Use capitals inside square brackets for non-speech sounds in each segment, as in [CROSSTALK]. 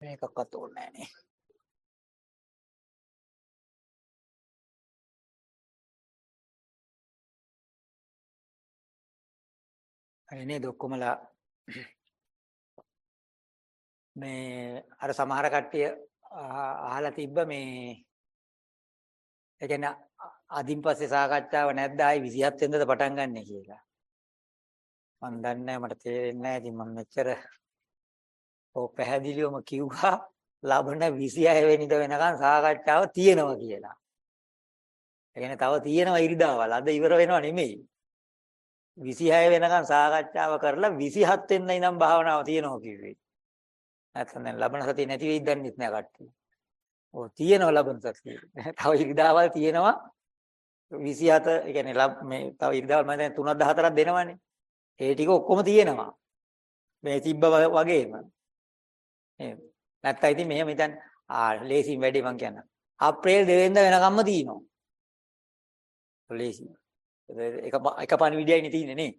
මේකක්වත් ඕනේ නැහැ නේ. හරි නේද ඔක්කොමලා මේ අර සමහර කට්ටිය අහ- අහලා තිබ්බ මේ ඒ කියන්නේ අදින් පස්සේ සාකච්ඡාව නැද්ද ආයි 27 වෙනිදාද පටන් ගන්නෙ කියලා. මම දන්නේ නැහැ මට තේරෙන්නේ නැහැ. ඉතින් මම මෙච්චර ඔව් පැහැදිලිවම කිව්වා [LAUGHS] ලබන 26 වෙනිදා වෙනකන් සාකච්ඡාව තියෙනවා කියලා. ඒ කියන්නේ තව තියෙනවා ඉරිදාවල්. අද ඉවර වෙනව නෙමෙයි. 26 වෙනකන් සාකච්ඡාව කරලා 27 වෙනිදා ඉඳන් භාවනාව තියෙනවා කිව්වේ. නැත්නම් දැන් ලබන සතිය නැති වෙයිද දන්නෙත් නෑ කට්ටිය. ඔව් තියෙනවා ලබන සතිය. [LAUGHS] තව ඉරිදාවල් තියෙනවා 27 ඒ කියන්නේ ලබ මේ තව ඉරිදාවල් මම දැන් 3ක් 14ක් දෙනවනේ. ඒ ටික ඔක්කොම තියෙනවා. මේ තිබ්බ ව- වගේම. එහෙම. නැත්නම් ඉතින් මෙහෙම හිතන්න ආ ලේසියෙන් වැඩි මං කියන්න. අප්‍රේල් 2 වෙනිදා වෙනකම්ම තියෙනවා. ලේසි. එක ප- එක පණිවිඩයයිනේ තියෙන්නේ නේ.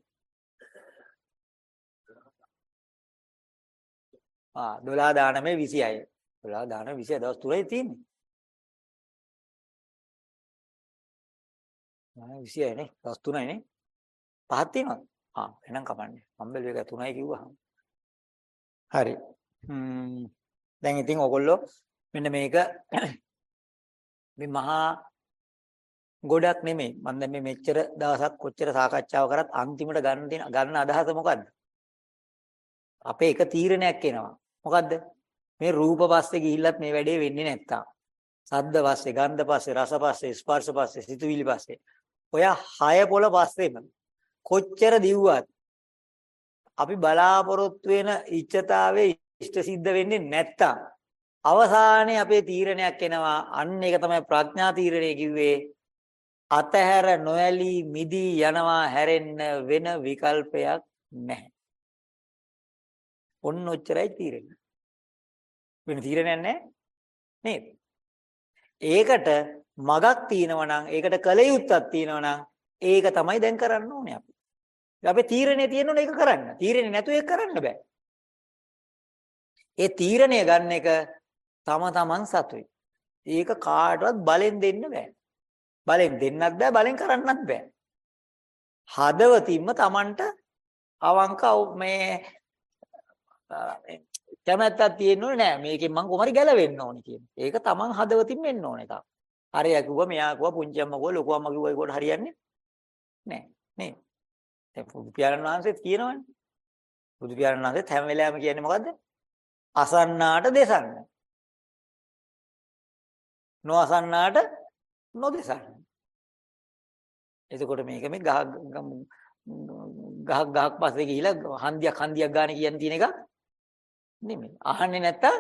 ආ 12 දානමේ 26. 12 දාන 26 දවස් තුනයි තියෙන්නේ. ආ 26 නේ. දවස් තුනයි නේ. පහක් තියෙනවද? ආ එහෙනම් කමන්නේ. මම්බෙල් එක තුනයි කිව්වහම. හරි. හ්ම් දැන් ඉතින් ඔයගොල්ලෝ මෙන්න මේක මේ මහා ගොඩක් නෙමෙයි. මම දැන් මේ මෙච්චර දවසක් කොච්චර සාකච්ඡාව කරත් අන්තිමට ගන්න තියෙන ගන්න අදහස මොකද්ද? අපේ එක තීරණයක් එනවා. මොකද්ද? මේ රූප පස්සේ ගිහිල්ලත් මේ වැඩේ වෙන්නේ නැත්තම්. සද්ද පස්සේ, ගන්ධ පස්සේ, රස පස්සේ, ස්පර්ශ පස්සේ, සිතුවිලි පස්සේ. ඔය හය පොළ පස්සේම කොච්චර දිව්වත් අපි බලාපොරොත්තු වෙන ඉච්ඡතාවේ ඉෂ්ට සිද්ධ වෙන්නේ නැත්තම් අවසානයේ අපේ තීරණයක් එනවා. අන්න ඒක තමයි ප්‍රඥා තීරණය කිව්වේ. අතහැර නොඇලී මිදී යනවා හැරෙන්න වෙන විකල්පයක් නැහැ. ඔන්න ඔච්චරයි තීරණය. වෙන තීරණයක් නැහැ නේද? ඒකට මගක් තියෙනවා නම් ඒකට කල යුත්තක් තියෙනවා නම් ඒක තමයි දැන් කරන්න ඕනේ අපි. අපේ තීරණය තියෙන්න ඕනේ ඒක කරන්න. තීරණේ නැතුව ඒක කරන්න බෑ. ඒ තීරණය ගන්න එක තම තමන් සතුයි. ඒක කාටවත් බලෙන් දෙන්න බෑ. බලෙන් දෙන්නත් බෑ බලෙන් කරන්නත් බෑ. හදවතින්ම Tamanට අවංක මේ කැමැත්තක් තියෙන්නේ නෑ මේකෙන් මං කොහමරි ගැලවෙන්න ඕනේ කියන. ඒක Taman හදවතින් වෙන්න ඕන එකක්. අරයා කිව්වා මෙයා කිව්වා පුංචි අම්මා කිව්වා ලොකු අම්මා කිව්වා ඒකට හරියන්නේ නෑ නේ. දැන් බුදු පියාණන් වහන්සේත් කියනවනේ. බුදු පියාණන් වහන්සේත් හැම වෙලාවෙම කියන්නේ මොකද්ද? අසන්නාට දෙසන්න. නොඅසන්නාට නොදෙසන්න. එතකොට මේක මේ ගහ ගහ ගහක් පස්සේ ගිහිලා හන්දියක් හන්දියක් ගන්න කියන තියෙන එක නෙමෙයි. අහන්නේ නැත්තම්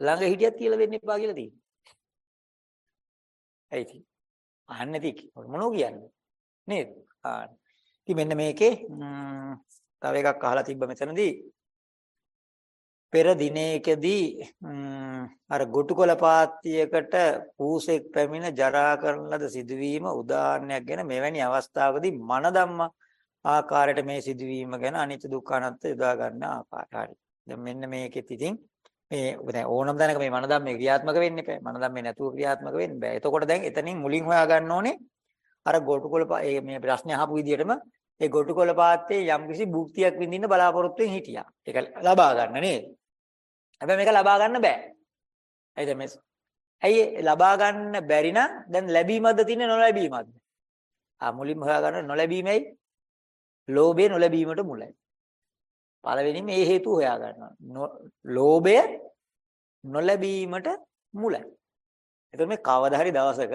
ළඟ හිටියත් කියලා දෙන්න එපා කියලා තියෙනවා. ඇයි ඉතින්? අහන්නේ නැති මොනෝ කියන්නේ? නේද? ආ. ඉතින් මෙන්න මේකේ තව එකක් අහලා තිබ්බ මෙතනදී පෙර දිනයකදී අර ගොටුකොළ පාත්තියකට පූසෙක් පැමිණ ජරා කරන ලද සිදුවීම උදාහරණයක් ගැන මෙවැනි අවස්ථාවකදී මන ධම්ම ආකාරයට මේ සිදුවීම ගැන අනිත්‍ය දුක්ඛ අනාත්ම යොදා ගන්න ආකාරය. දැන් මෙන්න මේකෙත් ඉතින් මේ දැන් ඕනම දැනක මේ මන ධම්මේ ක්‍රියාත්මක වෙන්න එපා. මන ධම්මේ නැතුව ක්‍රියාත්මක වෙන්න බෑ. එතකොට දැන් එතනින් මුලින් හොයා ගන්න ඕනේ අර ගොටුකොළ මේ ප්‍රශ්නේ අහපු විදිහටම ඒ ගොටුකොළ පාත්තේ යම්කිසි භුක්තියක් විඳින්න බලාපොරොත්තු වෙමින් හිටියා. ඒක ලබා ගන්න නේද? හැබැයි මේක ලබා ගන්න බෑ. ඇයිද මේ? ඇයි ලබා ගන්න බැරි නම් දැන් ලැබීමක්ද තියෙන්නේ නොලැබීමක්ද? ආ මුලින්ම හොයාගන්න නොලැබීමයි ලෝභය නොලැබීමට මුලයි. පළවෙනිම මේ හේතුව හොයා ගන්නවා. ලෝභය නොලැබීමට මුලයි. එතකොට මේ කවදා හරි දවසක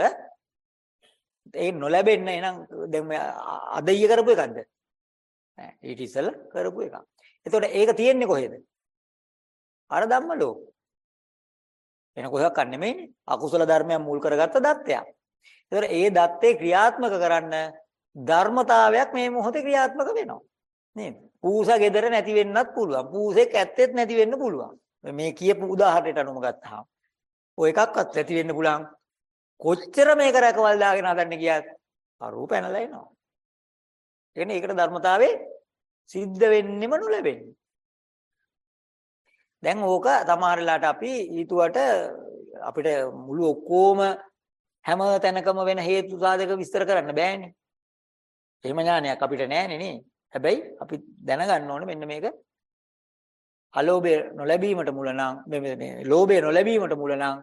ඒ නොලැබෙන්න එහෙනම් දැන් මේ අද ඊය කරපු එකක්ද? නෑ ඊට ඉස්සෙල්ලා කරපු එකක්. එතකොට ඒක තියෙන්නේ කොහෙද? අර ධම්ම ලෝක. වෙන කොහොමද නෙමෙයිනේ. අකුසල ධර්මයන් මුල් කරගත්ත දත්තයක්. ඒතර ඒ දත්තේ ක්‍රියාත්මක කරන්න ධර්මතාවයක් මේ මොහොතේ ක්‍රියාත්මක වෙනවා. නේද? පූසා gedara නැති වෙන්නත් පුළුවන්. පූසෙක් ඇත්තෙත් නැති වෙන්න පුළුවන්. මේ කියපු උදාහරණයට අනුව ගත්තාම. ඔය එකක්වත් නැති වෙන්න පුළුවන්. කොච්චර මේක රැකවල් දාගෙන හදන්න ගියත් අරූප පැනලා එනවා. ඒ කියන්නේ ඒකට ධර්මතාවේ සිද්ධ වෙන්නෙම නොලැබෙන්නේ. දැන් ඕක සමහර වෙලාවට අපි ඊතුවට අපිට මුළු ඔක්කොම හැම තැනකම වෙන හේතු සාධක විස්තර කරන්න බෑනේ. එහෙම ඥානයක් අපිට නැහැනේ නේ. හැබැයි අපි දැනගන්න ඕනේ මෙන්න මේක අලෝභය නොලැබීමට මුල නම් මේ ලෝභය නොලැබීමට මුල නම්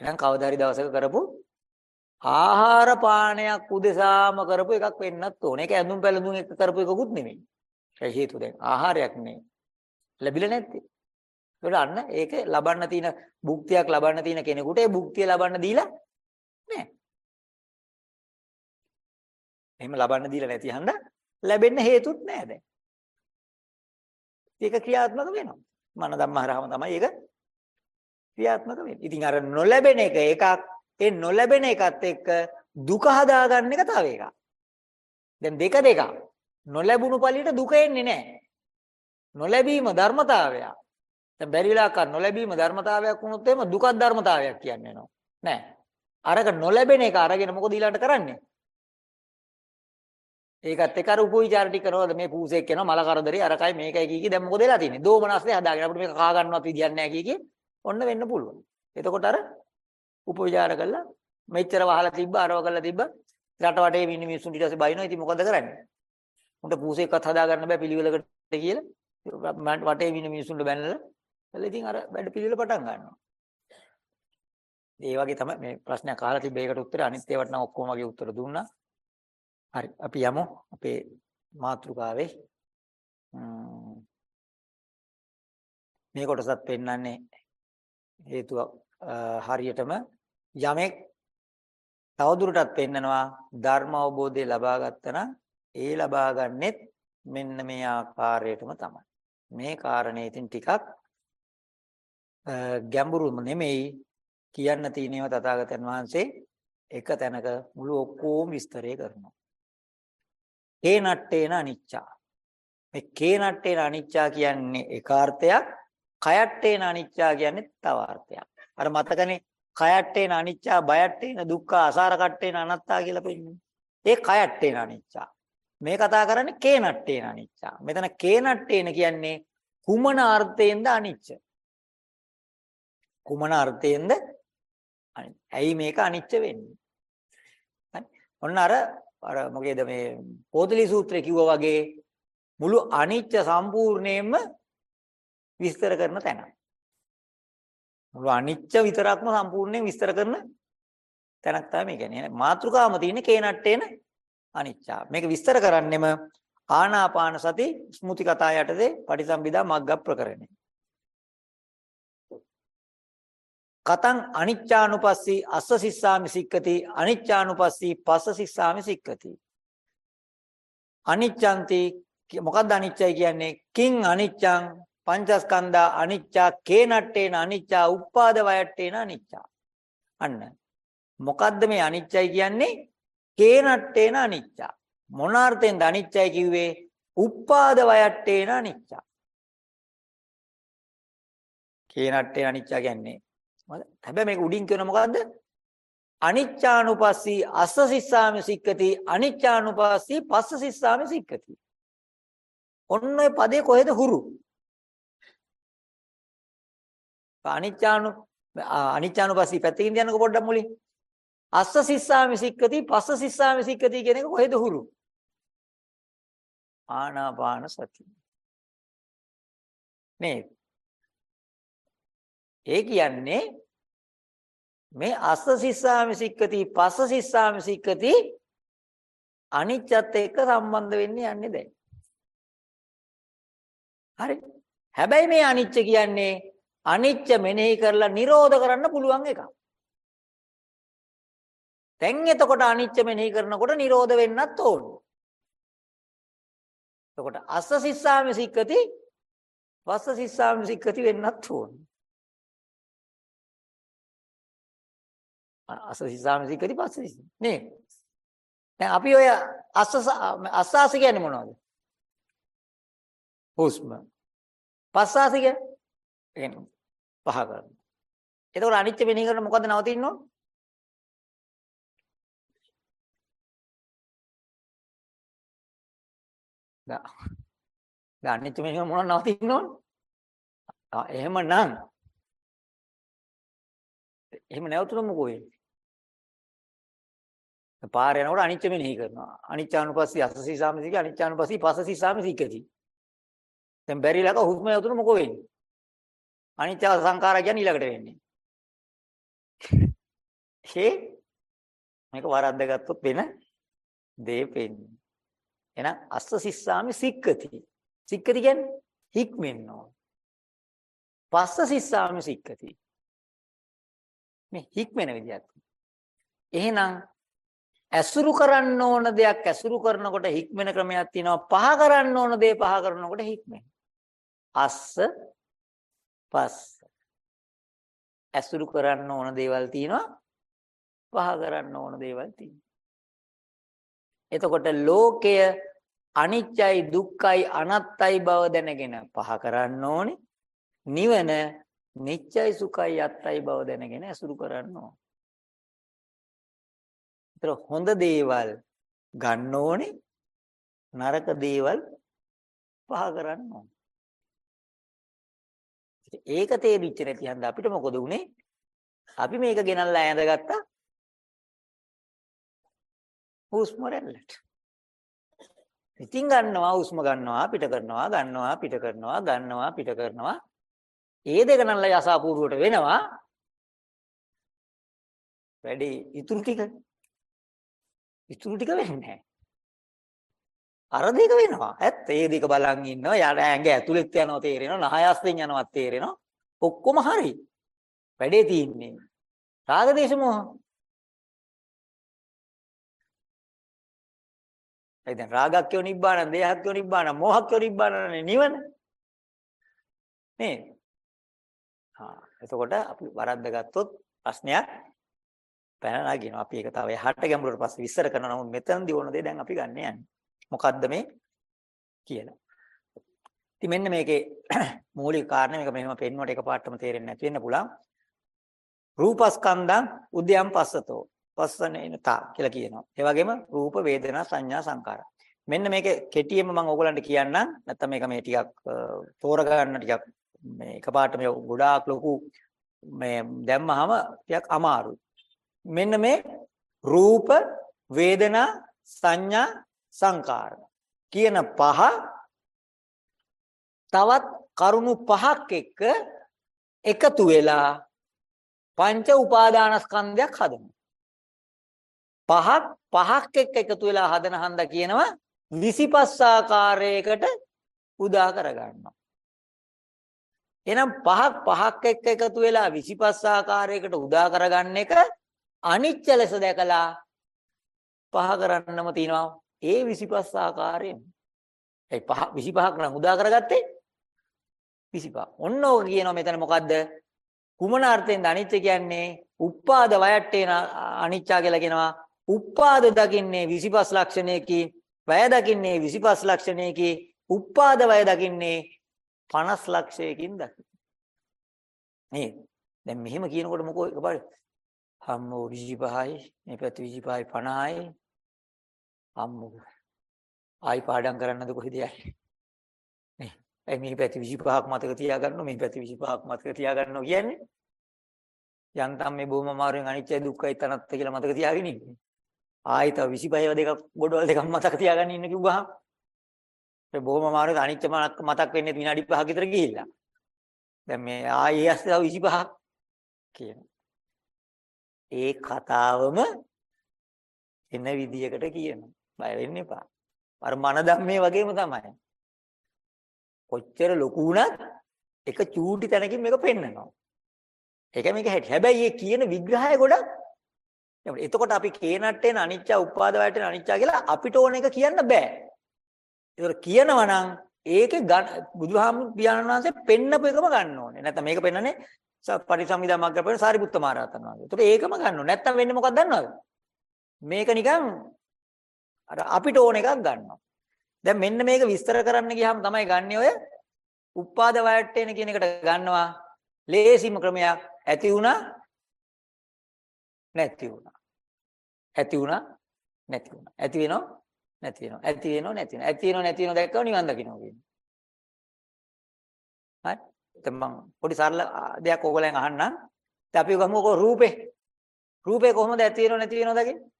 එහෙනම් කවදා හරි දවසක කරපු ආහාර පානයක් උදෙසාම කරපු එකක් වෙන්නත් ඕනේ. ඒක ඇඳුම් පැළඳුම් එක කරපු එකකුත් නෙමෙයි. ඒ හේතුව දැන් ආහාරයක් නේ. ලැබිලා නැත්තේ. ඒකට අන්න ඒක ලබන්න තියෙන භුක්තියක් ලබන්න තියෙන කෙනෙකුට ඒ භුක්තිය ලබන්න දීලා නැහැ. එහෙම ලබන්න දීලා නැති හන්ද ලැබෙන්න හේතුත් නැහැ දැන්. ඒක ක්‍රියාත්මක වෙනවා. මන ධම්මහරහම තමයි ඒක ක්‍රියාත්මක වෙන්නේ. ඉතින් අර නොලැබෙන එක එකක් ඒ නොලැබෙන එකත් එක්ක දුක හදාගන්න එක තව එකක්. දැන් දෙක දෙකක්. නොලැබුණු පළියට දුක එන්නේ නැහැ. නොලැබීම ධර්මතාවයක්. දැන් බැරි වෙලාවක නොලැබීම ධර්මතාවයක් වුණොත් එහෙම දුකක් ධර්මතාවයක් කියන්නේ නෝ. නෑ. අරක නොලැබෙන එක අරගෙන මොකද ඊළඟට කරන්නේ? ඒකත් එක්ක අර උපවිචාර ටික කරනවද මේ පූසෙක් කියනවා මල කරදරේ අරකයි මේකයි කී කී දැන් මොකද වෙලා තියෙන්නේ? දෝමනස්නේ හදාගෙන අපිට මේක කා ගන්නවත් විදියක් නැහැ කී කී ඔන්න වෙන්න පුළුවන්. එතකොට අර උපවිචාර කළා මෙච්චර වහලා තිබ්බ අරව කළා තිබ්බ රට වටේ ඉන්න මිනිස්සුන් ඊට පස්සේ බයිනවා. ඉතින් මොකද කරන්නේ? උන්ට පූසෙක්වත් හදා ගන්න බෑ පිළිවෙලකට කියලා වටේ ඉන්න මිනිස්සුන්ට බැනලා එළ ඉතින් අර වැඩ පිළිවෙල පටන් ගන්නවා. ඒ වගේ තමයි මේ ප්‍රශ්නයක් අහලා තිබ්බ ඒකට උත්තර අනිත් ඒවට නම් ඔක්කොම වගේ උත්තර දුන්නා. හරි අපි යමු අපේ මාතෘකාවේ මේ කොටසත් පෙන්වන්නේ හේතුව හරියටම යමෙක් තවදුරටත් පෙන්නනවා ධර්ම අවබෝධය ලබා ගත්තා නම් ඒ ලබා ගන්නෙත් මෙන්න මේ ආකාරයටම තමයි. මේ කාරණේ ඉතින් ටිකක් ගැඹුරුම නෙමෙයි කියන්න තියෙනව තථාගතයන් වහන්සේ එක තැනක මුළු ඔක්කොම විස්තරය කරනවා. කේනට්ටේන අනිච්චා. මේ කේනට්ටේන අනිච්චා කියන්නේ එක අර්ථයක්, කයට්ටේන අනිච්චා කියන්නේ තව අර්ථයක්. අර මතකනේ කයට්ටේන අනිච්චා, බයට්ටේන දුක්ඛ, අසාරකට්ටේන අනත්තා කියලා පෙන්නන්නේ. ඒ කයට්ටේන අනිච්චා. මේ කතා කරන්නේ කේනට්ටේන අනිච්චා. මෙතන කේනට්ටේන කියන්නේ කුමන අර්ථයෙන්ද අනිච්ච? කුමන අර්ථයෙන්ද ඇයි මේක අනිච්ච වෙන්නේ? හරි. ඔන්න අර අර මොකේද මේ පොතලි සූත්‍රය කිව්වා වගේ මුළු අනිච්ච සම්පූර්ණයෙන්ම විස්තර කරන තැන. මුළු අනිච්ච විතරක්ම සම්පූර්ණයෙන් විස්තර කරන තැනක් තමයි මේ කියන්නේ. මාත්‍රිකාවම තියෙන කේනට්ටේන අනිච්චා. මේක විස්තර කරන්නෙම ආනාපාන සති ස්මෘති කතා යටතේ පටිසම්භිදා මග්ග ප්‍රකරණය. කතං අනිච්චානුපස්සී අස්ස සිස්සාමි සික්කති අනිච්චානුපස්සී පස්ස සිස්සාමි සික්කති. අනිච්ඡන්ති මොකක්ද අනිච්චයි කියන්නේ? කිං අනිච්ඡං පංචස්කන්ධා අනිච්චා කේනට්ටේන අනිච්චා උප්පාද වයට්ටේන අනිච්චා අන්න. මොකද්ද මේ අනිච්චයි කියන්නේ? කේනට්ටේන අනිච්චා මොන අර්ථයෙන්ද අනිච්චයි කිව්වේ? උප්පාද වයට්ටේන අනිච්චා කේනට්ටේන අනිච්චා කියන්නේ හැබැයි මේක උඩින් කියන මොකද්ද? අනිච්චානුපස්සී අස්ස සිස්සාමි සික්කති අනිච්චානුපස්සී පස්ස සිස්සාමි සික්කති. ඔන්න ඔය පදේ කොහෙද හුරු? අනිච්චානු අනිච්චානුපස්සී පැත්තකින් යනකො පොඩ්ඩක් මුලින්. අස්ස සිස්සාමි සික්කති පස්ස සිස්සාමි සික්කති කියන එක කොහෙද හුරු? ආනාපාන සති. නේද? ඒ කියන්නේ මේ අස්ස සිස්සාමි සික්කති පස්ස සිස්සාමි සික්කති අනිච්චත් එක්ක සම්බන්ධ වෙන්නේ යන්නේ දැන්. හරි. හැබැයි මේ අනිච්ච කියන්නේ අනිච්ච මෙනෙහි කරලා නිරෝධ කරන්න පුළුවන් එකක්. දැන් එතකොට අනිච්ච මෙනෙහි කරනකොට නිරෝධ වෙන්නත් ඕන. එතකොට අස්ස සිස්සාමි සික්කති පස්ස සිස්සාමි සික්කති වෙන්නත් ඕන. අසසිසාම සිකති පස්සසිස නේ? දැන් අපි ඔය අස්ස අස්සාස කියන්නේ මොනවද? හුස්ම. පස්සාස කියන්නේ? පහ කරන එතකොට අනිත්‍ය වෙනී කරන මොකද්ද නවතින්න? ඕන දැන් අනිච්ච මෙහෙම මොනව නවතින්න? ඕන? ආ එහෙමනම් එහෙම නැවතුනොත් මොකෝ වෙන්නේ? පාර යනකොට අනිච්ච මෙනෙහි කරනවා. අනිච්චානුපස්සී අසසී සාමසික අනිච්චානුපස්සී පසසී සාමසිකති. දැන් බැරිලක හුස්ම යතුන මොකෝ වෙන්නේ? අනිච්ච සංඛාර කියන්නේ ඊළඟට වෙන්නේ. හේ මේක වරද්ද ගත්තොත් වෙන දේ පෙන්නේ. එහෙනම් අස්ස සිස්සාමි සික්කති. සික්කති කියන්නේ හික්මෙන්නෝ. පස්ස සිස්සාමි සික්කති. මේ හික්මෙන විදිහක්. එහෙනම් ඇසුරු කරන්න ඕන දෙයක් ඇසුරු කරනකොට හික්මෙන ක්‍රමයක් තියෙනවා. පහ කරන්න ඕන දේ පහ කරනකොට හික්මෙන. අස්ස පස්ස. ඇසුරු කරන්න ඕන දේවල් තියෙනවා. පහ කරන්න ඕන දේවල් තියෙනවා. එතකොට ලෝකය අනිත්‍යයි දුක්ඛයි අනාත්තයි බව දැනගෙන පහ කරන්න ඕනේ. නිවන නිත්‍යයි සුඛයි අත්තයි බව දැනගෙන ඇසුරු කරන්න ඕනේ. ඒතර හොඳ දේවල් ගන්න ඕනේ. නරක දේවල් පහ කරන්න ඕනේ. ඒක තේරිච්ච නැති හන්ද අපිට මොකද උනේ? අපි මේක ගෙනල්ලා ඇඳගත්තා. හුස්ම රැල්ලට. ඉතින් ගන්නවා හුස්ම ගන්නවා පිට කරනවා ගන්නවා පිට කරනවා ගන්නවා පිට කරනවා. ඒ දෙක නල්ලා යසාපූර්වට වෙනවා. වැඩි ඉතුරු ටික ඉතුරු ටික වෙන්නේ නැහැ. අර දෙක වෙනවා. ඇත්ත ඒ දෙක බලන් ඉන්නවා. යාට ඇඟ ඇතුළෙත් යනවා තේරෙනවා. නහයස්යෙන් යනවා තේරෙනවා. ඔක්කොම හරි. වැඩේ තියෙන්නේ. රාගදේශ මොහ. ඒ දැන් රාගක්කෝ නිබ්බාන, දේහක්කෝ නිබ්බාන, මොහක්කෝ නිබ්බානනේ නිවන. නේද? හා එතකොට අපි වරද්ද ගත්තොත් ප්‍රශ්නයක් පැන නගිනවා. අපි ඒක තව එහාට ගැඹුරට පස්සේ විස්තර කරනවා. නමුත් මෙතනදී ඕන දේ දැන් අපි ගන්න යන්නේ. මොකද්ද මේ කියලා. ඉතින් මෙන්න මේකේ [CLEARS THROAT] මූලික කාරණේ මේක මෙහෙම පෙන්වුවට එකපාරටම තේරෙන්නේ නැති වෙන්න පුළුවන්. රූපස්කන්ධං උද්‍යම් පස්සතෝ පස්සනේනතා කියලා කියනවා. ඒ වගේම රූප වේදනා සංඥා සංකාර. මෙන්න මේක කෙටියෙන්ම මම ඕගලන්ට කියන්නම්. නැත්නම් මේක මේ ටිකක් තෝරගන්න ටිකක් මේ එකපාරට මේ ගොඩාක් ලොකු මේ දැම්මහම ටිකක් අමාරුයි. මෙන්න මේ රූප වේදනා සංඥා සංකාර කියන පහ තවත් කරුණු පහක් එක්ක එකතු වෙලා පංච උපාදානස්කන්ධයක් හදනවා. පහක් පහක් එක්ක එකතු වෙලා හදන හන්ද කියනවා 25 ආකාරයකට උදා කරගන්නවා. එහෙනම් පහක් පහක් එක්ක එකතු වෙලා 25 ආකාරයකට උදා කරගන්න එක අනිච්ච ලෙස දැකලා පහ කරන්නම තියනවා ඒ 25 ආකාරයෙන්. ඒ පහ 25ක් නම් උදා කරගත්තේ 25. ඔන්න ඕක කියනවා මෙතන මොකද්ද? කුමන අර්ථයෙන්ද අනිත්‍ය කියන්නේ? උපාද වයට්ටේන අනිච්චා කියලා කියනවා. උපාද දකින්නේ 25 ලක්ෂණයකි. වය දකින්නේ 25 ලක්ෂණයකි. උපාද වය දකින්නේ 50 ලක්ෂයකින් දකින්න. නේද? දැන් මෙහෙම කියනකොට මොකෝ එකපාරට හම්මෝ 25යි මේ පැත්ත 25යි 50යි අම්මෝ ආයි පාඩම් කරන්නද කොහෙද යන්නේ? නේ ඒ මේ පැති 25ක් මතක තියාගන්න? මේ පැති 25ක් මතක තියාගන්නවා කියන්නේ? යන්තම් මේ බොහොම අමාරුවෙන් අනිත්‍ය දුක්ඛයි තනත්ත කියලා මතක තියාගෙන ඉන්නේ. ආයි තව 25 දෙකක් ගොඩවල් දෙකක් මතක තියාගන්න ඉන්න කිව්වහම ඒ බොහොම අමාරුවෙන් අනිත්‍ය මතක් වෙන්නේ විනාඩි 5ක් විතර ගිහිල්ලා. දැන් මේ ආයි ඇස්සේ තව 25ක් කියනවා ඒ කතාවම එන විදියකට කියනවා බය වෙන්න එපා. අර මන ධම්මේ වගේම තමයි. කොච්චර ලොකු වුණත් එක චූටි තැනකින් මේක පෙන්නනවා. ඒක මේක හැටි. හැබැයි මේ කියන විග්‍රහය ගොඩක් එතකොට අපි කේනට්ටේන අනිච්ච උපාද වලට අනිච්ච කියලා අපිට ඕන එක කියන්න බෑ. ඒක කියනවා නම් ඒකේ බුදුහාමුදුරු පියාණන් වහන්සේ පෙන්නපු එකම ගන්න ඕනේ. නැත්නම් මේක පෙන්නන්නේ පරිසම්විදා මග්ගපේන සාරිපුත්ත මහ රහතන් වහන්සේ. ඒතකොට ඒකම ගන්න ඕනේ. නැත්නම් වෙන්නේ මොකක්ද දන්නවද? මේක නිකන් අර අපිට ඕන එකක් ගන්නවා. දැන් මෙන්න මේක විස්තර කරන්න ගියාම තමයි ගන්නෙ ඔය උපාද වයට්ටේන කියන එකට ගන්නවා. ලේසිම ක්‍රමයක් ඇති වුණා නැති වුණා. ඇති වුණා නැති වුණා. ඇති වෙනව නැති වෙනව. ඇති වෙනව නැති වෙනව. ඇති වෙනව නැති වෙනව දැක්කම නිවන් දකින්න කියන්නේ. හරි දැන් මම පොඩි සරල දෙයක් ඕගලෙන් අහන්නම්. දැන් අපි ගමුකෝ රූපේ. රූපේ කොහොමද ඇති වෙනව නැති වෙනවද කියන්නේ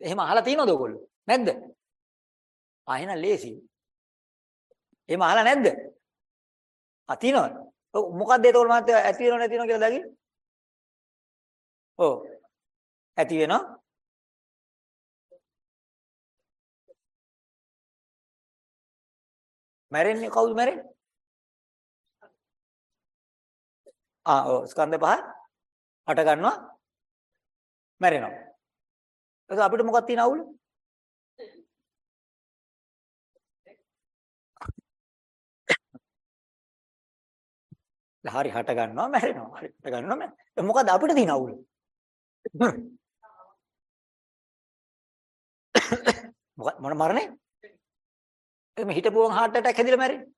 එහෙම අහලා තියෙනවද ඔයගොල්ලෝ? නැද්ද? ආ එහෙනම් ලේසි. එහෙම අහලා නැද්ද? ආ තියෙනවද? මොකක්ද ඒතකොට මාත් ඇති වෙනව නැති වෙනව කියලා දකින්න. ඔව්. ඇති වෙනවා? මැරෙන්නේ කවුද මැරෙන්නේ? ආ ඔව් ස්කන්ධ පහ හට ගන්නවා මැරෙනවා. ඒක අපිට මොකක්ද තියෙන අවුල? හරි හට ගන්නවා මැරෙනවා. හරි හට ගන්නවා මැරෙනවා. මොකද්ද අපිට තියෙන අවුල? මොකක් මොන මරණේ? එහම හිටපුවම heart attack හැදිලා මැරෙන්නේ.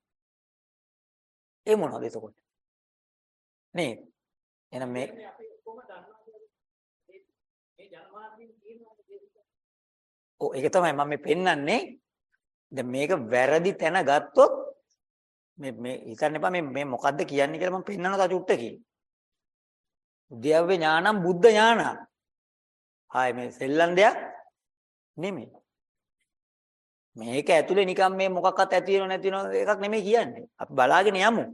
ඒ මොනවද එතකොට? නේද? එහෙනම් මේ ඔව් ඒක තමයි මම මේ පෙන්වන්නේ. දැන් මේක වැරදි තැන ගත්තොත් මේ මේ හිතන්න එපා මේ මේ මොකද්ද කියන්නේ කියලා මම පෙන්වනවා චුට්ටකින්. උද්‍යව්‍ය ඥානම් බුද්ධ ඥානං. ආයේ මේ සෙල්ලම් දෙයක් නෙමෙයි. මේක ඇතුලේ නිකන් මේ මොකක්වත් ඇති වෙනව නැති වෙනව එකක් නෙමෙයි කියන්නේ. අපි බලාගෙන යමු.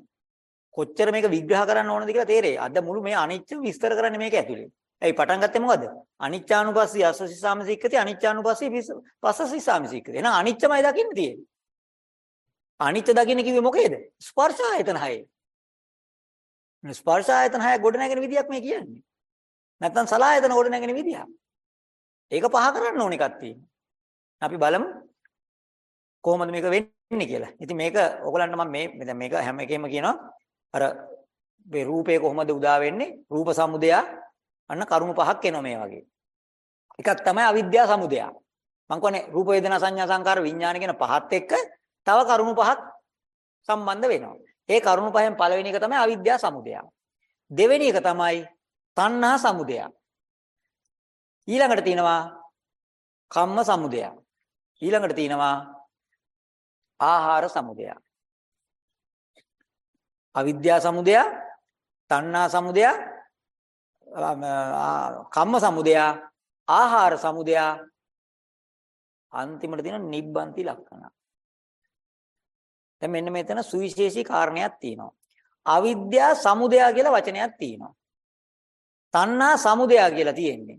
කොච්චර මේක විග්‍රහ කරන්න ඕනද කියලා තේරෙයි. අද මුළු මේ අනිච්ච විස්තර කරන්නේ මේක ඇතුලේ. ඇයි පටන් ගත්තේ මොකද? අනිච්චානුපස්සී අස්සසි සාමසිකති අනිච්චානුපස්සී පස්සසි සාමසිකති. එහෙනම් අනිච්චමයි දකින්න තියෙන්නේ. අනිච්ච දකින්න කිව්වේ මොකේද? ස්පර්ශ ආයතන හයේ. ස්පර්ශ ආයතන හය ගොඩ නැගෙන විදියක් මේ කියන්නේ. නැත්තම් සලායතන ගොඩ නැගෙන විදියක්. ඒක පහ කරන්න ඕන එකක් තියෙනවා. අපි බලමු කොහොමද මේක වෙන්නේ කියලා. ඉතින් මේක ඔයගලන්ට මම මේ දැන් මේක හැම එකෙම කියනවා අර මේ රූපේ කොහොමද උදා වෙන්නේ? රූප සමුදය අන්න කරුණු පහක් එනවා මේ වගේ. එකක් තමයි අවිද්‍යා සමුදය. මම කියන්නේ රූප වේදනා සංඥා සංකාර විඥාන කියන පහත් එක්ක තව කරුණු පහක් සම්බන්ධ වෙනවා. ඒ කරුණු පහෙන් පළවෙනි එක තමයි අවිද්‍යා සමුදය. දෙවෙනි එක තමයි තණ්හා සමුදය. ඊළඟට තියෙනවා කම්ම සමුදය. ඊළඟට තියෙනවා ආහාර සමුදය. අවිද්‍යා සමුදය, තණ්හා සමුදය, කම්ම සමුදය, ආහාර සමුදය අන්තිමට තියෙන නිබ්බන්ති ලක්ෂණ. දැන් මෙන්න මෙතන සුවිශේෂී කාරණයක් තියෙනවා. අවිද්‍යා සමුදය කියලා වචනයක් තියෙනවා. තණ්හා සමුදය කියලා තියෙන්නේ.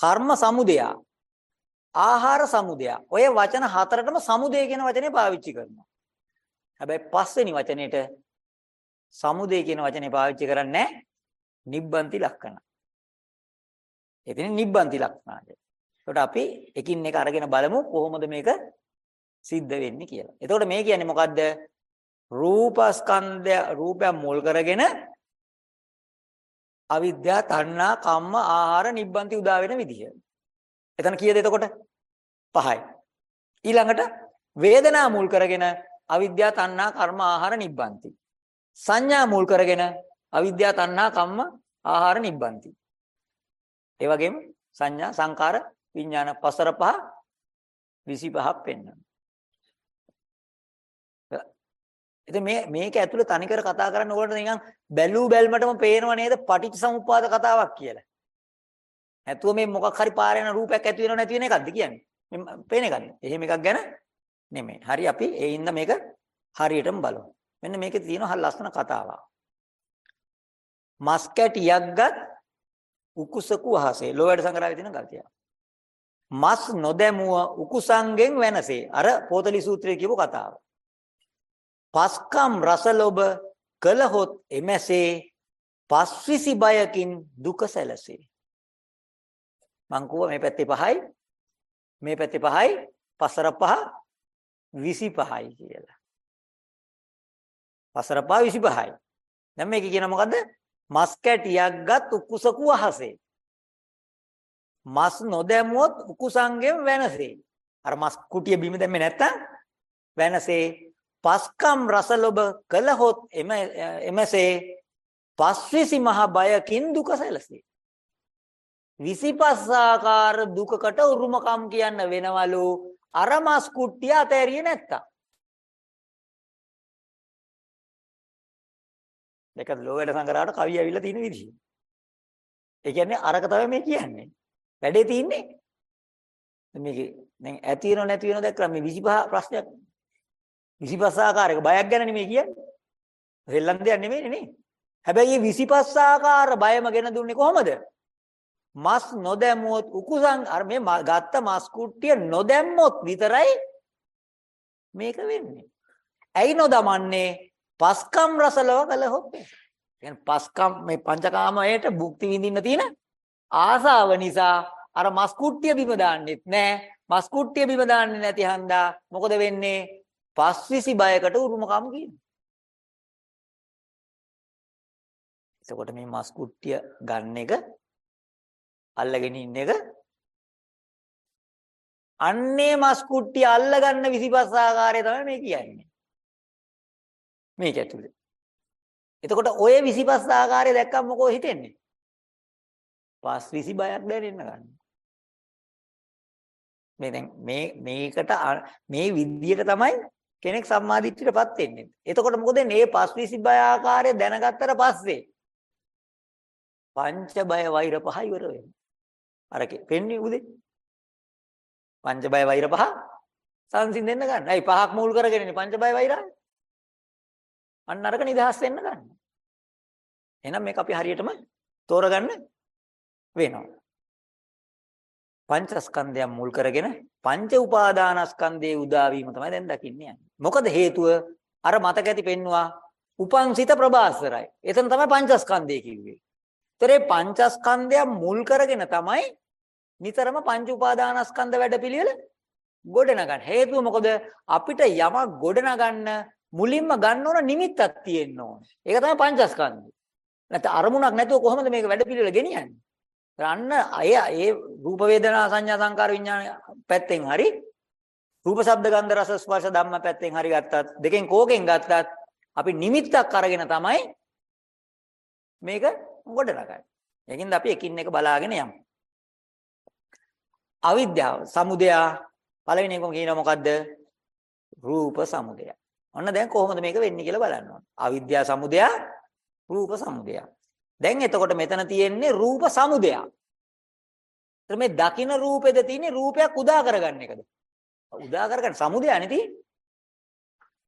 කර්ම සමුදය ආහාර සමුදය. ඔය වචන හතරටම සමුදය කියන වචනේ පාවිච්චි කරනවා. හැබැයි පස්වෙනි වචනේට සමුදය කියන වචනේ පාවිච්චි කරන්නේ නිබ්බන්ති ලක්ෂණ. එතන නිබ්බන්ති ලක්ෂණය. ඒකට අපි එකින් එක අරගෙන බලමු කොහොමද මේක සිද්ධ වෙන්නේ කියලා. එතකොට මේ කියන්නේ මොකද්ද? රූපස්කන්ධය රූපය මුල් කරගෙන අවිද්‍යාව, තණ්හා, කම්ම, ආහාර, නිබ්බන්ති උදා වෙන විදිය. එතන කීයද එතකොට? 5යි. ඊළඟට වේදනා මුල් කරගෙන අවිද්‍යාව තණ්හා කර්ම ආහාර නිබ්බන්ති. සංඥා මුල් කරගෙන අවිද්‍යාව තණ්හා කම්ම ආහාර නිබ්බන්ති. ඒ වගේම සංඥා සංකාර විඥාන පසර පහ 25ක් පෙන්වනවා. ඉතින් මේ මේක ඇතුළේ තනිකර කතා කරන්න ඕකට නිකන් බැලූ බැල්මටම පේනව නේද පටිච්ච සමුප්පාද කතාවක් කියලා. නැතුව මේ මොකක් හරි පාර යන රූපයක් ඇති වෙනව නැති වෙන එකක්ද කියන්නේ? මේ පේන එකක්ද? එහෙම එකක් ගැන නෙමෙයි. හරි අපි ඒ ඉන්න මේක හරියටම බලමු. මෙන්න මේකේ තියෙන හල් ලස්සන කතාවක්. මස් කැටියක් ගත් උකුසකු අහසේ ලෝයඩ සංග්‍රහයේ තියෙන ගතිය. මස් නොදැමුව උකුසංගෙන් වෙනසේ. අර පොතලි සූත්‍රයේ කියපු කතාව. පස්කම් රසලොබ කලහොත් එමැසේ පස්විසි බයකින් දුක සැලසේ. මං කිව්වා මේ පැත්තේ පහයි මේ පැත්තේ පහයි පසර පහ 25යි කියලා. පසර පහ 25යි. දැන් මේක කියන මොකද්ද? මස් කැටියක් ගත් උකුසකු අහසේ. මස් නොදැමුවොත් උකුසංගෙන් වෙනසේ. අර මස් කුටිය බිම දැම්මේ නැත්තම් වෙනසේ පස්කම් රසලොබ කළහොත් එම එමසේ පස්විසි මහ බයකින් දුක සැලසේ. 25 ආකාර දුකකට උරුමකම් කියන්න වෙනවලු අර මස් කුට්ටිය අතෑරියේ නැත්තම්. දෙකද ලෝකයට සංගරාවට කවිය ඇවිල්ලා තියෙන විදිහ. ඒ කියන්නේ අරක තමයි මේ කියන්නේ. වැඩේ තියෙන්නේ. මේක දැන් ඇති වෙනව නැති වෙනව දැක්කම මේ 25 ප්‍රශ්නයක් 25 ආකාරයක බයක් ගැන නෙමෙයි කියන්නේ. දෙල්ලන් දෙයක් නෙමෙයි නේ. හැබැයි මේ 25 ආකාර බයම ගෙන දුන්නේ කොහමද? මස් නොදැමුවොත් උකුසන් අර මේ ගත්ත මස් කුට්ටිය නොදැම්මොත් විතරයි මේක වෙන්නේ. ඇයි නොදමන්නේ? පස්කම් රසලව කළහොත්. කියන්නේ පස්කම් මේ පංචකාමයට භුක්ති විඳින්න තියෙන ආසාව නිසා අර මස් කුට්ටිය බිම දාන්නෙත් නෑ. මස් කුට්ටිය බිම දාන්නේ නැති හන්දා මොකද වෙන්නේ? පස්විසි බයකට උරුමකම් කියනවා. එතකොට මේ මස් කුට්ටිය ගන්න එක අල්ලගෙන ඉන්න එක අන්නේ මස් කුට්ටිය අල්ලගන්න 25 ආකාරය තමයි මේ කියන්නේ. මේක ඇතුලේ. එතකොට ඔය 25 ආකාරය දැක්කම මොකෝ හිතෙන්නේ? පස් 20 බයක් දැනෙන්න ගන්න. මේ දැන් මේ මේකට මේ විදියට තමයි කෙනෙක් සම්මාදිට්ඨියටපත් වෙන්නේ. එතකොට මොකද මේ පස් 20 බය ආකාරය දැනගත්තට පස්සේ පංච බය වෛර පහ ඉවර වෙනවා. අර පෙන්නේ උදේ. පංච බය වෛර පහ සංසිඳෙන්න ගන්න. ඇයි පහක් මූල් කරගෙනනේ පංච බය වෛරය? අන්න අරක නිදහස් වෙන්න ගන්න. එහෙනම් මේක අපි හරියටම තෝරගන්න වෙනවා. පංචස්කන්ධයන් මුල් කරගෙන පංච උපාදානස්කන්ධයේ උදා වීම තමයි දැන් දකින්නේ. මොකද හේතුව අර මතක ඇති පෙන්නවා උපංසිත ප්‍රබාස්තරයි. එතන තමයි පංචස්කන්ධය කිව්වේ. ඒතරේ පංචස්කන්ධයන් මුල් කරගෙන තමයි නිතරම පංච උපාදානස්කන්ධ වැඩපිළිවෙල ගොඩනගන්න. හේතුව මොකද අපිට යමක් ගොඩනගන්න මුලින්ම ගන්න ඕන නිමිත්තක් තියෙන්න ඕන. ඒක තමයි පංචස්කන්ධය. නැත්නම් අරමුණක් නැතුව කොහොමද මේක වැඩපිළිවෙල ගෙනියන්නේ? අන්න අය ඒ රූප වේදනා සංඥා සංකාර විඥාන පැත්තෙන් හරි රූප ශබ්ද ගන්ධ රස ස්පර්ශ ධම්ම පැත්තෙන් හරි ගත්තත් දෙකෙන් කෝකෙන් ගත්තත් අපි නිමිත්තක් අරගෙන තමයි මේක ගොඩනගන්නේ. ඒකින්ද අපි එකින් එක බලාගෙන යමු. අවිද්‍යාව සමුදය පළවෙනි එකම කියනවා මොකද්ද? රූප සමුදය. ඔන්න දැන් කොහොමද මේක වෙන්නේ කියලා බලන්න ඕන. අවිද්‍යා සමුදය රූප සමුදය. දැන් එතකොට මෙතන තියෙන්නේ රූප සමුදය. එතන මේ දකින්න රූපෙද තියෙන්නේ රූපයක් උදා කරගන්න එකද? උදා කරගන්න සමුදයනේ තියෙන්නේ.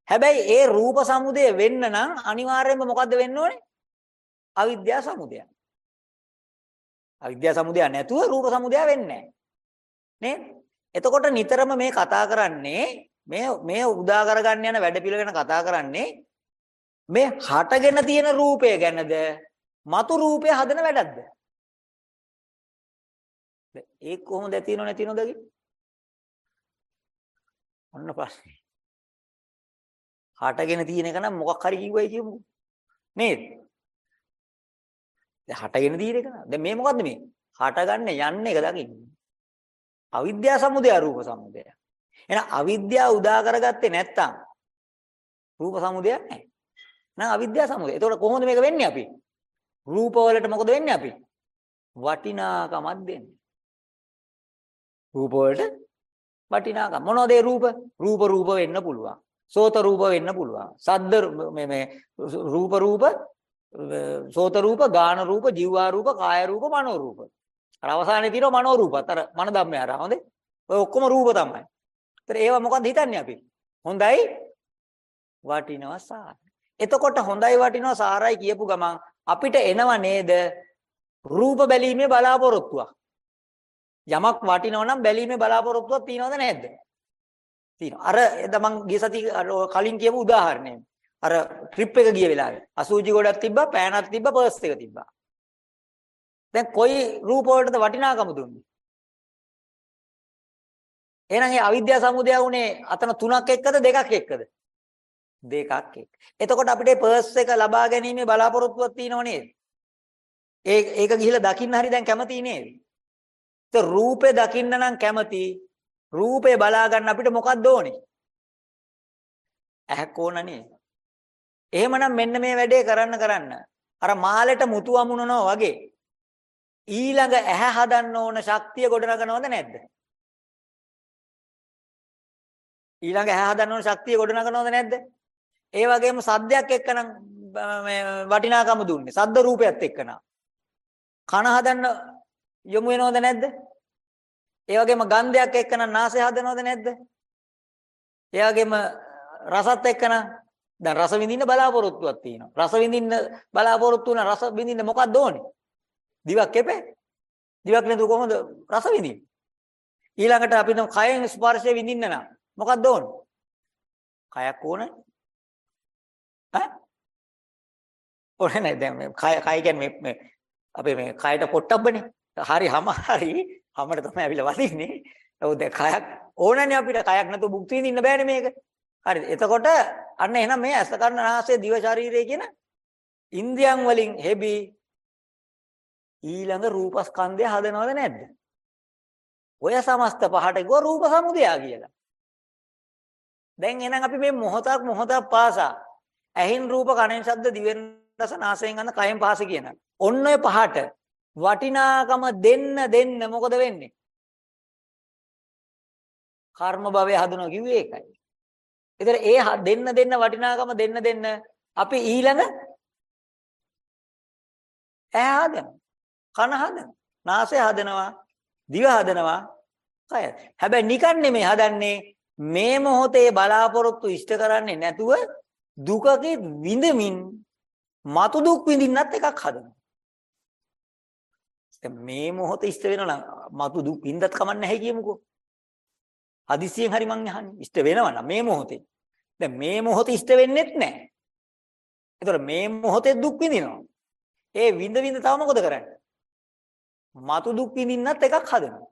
හැබැයි ඒ රූප සමුදය වෙන්න නම් අනිවාර්යයෙන්ම මොකද්ද වෙන්න ඕනේ? අවිද්‍යා සමුදය. අවිද්‍යා සමුදය නැතුව රූප සමුදය වෙන්නේ නැහැ. එතකොට නිතරම මේ කතා කරන්නේ මේ මේ උදා කරගන්න යන වැඩ පිළිවෙල ගැන කතා කරන්නේ මේ හටගෙන තියෙන රූපය ගැනද මතු රූපය හදන වැඩක්ද? ඒක කොහොමද ඇතිනව නැතිනවද ඔන්න ප්‍රශ්නේ. හටගෙන තියෙන එක නම් මොකක් හරි කිව්වයි කියමුකෝ. නේද? දැන් හටගෙන තියෙන එක නේද? දැන් මේ මොකද්ද මේ? හටගන්න යන්නේ එක දකින්න. අවිද්‍යා සමුදය රූප සමුදය. එහෙනම් අවිද්‍යාව උදා කරගත්තේ නැත්තම් රූප සමුදයක් නැහැ. නං අවිද්‍යාව සමුදය. එතකොට කොහොමද මේක වෙන්නේ අපි? රූප වලට මොකද වෙන්නේ අපි? වටිනාකමක් දෙන්නේ. රූප වලට වටිනාකම. මොනවද ඒ රූප? රූප රූප වෙන්න පුළුවන්. සෝත රූප වෙන්න පුළුවන්. සද්ද මේ මේ රූප රූප සෝත රූප, ගාන රූප, ජීවා රූප, කාය රූප, මනෝ රූප. අර අවසානයේ තියෙනවා මනෝ රූපත්. අර මන ධම්මය අර හොඳේ. ඔය ඔක්කොම රූප තමයි. ඒතර ඒවා මොකද්ද හිතන්නේ අපි? හොඳයි වටිනවා සාරයි. එතකොට හොඳයි වටිනවා සාරයි කියපු ගමන් අපිට එනව නේද රූප බැලීමේ බලාපොරොත්තුවක්. යමක් වටිනවා නම් බැලීමේ බලාපොරොත්තුවක් තියනවද නැද්ද? තියෙනවා. අර එද මං ගිය සති කලින් කියපු උදාහරණය. අර ට්‍රිප් එක ගිය වෙලාවේ අසූචි ගොඩක් තිබ්බා, පෑනක් තිබ්බා, පර්ස් එක තිබ්බා. දැන් කොයි රූප වලටද වටිනාකම දුන්නේ? එහෙනම් ඒ අවිද්‍යා සමුදය උනේ අතන තුනක් එක්කද දෙකක් එක්කද? දෙකක් එක්ක. එතකොට අපිට පර්ස් එක ලබා ගැනීමේ බලාපොරොත්තුවක් තියෙනව නේද? ඒ ඒක ගිහිල්ලා දකින්න හරි දැන් කැමති නේද? ඒ රූපේ දකින්න නම් කැමති. රූපේ බලා ගන්න අපිට මොකක්ද ඕනේ? ඇහක් ඕන නේද? එහෙමනම් මෙන්න මේ වැඩේ කරන්න කරන්න. අර මාලෙට මුතු අමුණනවා වගේ ඊළඟ ඇහැ හදන්න ඕන ශක්තිය ගොඩනගනවද නැද්ද? ඊළඟ ඇහැ හදන්න ඕන ශක්තිය ගොඩනගනවද නැද්ද? ඒ වගේම සද්දයක් එක්කනම් මේ වටිනාකම දුන්නේ. සද්ද රූපයත් එක්කන. කන හදන්න යොමු වෙනවද නැද්ද? ඒ වගේම ගන්ධයක් එක්කනම් නාසය හදනවද නැද්ද? ඒ වගේම රසත් එක්කනම් දැන් රස විඳින්න බලාපොරොත්තුවක් තියෙනවා. රස විඳින්න බලාපොරොත්තු වුණා රස විඳින්න මොකක්ද ඕනේ? දිවක් එපේ. දිවක් නැතුව කොහොමද රස විඳින්නේ? ඊළඟට අපි නම් කයෙන් ස්පර්ශය විඳින්න නම් මොකක්ද ඕනේ? කයක් ඕනේ. ඈ? ඕනේ නැහැ දැන් මේ කය කය කියන්නේ මේ අපේ මේ කයට පොට්ටබ්බනේ. හරි හැම හරි හැමකට තමයි අවිල වදින්නේ. ඔව් දැන් කයක් ඕනනේ අපිට කයක් නැතුව භුක්ති විඳින්න බෑනේ මේක. හරිද? එතකොට අන්න එහෙනම් මේ ඇස කර්ණ නාසය දිව ශරීරය කියන ඉන්ද්‍රියන් වලින් හෙබි ඊළඟ රූපස්කන්ධය හදනවද නැද්ද? ඔය සමස්ත පහට ගෝ රූප සමුදය කියලා. දැන් එහෙනම් අපි මේ මොහොතක් මොහොතක් පාසා ඇහින් රූප කනෙන් ශබ්ද දිවෙන් රස නාසයෙන් ගඳ කයෙන් පහස කියන. ඔන්න ඔය පහට වටිනාකම දෙන්න දෙන්න මොකද වෙන්නේ? කර්ම භවය හදනවා කිව්වේ ඒකයි. ඒතර ඒ දෙන්න දෙන්න වටිනාකම දෙන්න දෙන්න අපි ඊළඟ ඇහැ හදනවා. කන හදනවා. නාසය හදනවා. දිව හදනවා. කය. හැබැයි නිකන් නෙමෙයි හදන්නේ මේ මොහොතේ බලාපොරොත්තු ඉෂ්ට කරන්නේ නැතුව දුකකේ විඳමින් මතු දුක් විඳින්නත් එකක් හදනවා. දැන් මේ මොහොත ඉෂ්ට වෙනවා නම් මතු දුක් විඳත් කමක් නැහැ කියමුකෝ. හදිස්සියෙන් හරි මං අහන්නේ. ඉෂ්ට වෙනවා නම් මේ මොහොතේ. දැන් මේ මොහොත ඉෂ්ට වෙන්නෙත් නැහැ. ඒතර මේ මොහොතේ දුක් විඳිනවා. ඒ විඳ විඳ තව මොකද කරන්නේ? මතු දුක් විඳින්නත් එකක් හදනවා.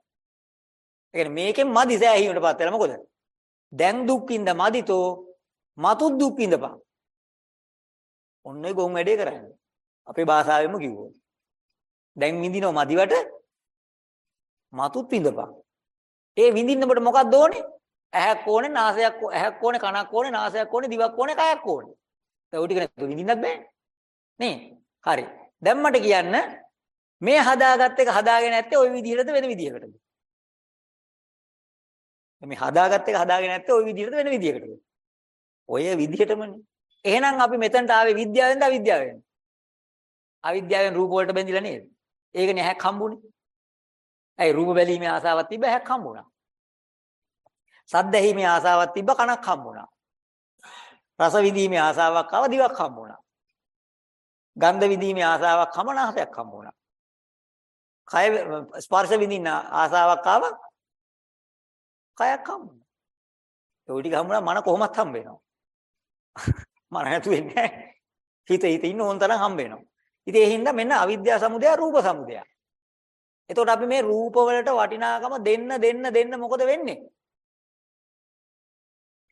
ඒ කියන්නේ මේකෙන් මදි සෑහීමටපත් වෙලා මොකද? දැන් දුක් විඳ මදිතෝ මතු දුක් විඳපන්. ඔන්නේ ගොන් වැඩේ කරන්නේ. අපේ භාෂාවෙම කිව්වොත්. දැන් විඳිනව මදිවට මතුත් විඳපන්. ඒ විඳින්න ඔබට මොකක්ද ඕනේ? ඇහක් ඕනේ, නාසයක් ඇහක් ඕනේ, කනක් ඕනේ, නාසයක් ඕනේ, දිවක් ඕනේ, කයක් ඕනේ. ඒ ටික නැතුව විඳින්නත් බෑනේ. නේ? හරි. දැන් මට කියන්න මේ හදාගත්ත එක හදාගෙන නැත්තේ ওই විදිහටද වෙන විදිහකටද? මේ හදාගත්ත එක හදාගෙන නැත්තේ ওই විදිහටද වෙන විදිහකටද? ඔය විදිහටමනේ. එහෙනම් අපි මෙතනට ආවේ විද්‍යාවෙන්ද අවිද්‍යාවෙන්ද? අවිද්‍යාවෙන් රූප වලට බැඳිලා නේද? ඒකනේ ඇහක් හම්බුනේ. ඇයි රූප බැලීමේ ආසාවක් තිබ්බ ඇහක් හම්බුණා. සද්ද ඇහිීමේ ආසාවක් තිබ්බ කනක් හම්බුණා. රස විඳීමේ ආසාවක් ආව දිවක් හම්බුණා. ගන්ධ විඳීමේ ආසාවක් හම නාසයක් හම්බුණා. කය ස්පර්ශ විඳින්න ආසාවක් ආව කයක් හම්බුණා. ඒ ටික හම්බුණා මන කොහොමත් හම්බ වෙනවා. මන නැතු වෙන්නේ නැහැ. හිත හිත ඉන්න ඕන තරම් හම්බ වෙනවා. ඉතින් ඒ හින්දා මෙන්න අවිද්‍යා සමුදය රූප සමුදය. එතකොට අපි මේ රූප වලට වටිනාකම දෙන්න දෙන්න දෙන්න මොකද වෙන්නේ?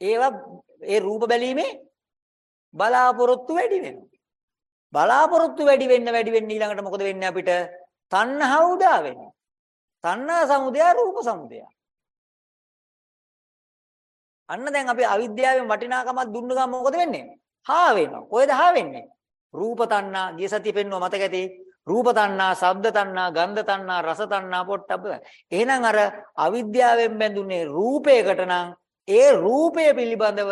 ඒවා ඒ රූප බැලීමේ බලාපොරොත්තු වැඩි වෙනවා. බලාපොරොත්තු වැඩි වෙන්න වැඩි වෙන්න ඊළඟට මොකද වෙන්නේ අපිට? තණ්හාව උදා වෙනවා. තණ්හා සමුදය රූප සමුදය. අන්න දැන් අපි අවිද්‍යාවෙන් වටිනාකමක් දුන්න ගමන් මොකද වෙන්නේ? හා වෙනවා. කොහෙද හා වෙන්නේ? රූප තණ්හා, ගිය සතිය පෙන්නුවා මතක ඇති. රූප තණ්හා, ශබ්ද තණ්හා, ගන්ධ තණ්හා, රස තණ්හා, පොට්ටබ්බ. එහෙනම් අර අවිද්‍යාවෙන් බැඳුනේ රූපයකට නම් ඒ රූපය පිළිබඳව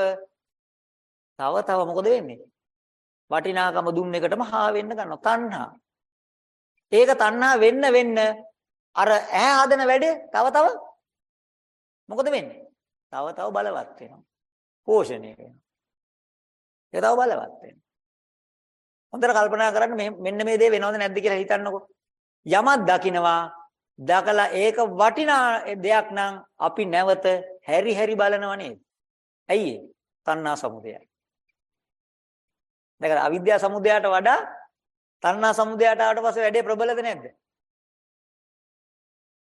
තව තව මොකද වෙන්නේ? වටිනාකම දුන්න එකටම හා වෙන්න ගන්නවා තණ්හා. ඒක තණ්හා වෙන්න වෙන්න අර ඈ හදන වැඩේ තව තව මොකද වෙන්නේ? තව තව බලවත් වෙනවා. පෝෂණය වෙනවා. ඒක තව බලවත් වෙනවා. හොඳට කල්පනා කරන්න මෙන්න මේ දේ වෙනවද නැද්ද කියලා හිතන්නකෝ. යමක් දකිනවා දකලා ඒක වටිනා දෙයක් නම් අපි නැවත හැරි හැරි බලනව නේද? ඇයි ඒ? තණ්හා සමුදයයි. දැන් අවිද්‍යා සමුදයට වඩා තණ්හා සමුදයට ආවට පස්සේ වැඩේ ප්‍රබලද නැද්ද?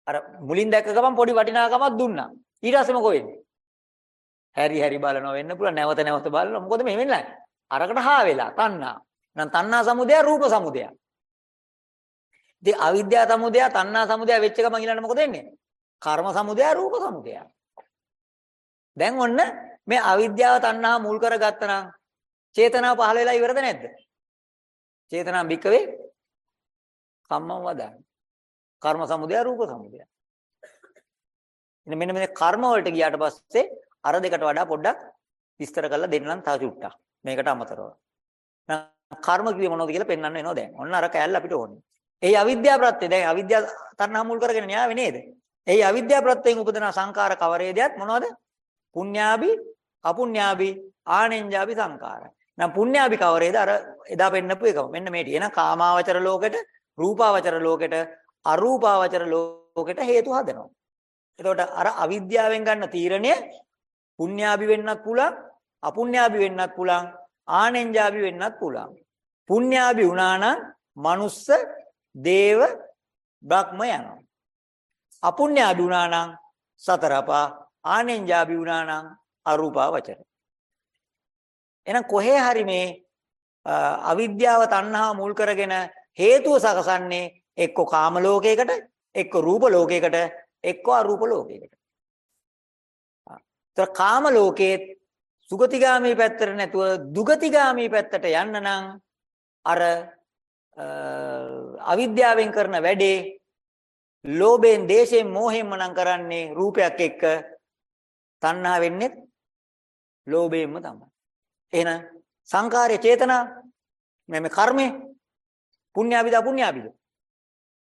අර මුලින් දැක්ක ගමන් පොඩි වටිනාකමක් දුන්නා. ඊට පස්සේ මොකෝ වෙන්නේ? හැරි හැරි බලනවා වෙන්න පුළුවන් නැවත නැවත බලනවා. මොකද මේ වෙන්නේ? අරකට හා වෙලා තණ්හා. නම් තණ්හා සමුදය රූප සමුදය. ඉතින් අවිද්‍යා සමුදය තණ්හා සමුදය වෙච්ච ගමන් ඊළඟට මොකද වෙන්නේ? කර්ම සමුදය රූප සමුදය. දැන් ඔන්න මේ අවිද්‍යාව තණ්හා මුල් කරගත්තා නම් චේතනාව පහළ වෙලා ඉවරද නැද්ද? චේතනාව බික්කවේ කම්මම වදා. කර්ම සමුදය රූප සමුදය. ඉතින් මෙන්න මේ කර්ම වලට ගියාට පස්සේ අර දෙකට වඩා පොඩ්ඩක් විස්තර කරලා දෙන්නම් තව චුට්ටක්. මේකට අමතරව. කර්ම කිව්වේ මොනවද කියලා පෙන්වන්න වෙනවා දැන්. ඔන්න අර කෑල්ල අපිට ඕනේ. එයි අවිද්‍යාව ප්‍රත්‍ය දැන් අවිද්‍යාව තණ්හා මුල් කරගෙන න්යාවේ නේද? එයි අවිද්‍යාව ප්‍රත්‍යයෙන් උපදින සංකාර කවරේදයක් මොනවද? පුඤ්ඤාභි, අපුඤ්ඤාභි, ආනෙන්ජාභි සංකාර. නම් පුඤ්ඤාභි කවරේද? අර එදා පෙන්නපු එකම. මෙන්න මේටි. එහෙනම් කාමාවචර ලෝකෙට, රූපාවචර ලෝකෙට, අරූපාවචර ලෝකෙට හේතු හදනවා. එතකොට අර අවිද්‍යාවෙන් ගන්න තීරණය පුඤ්ඤාභි වෙන්නත් පුළුවන්, අපුඤ්ඤාභි වෙන්නත් පුළුවන්, ආනෙන්ජාභි වෙන්නත් පුළුවන්. පුඤ්ඤාභි වුණා නම් මනුස්ස, දේව, බ්‍රහ්ම යනවා. අපුඤ්ඤාභි වුණා නම් සතරපා, ආනෙන්ජාභි වුණා නම් අරූපාවචර. එහෙනම් කොහේ හරි මේ අවිද්‍යාව තණ්හා මුල් කරගෙන හේතුව සකසන්නේ එක්ක කාම ලෝකයකට එක්ක රූප ලෝකයකට එක්ක අරූප ලෝකයකට. ତර කාම ලෝකයේ සුගතිගාමී පැත්තට නැතුව දුගතිගාමී පැත්තට යන්න නම් අර අවිද්‍යාවෙන් කරන වැඩේ ලෝභයෙන්, දේශයෙන්, මෝහයෙන්ම නම් කරන්නේ රූපයක් එක්ක තණ්හා වෙන්නේ ලෝභයෙන්ම තමයි. එහෙනම් සංකාරයේ චේතනා මේ මේ කර්මේ පුණ්‍යාවිද අපුණ්‍යාවිද?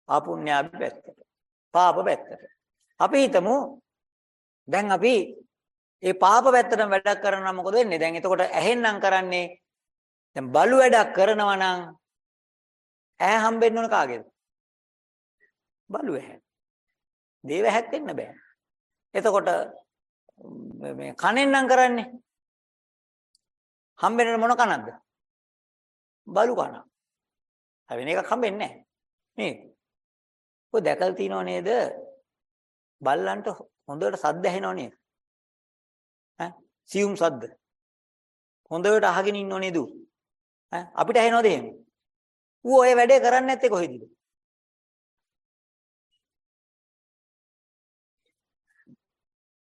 අපුණ්‍යාවි පැත්තට. පාප පැත්තට. අපි හිතමු දැන් අපි ඒ පාප පැත්තටම වැඩක් කරනවා මොකද වෙන්නේ? දැන් එතකොට ඇහෙන්නම් කරන්නේ දැන් බලු වැඩක් කරනවා නම් ඈ හම්බෙන්න ඕන කාගේද? බලු ඇහැ. දේව ඇහක් වෙන්න බෑ. එතකොට මේ කනෙන්නම් කරන්නේ හම්බෙන්නේ මොන කනක්ද? බලු කන. වෙන එකක් හම්බෙන්නේ නැහැ. නේද? ඔය දැකලා තියෙනව නේද? බල්ලන්ට හොඳට සද්ද ඇහෙනව නේද? ඈ සියුම් සද්ද. හොඳට අහගෙන ඉන්නව නේද? ඈ අපිට ඇහෙනවද එහෙම? ඌ ඔය වැඩේ කරන්නේ නැත්තේ කොහෙදද?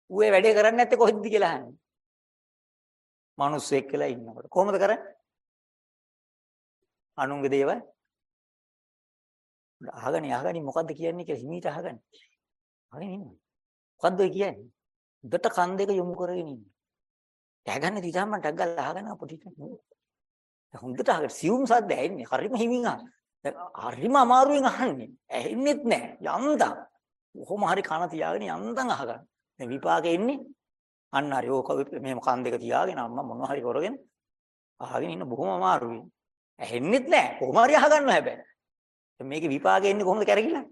ඌ ඒ වැඩේ කරන්නේ නැත්තේ කොහෙද කියලා අහන්නේ. මිනිස්සෙක් කියලා ඉන්නකොට කොහොමද කරන්නේ? අනුන්ගේ දේවල් අහගනි අහගනි මොකද්ද කියන්නේ කියලා හිමීට අහගනි. අහගෙන ඉන්න. මොකද්ද ඔය කියන්නේ? උඩට කන් දෙක යොමු කරගෙන ඉන්න. ඇගන්න දිහාම ටක් ගාලා අහගෙන අපිට. හොඳට අහගෙන සියුම් සද්ද ඇහෙන්නේ. හරිම හිමින් අහන. හරිම අමාරුවෙන් අහන්නේ. ඇහෙන්නෙත් නැහැ. යන්තම්. කොහොම හරි කන තියාගෙන යන්තම් අහගන්න. දැන් විපාකෙ එන්නේ අන්න හරි ඕක මෙහෙම කන් දෙක තියාගෙන අම්මා මොනවා හරි කරගෙන අහගෙන ඉන්න බොහොම අමාරුයි. ඇහෙන්නෙත් නැහැ. කොහොම හරි අහගන්න හැබැයි. දැන් මේකේ විපාකෙ එන්නේ කොහොමද කැරකිලා?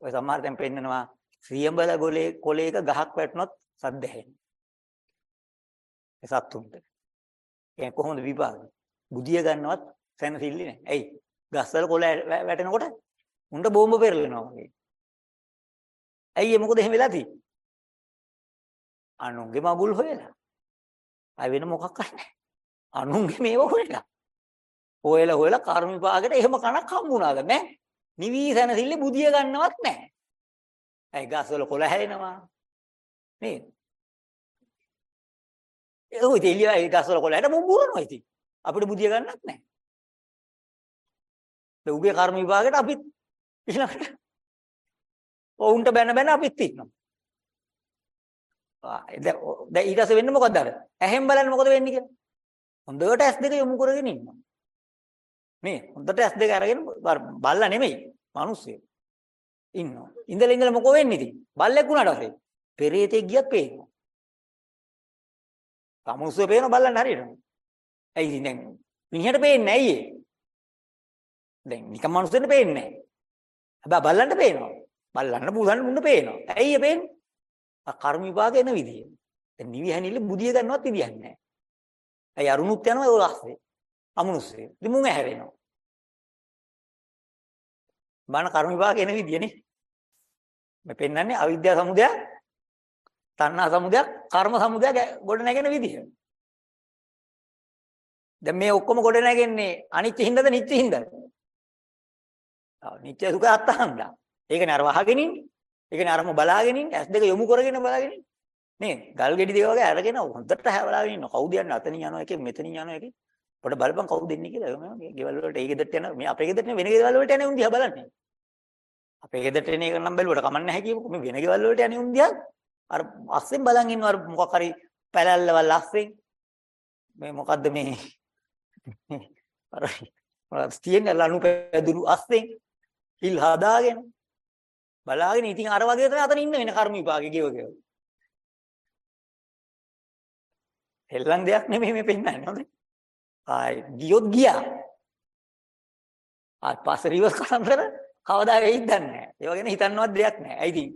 ඔය සමහර තැන් පෙන්නනවා ශ්‍රියඹල ගොලේ කොලේක ගහක් වැටුනොත් සද්ද ඇහෙන්නේ. ඒ සත්තුන්ට. ඒ කොහොමද විපාකෙ? බුදිය ගන්නවත් සැනසෙල්ලි නැහැ. ඇයි? ගස්වල කොළ වැටෙනකොට උන්ට බෝම්බ පෙරලෙනවා වගේ. ඇයි ඒ මොකද එහෙම වෙලා තියෙන්නේ? අනුන්ගේ මගුල් හොයලා. අය වෙන මොකක් නැහැ. අනුන්ගේ මේව හොයලා. හොයලා හොයලා කර්ම විපාකෙට එහෙම කණක් හම්බුණාද නැහැ. නිවි සැනසille බුදිය ගන්නවත් නැහැ. ඇයි ගස්වල කොළ හැලෙනවා. නේද? ඒ ඔය තෙලිය ඒ ගස්වල කොළ හැට බුරුනවා ඉතින්. අපිට බුදිය ගන්නත් නැහැ. ඒ උගේ කර්ම විපාකෙට අපිත් ඊළඟට ඔවුන්ට බැන බැන අපිත් ඉන්නවා. දැන් ඊට පස්සේ වෙන්නේ මොකද්ද අර? ඇහෙන් බලන්න මොකද වෙන්නේ කියලා. හොඳට ඇස් දෙක යොමු කරගෙන ඉන්නවා. මේ හොඳට ඇස් දෙක අරගෙන බල්ලා නෙමෙයි, මිනිස්සු. ඉන්නවා. ඉඳලා ඉඳලා මොකෝ වෙන්නේ ඉතින්? බල්ලෙක් වුණාට පස්සේ පෙරේතෙක් ගියත් පේනවා. තමුස්සෙ පේන බල්ලන් හරියට. ඇයි ඉතින් දැන් මිනිහට පේන්නේ ඇයි ඒ? දැන් නිකම් මිනිස්සුන්ට පේන්නේ නැහැ. හැබැයි බල්ලන්ට පේනවා. බල්ලන්න බුදන්න මුන්න පේනවා. ඇයි ඒ පේන්නේ? කර්ම විපාක එන විදිය. දැන් නිවි හැනිල්ල බුදිය ගන්නවත් විදියක් නැහැ. ඇයි අරුණුත් යනවා ඒ ඔස්සේ. අමනුස්සේ. ඉතින් මුං ඇහැරෙනවා. බාන කර්ම විපාක එන විදියනේ. මේ පෙන්වන්නේ අවිද්‍යා සමුදය, තණ්හා සමුදය, කර්ම සමුදය ගොඩ නැගෙන විදිය. දැන් මේ ඔක්කොම ගොඩ නැගෙන්නේ අනිත්‍ය හින්දාද නිත්‍ය හින්දාද? ආ නිත්‍ය සුඛ අත්තහන්දා. ඒකනේ අර වහගෙන ඉන්නේ. ඒ කියන්නේ අරම බලාගෙන ඉන්න ඇස් දෙක යොමු කරගෙන බලාගෙන ඉන්න. නේද? ගල් ගෙඩි දෙක වගේ අරගෙන හොඳට හැවලාගෙන ඉන්න. කවුද යන්නේ? අතනින් යනවා එකේ මෙතනින් යනවා එකේ. පොඩ බලපන් කවුද එන්නේ කියලා. මේ ගෙවල් වලට ඒ ගෙදරට යන මේ අපේ ගෙදරට වෙන ගෙවල් වලට යන්නේ උන් දිහා බලන්නේ. අපේ ගෙදරට එන එක නම් බැලුවට කමක් නැහැ කියමුකෝ. මේ වෙන ගෙවල් වලට යන්නේ උන් දිහා අර අස්සෙන් බලන් ඉන්නවා අර මොකක් හරි පැලැල්ලවල් අස්සෙන් මේ මොකද්ද මේ අර මොකක්ද තියෙන ලනු පැදුරු අස්සෙන් හිල් හදාගෙන බලාගෙන ඉතින් අර වගේ තමයි අතන ඉන්න වෙන කර්ම විපාකේ ගෙව ගෙව. හෙල්ලන් දෙයක් නෙමෙයි මේ පෙන්නන්නේ හොඳයි. ආයි ගියොත් ගියා. ආ පස්සේ රිවර්ස් කරන්තර කවදා වෙයිද දන්නේ නැහැ. ඒ වගේ හිතන්නවත් දෙයක් නැහැ. ඇයි ඉතින්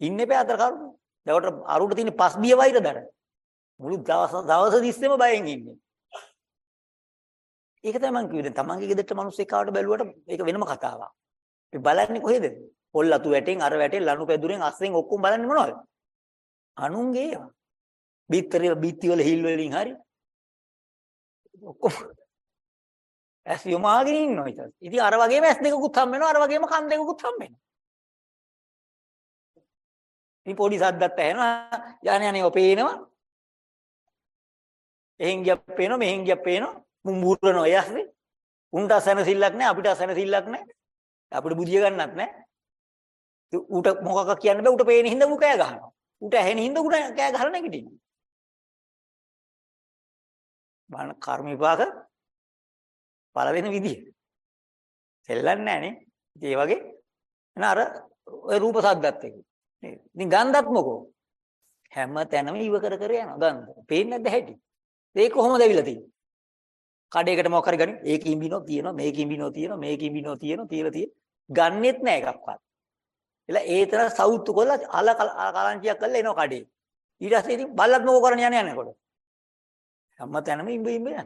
ඉන්නේ පෑ අතර කරුණු. දවල්ට අරුට තියෙන පස් බිය වෛර දර. මුළු දවස දවස තිස්සෙම බයෙන් ඉන්නේ. ඒක තමයි මම කිව්වේ. දැන් තමන්ගේ ගෙදරට මිනිස්සෙක් ආවට බැලුවට ඒක වෙනම කතාවක්. අපි බලන්නේ කොහෙද? පොල් අතු වැටෙන් අර වැටෙන් ලනු පැදුරෙන් අස්සෙන් ඔක්කොම බලන්නේ මොනවද? අනුන්ගේ ඒවා. බිත්තර බිත්ති වල හිල් වලින් හරි. ඔක්කොම ඇස් යොමාගෙන ඉන්නවා ඊට පස්සේ. ඉතින් අර වගේම ඇස් දෙකකුත් හම් වෙනවා අර වගේම කන් දෙකකුත් හම් වෙනවා. ඉතින් පොඩි සද්දත් ඇහෙනවා යانے යانے ඔපේනවා. එහෙන් ගියක් පේනවා මෙහෙන් ගියක් පේනවා මුඹුරනවා ඒ ඇස්නේ. උන්ට අසනසිල්ලක් නැහැ අපිට අසනසිල්ලක් නැහැ. අපිට බුදිය ගන්නත් නැහැ. ඌට මොකක් කියන්න බෑ ඌට පේන හින්දා ඌ කෑ ගහනවා. ඌට ඇහෙන හින්දා ඌට කෑ ගහලා නැගිටිනවා. බලන්න කර්ම විපාක පළ වෙන විදිය. සෙල්ලන්නේ නැහනේ. ඉතින් ඒ වගේ එන අර ඔය රූප සද්දත් එක. නේද? ඉතින් ගන්ධත් මොකෝ? හැම තැනම ඉව කර කර යනවා ගන්ධ. පේන්නේ නැද්ද හැටි? ඒක කොහොමද ඇවිල්ලා තියෙන්නේ? කඩේකට මොකක් හරි ගනි. ඒක ඉඹිනෝ තියෙනවා, මේක ඉඹිනෝ තියෙනවා, මේක ඉඹිනෝ තියෙනවා, තියලා තියෙන. ගන්නෙත් නෑ එකක්වත්. එලා ඒ තරම් සවුත්තු කරලා අල කලංචියක් කරලා එනවා කඩේ. ඊට පස්සේ ඉතින් බල්ලත් මොකෝ කරන්නේ යන්නේ යනකොට. හැම තැනම ඉඹ ඉඹ යනවා.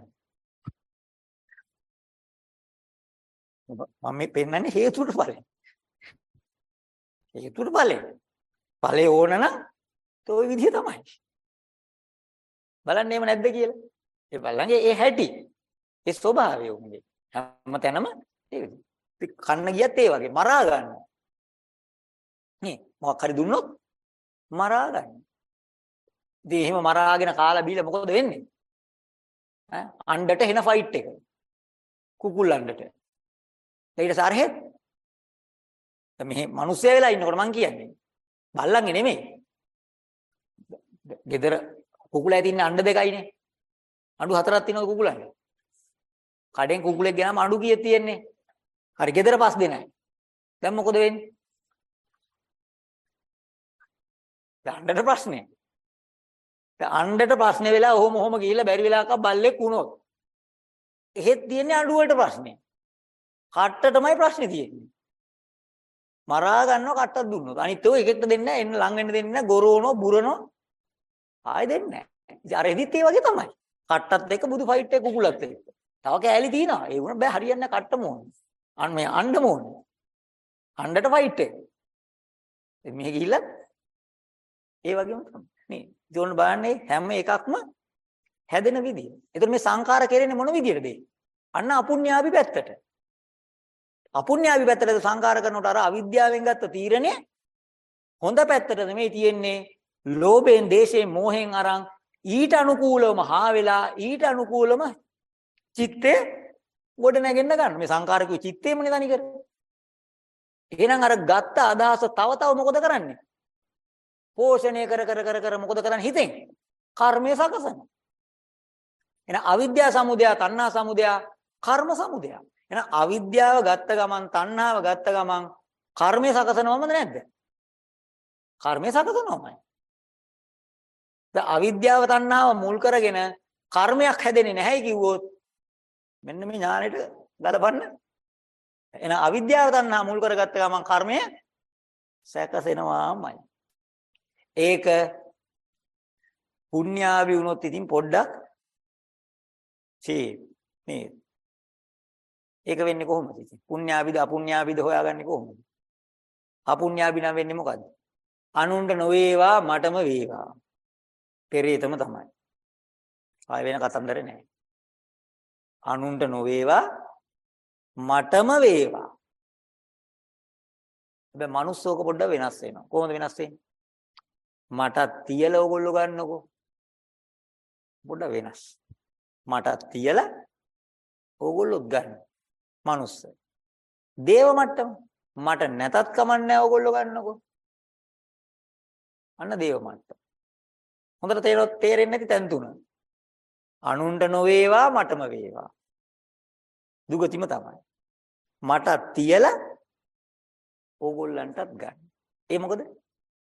මම මේ පෙන්වන්නේ හේතුවට ඵලය. හේතුවට ඵලය. ඵලය ඕන නම් તો ওই විදිහ තමයි. බලන්න එහෙම නැද්ද කියලා. ඒ බලන්නේ ඒ හැටි. ඒ ස්වභාවය උන්ගේ. හැම තැනම ඒ විදිහ. කන්න ගියත් ඒ වගේ මරා ගන්නවා. නේ මොකක් හරි දුන්නොත් මරා ගන්න. ඉතින් එහෙම මරාගෙන කාලා බීලා මොකද වෙන්නේ? ඈ අණ්ඩට එන ෆයිට් එක. කුකුල් අණ්ඩට. ඊට සාරහෙත් දැන් මෙහෙ මිනිස්සය වෙලා ඉන්නකොට මං කියන්නේ බල්ලන්ගේ නෙමෙයි. ගෙදර කුකුලා තියෙන අඬ දෙකයිනේ. අඬු හතරක් තියෙනවා කුකුලන්ගේ. කඩෙන් කුකුලෙක් ගෙනාම අඬු කීයක් තියෙන්නේ? හරි ගෙදර පස් දෙනයි. දැන් මොකද වෙන්නේ? අඬට ප්‍රශ්නේ. දැන් අඬට ප්‍රශ්නේ වෙලා ඔහොම ඔහොම ගිහිල්ලා බැරි වෙලාවක බල්ලෙක් වුණොත්. එහෙත් තියෙන්නේ අඬු වලට ප්‍රශ්නේ. කට්ටටමයි ප්‍රශ්නේ තියෙන්නේ. මරා ගන්නව කට්ටක් දුන්නොත්. අනිත් ඒවා එක එකට දෙන්නේ නැහැ. එන්න ලං වෙන්න දෙන්නේ නැහැ. ගොරවනෝ බුරනෝ ආයෙ දෙන්නේ නැහැ. ඉතින් අර එදිත් ඒ වගේ තමයි. කට්ටත් එක්ක බුදු ෆයිට් එක කුකුලත් එක්ක. තව කෑලි තියෙනවා. ඒ වුණ බෑ හරියන්නේ කට්ටම ඕනේ. අන්න මේ අණ්ඩම ඕනේ. අණ්ඩට ෆයිට් එක. මෙහෙ ගිහිල්ලා ඒ වගේම තමයි. නේ. ඉතින් බලන්නේ හැම එකක්ම හැදෙන විදිය. ඒතර මේ සංඛාර කෙරෙන්නේ මොන විදියටද? අන්න අපුඤ්ඤාභි පැත්තට. අපුඤ්ඤාවි පැත්තට සංකාර කරනකොට අර අවිද්‍යාවෙන් ගත්ත තීරණය හොඳ පැත්තට නෙමෙයි තියෙන්නේ ලෝභයෙන් දේශයෙන් මෝහෙන් අරන් ඊට අනුකූලවම හා වෙලා ඊට අනුකූලම චිත්තේ ගොඩ නැගෙන්න ගන්න මේ සංකාරකේ චිත්තේමනේ තනි කර. එහෙනම් අර ගත්ත අදහස තව තව මොකද කරන්නේ? පෝෂණය කර කර කර කර මොකද කරන්නේ හිතෙන්? කර්මය සකසන. එහෙනම් අවිද්‍යා සමුදය, තණ්හා සමුදය, කර්ම සමුදය. එහෙනම් අවිද්‍යාව ගත්ත ගමන් තණ්හාව ගත්ත ගමන් කර්මය සකසනවමද නැද්ද? කර්මය සකසනවමයි. දැන් අවිද්‍යාව තණ්හාව මුල් කරගෙන කර්මයක් හැදෙන්නේ නැහැ කිව්වොත් මෙන්න මේ ඥානෙට ගලපන්න. එහෙනම් අවිද්‍යාව තණ්හා මුල් කරගත්ත ගමන් කර්මය සකසෙනවාමයි. ඒක පුණ්‍යාවි වුණොත් ඉතින් පොඩ්ඩක් සී මේ ඒක වෙන්නේ කොහොමද ඉතින්? පුඤ්ඤාවිද අපුඤ්ඤාවිද හොයාගන්නේ කොහොමද? අපුඤ්ඤාවි නම් වෙන්නේ මොකද්ද? අනුන්ට නොවේවා මටම වේවා. පෙරේතම තමයි. ආය වෙන කතන්දර නැහැ. අනුන්ට නොවේවා මටම වේවා. හැබැයි manussෝක පොඩ්ඩක් වෙනස් වෙනවා. කොහොමද වෙනස් වෙන්නේ? මටත් තියලා ඕගොල්ලෝ ගන්නකො. පොඩ්ඩක් වෙනස්. මටත් තියලා ඕගොල්ලොත් ගන්න. මනුස්ස. දේව මට්ටම. මට නැතත් කමන්නේ ඔයගොල්ලෝ ගන්නකො. අන්න දේව මට්ටම. හොඳට තේරෙන්නේ නැති තැන් තුන. අනුන්ට නොවේවා මටම වේවා. දුගතිම තමයි. මට තියලා ඕගොල්ලන්ටත් ගන්න. ඒ මොකද?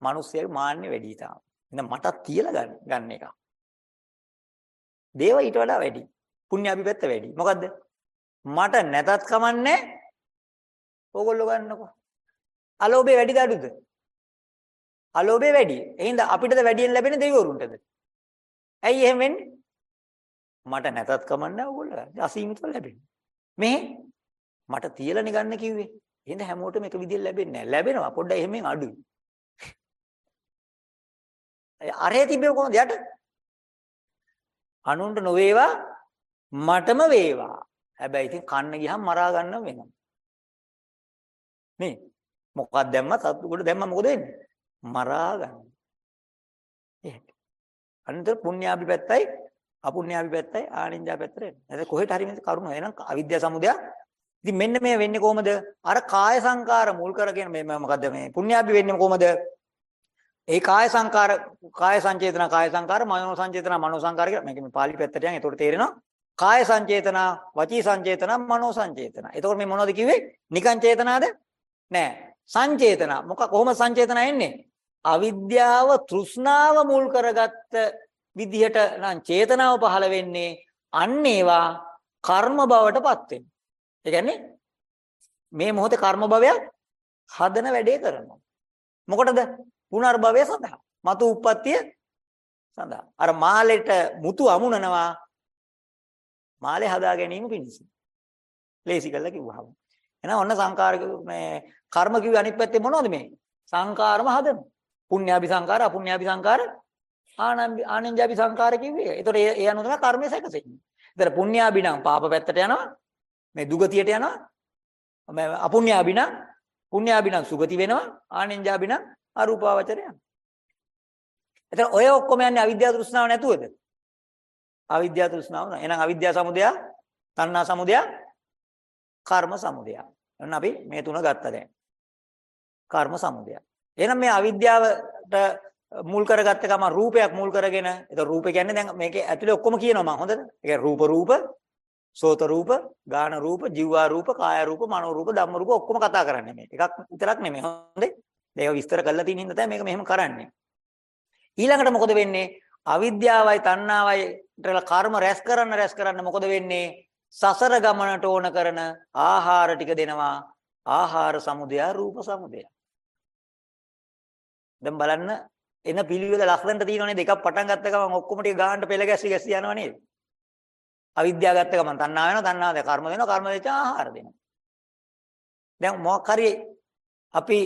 මිනිස්සුගේ මාන්නේ වැඩි තාම. එහෙනම් මටත් තියලා ගන්න ගන්න එක. දේව ඊට වඩා වැඩි. පුණ්‍ය අභිපැත්ත වැඩි. මොකද්ද? මට නැතත් කමන්නේ ඕගොල්ලෝ ගන්නකො. අලෝභය වැඩිද අඩුද? අලෝභය වැඩි. එහෙනම් අපිටද වැඩියෙන් ලැබෙන්නේ දෙවිවරුන්ටද? ඇයි එහෙම වෙන්නේ? මට නැතත් කමන්නේ ඕගොල්ලෝ ගන්න. අසීමිතව ලැබෙන්නේ. මේ මට තියලානේ ගන්න කිව්වේ. එහෙනම් හැමෝටම එක විදිහට ලැබෙන්නේ නැහැ. ලැබෙනවා පොඩ්ඩක් එහෙමෙන් අඩුයි. අරේ තිබ්බේ කොහොමද යට? අනුන්ට නොවේවා මටම වේවා. හැබැයි ඉතින් කන්න ගියහම මරා ගන්න වෙනවා. නේ මොකක්ද දැම්මත් සතුටුකොට දැම්ම මොකද වෙන්නේ? මරා ගන්න. එහෙනම් අනිතර පුණ්‍යාභි පැත්තයි අපුණ්‍යාභි පැත්තයි ආනින්ජා පැත්තට එන්නේ. එතකොට කොහෙට හරි මේ කරුණ එහෙනම් අවිද්‍යා සමුදය. ඉතින් මෙන්න මේ වෙන්නේ කොහමද? අර කාය සංකාර මුල් කරගෙන මේ මොකද්ද මේ පුණ්‍යාභි වෙන්නේ කොහමද? ඒ කාය සංකාර කාය සංචේතන කාය සංකාර මනෝ සංචේතන මනෝ සංකාර කියලා මේක මේ පාලි පැත්තට යන. එතකොට තේරෙනවා කාය සංචේතන වචී සංචේතන මනෝ සංචේතන. එතකොට මේ මොනවද කිව්වේ? නිකං චේතනාද? නෑ. සංචේතන. මොක කොහොම සංචේතන එන්නේ? අවිද්‍යාව තෘෂ්ණාව මුල් කරගත්ත විදිහට නම් චේතනාව පහළ වෙන්නේ අන්න ඒවා කර්ම බවටපත් වෙනවා. ඒ කියන්නේ මේ මොහොතේ කර්ම භවයක් හදන වැඩේ කරනවා. මොකටද? පුනර්භවය සඳහා. මතු උප්පත්තිය සඳහා. අර මාලෙට මුතු අමුණනවා මාලේ හදා ගැනීම පිණිස. ලේසි කරලා කිව්වහම. එහෙනම් ඔන්න සංකාර මේ කර්ම කිව්වේ අනිත් පැත්තේ මොනවද මේ? සංකාරම හදන. පුණ්‍යාභි සංකාර, අපුණ්‍යාභි සංකාර, ආනන්ජාභි සංකාර කිව්වේ. ඒතකොට ඒ ඒ අනුව තමයි කර්මය සැකසෙන්නේ. ඒතර පුණ්‍යාභි නම් පාප පැත්තට යනවා. මේ දුගතියට යනවා. අපුණ්‍යාභි නම් පුණ්‍යාභි නම් සුගති වෙනවා. ආනන්ජාභි නම් අරූපාවචර යනවා. එතන ඔය ඔක්කොම යන්නේ අවිද්‍යාව තෘෂ්ණාව නැතුවද? අවිද්‍යාව තෘෂ්ණාව නෑ. එහෙනම් අවිද්‍යාව සමුදය, තණ්හා සමුදය, කර්ම සමුදය. එහෙනම් අපි මේ තුන ගත්තා දැන්. කර්ම සමුදය. එහෙනම් මේ අවිද්‍යාවට මුල් කරගත්ත ගම රූපයක් මුල් කරගෙන ඒක රූප කියන්නේ දැන් මේකේ ඇතුලේ ඔක්කොම කියනවා මම හොඳද? ඒ රූප රූප, සෝත රූප, ගාන රූප, ජීවා රූප, කාය රූප, මනෝ රූප, ධම්ම රූප ඔක්කොම කතා කරන්නේ මේ. එකක් විතරක් නෙමෙයි හොඳේ. ඒක විස්තර කරලා තියෙන හින්දා තමයි මේක මෙහෙම කරන්නේ. ඊළඟට මොකද වෙන්නේ? අවිද්‍යාවයි තණ්හාවයි කර්ම රැස් කරන්න රැස් කරන්න මොකද වෙන්නේ? සසර ගමනට ඕන කරන ආහාර ටික දෙනවා. ආහාර සමුදය රූප සමුදය. දැන් බලන්න එන පිළිවෙල ලස්සනට තියෙනවනේ දෙකක් පටන් ගත්ත ගමන් ඔක්කොම ටික ගානට පෙළ ගැස්සි ගැස්සි යනවා නේද? අවිද්‍යාව ගත්ත ගමන් තණ්හා වෙනවා තණ්හාද කර්ම වෙනවා කර්ම වෙච්ච ආහාර දෙනවා. දැන් මොකක් හරි අපි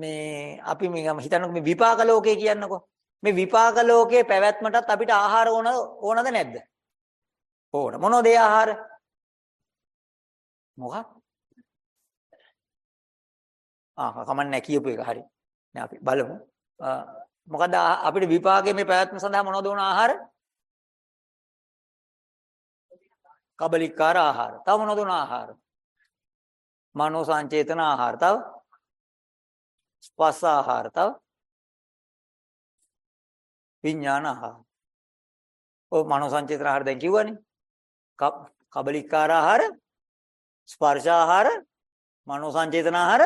මේ අපි මේ හිතන්නකෝ මේ විපාක ලෝකේ කියන්නකෝ. මේ විපාක ලෝකයේ පැවැත්මටත් අපිට ආහාර ඕන ඕනද නැද්ද? ඕන. මොනවද ඒ ආහාර? මොකක්? ආ කමන්නේ කියපු එක හරි. දැන් අපි බලමු. මොකද අපිට විපාකයේ මේ පැවැත්ම සඳහා මොනවද ඕන ආහාර? කබලිකාර ආහාර. තව මොනවද ඕන ආහාර? මනෝ සංචේතන ආහාර. තව ස්පස්ස ආහාර තව විඥාන ආහාර. ඔය මනෝ සංචේතන ආහාර දැන් කිව්වනේ. කබලිකාර ආහාර, ස්පර්ශ ආහාර, මනෝ සංචේතන ආහාර,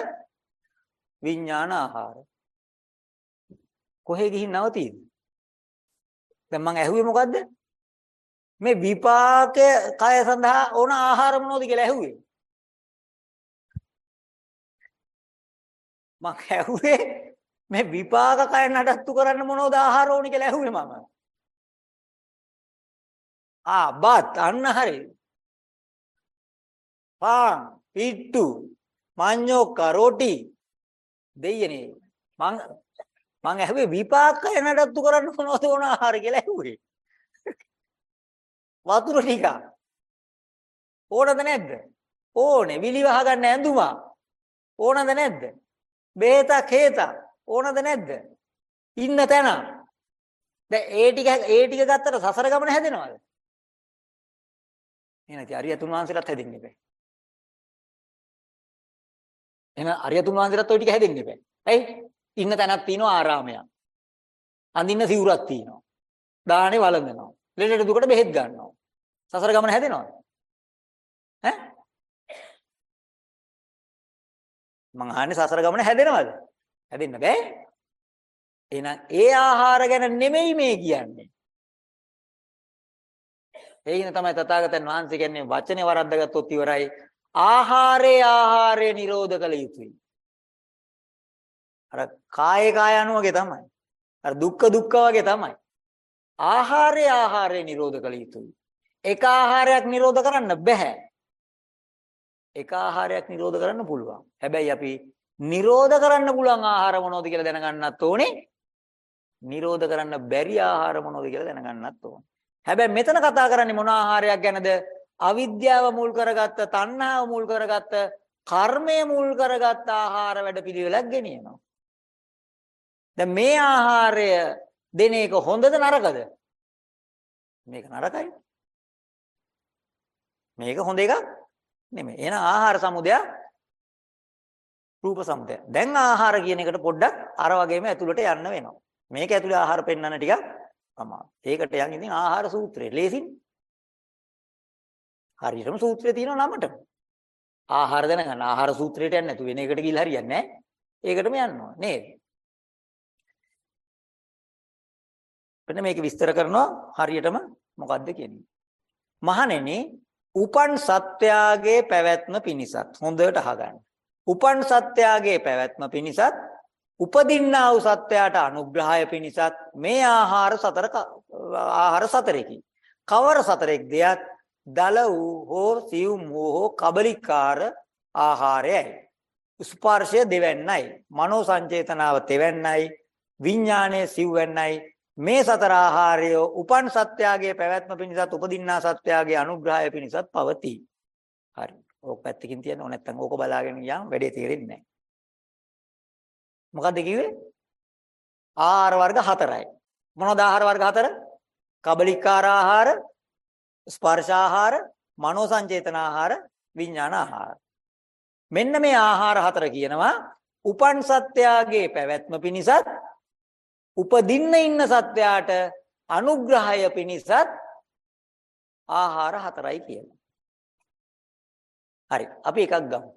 විඥාන ආහාර. කොහෙ ගිහින් නවතීද? දැන් මම ඇහුවේ මොකද්ද? මේ විපාකය කය සඳහා ඕන ආහාර මොනවද කියලා ඇහුවේ. මම ඇහුවේ මේ විපාක කය නඩත්තු කරන්න මොනවද ආහාර ඕනි කියලා ඇහුවේ මම. ආ බත් අන්න හරි. පාන් පිට්ටු මඤ්ඤොක්ක රොටි දෙයියනේ මං මං ඇහුවේ විපාක කය නඩත්තු කරන්න මොනවද ඕන ආහාර කියලා ඇහුවේ. වතුර ටික ඕනද නැද්ද? ඕනේ. විලි වහ ගන්න ඇඳුම ඕනද නැද්ද? බේතක් හේතක් ඕනද නැද්ද? ඉන්න තැන. දැන් ඒ ටික ඒ ටික ගත්තට සසර ගමන හැදෙනවද? එහෙනම් ඉතින් අරියතුන් වහන්සේලාත් හැදෙන්නේ නැහැ. එහෙනම් අරියතුන් වහන්සේලාත් ওই ටික හැදෙන්නේ නැහැ. ඇයි? ඉන්න තැනක් තියෙනවා ආරාමයක්. අඳින්න සිවුරක් තියෙනවා. දාහනේ වළඳනවා. ලෙඩට දුකට බෙහෙත් ගන්නවා. සසර ගමන හැදෙනවද? ඈ? මං අහන්නේ සසර ගමන හැදෙනවද? හැදෙන්න බෑ. එහෙනම් ඒ ආහාර ගැන නෙමෙයි මේ කියන්නේ. ඒකින තමයි තථාගතයන් වහන්සේ කියන්නේ වචනේ වරද්දාගත්තොත් ඉවරයි. ආහාරේ ආහාරය නිරෝධ කළ යුතුයි. අර කායේ කාය අනුවගේ තමයි. අර දුක්ඛ දුක්ඛ වගේ තමයි. ආහාරය ආහාරය නිරෝධ කළ යුතුයි. එක ආහාරයක් නිරෝධ කරන්න බෑ. එක ආහාරයක් නිරෝධ කරන්න පුළුවන්. හැබැයි අපි නිරෝධ කරන්න පුළුවන් ආහාර මොනවද කියලා දැනගන්නත් ඕනේ. නිරෝධ කරන්න බැරි ආහාර මොනවද කියලා දැනගන්නත් ඕනේ. හැබැයි මෙතන කතා කරන්නේ මොන ආහාරයක් ගැනද? අවිද්‍යාව මුල් කරගත්ත, තණ්හාව මුල් කරගත්ත, කර්මය මුල් කරගත්ත ආහාර වැඩපිළිවෙලක් ගෙනියනවා. දැන් මේ ආහාරය දෙන එක හොඳද නරකද? මේක නරකයි. මේක හොඳ එකක් නෙමෙයි. එහෙනම් ආහාර සමුදය රූප සමුදය. දැන් ආහාර කියන එකට පොඩ්ඩක් අර වගේම ඇතුළට යන්න වෙනවා. මේක ඇතුලේ ආහාර පෙන්වන්න ටිකක් අමාරුයි. ඒකට යන් ඉතින් ආහාර සූත්‍රය ලේසින්. හරියටම සූත්‍රය තියෙනවා නමට. ආහාර දැනගන්න ආහාර සූත්‍රයට යන්නේ නැතු වෙන එකට ගිහිල්ලා හරියන්නේ නැහැ. ඒකටම යන්න ඕනේ නේද? මෙන්න මේක විස්තර කරනවා හරියටම මොකද්ද කියන්නේ. මහණෙනි උපන් සත්‍යාගේ පැවැත්ම පිණිසත් හොඳට අහගන්න. උපන් සත්‍යාගේ පැවැත්ම පිණිසත් උපදින්නා වූ සත්‍යයට අනුග්‍රහය පිණිසත් මේ ආහාර සතර ආහාර සතරෙකි. කවර සතරෙක් දෙයත් දල වූ හෝ සියුම් වූ හෝ කබලිකාර ආහාරයයි. ස්පර්ශය දෙවන්නයි. මනෝ සංචේතනාව තෙවන්නයි. විඥානයේ සිව්වන්නයි. මේ සතර ආහාරය උපන් සත්‍යාගේ පැවැත්ම පිණිසත් උපදින්නා සත්‍යාගේ අනුග්‍රහය පිණිසත් පවතී. හරි. ඕක පැත්තකින් තියන්න ඕන නැත්නම් ඕක බලාගෙන ගියාම වැඩේ තේරෙන්නේ නැහැ. මොකද්ද කිව්වේ? ආහාර වර්ග හතරයි. මොනවද ආහාර වර්ග හතර? කබලිකාර ආහාර, ස්පර්ශ ආහාර, මනෝ සංචේතන ආහාර, විඥාන ආහාර. මෙන්න මේ ආහාර හතර කියනවා උපන් සත්‍යාගේ පැවැත්ම පිණිසත් උපදින්න ඉන්න සත්‍යයට අනුග්‍රහය පිණිසත් ආහාර හතරයි කියලා. හරි අපි එකක් ගමු.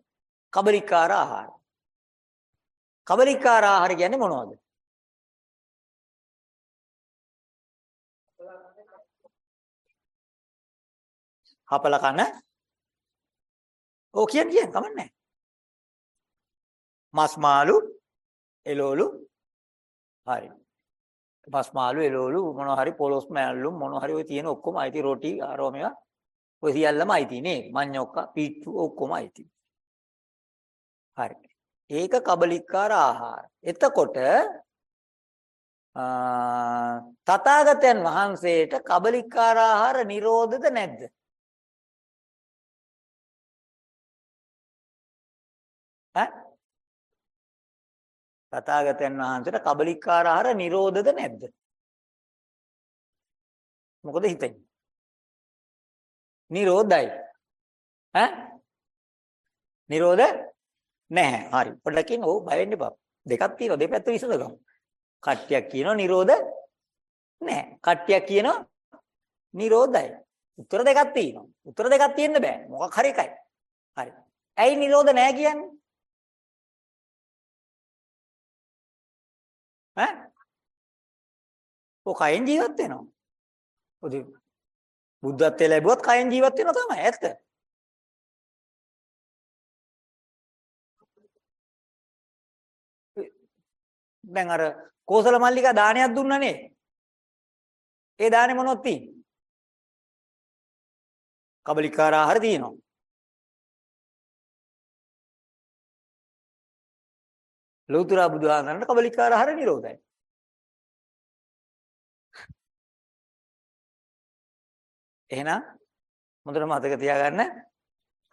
කබලිකාර ආහාර. කබලිකාර ආහාර කියන්නේ මොනවද? හපල කන ඕ කියන්න කියන්න කමන්නේ මස් මාළු එළවලු හරි මස් මාළු එළවලු මොනවා හරි පොලොස් මෑල්ලු මොනවා හරි ඔය තියෙන ඔක්කොම අයිති රොටි ආරෝ මේවා ඔය සියල්ලම අයිති නේ මඤ්ඤොක්ක පීට්ටු ඔක්කොම අයිති හරි ඒක කබලිකාර ආහාර. එතකොට තථාගතයන් වහන්සේට කබලිකාර ආහාර නිරෝධද නැද්ද? ඈ? තථාගතයන් වහන්සේට කබලිකාර ආහාර නිරෝධද නැද්ද? මොකද හිතන්නේ? නිරෝධයි. ඈ? නිරෝධ නැහැ. හරි. පොඩ්ඩකින් ඔව් බය වෙන්න එපා. දෙකක් තියෙනවා. දෙපැත්ත විසඳගමු. කට්ටියක් කියනවා නිරෝධ නැහැ. කට්ටියක් කියනවා නිරෝධයි. උත්තර දෙකක් තියෙනවා. උත්තර දෙකක් තියෙන්න බෑ. මොකක් හරි එකයි. හරි. ඇයි නිරෝධ නැහැ කියන්නේ? ඈ? ඔය කයෙන් ජීවත් වෙනවා. ඔය බුද්ධත්වයේ ලැබුවත් කයෙන් ජීවත් වෙනවා තමයි. ඇත්ත. දැන් අර කෝසල මල්ලිකා දානයක් දුන්නනේ. ඒ දානේ මොනවද තියෙන්නේ? කබලිකාර ආහාර තියෙනවා. ලෞතර බුදුහාමරණ කබලිකාර ආහාර නිරෝධයි. එහෙනම් හොඳට මතක තියාගන්න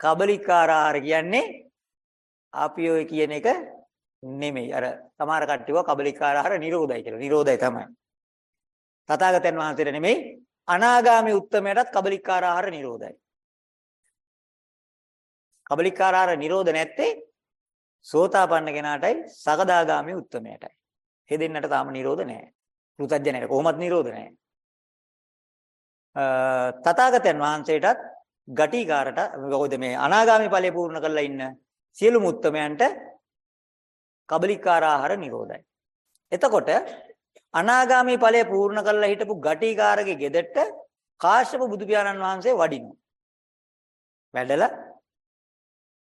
කබලිකාර ආහාර කියන්නේ අපි ඔය කියන එක නෙමෙයි. අර සමහර කට්ටියව කබලිකාර ආහාර නිරෝධයි කියලා. නිරෝධයි තමයි. තථාගතයන් වහන්සේට නෙමෙයි අනාගාමී උත්තමයටත් කබලිකාර ආහාර නිරෝධයි. කබලිකාර ආහාර නිරෝධ නැත්තේ සෝතාපන්න කෙනාටයි සකදාගාමි උත්තමයටයි. හෙදෙන්නට තාම නිරෝධ නැහැ. පෘථජ්ජනයට කොහොමත් නිරෝධ නැහැ. තථාගතයන් වහන්සේටත් ගටිකාරට මොකද මේ අනාගාමි ඵලය පූර්ණ කරලා ඉන්න සියලු මුත්තමයන්ට කබලිකාර ආහාර නිරෝධයි. එතකොට අනාගාමි ඵලය පූර්ණ කරලා හිටපු ගටිකාරගේ ගෙදරට කාශ්‍යප බුදු පියාණන් වහන්සේ වඩිනවා. වැඩලා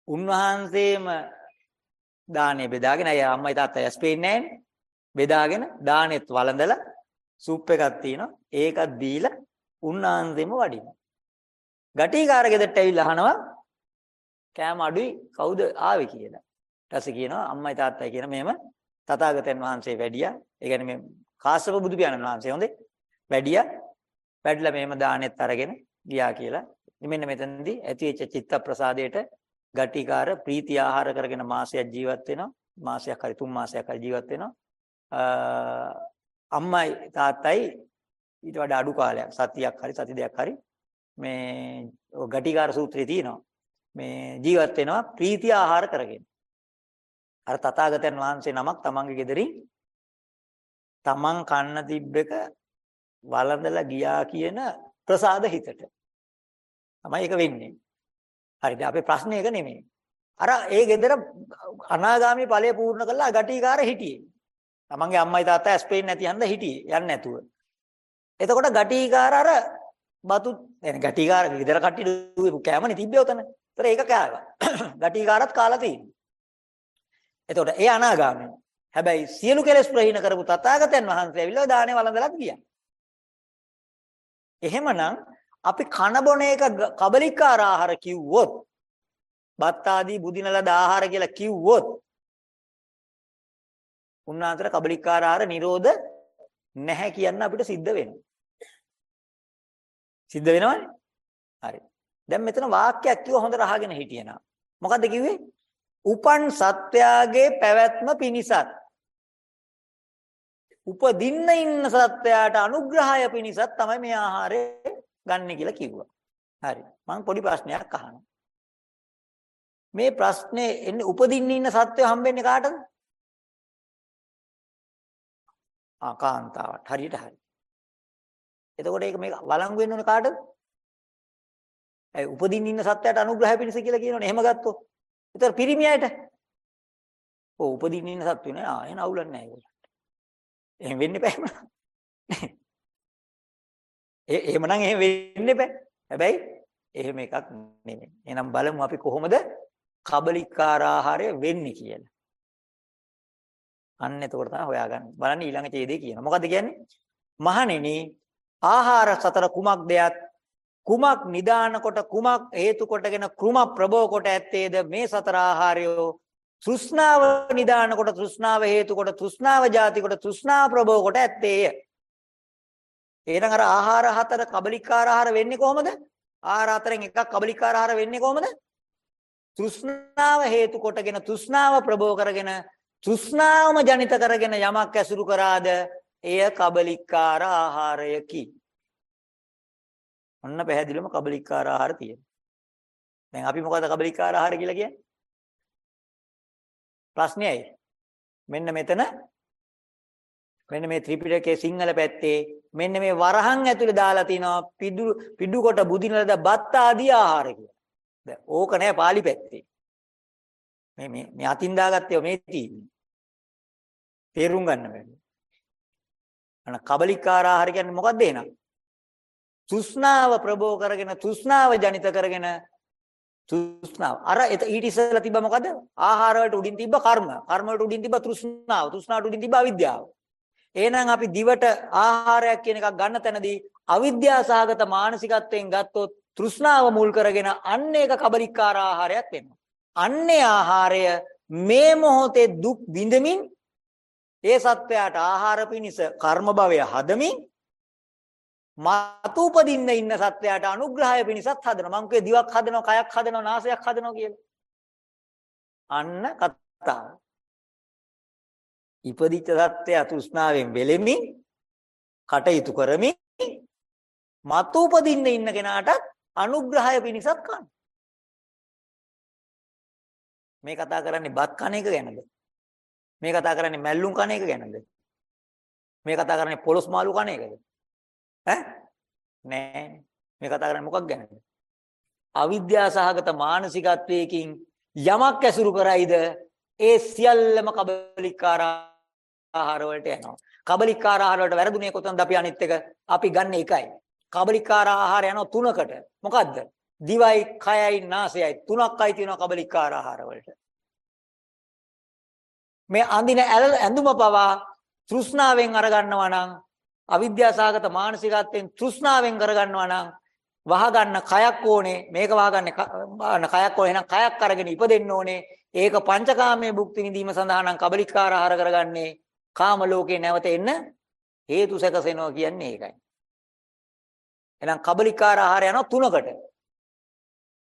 උන්වහන්සේම දානේ බෙදාගෙන අය අම්මයි තාත්තයි ඇස් පේන්නේ බෙදාගෙන දානෙත් වළඳලා සුප් එකක් තියෙනවා ඒකත් දීලා උන්වහන්සේම වඩිනවා. ගටිකාර ගෙදරට ඇවිල්ලා අහනවා කෑම අඩුයි කවුද ආවේ කියලා. ඊට පස්සේ කියනවා අම්මයි තාත්තයි කියන මෙහෙම තථාගතයන් වහන්සේ වැඩියා. ඒ කියන්නේ මේ කාශ්‍යප බුදු පියාණන් වහන්සේ හොඳේ වැඩියා. වැඩිලා මෙහෙම දානෙත් අරගෙන ගියා කියලා. මෙන්න මෙතනදී ඇතිවෙච්ච චිත්ත ප්‍රසාදයට ගටිකාර ප්‍රීති ආහාර කරගෙන මාසයක් ජීවත් වෙනවා. මාසයක් හරි තුන් මාසයක් හරි ජීවත් වෙනවා. අම්මයි තාත්තයි ඊට වඩා අඩු කාලයක් සතියක් හරි සති දෙකක් හරි මේ ගටිකාර සූත්‍රයේ තියෙනවා. මේ ජීවත් වෙනවා ප්‍රීති ආහාර කරගෙන. අර තථාගතයන් වහන්සේ නමක් තමන්ගේ ගෙදරින් තමන් කන්න තිබ්බ එක වළඳලා ගියා කියන ප්‍රසාද හිතට. තමයි ඒක වෙන්නේ. හරිද? අපේ ප්‍රශ්නේ ඒක නෙමෙයි. අර ඒ ගෙදර අනාගාමී ඵලය පූර්ණ කළා ගටිකාර හිටියේ. තමන්ගේ අම්මයි තාත්තා ඇස් පේන්නේ නැති හන්ද හිටියේ යන්නේ නැතුව. එතකොට ගටිකාර අර බතු يعني ගටිකාර ගෙදර කට්ටිය දුවේ කෑමනේ තිබ්බේ උතන. ඒතර ඒක කෑවා. [COUGHS] ගටිකාරත් කාලා තියෙනවා. එතකොට ඒ අනාගාමී. හැබැයි සියලු කෙලෙස් ප්‍රහීන කරපු තථාගතයන් වහන්සේ ඇවිල්ලා දානේ වළඳලාත් ගියා. එහෙමනම් අපි කන බොන එක කබලිකාර ආහාර කිව්වොත් බත් ආදී බුදිනලද ආහාර කියලා කිව්වොත් උන්වහන්සේට කබලිකාර ආහාර නිරෝධ නැහැ කියන්න අපිට සිද්ධ වෙනවා. සිද්ධ වෙනවනේ? හරි. දැන් මෙතන වාක්‍යයක් කිව්ව හොඳට අහගෙන හිටියනා. මොකද්ද කිව්වේ? උපන් සත්‍යාගේ පැවැත්ම පිණිසත් උපදින්න ඉන්න සත්‍යයට අනුග්‍රහය පිණිසත් තමයි මේ ආහාරය ගන්න කියලා කිව්වා. හරි. මම පොඩි ප්‍රශ්නයක් අහනවා. මේ ප්‍රශ්නේ එන්නේ උපදින්න ඉන්න සත්‍යය හම්බෙන්නේ කාටද? ආකාන්තාවට. හරියට හරි. එතකොට ඒක මේක වළංගු වෙන්න ඕනේ කාටද? ඒ උපදින්න ඉන්න සත්‍යයට අනුග්‍රහය පිණිස කියලා කියනවනේ. එහෙම ගත්තොත්. ඒතර පිරිමියයට. ඔව් උපදින්න ඉන්න සත්තු නේ. ආ එහෙනම් අවුලක් නැහැ ඒගොල්ලන්ට. එහෙම වෙන්න බෑ මම. ඒ එහෙමනම් එහෙම වෙන්න බෑ. හැබැයි එහෙම එකක් නෙමෙයි. එහෙනම් බලමු අපි කොහොමද කබලිකාර ආහාරය වෙන්නේ කියලා. අන්න එතකොට තමයි හොයාගන්නේ. බලන්න ඊළඟ ඡේදේ කියනවා. මොකද්ද කියන්නේ? මහණෙනි ආහාර සතර කුමක් දෙයත් කුමක් නිදාන කොට කුමක් හේතු කොටගෙන කුම ප්‍රබෝ කොට ඇත්තේද මේ සතර ආහාරයෝ තෘෂ්ණාව නිදාන කොට තෘෂ්ණාව හේතු කොට තෘෂ්ණාව ಜಾති කොට තෘෂ්ණාව ප්‍රබෝ කොට ඇත්තේය එහෙනම් අර ආහාර හතර කබලිකාර ආහාර වෙන්නේ කොහොමද? ආහාර හතරෙන් එකක් කබලිකාර ආහාර වෙන්නේ කොහොමද? තෘෂ්ණාව හේතු කොටගෙන තෘෂ්ණාව ප්‍රබෝ කරගෙන තෘෂ්ණාවම ජනිත කරගෙන යමක් ඇසුරු කරාද එය කබලිකාර ආහාරයකි. ඔන්න පැහැදිලිවම කබලිකාර ආහාර තියෙනවා. දැන් අපි මොකද කබලිකාර ආහාර කියලා කියන්නේ? ප්‍රශ්නයයි. මෙන්න මෙතන මෙන්න මේ ත්‍රිපිටකයේ සිංහල පැත්තේ මෙන්න මේ වරහන් ඇතුලේ දාලා තිනවා පිඩු පිඩු කොට බුදිනලද බත් ආදී ආහාර කියලා. දැන් ඕක නෑ pāli පැත්තේ. මේ මේ මේ අතින් දාගත්තේ මේ තියෙන්නේ. තේරුම් ගන්න බෑ. අන කබලිකාර ආහාර කියන්නේ මොකක්ද එහෙනම්? තෘෂ්ණාව ප්‍රබෝ කරගෙන තෘෂ්ණාව ජනිත කරගෙන තෘෂ්ණාව. අර ඊට ඉස්සෙල්ලා තිබ්බ මොකද? ආහාර වලට උඩින් තිබ්බ කර්ම. කර්ම වලට උඩින් තිබ්බ තෘෂ්ණාව. තෘෂ්ණාවට උඩින් තිබ්බ අවිද්‍යාව. එහෙනම් අපි දිවට ආහාරයක් කියන එකක් ගන්න තැනදී අවිද්‍යා සහගත මානසිකත්වයෙන් ගත්තොත් තෘෂ්ණාව මුල් කරගෙන අන්න ඒක කබලිකාර ආහාරයක් වෙනවා. අන්නේ ආහාරය මේ මොහොතේ දුක් විඳමින් ඒ සත්වයාට ආහාර පිණිස කර්ම භවය හදමින් මතු උපදින්න ඉන්න සත්වයාට අනුග්‍රහය පිණිසත් හදනවා. මං කිය දිවක් හදනවා, කයක් හදනවා, නාසයක් හදනවා කියලා. අන්න කතාව. ඉපදිච්ච සත්වයා තෘෂ්ණාවෙන් වෙලෙමින් කටයුතු කරමින් මතු උපදින්න ඉන්න කෙනාට අනුග්‍රහය පිණිසත් කන. මේ කතා කරන්නේ බත් කන එක ගැනද? මේ කතා කරන්නේ මැල්ලුම් කන එක ගැනද? මේ කතා කරන්නේ පොලොස් මාළු කන එකද? ඈ? නෑ. මේ කතා කරන්නේ මොකක් ගැනද? අවිද්‍යාසහගත මානසිකත්වයකින් යමක් ඇසුරු කරයිද ඒ සියල්ලම කබලිකාර ආහාර වලට යනවා. කබලිකාර ආහාර වලට වැරදුනේ කොතනද අපි අනිත් එක අපි ගන්න එකයි. කබලිකාර ආහාර යනවා තුනකට. මොකද්ද? දිවයි, කයයි, නාසයයි තුනක්යි තියෙනවා කබලිකාර ආහාර වලට. මේ අඳින ඇඳුම පවා තෘෂ්ණාවෙන් අරගන්නවා නම් අවිද්‍යාසගත මානසිකත්වයෙන් තෘෂ්ණාවෙන් කරගන්නවා නම් වහගන්න කයක් ඕනේ මේක වහගන්න කයක් ඕනේ එහෙනම් කයක් අරගෙන ඉපදෙන්න ඕනේ ඒක පංචකාමයේ භුක්ති විඳීම සඳහා නම් කබලිකාර ආහාර කරගන්නේ කාම ලෝකේ නැවත එන්න හේතු සැකසෙනවා කියන්නේ ඒකයි. එහෙනම් කබලිකාර ආහාර යනවා තුනකට.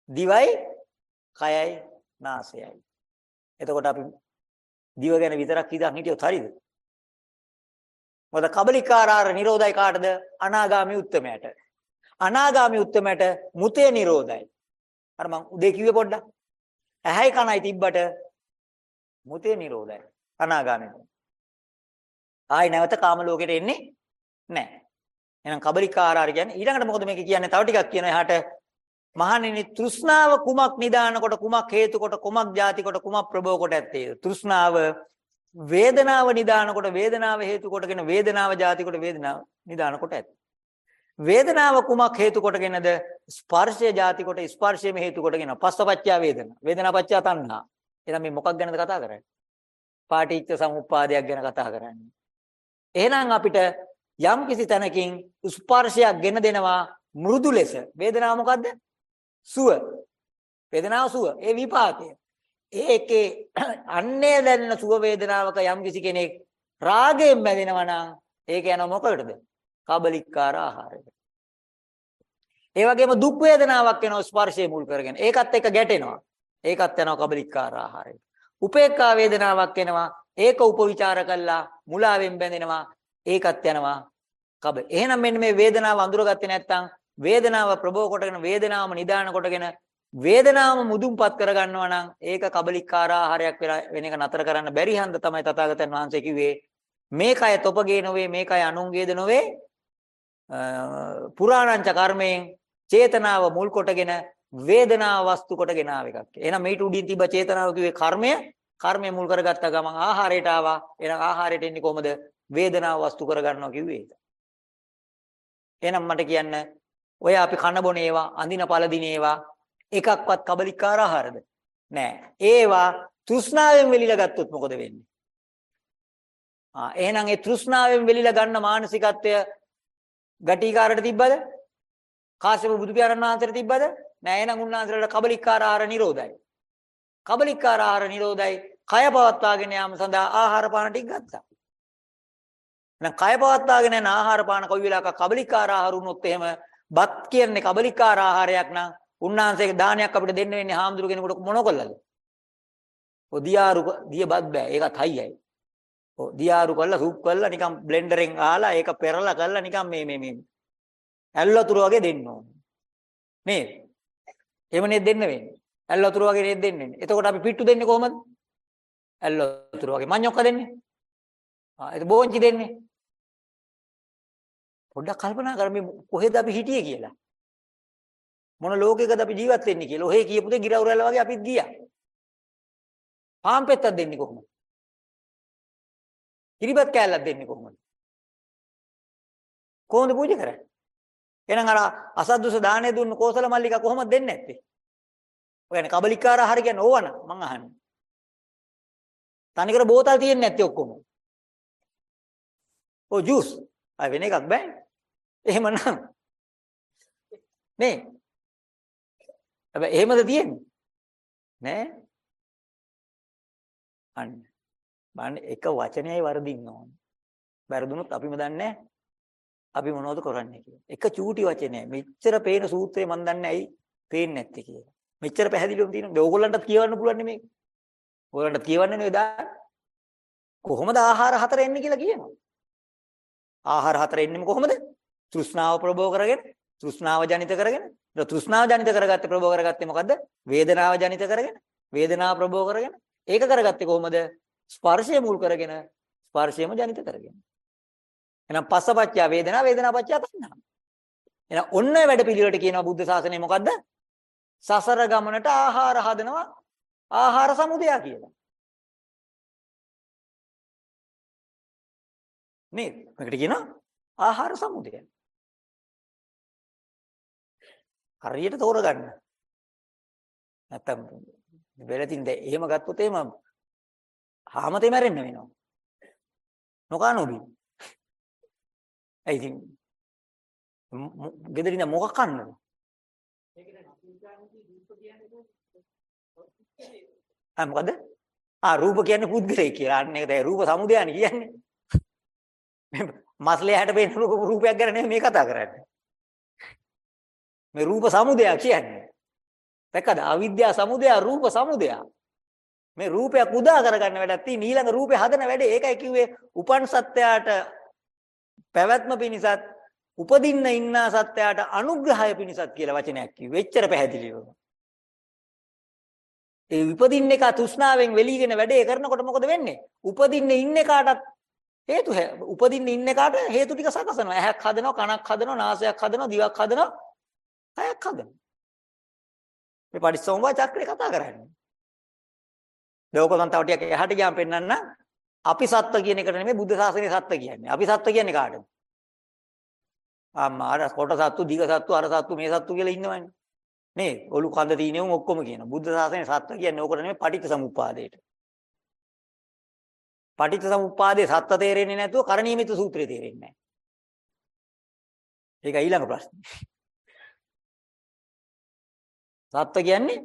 දිවයි කයයි නාසයයි. එතකොට අපි දිව ගැන විතරක් හිතන් හිටියොත් හරියද මොකද කබලිකාරාර නිරෝධයි කාටද? අනාගාමී උත්තමයට. අනාගාමී උත්තමයට මුතේ නිරෝධයි. අර මං උදේ කිව්වේ පොඩ්ඩක්. ඇහැයි කනයි තිබ්බට මුතේ නිරෝධයි. අනාගාමී. ආයි නැවත කාම ලෝකෙට එන්නේ නැහැ. එහෙනම් කබලිකාරාර කියන්නේ ඊළඟට මොකද මේක කියන්නේ? තව ටිකක් කියන එහාට මහණෙනි තෘෂ්ණාව කුමක් නිදාන කොට කුමක් හේතු කොට කුමක් ಜಾති කොට කුමක් ප්‍රභව කොට ඇත්තේ? තෘෂ්ණාව වේදනාව නිදාන කොට වේදනාව හේතු කොටගෙන වේදනාව ಜಾති කොට වේදනාව නිදාන කොට ඇත. වේදනාව කුමක් හේතු කොටගෙනද ස්පර්ශය ಜಾති කොට ස්පර්ශයම හේතු කොටගෙන පස්සපච්චා වේදනා. වේදනාපච්චා තණ්හා. එහෙනම් මේ මොකක් ගැනද කතා කරන්නේ? පාටිච්ච සමුප්පාදයක් ගැන කතා කරන්නේ. එහෙනම් අපිට යම් කිසි තැනකින් ස්පර්ශයක් ගෙන දෙනවා මෘදු ලෙස. වේදනාව මොකද්ද? සුව. වේදනාව සුව. ඒ විපාකය. ඒකේ [CLEARS THROAT] අන්නේ දැනෙන සුව වේදනාවක යම් කිසි කෙනෙක් රාගයෙන් බැඳෙනවා නම් ඒක යන මොකකටද? කබලික්කාර ආහාරයට. ඒ වගේම දුක් වේදනාවක් වෙනවා ස්පර්ශය මුල් කරගෙන. ඒකත් එක්ක ගැටෙනවා. ඒකත් යනවා කබලික්කාර ආහාරයට. උපේක්ඛා වේදනාවක් එනවා. ඒක උපවිචාර කළා මුලාවෙන් බැඳෙනවා. ඒකත් යනවා කබ. එහෙනම් මෙන්න මේ වේදනාව අඳුරගත්තේ නැත්නම් වේදනාව ප්‍රබෝධ කොටගෙන වේදනාවම නිදාන කොටගෙන වේදනාවම මුදුන්පත් කරගන්නවා නම් ඒක කබලිකාර ආහාරයක් වෙලා වෙන එක නතර කරන්න බැරි හන්ද තමයි තථාගතයන් වහන්සේ කිව්වේ මේ කය තොපගේ නොවේ මේ කය අනුන්ගේද නොවේ පුරාණංච කර්මයෙන් චේතනාව මුල් කොටගෙන වේදනාව වස්තු කොටගෙන ආව එකක්. එහෙනම් මේට උඩින් තිබ්බ චේතනාව කිව්වේ කර්මය කර්මය මුල් කරගත්ත ගමන් ආහාරයට ආවා. එහෙනම් ආහාරයට එන්නේ කොහමද? වේදනාව වස්තු කරගන්නවා කිව්වේ ඒක. එහෙනම් මට කියන්න ඔය අපි කන බොන ඒවා, අඳින පළදින ඒවා එකක්වත් කබලිකාර ආහාරද? නෑ. ඒවා තෘෂ්ණාවෙන් වෙලිලා ගත්තොත් මොකද වෙන්නේ? ආ එහෙනම් ඒ තෘෂ්ණාවෙන් වෙලිලා ගන්න මානසිකත්වය ගටිකාරට තිබ්බද? කාශ්‍යප බුදු පියාණන් වහන්සේට තිබ්බද? නෑ එහෙනම් උන්වහන්සේලාට කබලිකාර ආහාර නිරෝධයි. කබලිකාර ආහාර නිරෝධයි. කය පවත්වාගෙන යාම සඳහා ආහාර පාන ටික ගත්තා. එහෙනම් කය පවත්වාගෙන යන ආහාර පාන කොයි වෙලාවක කබලිකාර ආහාර වුණොත් එහෙම බත් කියන්නේ කබලිකාර ආහාරයක් නම් උන්වහන්සේගේ දානයක් අපිට දෙන්න වෙන්නේ හාමුදුරු කෙනෙකුට මොන කොල්ලද? ඔය දියාරු දියබත් බෑ. ඒකත් හයියයි. ඔව් දියාරු කරලා සූප් කරලා නිකන් බ්ලෙන්ඩරෙන් ආලා ඒක පෙරලා කරලා නිකන් මේ මේ මේ ඇල්ලතුරු වගේ දෙන්න ඕනේ. නේද? එහෙම නේද දෙන්න වෙන්නේ. ඇල්ලතුරු වගේ නේද දෙන්නේ. එතකොට අපි පිට්ටු දෙන්නේ කොහමද? ඇල්ලතුරු වගේ. මඤ්ඤොක්ක දෙන්නේ. ආ ඒක බෝංචි දෙන්නේ. පොඩ්ඩක් කල්පනා කරමු කොහෙද අපි හිටියේ කියලා. මොන ලෝකයකද අපි ජීවත් වෙන්නේ කියලා. ඔහේ කියපු දේ ගිරවුරැල වගේ අපිත් ගියා. පාන් පෙත්තක් දෙන්නේ කොහොමද? කිරිබත් කෑල්ලක් දෙන්නේ කොහොමද? කොහොමද පූජා කරන්නේ? එහෙනම් අර අසද්දුස දාණය දුන්න කෝසල මල්ලිකා කොහොමද දෙන්නේ නැත්තේ? ඔය කියන්නේ කබලිකාර ආහාර කියන්නේ ඕවන මං අහන්නේ. තනිකර බෝතල් තියෙන්නේ නැත්තේ ඔක්කොම. ඔය ජූස් ආ වෙන එකක් බෑ. එහෙමනම් නේ හැබැයි එහෙමද තියෙන්නේ? නෑ. අන්න. බලන්න එක වචනයයි වරදින්න ඕන. වැරදුනොත් අපිම දන්නේ අපි මොනවද කරන්නේ කියලා. එක චූටි වචනයයි. මෙච්චර පේන සූත්‍රේ මන් දන්නේ ඇයි පේන්නේ නැත්තේ කියලා. මෙච්චර පැහැදිලිවම තියෙනවා. ඕගොල්ලන්ටත් කියවන්න පුළුවන් නෙමෙයි. ඕගොල්ලන්ට කියවන්නේ නෙවෙයි දාන්න. කොහොමද ආහාර හතර එන්නේ කියලා කියනවා. ආහාර හතර එන්නේ කොහොමද? තෘෂ්ණාව ප්‍රබෝධ කරගෙන, තෘෂ්ණාව ජනිත කරගෙන, තෘෂ්ණාව ජනිත කරගත්තේ ප්‍රභව කරගත්තේ මොකද්ද? වේදනාව ජනිත කරගෙන. වේදනාව ප්‍රභව කරගෙන ඒක කරගත්තේ කොහොමද? ස්පර්ශය මුල් කරගෙන ස්පර්ශයම ජනිත කරගෙන. එහෙනම් පස්සපච්චය වේදනා වේදනාපච්චය තණ්හා. එහෙනම් ඔන්න වැඩ පිළිවෙලට කියනවා බුද්ධ ශාසනය මොකද්ද? සසර ගමනට ආහාර හදනවා ආහාර සමුදය කියලා. නේද? මේකට කියනවා ආහාර සමුදය. හරියට තෝරගන්න. නැත්තම් වෙලතින් දැන් එහෙම ගත්තොත් එහෙම හාමතේ මැරෙන්න වෙනවා. නොකනෝබි. ඒ ඉතින් ගෙදරින් මොකක් කන්නද? ආ මොකද? ආ රූප කියන්නේ පුද්ගලයෙක් කියලා. අන්න ඒක තමයි රූප සමුදයනේ කියන්නේ. මස්ලේ හැට පේන රූපයක් ගැන නෙමෙයි මේ කතා කරන්නේ. මේ රූප සමුදය කියන්නේ. දැක්කද? අවිද්‍යා සමුදය රූප සමුදය. මේ රූපයක් උදා කරගන්න වැඩක් තියෙන ඊළඟ රූපේ හදන වැඩේ ඒකයි කිව්වේ උපන් සත්‍යයට පැවැත්ම පිණිසත් උපදින්න ඉන්න සත්‍යයට අනුග්‍රහය පිණිසත් කියලා වචනයක් කිව්වේ. එච්චර පැහැදිලිව. ඒ උපදින්න එක තෘෂ්ණාවෙන් වෙලීගෙන වැඩේ කරනකොට මොකද වෙන්නේ? උපදින්න ඉන්න කාටත් හේතු උපදින්න ඉන්න කාට හේතු ටික සකසනවා. ඇහක් හදනවා, කනක් හදනවා, නාසයක් හදනවා, දිවක් හදනවා, කයක් හදනවා. මේ පරිසම්වා චක්‍රේ කතා කරන්නේ. ලෝකෝතන් තව ටිකක් එහාට ගියාම පෙන්වන්න අපි සත්ත්ව කියන එකට නෙමෙයි බුද්ධ ශාසනයේ සත්ත්ව කියන්නේ. අපි සත්ත්ව කියන්නේ කාටද? ආම්මා අර කොට සත්තු, දිග සත්තු, අර සත්තු, මේ සත්තු කියලා ඉන්නවනේ. නේ ඔලු කඳ තියෙනවම ඔක්කොම කියනවා. බුද්ධ ශාසනයේ සත්ත්ව කියන්නේ ඕකට නෙමෙයි පටිච්ච සමුප්පාදයට. පටිච්ච සමුප්පාදේ සත්ත්ව තේරෙන්නේ නැතුව කරණීයමිත සූත්‍රය තේරෙන්නේ නැහැ. ඒක ඊළඟ ප්‍රශ්නේ. සත්ත්ව කියන්නේ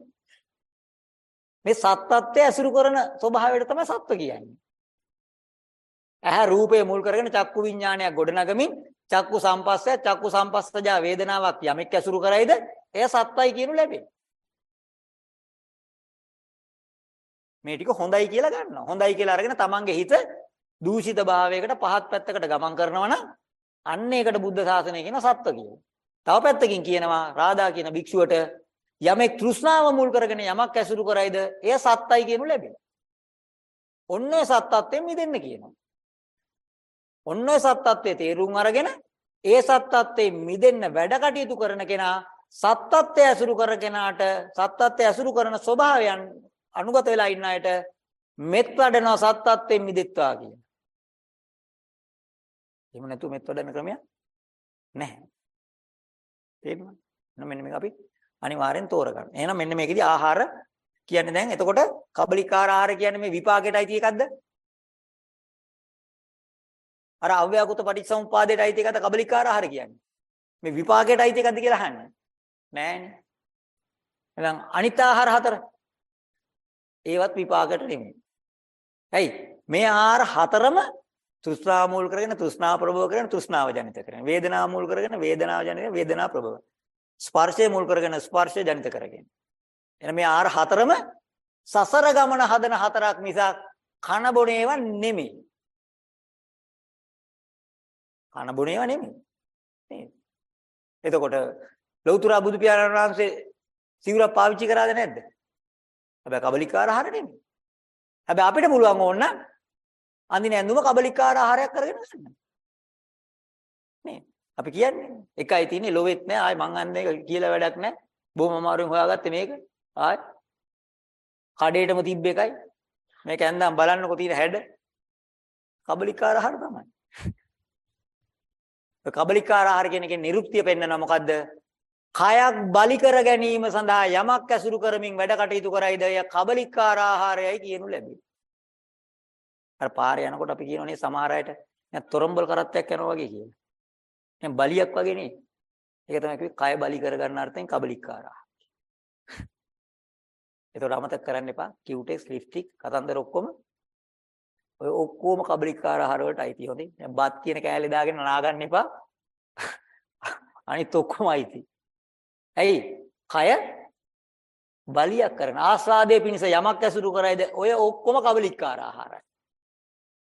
මේ සත්ත්වත්වය ඇසුරු කරන ස්වභාවයට තමයි සත්ත්ව කියන්නේ. ඇහැ රූපය මුල් කරගෙන චක්කු විඥානයක් ගොඩනගමින් චක්කු සම්පස්සය චක්කු සම්පස්සජා වේදනාවක් යමෙක් ඇසුරු කරයිද එය සත්වයි කියනු ලැබේ. මේ ටික හොඳයි කියලා ගන්නවා. හොඳයි කියලා අරගෙන තමන්ගේ හිත දූෂිත භාවයකට පහත් පැත්තකට ගමන් කරනවා නම් අන්න ඒකට බුද්ධ ශාසනය කියන සත්ව කියනවා. තව පැත්තකින් කියනවා රාදා කියන භික්ෂුවට යමෙක් තෘෂ්ණාව මුල් කරගෙන යමක් ඇසුරු කරයිද එය සත්‍යයි කියනු ලැබෙන. ඔන්න ඔය සත්‍යත්වයෙන් මිදෙන්න කියනවා. ඔන්න ඔය සත්‍යත්වයේ තේරුම් අරගෙන ඒ සත්‍යත්වයෙන් මිදෙන්න වැඩ කටයුතු කරන කෙනා සත්‍යත්වය ඇසුරු කර කෙනාට සත්‍යත්වය ඇසුරු කරන ස්වභාවයන් අනුගත වෙලා ඉන්න අයට මෙත් වඩනවා සත්‍යත්වයෙන් මිදෙත්වා කියන. එහෙම නැතු මෙත් වඩන ක්‍රමයක් නැහැ. තේරුණා? මෙන්න මේක අපි අනිවාර්යෙන් තෝරගන්න. එහෙනම් මෙන්න මේකෙදි ආහාර කියන්නේ දැන් එතකොට කබලිකාර ආහාර කියන්නේ මේ විපාකයටයි තියෙ එකක්ද? අර අව්‍යාකෘත පටිච්චසමුපාදයටයි තියෙ එකද කබලිකාර ආහාර කියන්නේ? මේ විපාකයටයි තියෙ එකද කියලා අහන්නේ. නෑනේ. එහෙනම් අනිත් ආහාර හතර ඒවත් විපාකයට නෙමෙයි. ඇයි? මේ ආහාර හතරම තෘෂ්ණා මූල කරගෙන තෘෂ්ණා ප්‍රභව කරගෙන තෘෂ්ණාව ජනිත කරගෙන වේදනා මූල කරගෙන වේදනාව ජනිත වේදනා ප්‍රභව ස්පර්ශය මුල් කරගෙන ස්පර්ශය ජනිත කරගෙන. එන මේ ආර හතරම සසර ගමන හදන හතරක් මිසක් කන බොන ඒවා නෙමෙයි. කන බොන ඒවා නෙමෙයි. නේද? එතකොට ලෞතර බුදු පියාණන් වහන්සේ සිවුරක් පාවිච්චි කරාද නැද්ද? හැබැයි කබලිකාර ආහාර නෙමෙයි. හැබැයි අපිට පුළුවන් ඕන නම් අඳින ඇඳුම කබලිකාර ආහාරයක් කරගෙන ගන්න. නේ? අපි කියන්නේ එකයි තියෙන්නේ ලොවෙත් නෑ ආයි මං අන්නේ කියලා වැඩක් නෑ බොහොම අමාරුවෙන් හොයාගත්තේ මේක ආයි කඩේටම තිබ්බ එකයි මේක ඇඳන් බලන්නකො තියෙන හැඩ කබලිකාර ආහාර තමයි ඔය කබලිකාර ආහාර කියන එකේ නිරුක්තිය පෙන්නනවා මොකද්ද කයක් බලි කර ගැනීම සඳහා යමක් ඇසුරු කරමින් වැඩ කටයුතු කරයිද එය කබලිකාර ආහාරයයි කියනු ලැබේ අර පාරේ යනකොට අපි කියනෝනේ සමහර අයට දැන් තොරම්බල් කරත්තයක් යනවා වගේ කියලා දැන් බලියක් වගේ නේ. ඒක තමයි කිව්වේ කය බලි කරගන්න අර්ථයෙන් කබලිකාරා. ඒතකොට අමතක කරන්න එපා කියුටෙක්ස් ලිප්ස්ටික් කතන්දර ඔක්කොම ඔය ඔක්කොම කබලිකාර ආහාර වලට අයිති හොඳේ. දැන් බත් කියන කෑලේ දාගෙන නාගන්න එපා. අනිත් ඔක්කොම අයිති. ඇයි? කය බලියක් කරන ආස්වාදයේ පිණිස යමක් ඇසුරු කරයිද ඔය ඔක්කොම කබලිකාර ආහාරයි.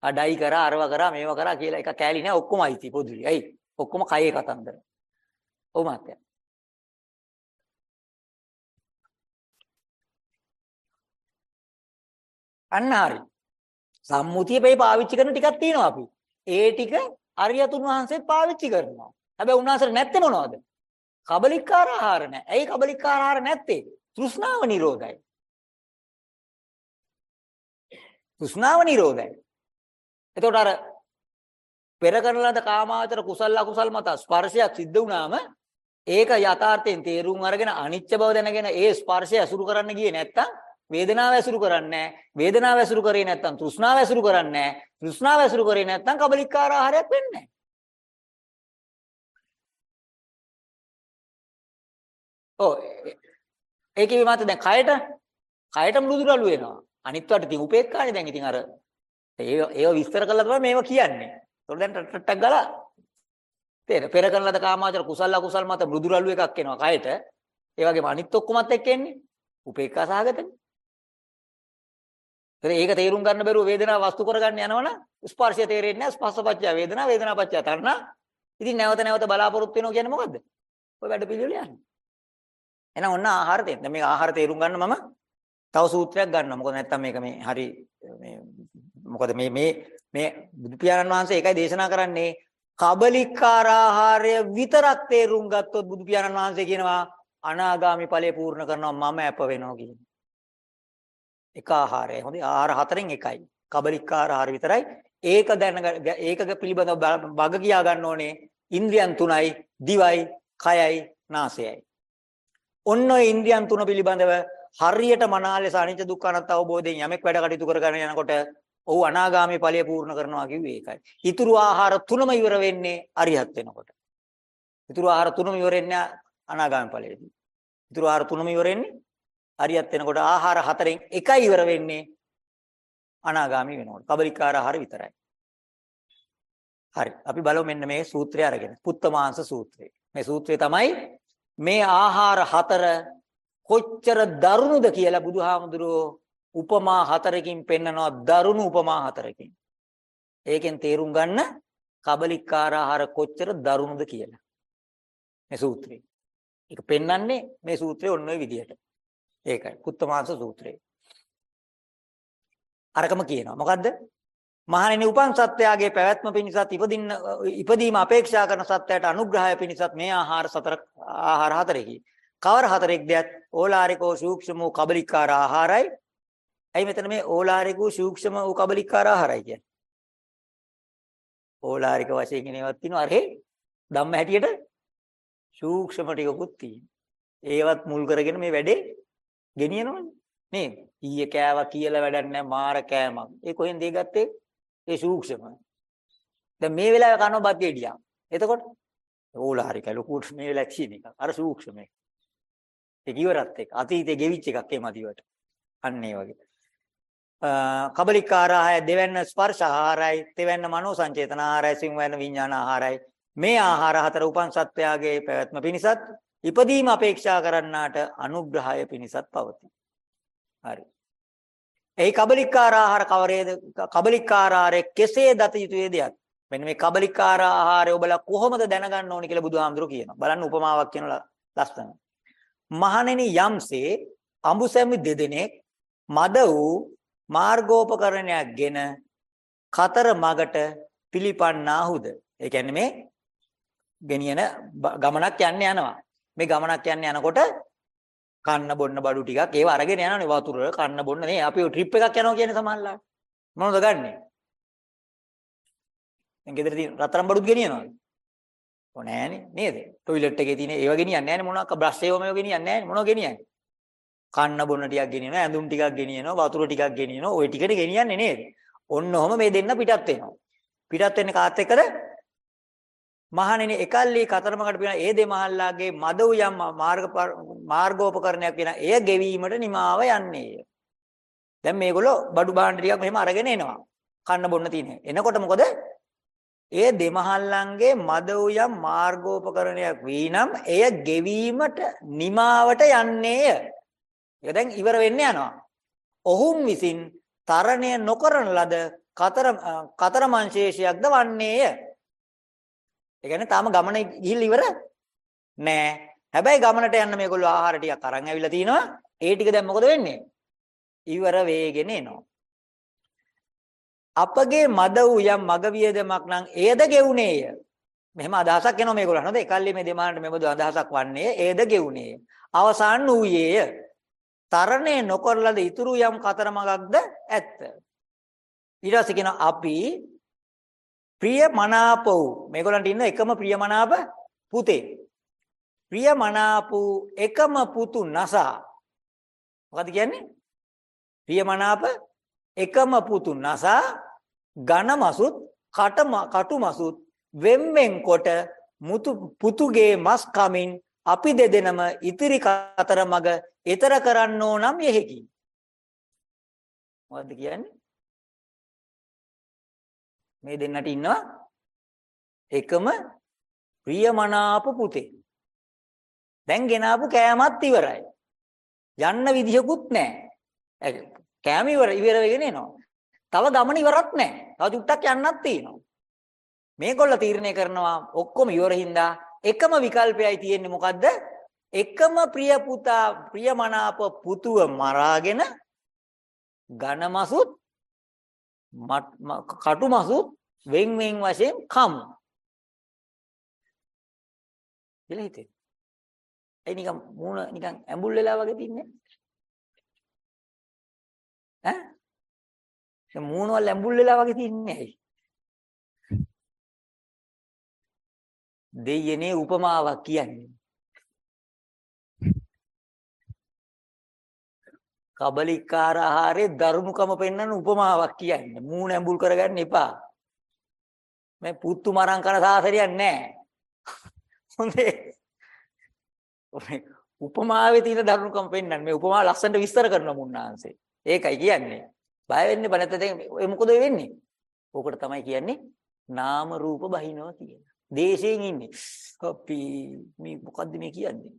අඩයි කරා අරව කරා මේව කරා කියලා එක කෑලි නෑ ඔක්කොම අයිති පොදුලි. ඇයි? ඔක්කොම කයේ කතන්දර. ඔව් මාත්‍යා. අන්න හරි. සම්මුතිය මේ පාවිච්චි කරන ටිකක් තියෙනවා අපි. ඒ ටික අරියතුන් වහන්සේත් පාවිච්චි කරනවා. හැබැයි උන්වහන්සේට නැත්තේ මොනවද? කබලිකාර ආහාර නැහැ. ඇයි කබලිකාර ආහාර නැත්තේ? තෘෂ්ණාව නිරෝධයි. තෘෂ්ණාව නිරෝධයි. එතකොට අර පෙර කරන ලද කාමාවචර කුසල අකුසල් මත ස්පර්ශයක් සිද්ධ වුණාම ඒක යථාර්ථයෙන් තේරුම් අරගෙන අනිච්ච බව දැනගෙන ඒ ස්පර්ශය අසුරු කරන්න ගියේ නැත්තම් වේදනාව ඇසුරු කරන්නේ වේදනාව ඇසුරු කරේ නැත්තම් තෘෂ්ණාව ඇසුරු කරන්නේ තෘෂ්ණාව ඇසුරු කරේ නැත්තම් කබලිකාර ආහාරයක් වෙන්නේ ඔව්. ඒ කිව්වේ මාත දැන් කයට කයට මෘදු රළු වෙනවා. අනිත් වට ඉතින් උපේක්ඛානේ දැන් ඉතින් අර ඒව ඒව විස්තර කළා තමයි මේව කියන්නේ. ඒතකොට දැන් ටට්ටක් ගාලා තේර පෙර කරන ලද කාමාවචර කුසල අකුසල් මත මෘදු රළු එකක් එනවා කයට. ඒ වගේම අනිත් ඔක්කොමත් එක්ක එන්නේ උපේක්ඛා සහගතනේ. ඒක තේරුම් ගන්න බැරුව වේදනාව වස්තු කරගන්න යනවනම් ස්පර්ශය තේරෙන්නේ නැහැ ස්පර්ශපච්චය වේදනාව වේදනාපච්චය තණ්හා ඉතින් නැවත නැවත බලාපොරොත්තු වෙනවා කියන්නේ මොකද්ද? ඔය වැඩ පිළිවෙල යන්නේ. එහෙනම් ඔන්න ආහාර තේරෙන්න දැන් මේ ආහාර තේරුම් ගන්න මම තව සූත්‍රයක් ගන්නවා මොකද නැත්තම් මේක මේ හරි මේ මොකද මේ මේ මේ බුදු පියාණන් වහන්සේ ඒකයි දේශනා කරන්නේ කබලිකාර ආහාරය විතරක් තේරුම් ගත්තොත් බුදු පියාණන් වහන්සේ කියනවා අනාගාමි ඵලය පූර්ණ කරනවා මම අප වෙනවා කියන්නේ එක ආහාරය. හොඳයි ආහාර හතරෙන් එකයි. කබලිකාර ආහාර විතරයි. ඒක දැන ඒකක පිළිබඳව බග කියා ගන්න ඕනේ. ඉන්ද්‍රියන් තුනයි දිවයි, කයයි, නාසයයි. ඔන්න ඔය ඉන්ද්‍රියන් තුන පිළිබඳව හරියට මනාලෙස අනිත්‍ය දුක්ඛ අනාත්ම අවබෝධයෙන් යමෙක් වැඩ කටයුතු කරගෙන යනකොට ඔහු අනාගාමී ඵලය පූර්ණ කරනවා කිව්වේ ඒකයි. ඊතුරු ආහාර තුනම ඉවර වෙන්නේ අරිහත් වෙනකොට. ඊතුරු ආහාර තුනම ඉවර වෙන්නේ අනාගාමී ඵලයේදී. ඊතුරු ආහාර තුනම ඉවර වෙන්නේ හරියත් වෙනකොට ආහාර හතරෙන් එකයි ඉවර වෙන්නේ අනාගාමී වෙනකොට. කබලිකාර ආහාර විතරයි. හරි. අපි බලමු මෙන්න මේ සූත්‍රය අරගෙන. පුත්තමාංශ සූත්‍රය. මේ සූත්‍රය තමයි මේ ආහාර හතර කොච්චර දරුණුද කියලා බුදුහාමුදුරුවෝ උපමා හතරකින් පෙන්නනවා දරුණු උපමා හතරකින්. ඒකෙන් තේරුම් ගන්න කබලිකාර ආහාර කොච්චර දරුණුද කියලා. මේ සූත්‍රය. ඒක පෙන්වන්නේ මේ සූත්‍රය ඔන්න ඔය විදිහට. ඒකයි. කුත්තමාංශ සූත්‍රය. අරකම කියනවා. මොකද්ද? මහණෙනි උපන් සත්‍යයගේ පැවැත්ම පිණිසත් ඉපදින්න ඉපදීම අපේක්ෂා කරන සත්‍යයට අනුග්‍රහය පිණිසත් මේ ආහාර සතර ආහාර හතරකි. කවර හතරෙක්දයත් ඕලාරිකෝ සූක්ෂම වූ කබලිකාර ආහාරයි. ඇයි මෙතන මේ ඕලාරිකෝ සූක්ෂම වූ කබලිකාර ආහාරයි කියන්නේ? ඕලාරික වශයෙන් කියනවත් තියෙනවා අරේ ධම්ම හැටියට සූක්ෂම ටිකකුත් තියෙනවා. ඒවත් මුල් කරගෙන මේ වැඩේ ගෙනියනවනේ නේද? ඊයේ කෑවා කියලා වැඩක් නැහැ මාර කෑමක්. ඒ කොහෙන්ද ඒ ගත්තේ? ඒ සූක්ෂම. දැන් මේ වෙලාවේ කනවා බත් ගෙඩියක්. එතකොට ඕලාරික ලොකුට මේ වෙලාව කියන එක. අර සූක්ෂම එක. ඒ කිවරත් එක. අතීතේ ගෙවිච්ච එකක් ඒ මදිවට. අන්න ඒ වගේ. කබලිකාරාය දෙවැන්න ස්පර්ශ ආහාරයි, තෙවැන්න මනෝ සංචේතන ආහාරයි, සිංවැන්න විඥාන ආහාරයි. මේ ආහාර හතර උපන් සත්වයාගේ පැවැත්ම පිණිසත් ඉපදීම අපේක්ෂා කරන්නාට අනුග්‍රහය පිණිසත් පවතී. හරි. එහි කබලිකාර ආහාර කවරේද? කබලිකාර ආහාරය කෙසේ දත යුතුද දෙයක්. මෙන්න මේ කබලිකාර ආහාරය ඔබලා කොහොමද දැනගන්න ඕනේ කියලා බුදුහාමුදුරුවෝ කියනවා. බලන්න උපමාවක් කියන ලස්සන. මහණෙනි යම්සේ අඹුසැමි දෙදෙනෙක් මද වූ මාර්ගෝපකරණයක්ගෙන කතර මගට පිළිපන්නාහුද. ඒ කියන්නේ මේ ගෙනියන ගමනක් යන්න යනවා. මේ ගමනක් යන්න යනකොට කන්න බොන්න බඩු ටිකක් ඒව අරගෙන යනවනේ වතුර. කන්න බොන්න නේ අපි ට්‍රිප් එකක් යනවා කියන්නේ සමහරවල් මොනවද ගන්නෙ දැන් ගෙදර තියෙන රත්තරන් බඩුත් ගෙනියනවද ඕ නෑනේ නේද? ටොයිලට් එකේ තියෙන ඒව ගෙනියන්නේ නෑනේ මොනවා බ්‍රෂ් ඒව මේව ගෙනියන්නේ නෑනේ මොනව ගෙනියන්නේ? කන්න බොන්න ටිකක් ගෙනියනවා ඇඳුම් ටිකක් ගෙනියනවා වතුර ටිකක් ගෙනියනවා ওই ටිකට ගෙනියන්නේ නේද? ඔන්න ඔහම මේ දෙන්න පිටත් වෙනවා. පිටත් වෙන්නේ කාත් එක්කද? මහණෙනි එකල්ලි කතරමකට පින ඒ දෙමහල්ලාගේ මද උයම් මාර්ග මාර්ගෝපකරණයක් වෙන එය ගෙවීමට නිමාව යන්නේය. දැන් මේගොල්ලෝ බඩු භාණ්ඩ ටිකක් මෙහෙම අරගෙන එනවා. කන්න බොන්න තියෙන. එනකොට මොකද? ඒ දෙමහල්ලන්ගේ මද උයම් මාර්ගෝපකරණයක් වීනම් එය ගෙවීමට නිමාවට යන්නේය. ඒක දැන් ඉවර වෙන්න යනවා. ඔහුන් විසින් තරණය නොකරන ලද කතර කතර මංශේෂයක්ද වන්නේය. ඒ කියන්නේ තාම ගමන ගිහිල්ලා ඉවර නෑ. හැබැයි ගමනට යන්න මේගොල්ලෝ ආහාර ටිකක් අරන් ඇවිල්ලා තිනවා. ඒ ටික දැන් මොකද වෙන්නේ? ඉවර වේගෙන එනවා. අපගේ මද වූ යම් මග වියදමක් නම් එයද ගෙවුනේය. මෙහෙම අදහසක් එනවා මේගොල්ලන්. හොඳ එකල්ලි මේ දෙමානට මෙබඳු අදහසක් වන්නේ එයද ගෙවුනේය. අවසාන වූයේය. තරණය නොකරලද ඉතුරු යම් කතරමගක්ද ඇත්ත. ඊට පස්සේ කියන අපි ප්‍රිය මනාප වූ මේගොල්ලන්ට ඉන්න එකම ප්‍රිය මනාප පුතේ. ප්‍රිය මනාප වූ එකම පුතු නසා මොකද කියන්නේ? ප්‍රිය මනාප එකම පුතු නසා ඝන මසුත් කට කටු මසුත් වෙම්වෙන් කොට මුතු පුතුගේ මස් කමින් අපි දෙදෙනම ඉතිරි කතර මග ඊතර කරන්නෝ නම් යෙහිකි. මොකද්ද කියන්නේ? මේ දෙන්නට ඉන්නවා එකම ප්‍රියමනාප පුතේ. දැන් ගෙනාපු කෑමත් ඉවරයි. යන්න විදිහකුත් නැහැ. කෑම ඉවර ඉවර වෙගෙන එනවා. තව ගමන ඉවරත් නැහැ. තව චුට්ටක් යන්නත් තියෙනවා. මේගොල්ල තීරණය කරනවා ඔක්කොම ඉවරින්දා එකම විකල්පයයි තියෙන්නේ මොකද්ද? එකම ප්‍රිය පුතා ප්‍රියමනාප පුතුව මරාගෙන ඝනමසුත් කටුමසුත් වෙන් වෙන් වශයෙන් කමු. කියලා හිතේ. ඒ නිකන් මූණ නිකන් ඇඹුල් වෙලා වගේ තින්නේ. ඈ? ඒ මූණ වල ඇඹුල් වෙලා වගේ තින්නේ ඇයි? දෙයනේ උපමාවක් කියන්නේ. කබලිකාර ආහාරයේ දරුණුකම පෙන්වන උපමාවක් කියන්නේ. මූණ ඇඹුල් කරගන්න එපා. මේ පුත්තු මරන් කන සාසරියක් නැහැ. හොඳේ. උපමාවේ තියෙන දරුණුකම පෙන්වන්න මේ උපමාව ලස්සනට විස්තර කරනවා මුන්නාංශේ. ඒකයි කියන්නේ. බය වෙන්න බෑ නැත්නම් ඒ මොකද වෙන්නේ? ඕකට තමයි කියන්නේ නාම රූප බහිනවා කියලා. දේශයෙන් ඉන්නේ. අපි මේ මොකද්ද මේ කියන්නේ?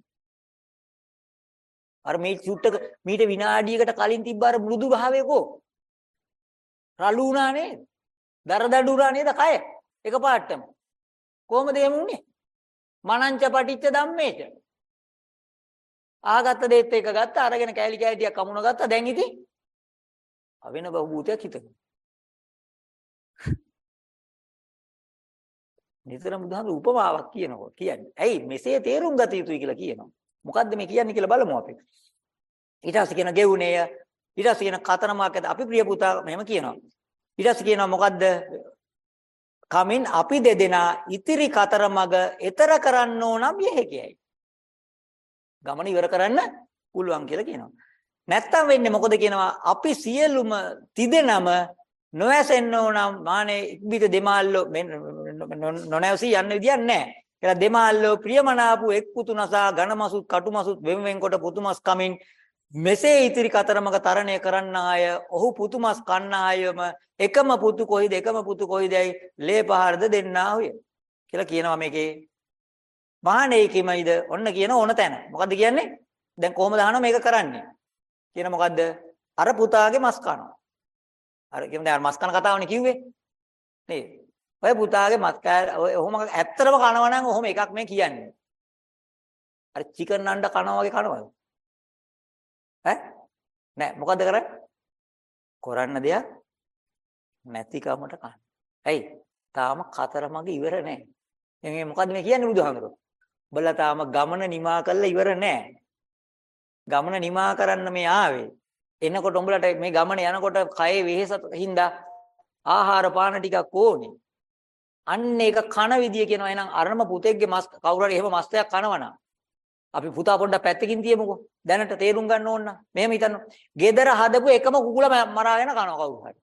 අර මේ චුට්ටක මීට විනාඩියකට කලින් තිබ්බ අර මෘදු භාවයකෝ රළු වුණා නේද? දරදඬු වුණා නේද කය? එකපාරටම. කොහොමද එහෙම වුනේ? මනංච පටිච්ච ධම්මේච. ආගත්ත දෙයත් එක ගත්ත අරගෙන කෑලි කෑලි ටිකක් අමුණ ගත්තා දැන් ඉතින් අවෙන බහූතයක් හිතනවා. නිතරම බුදුහාමුදුරු උපමාවක් කියනකොට කියන්නේ. ඇයි මෙසේ තේරුම් ගත යුතුයි කියලා කියනවා. මොකද්ද මේ කියන්නේ කියලා බලමු අපි. ඊට පස්සේ කියන ගෙවුනේය ඊට පස්සේ කියන කතරමක් ඇද අපි ප්‍රිය පුතා මෙහෙම කියනවා. ඊට පස්සේ කියනවා මොකද්ද? කමින් අපි දෙදෙනා ඉතිරි කතරමග ඊතර කරන්න ඕනම් යෙහෙකයි. ගමන ඉවර කරන්න පුළුවන් කියලා කියනවා. නැත්තම් වෙන්නේ මොකද කියනවා අපි සියලුම තිදෙනම නොඇසෙන්න ඕනම් මානේ ඉක්බිත දෙමාල්ලෝ නොනැවසී යන්න විදියක් නැහැ. කියලා දෙමාල්ලෝ ප්‍රියමනාපු එක් පුතුනසා ඝනමසුත් කටුමසුත් වෙන් වෙන්කොට පුතුමස් කමින් මෙසේ ඉතිරි කතරමක තරණය කරන්න ආය. ඔහු පුතුමස් කන්න ආයම එකම පුතු කොයිද එකම පුතු කොයිදයි ලේ පහරද දෙන්නා හුය කියලා කියනවා මේකේ. මහානේ කිමයිද? ඔන්න කියන ඕන තැන. මොකද්ද කියන්නේ? දැන් කොහොමද අහනවා මේක කරන්නේ? කියන මොකද්ද? අර පුතාගේ මස් කනවා. අර කියන්නේ අර මස් කන කතාවනේ කිව්වේ. නේද? ඔය පුතාගේ මත් කෑ ඔහොම ඇත්තටම කනවා නම් ඔහොම එකක් මේ කියන්නේ. අර චිකන් අඬ කනවා වගේ කනවද? ඈ? නෑ මොකද්ද කරන්නේ? කරන්න දෙයක් නැති කමට කන. ඇයි? තාම කතරමග ඉවර නෑ. එන්නේ මොකද්ද මේ කියන්නේ බුදුහාමුදුරුවෝ? බලා තාම ගමන නිමා කරලා ඉවර නෑ. ගමන නිමා කරන්න මේ ආවේ. එනකොට උඹලට මේ ගමන යනකොට කයේ වෙහෙස හින්දා ආහාර පාන ටිකක් ඕනේ. අන්න ඒක කන විදිය කියනවා එහෙනම් අරම පුතෙක්ගේ මස් කවුරු හරි එහෙම මස්තයක් කනවනම් අපි පුතා පොඩ්ඩක් පැත්තකින් තියමුකෝ දැනට තේරුම් ගන්න ඕන නම් මෙහෙම හිතන්න. ගෙදර හදපු එකම කුකුල මරාගෙන කනවා කවුරු හරි.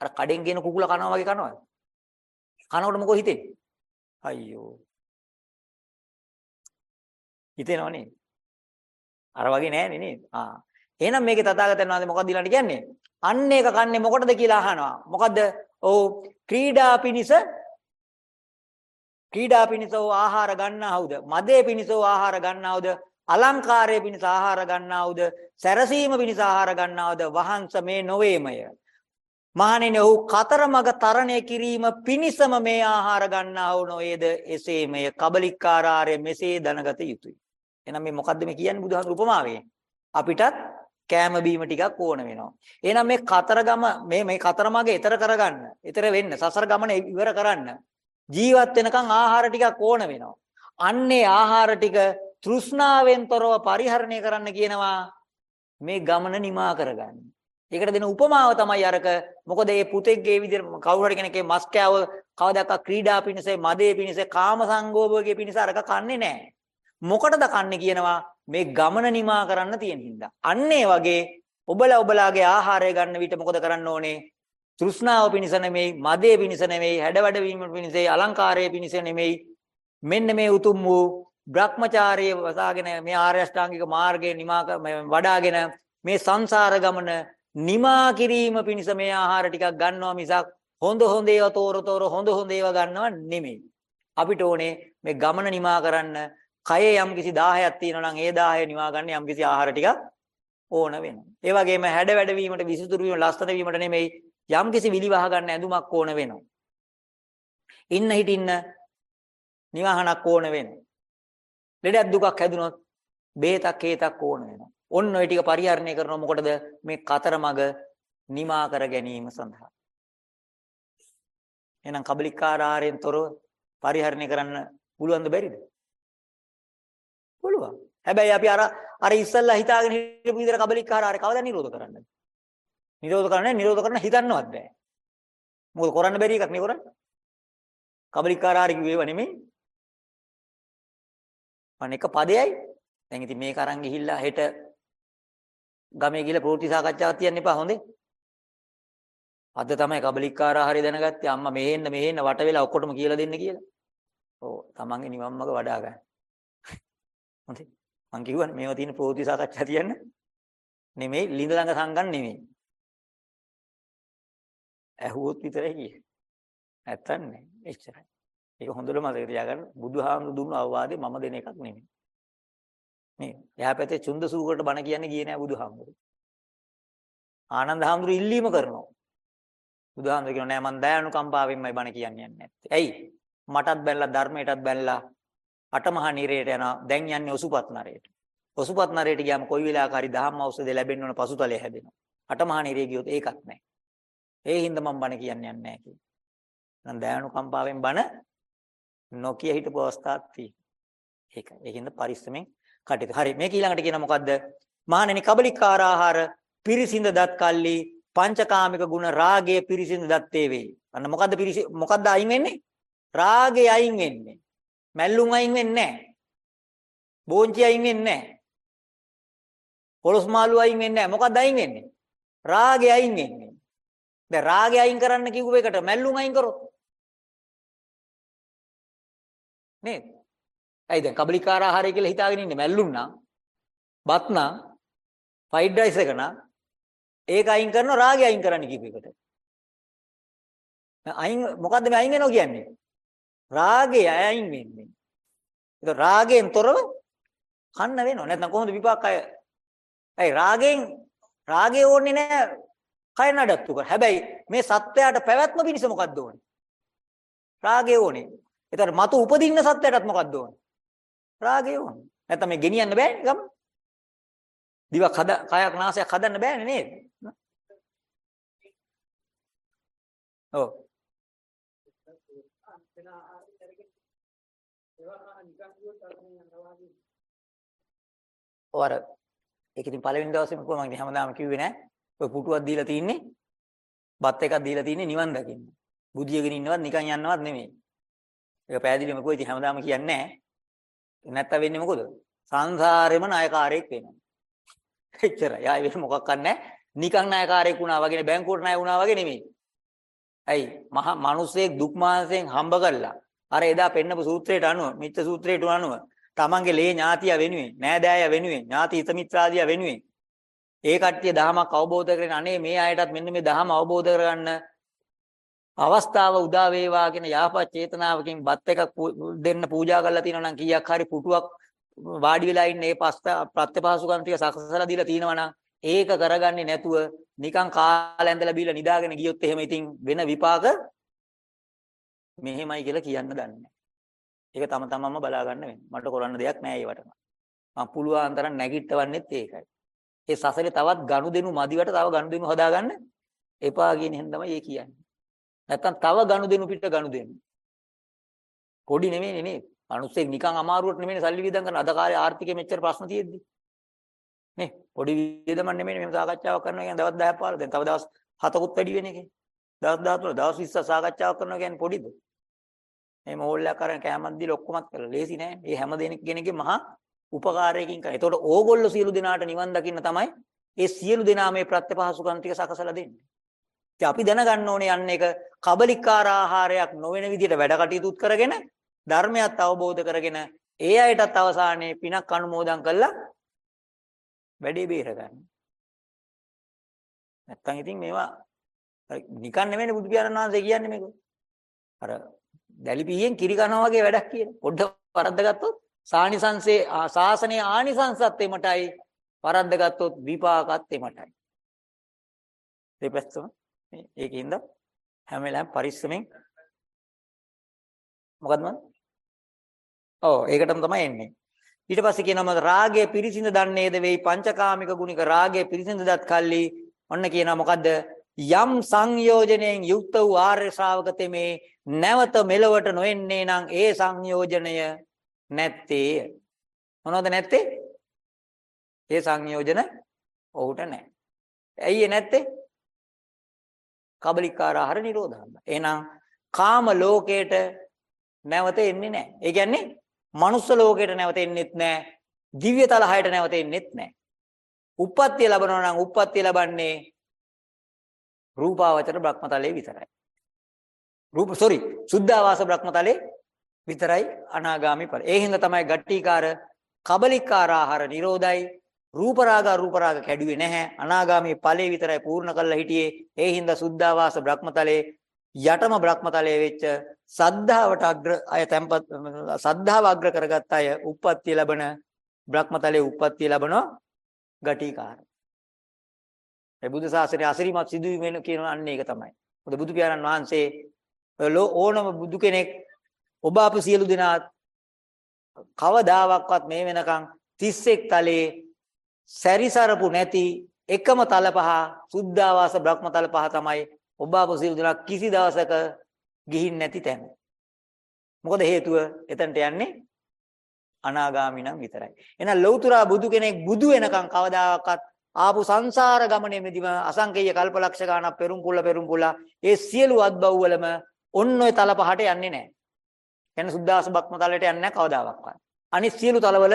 අර කඩෙන් ගෙන කුකුල කනවා වගේ කනවද? කනකොට මොකෝ හිතෙන්නේ? අයියෝ. හිතෙනව නේද? අර වගේ නෑනේ නේද? ආ. එහෙනම් මේකේ තථාගතයන් වහන්සේ මොකක්ද ඊළඟට කියන්නේ? අන්න ඒක කන්නේ මොකටද කියලා අහනවා. මොකද්ද? ඔව් ක්‍රීඩා පිනිස ක්‍රීඩා පිණිසෝ ආහාර ගන්නාවුද? මදේ පිණිසෝ ආහාර ගන්නාවුද? අලංකාරය පිණිස ආහාර ගන්නාවුද? සැරසීම පිණිස ආහාර ගන්නාවුද? වහන්ස මේ නොවේමය. මහණෙනි ඔහු කතරමග තරණය කිරීම පිණිසම මේ ආහාර ගන්නා වූ නොවේද? එසේමය. කබලිකාරාරය මෙසේ දැනගත යුතුය. එහෙනම් මේ මොකද්ද මේ කියන්නේ බුදුහාමුදුරු උපමාවේ අපිටත් කෑම බීම ටිකක් ඕන වෙනවා. එහෙනම් මේ කතරගම මේ මේ කතරමග ඊතර කරගන්න. ඊතර වෙන්න සසර ගමන ඉවර කරන්න. ජීවත් වෙනකන් ආහාර ටිකක් ඕන වෙනවා. අන්නේ ආහාර ටික තෘෂ්ණාවෙන් තොරව පරිහරණය කරන්න කියනවා මේ ගමන නිමා කරගන්න. ඒකට දෙන උපමාව තමයි අරක. මොකද මේ පුතෙක්ගේ විදිහට කවුරු හරි කෙනෙක්ගේ මස් කෑව කවදාක ක්‍රීඩා පිණිසයි මදේ පිණිසයි කාම සංගෝභෝගයේ පිණිස අරක කන්නේ නැහැ. මොකටද කන්නේ කියනවා මේ ගමන නිමා කරන්න තියෙන හින්දා. අන්න වගේ ඔබලා ඔබලාගේ ආහාරය ගන්න විට මොකද කරන්න ඕනේ? තෘෂ්ණාව පිණිස නෙමෙයි, මදේ පිණිස නෙමෙයි, හැඩවැඩ වීම පිණිසයි, අලංකාරය පිණිස නෙමෙයි. මෙන්න මේ උතුම් වූ Brahmacharya වසාගෙන මේ ආර්ය අෂ්ටාංගික මාර්ගයේ නිමා වඩාගෙන මේ සංසාර ගමන නිමා කිරීම පිණිස මේ ආහාර ටිකක් ගන්නවා මිසක් හොඳ හොඳ ඒවා තෝර තෝර හොඳ හොඳ ඒවා ගන්නව නෙමෙයි. අපිට ඕනේ මේ ගමන නිමා කරන්න කයේ යම්කිසි 10ක් තියෙනවා නම් ඒ 10 නිවා ගන්න යම්කිසි ආහාර ටිකක් ඕන වෙනවා. ඒ වගේම හැඩ වැඩ වීමට විසුතුරු වීම ලස්සන වීමට නෙමෙයි යම්කිසි විලි වහ ගන්න ඇඳුමක් ඕන වෙනවා. ඉන්න හිටින්න නිවහනක් ඕන වෙනවා. ලෙඩක් දුකක් හැදුනොත් බේතක් හේතක් ඕන වෙනවා. ඔන්න ඔය ටික පරිහරණය කරනවා මොකටද මේ කතරමග නිමා කර ගැනීම සඳහා. එහෙනම් කබලිකාර ආහාරයෙන් තොරව පරිහරණය කරන්න පුළුවන්ද බැරිද? පුළුවන්. හැබැයි අපි අර අර ඉස්සල්ලා හිතාගෙන හිටපු විදිහට කබලිකාර ආහාරය කවදා නිරෝධ කරන්නද? නිරෝධ කරන්නේ නිරෝධ කරන්න හිතන්නවත් බෑ. මොකද කරන්න බැරි එකක් නේ කරන්නේ. කබලිකාර ආහාරය කිව්වේව නෙමෙයි. අනේක පදයයි. දැන් ඉතින් මේක අරන් ගිහිල්ලා හෙට ගමේ ගිහලා ප්‍රවෘත්ති සාකච්ඡාවක් තියන්න එපා හොඳේ. අද තමයි කබලිකාර ආහාරය දැනගත්තේ අම්මා මෙහෙන්න මෙහෙන්න වට වෙලා ඔක්කොටම කියලා දෙන්න කියලා. ඔව් තමන්ගේ නිවන් මඟ වඩා ගන්න. හොඳේ. මං කිව්වනේ මේවා තියෙන ප්‍රවෘත්ති සාකච්ඡා තියන්න. නෙමෙයි ලිඳ ළඟ සංගම් නෙමෙයි. ඇහුවොත් විතරයි කියේ. නැත්තම් නෑ. එච්චරයි. ඒක හොඳට මතක තියාගන්න. බුදුහාමුදුරු දුන්න අවවාදේ මම දෙන එකක් නෙමෙයි. මේ එහා පැත්තේ චුන්ද සූකට බණ කියන්නේ ගියේ නෑ බුදුහාමුදුරු. ආනන්ද හාමුදුරු ඉල්ලීම කරනවා. බුදුහාමුදුරු කියනවා නෑ මං දයානුකම්පාවෙන්මයි බණ කියන්නේ නැත්තේ. ඇයි? මටත් බැලලා ධර්මයටත් බැලලා අටමහා නිරයට යනවා. දැන් යන්නේ ඔසුපත් නරයට. ඔසුපත් නරයට ගියාම කොයි වෙලාවක හරි දහම් ඖෂධය ලැබෙන්න ඕන පසුතලයේ හැදෙනවා. අටමහා නිරේ ගියොත් ඒකත් නැහැ. ඒ හින්දා මම බණ කියන්නේ නැහැ කිව්වා. නම් දයානුකම්පාවෙන් බණ නොකිය හිටපු අවස්ථාවක් තියෙනවා. ඒකයි. ඒකින්ද පරිස්සමෙන් කටයුතු. හරි මේක ඊළඟට කියන මොකද්ද? මහණෙනි කබලිකාර ආහාර පිරිසිඳ දත් කල්ලි පංචකාමික ගුණ රාගයේ පිරිසිඳ දත්තේ වේ. අන්න මොකද්ද පිරිසි මොකද්ද අයින් වෙන්නේ? රාගය අයින් වෙන්නේ. මැල්ලුම් අයින් වෙන්නේ නැහැ. බෝංචි අයින් වෙන්නේ නැහැ. පොලොස් මාළු අයින් වෙන්නේ නැහැ. මොකක්ද අයින් වෙන්නේ? රාගය අයින් වෙන්නේ. දැන් රාගය අයින් කරන්න කිව්ව එකට මැල්ලුම් අයින් කරොත් නේද? ඇයි දැන් කබලිකාර ආහාරය කියලා හිතාගෙන ඉන්නේ මැල්ලුම් නම් බත් නම් ෆ්‍රයිඩ් රයිස් එක නම් ඒක අයින් කරනවා රාගය අයින් කරන්න කිව්ව එකට. අයින් මොකද්ද මේ අයින් වෙනවා කියන්නේ? රාගය අයින් වෙන්නේ. ඒක රාගයෙන් තොරව කන්න වෙනවා. නැත්නම් කොහොමද විපාකය? ඇයි රාගයෙන් රාගය ඕනේ නැහැ කය නඩත්තු කර. හැබැයි මේ සත්‍යයට පැවැත්ම පිණිස මොකද්ද ඕනේ? රාගය ඕනේ. ඒතර මතු උපදින්න සත්‍යයටත් මොකද්ද ඕනේ? රාගය ඕනේ. නැත්නම් මේ ගෙනියන්න බෑනේ ගම. දිවක් හද කයක් නාසයක් හදන්න බෑනේ නේද? ඔව්. ඔය අර ඒක ඉතින් පළවෙනි දවසේම කොහොමද මම හැමදාම කිව්වේ නෑ. ඔය පුටුවක් දීලා තින්නේ. බත් එකක් දීලා තින්නේ නිවන් දකින්න. බුදියගෙන ඉන්නවත් නිකන් යන්නවත් නෙමෙයි. ඒක පැහැදිලිවම කිව්වා ඉතින් හැමදාම කියන්නේ නෑ. නැත්තම් වෙන්නේ මොකද? සංසාරෙම නායකාරයෙක් වෙනවා. එච්චරයි. ආයෙ වෙන මොකක් නැහැ. නිකන් නායකාරයෙක් වුණා වගේ බැංකුවට ණය වුණා වගේ නෙමෙයි. ඇයි? මහා මිනිස්සෙක් දුක් මාංශයෙන් හම්බ කරලා අර එදා පෙන්නපු සූත්‍රයට අනුව මිත්‍ර සූත්‍රයට අනුව තමන්ගේ ලේ ඥාතිය වෙනුවෙන් නෑදෑය වෙනුවෙන් ඥාති හිත මිත්‍රාදියා වෙනුවෙන් ඒ කට්ටිය දහමක් අවබෝධ කරගෙන අනේ මේ අයටත් මෙන්න මේ දහම අවබෝධ කරගන්න අවස්ථාව උදා වේවා කියන යහපත් චේතනාවකින් බත් එකක් දෙන්න පූජා කරලා තියෙනවා නම් කීයක් හරි පුටුවක් වාඩි වෙලා ඉන්න ඒ පස්ත ප්‍රත්‍යපාසුකම් ටික සකසලා දීලා තියෙනවා නම් ඒක කරගන්නේ නැතුව නිකන් කාලා ඇඳලා බීලා නිදාගෙන ගියොත් එහෙම ඉතින් වෙන විපාක මෙහෙමයි කියලා කියන්න දන්නේ නැහැ. ඒක තම තමන්ම බලා ගන්න වෙනවා. මට කරන්න දෙයක් නැහැ ඒවට. මම පුළුවන් තරම් නැගිටවන්නෙත් ඒකයි. ඒ සසරේ තවත් ගනුදෙනු මදිවට තව ගනුදෙනු හදාගන්න එපා කියන එහෙන් තමයි ඒ කියන්නේ. නැත්තම් තව ගනුදෙනු පිට ගනුදෙනු. පොඩි නෙමෙයි නේද? මිනිස්සෙක් නිකන් අමාරුවට නෙමෙයි සල්ලි වියදම් කරන අද කාලේ ආර්ථිකයේ මෙච්චර ප්‍රශ්න තියෙද්දි. නේ පොඩි වියදමක් නෙමෙයි මේ සාකච්ඡාවක් කරනවා කියන්නේ දවස් 10ක් පාර දැන් තව දවස් 7කුත් වැඩි වෙන එකේ. දවස් 13 දවස් 20 සාකච්ඡාවක් කරනවා කියන්නේ පොඩිද? මේ මෝල්ලයක් අරන් කැමක් දීලා ඔක්කොමත් කරලා ලේසි නෑ. මේ හැම දෙනෙක්ගෙනගේ මහා උපකාරයකින් කරා. එතකොට ඕගොල්ලෝ සියලු දෙනාට නිවන් දකින්න තමයි ඒ සියලු දෙනා මේ ප්‍රත්‍යපහසුකම් ටික සකසලා දෙන්නේ. ඉතින් අපි දැනගන්න ඕනේ යන්නේ එක කබලිකාර ආහාරයක් නොවන විදිහට වැඩ කටයුතුත් කරගෙන ධර්මයත් අවබෝධ කරගෙන ඒ අයටත් අවසානයේ පිනක් අනුමෝදන් කළා වැඩේ බේර ගන්න. නැත්තම් ඉතින් මේවා නිකන් නෙමෙයි බුදු පියාණන් වහන්සේ කියන්නේ මේක. අර දැලිපියෙන් කිරි කනවා වගේ වැඩක් කියන. පොඩ්ඩක් වරද්දගත්තොත් සානිසංසේ ශාසනයේ ආනිසංසත් එමටයි වරද්දගත්තොත් විපාකත් එමටයි. දෙපැත්තම ඒකින්ද හැම වෙලාවෙම පරිස්සමෙන් මොකද්ද මන්? ඔව් ඒකටම තමයි එන්නේ. ඊට පස්සේ කියනවා රාගය පිරිසිඳ දන්නේද වෙයි පංචකාමික ගුණික රාගය පිරිසිඳ දත් කල්ලි ඔන්න කියනවා මොකද්ද යම් සංයෝජනයෙන් යුක්ත වූ ආර්ය ශ්‍රාවක තෙමේ නැවත මෙලවට නොෙන්නේ නම් ඒ සංයෝජනය නැත්තේ මොනවද නැත්තේ ඒ සංයෝජන ඔහුට නැහැ ඇයි නැත්තේ කබලිකාර ආහාර නිරෝධහම එහෙනම් කාම ලෝකයට නැවත එන්නේ නැහැ ඒ කියන්නේ මනුස්ස ලෝකයට නැවත එන්නෙත් නැහැ. දිව්‍ය තලහයට නැවත එන්නෙත් නැහැ. උප්පත්තිය ලැබනවා නම් උප්පත්තිය ලබන්නේ රූපාවචර බ්‍රහ්මතලයේ විතරයි. රූප sorry සුද්ධාවාස බ්‍රහ්මතලයේ විතරයි අනාගාමි ඵල. ඒ හින්දා තමයි ගට්ටිකාර කබලිකාර ආහාර නිරෝධයි රූප රාග රූප රාග කැඩුවේ නැහැ. අනාගාමී ඵලයේ විතරයි පූර්ණ කරලා හිටියේ. ඒ හින්දා සුද්ධාවාස බ්‍රහ්මතලයේ යටම බ්‍රහ්මතලයේ වෙච්ච සද්ධාවට අග්‍ර අය තැම්පත් සද්ධාව අග්‍ර කරගත් අය උප්පත්තිය ලැබන බ්‍රහ්මතලයේ උප්පත්තිය ලැබනවා ගටිකාර. ඒ බුදු සාසනයේ අසිරිමත් සිදුවීම වෙන කියන අන්න ඒක තමයි. මොකද බුදු පියාණන් වහන්සේ ඕනම බුදු කෙනෙක් ඔබ අප සියලු දෙනා කවදාවත් මේ වෙනකන් 31 තලයේ සැරිසරපු නැති එකම තල පහ සුද්ධාවාස බ්‍රහ්මතල පහ තමයි ඔබ අප සියලු දෙනා කිසි දවසක ගිහින් නැති තැන. මොකද හේතුව එතනට යන්නේ අනාගාමි නම් විතරයි. එහෙනම් ලෞතුරා බුදු කෙනෙක් බුදු වෙනකන් කවදාකවත් ආපු සංසාර ගමනේ මෙදිම අසංකේය කල්පලක්ෂ ගානක් පෙරුම් පුල්ල පෙරුම් පුල්ල ඒ සියලු අත්බව් වලම ඔන්න ඔය තල පහට යන්නේ නැහැ. කියන්නේ සුද්ධාස බක්ම තලයට යන්නේ නැහැ කවදාවත්. අනිත් සියලු තලවල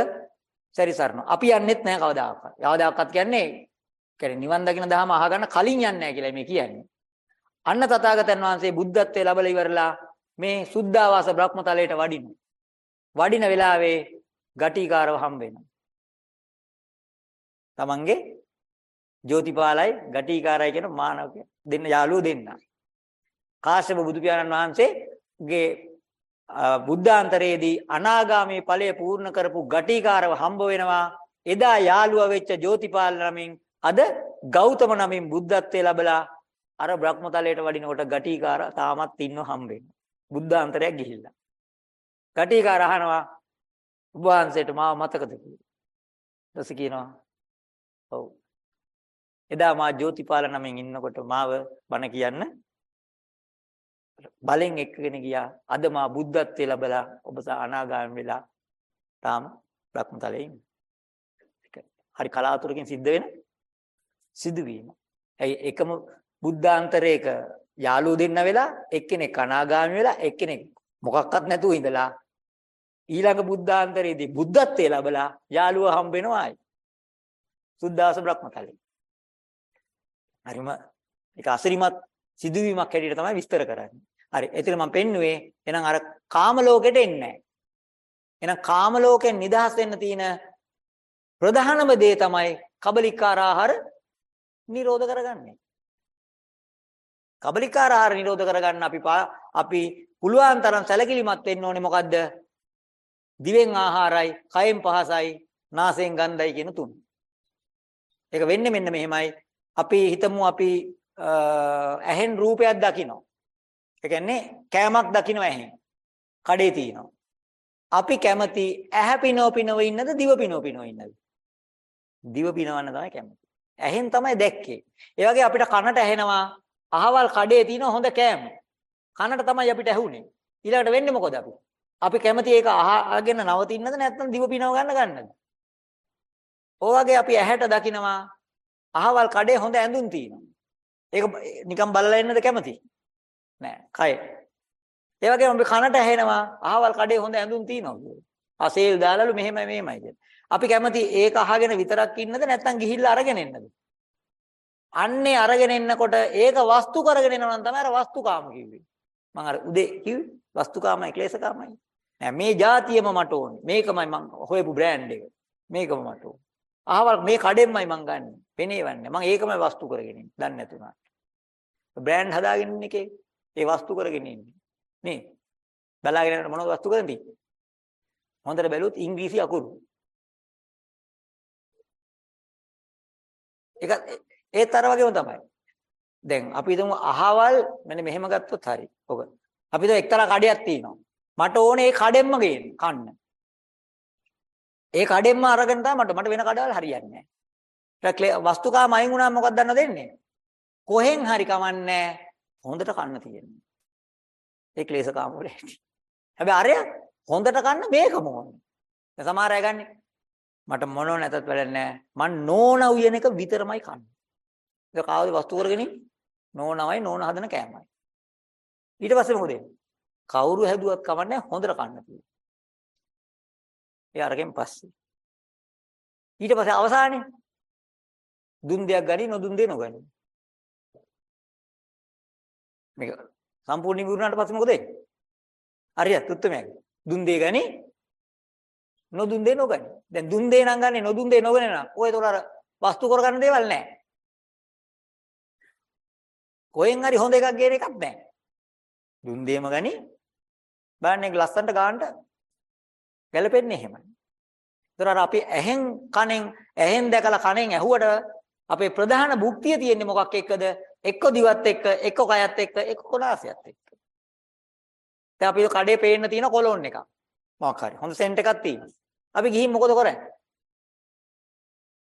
සැරිසරනවා. අපි යන්නෙත් නැහැ කවදාවත්. කවදාවත් කියන්නේ කියන්නේ නිවන් දකින්න දහම අහගන්න කලින් යන්නේ නැහැ කියලා මේ කියන්නේ. අන්න තථාගතයන් වහන්සේ බුද්ධත්වයේ ලැබලා ඉවරලා මේ සුද්ධාවාස බ්‍රහ්මතලයට වඩින. වඩින වෙලාවේ ගටිකාරව හම්බ වෙනවා. තමන්ගේ ජෝතිපාලයි ගටිකාරයි කියන මානවක දෙන්න යාළුවෝ දෙන්න. කාශ්‍යප බුදු පියාණන් වහන්සේගේ බුද්ධාන්තරයේදී අනාගාමී ඵලය පූර්ණ කරපු ගටිකාරව හම්බ වෙනවා. එදා යාළුවා වෙච්ච ජෝතිපාල නමින් අද ගෞතම නමින් බුද්ධත්වයේ ලැබලා අර බ්‍රහ්මතලයට වඩිනකොට ගටිකාර තාමත් ඉන්නව හම්බෙන්නේ. බුද්ධාන්තරයක් ගිහිල්ලා. ගටිකාර අහනවා ඔබ වහන්සේට මාව මතකද කියලා. ඊට කියනවා ඔව්. එදා මා ජෝතිපාල නමින් ඉන්නකොට මාව බණ කියන්න බලෙන් එක්කගෙන ගියා. අද මා බුද්ධත්වයේ ලැබලා ඔබ අනාගාමී වෙලා තාම බ්‍රහ්මතලයේ ඉන්නේ. හරි කලාතුරකින් සිද්ධ වෙන සිදුවීම. ඇයි එකම බුද්ධාන්තරයක යාළුවෝ දෙන්න වෙලා එක්කෙනෙක් අනාගාමී වෙලා එක්කෙනෙක් මොකක්වත් නැතුව ඉඳලා ඊළඟ බුද්ධාන්තරයේදී බුද්ධත්වයේ ලැබලා යාළුවා හම්බ වෙනවා ආයි. සුද්ධාස බ්‍රහ්මතලේ. හරිම ඒක අසිරිමත් සිදුවීමක් හැටියට තමයි විස්තර කරන්නේ. හරි. එතන මම පෙන්නුවේ එහෙනම් අර කාම ලෝකෙට එන්නේ නැහැ. එහෙනම් කාම ලෝකෙන් නිදහස් වෙන්න තියෙන ප්‍රධානම දේ තමයි කබලිකාර ආහාර නිරෝධ කරගන්නේ. කබලිකාර ආහාර නිරෝධ කරගන්න අපි අපි පුළුවන් තරම් සැලකිලිමත් වෙන්න ඕනේ මොකද්ද? දිවෙන් ආහාරයි, කයෙන් පහසයි, නාසයෙන් ගන්ධයි කියන තුන. ඒක වෙන්නේ මෙන්න මෙහෙමයි. අපි හිතමු අපි ඇහෙන් රූපයක් දකිනවා. ඒ කියන්නේ කෑමක් දකිනවා ඇහෙන්. කඩේ තියෙනවා. අපි කැමති ඇහැ පිනෝ පිනව ඉන්නද දිව පිනෝ පිනව ඉන්නද? දිව පිනවන්න තමයි කැමති. ඇහෙන් තමයි දැක්කේ. ඒ වගේ අපිට කනට ඇහෙනවා අහවල් කඩේ තියෙන හොඳ කෑම. කනට තමයි අපිට ඇහුනේ. ඊළඟට වෙන්නේ මොකද අපි? අපි කැමති ඒක අහගෙන නවතින්නද නැත්නම් දිව පිනව ගන්න ගන්නද? ඔය අපි ඇහැට දකිනවා අහවල් කඩේ හොඳ ඇඳුම් තියෙනවා. ඒක නිකන් බලලා ඉන්නද කැමති? නෑ. කය. ඒ වගේම අපි කනට ඇහෙනවා අහවල් කඩේ හොඳ ඇඳුම් තියෙනවා. අසේල් දාලාලු මෙහෙමයි මෙහෙමයි කියලා. අපි කැමති ඒක අහගෙන විතරක් ඉන්නද නැත්නම් ගිහිල්ලා අරගෙන එන්නද? අන්නේ අරගෙන එන්නකොට ඒක වස්තු කරගෙන එනවා නම් තමයි අර වස්තුකාම කිව්වේ. මම අර උදේ කිව්වේ වස්තුකාමයි ක්ලේශකාමයි. නෑ මේ જાතියෙම මට ඕනේ. මේකමයි මම හොයපු බ්‍රෑන්ඩ් එක. මේකම මට ඕනේ. අහවල් මේ කඩෙන්මයි මං ගන්නෙ. පෙනේවන්නේ. මං ඒකමයි වස්තු කරගෙන ඉන්නේ. දන්නේ නැතුණා. බ්‍රෑන්ඩ් හදාගෙන ඉන්න එකේ ඒ වස්තු කරගෙන ඉන්නේ. නේ. බලාගෙන යනකොට මොනවද වස්තු කරන්නේ? හොඳට බැලුවොත් ඉංග්‍රීසි අකුරු. ඒක ඒත් අර වගේම තමයි. දැන් අපි හිතමු අහවල් මෙන්න මෙහෙම ගත්තොත් හරි. ඔක. අපි හිතමු එක්තරා කඩයක් තියෙනවා. මට ඕනේ ඒ කඩෙන්ම ගේන්න කන්න. ඒ කඩෙන්ම අරගෙන තමයි මට මට වෙන කඩවල හරියන්නේ නැහැ. වස්තුකාම අයින් වුණාම මොකක්ද දන්නව දෙන්නේ? කොහෙන් හරි කමන්නේ හොඳට කන්න තියෙන්නේ. ඒ ක්ලේශකාම වල ඇති. හැබැයි අරය හොඳට කන්න මේකම ඕනේ. දැන් සමහර අය ගන්නේ මට මොනව නැතත් වැඩක් නැහැ. මං නෝන උයන එක විතරමයි කන්නේ. ඒක කාවද වස්තු කරගෙන නෝනවයි නෝන හදන කෑමයි. ඊට පස්සේ මොකද කවුරු හැදුවත් කමන්නේ හොඳට කන්න තියෙනවා. ඒ අරගෙන පස්සේ. ඊට පස්සේ අවසානයේ දුන් දෙයක් ගනි නොදුන් දෙ නොගනි. මේක සම්පූර්ණ ඉවරුනාට පස්සේ මොකද වෙන්නේ? හරියට උත්තරමයි. දුන් දෙය ගනි නොදුන් දෙ නොගනි. දැන් දුන් දෙය නම් ගන්නේ නොදුන් දෙ නොගනි නම් ඔය ඒතොර අර වස්තු කරගන්න දේවල් නැහැ. කොහෙන් හරි හොඳ එකක් ගේන එකක් නැහැ. දුන් දෙයම ගනි බලන්න ඒක ලස්සනට ගන්නට ගැලපෙන්නේ එහෙමයි. ඒතර අපි ඇහෙන් කනෙන් ඇහෙන් දැකලා කනෙන් ඇහුවට අපේ ප්‍රධාන භුක්තිය තියෙන්නේ මොකක් එක්කද? එක්ක දිවත් එක්ක, එක්ක කයත් එක්ක, එක්ක කොලාසියත් එක්ක. දැන් අපි කඩේ පේන්න තියෙන කොලොන් එකක්. මොකක් හරි. හොඳ සෙන්ට් එකක් තියෙනවා. අපි ගිහින් මොකද කරන්නේ?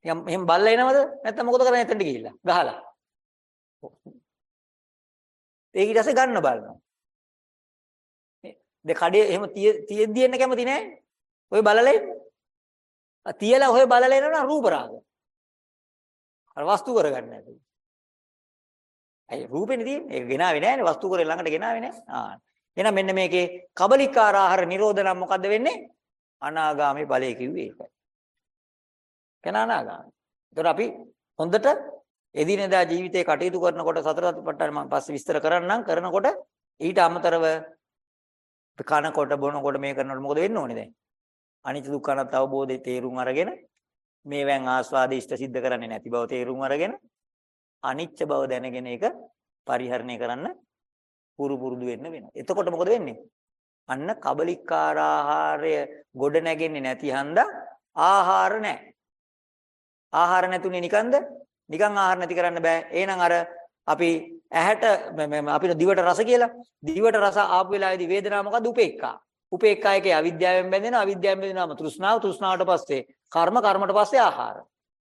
යම් එහෙම බල්ලා එනවද? නැත්නම් මොකද කරන්නේ එතනට ගිහිල්ලා? ගහලා. ඒක ඊට පස්සේ ගන්න බලනවා. මේ කඩේ එහෙම තියෙද්දි එන්න කැමති නෑ. ඔය බලලේ තියලා ඔය බලලා එනවා රූප රාග. අර වස්තු කරගන්න නැතුව. ඇයි රූපෙනේ තියෙන්නේ? ඒක ගෙනාවේ නෑනේ වස්තු කරේ ළඟට ගෙනාවේ නෑ. ආ. එහෙනම් මෙන්න මේකේ කබලිකාර ආහාර නිරෝධ නම් මොකද්ද වෙන්නේ? අනාගාමී ඵලය කිව්වේ ඒකයි. කෙනා අනාගාමී. ඒතර අපි හොඳට එදිනෙදා ජීවිතේ කටයුතු කරනකොට සතර සතිපට්ඨාන මම පස්සේ විස්තර කරන්නම් කරනකොට ඊට අමතරව කනකොට බොනකොට මේ කරනකොට මොකද වෙන්න ඕනේ දැන්? අනිත්‍ය දුක්ඛ අනාත්ම අවබෝධයේ තේරුම් අරගෙන මේවෙන් ආස්වාද ඉෂ්ට සිද්ධ කරන්නේ නැති බව තේරුම් අරගෙන අනිච්ච බව දැනගෙන ඒක පරිහරණය කරන්න පුරු පුරුදු වෙන්න වෙනවා. එතකොට මොකද වෙන්නේ? අන්න කබලිකාර ආහාරය ගොඩ නැගෙන්නේ නැති හන්දා ආහාර නැහැ. ආහාර නැතුනේ නිකන්ද? නිකන් ආහාර නැති කරන්න බෑ. එහෙනම් අර අපි ඇහැට අපිට දිවට රස කියලා දිවට රස ආපු වෙලාවේදී වේදනාව මොකද්ද උපේක්ඛා. උපේක්ඛා එකේ අවිද්‍යාවෙන් බැඳෙනවා අවිද්‍යාවෙන් බැඳෙනාම තෘෂ්ණාව තෘෂ්ණාවට පස්සේ කර්ම කර්මට පස්සේ ආහාර.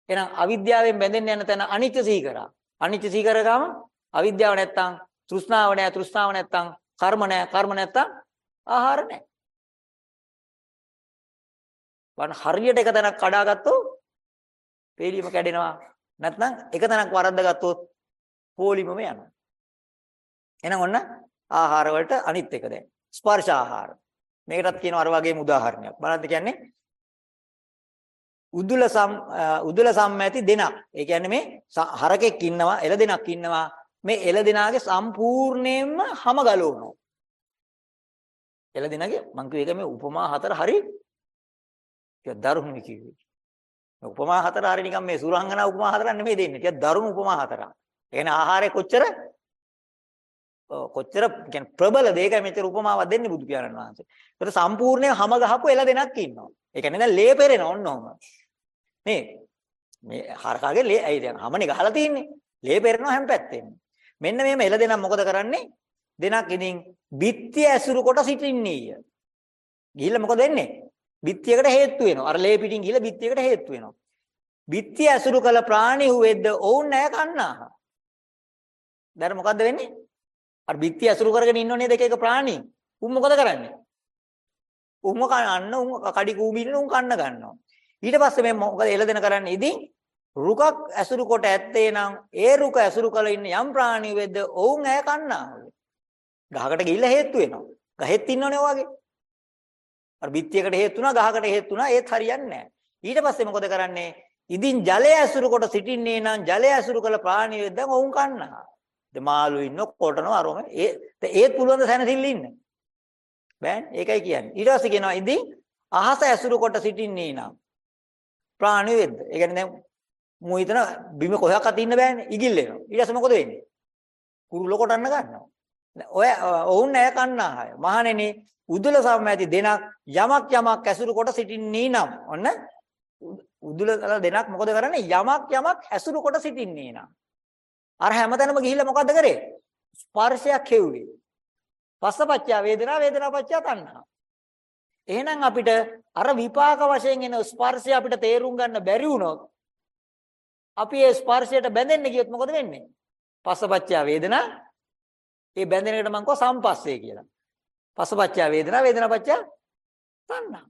එහෙනම් අවිද්‍යාවෙන් බැඳෙන්න යන තැන අනිත්‍ය සීකරා. අනිත්‍ය සීකරගම අවිද්‍යාව නැත්තම් තෘෂ්ණාව නැහැ තෘෂ්ණාව නැත්තම් කර්ම නැහැ කර්ම නැත්තම් ආහාර නැහැ. වන් හරියට එක තැනක් කඩාගත්තොත් පේලියම කැඩෙනවා. නැත්නම් එක තැනක් වරද්දාගත්තොත් පොලිමම යනවා. එහෙනම් ඔන්න ආහාර වලට අනිත් එක දැන් ස්පර්ශ ආහාර. මේකටත් කියනවා අර වගේම උදාහරණයක්. බලන්න කියන්නේ උදුල සම් උදුල සම්මැති දෙනක්. ඒ කියන්නේ මේ හරකෙක් ඉන්නවා, එළ දෙනක් ඉන්නවා. මේ එළ දෙනාගේ සම්පූර්ණයෙන්ම හැම ගලවනවා. එළ දෙනාගේ මං කිව්ව එක මේ උපමා හතර හරි ටික දරුණුයි කිව්වේ. උපමා හතර හරි නිකන් මේ සුරංගනා උපමා හතරක් නෙමෙයි දෙන්නේ. ටික දරුණු උපමා හතරක්. ඒ කියන්නේ ආහාරය කොච්චර කොච්චර කියන්නේ ප්‍රබල දෙයකයි මෙච්චර උපමාවක් දෙන්නේ බුදු පියාණන් වහන්සේ. ඒකට සම්පූර්ණයෙන් හැම ගහපු එළ දෙනක් ඉන්නවා. ඒ කියන්නේ දැන් ලේ පෙරෙන ඔන්න ඔහම. මේ මේ හරකාගේ ලේ ඇයි දැන් හැමනේ ගහලා තින්නේ. ලේ පෙරෙනවා හැම පැත්තෙම. මෙන්න මේම එළ දෙනක් මොකද කරන්නේ? දෙනක් ඉතින් බිත්තිය ඇසුරු කොට සිටින්නේය. ගිහිල්ලා මොකද වෙන්නේ? බිත්තියකට හේතු වෙනවා. අර ලේ පිටින් ගිහිල්ලා බිත්තියකට හේතු වෙනවා. බිත්ති ඇසුරු කළ ප්‍රාණි වූෙද්ද ඔවුන් නෑ කන්නාහ. දැන් මොකද්ද වෙන්නේ? අර බිත්ති ඇසුරු කරගෙන ඉන්නෝනේ දෙක එක ප්‍රාණි. උන් මොකද කරන්නේ? උන්ව කන්න උන් කඩි කූඹින්න උන් කන්න ගන්නවා. ඊට පස්සේ මේ මොකද එළදෙන කරන්නේ? ඉතින් රුකක් ඇසුරු කොට ඇත්තේ නම් ඒ රුක ඇසුරු කළ ඉන්න යම් ප්‍රාණි වෙද්ද ඔවුන් ඈ කන්නාහු. ගහකට ගිහිල්ලා හේතු වෙනවා. ගහෙත් ඉන්නවනේ වගේ. අර බිත්තියකට හේතු වුණා ගහකට හේතු වුණා ඒත් හරියන්නේ නැහැ. ඊට පස්සේ මොකද කරන්නේ? ඉදින් ජලය ඇසුරු කොට සිටින්නේ නම් ජලය ඇසුරු කළ ප්‍රාණි වෙද්ද ඔවුන් කන්නා. ද මාළු ඉන්න කොටනවා අරම ඒ ඒත් පුළුවන් ද සැනසෙල්ල ඉන්න. බෑනේ ඒකයි කියන්නේ. ඊට පස්සේ කියනවා ඉදින් අහස ඇසුරු කොට සිටින්නේ නම් ප්‍රාණි වෙද්ද. ඒ කියන්නේ දැන් මු හිතන බිම කොහයක්වත් ඉන්න බෑනේ. ඉගිල් එනවා. ඊට පස්සේ මොකද වෙන්නේ? කුරුල්ල කොටන්න ගන්නවා. ඔය ඔවුන් නෑ කන්නාහය. මහණෙනි උදුල සම ඇති දෙනක් යමක් යමක් ඇසුරු කොට සිටින්නේ නම් ඔන්න උදුල දෙනක් මොකද කරන්නේ යමක් යමක් ඇසුරු කොට සිටින්නේ නම් අර හැමතැනම ගිහිල්ලා මොකද්ද කරේ? ස්පර්ශයක් හෙව්වේ. පස්සපච්චය වේදනා වේදනාපච්චය තණ්හා. එහෙනම් අපිට අර විපාක වශයෙන් එන ස්පර්ශය අපිට තේරුම් ගන්න බැරි වුණොත් අපි ඒ ස්පර්ශයට බැඳෙන්න ගියොත් මොකද වෙන්නේ? පස්සපච්චය වේදනා. ඒ බැඳෙන එකට මම කව සම්පස්සේ කියලා. පස්සපච්චය වේදනා වේදනාපච්චය තණ්හා.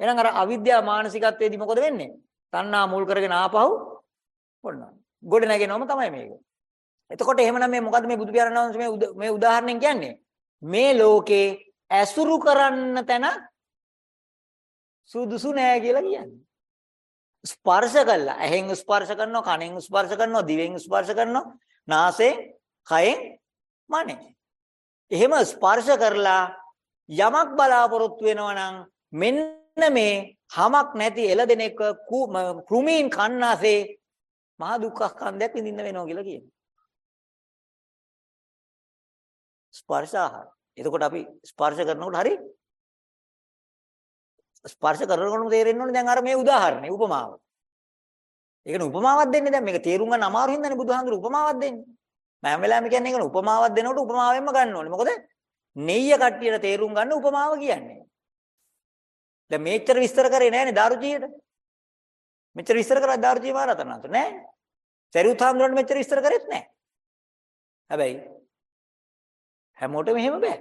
එහෙනම් අර අවිද්‍යා මානසිකත්වයේදී මොකද වෙන්නේ? තණ්හා මුල් කරගෙන ආපහු ඔන්න. ගොඩ නැගෙනවම තමයි මේක. එතකොට එහෙමනම් මේ මොකද්ද මේ බුදු පියාණන් වහන්සේ මේ මේ උදාහරණයෙන් කියන්නේ? මේ ලෝකේ ඇසුරු කරන්න තැන සුදුසු නෑ කියලා කියන්නේ. ස්පර්ශ කළා. ඇහෙන් ස්පර්ශ කරනවා, කනෙන් ස්පර්ශ කරනවා, දිවෙන් ස්පර්ශ කරනවා, නාසයෙන්, කයෙන්, මනෙන්. එහෙම ස්පර්ශ කරලා යමක් බලාපොරොත්තු වෙනවා නම් මෙන්න මේ හමක් නැති එළදෙනෙක් කෘමීන් කන්නාසේ මහා දුක්ඛ ස්කන්ධයක් විඳින්න වෙනවා කියලා කියනවා. ස්පර්ශ ආහාර. එතකොට අපි ස්පර්ශ කරනකොට හරි ස්පර්ශ කරනකොටම තේරෙන්න ඕනේ දැන් අර මේ උදාහරණේ උපමාව. ඒකනේ උපමාවක් දෙන්නේ දැන් මේක තේරුම් ගන්න අමාරු හින්දානේ බුදුහාඳුරු උපමාවක් දෙන්නේ. මම වෙලාවෙම කියන්නේ ඒකනේ උපමාවක් දෙනකොට උපමාවෙන්ම ගන්න ඕනේ. මොකද නෙయ్య කට්ටියට තේරුම් ගන්න උපමාව කියන්නේ. දැන් මේච්චර විස්තර කරේ නෑනේ දාරුචියට. මෙච්චර විස්තර කරා දාර්ජී මහරහතන් වහන්සේ නෑ. සරියුත් හාමුදුරන්ට මෙච්චර විස්තර කරෙත් නෑ. හැබැයි හැමෝටම එහෙම බෑ.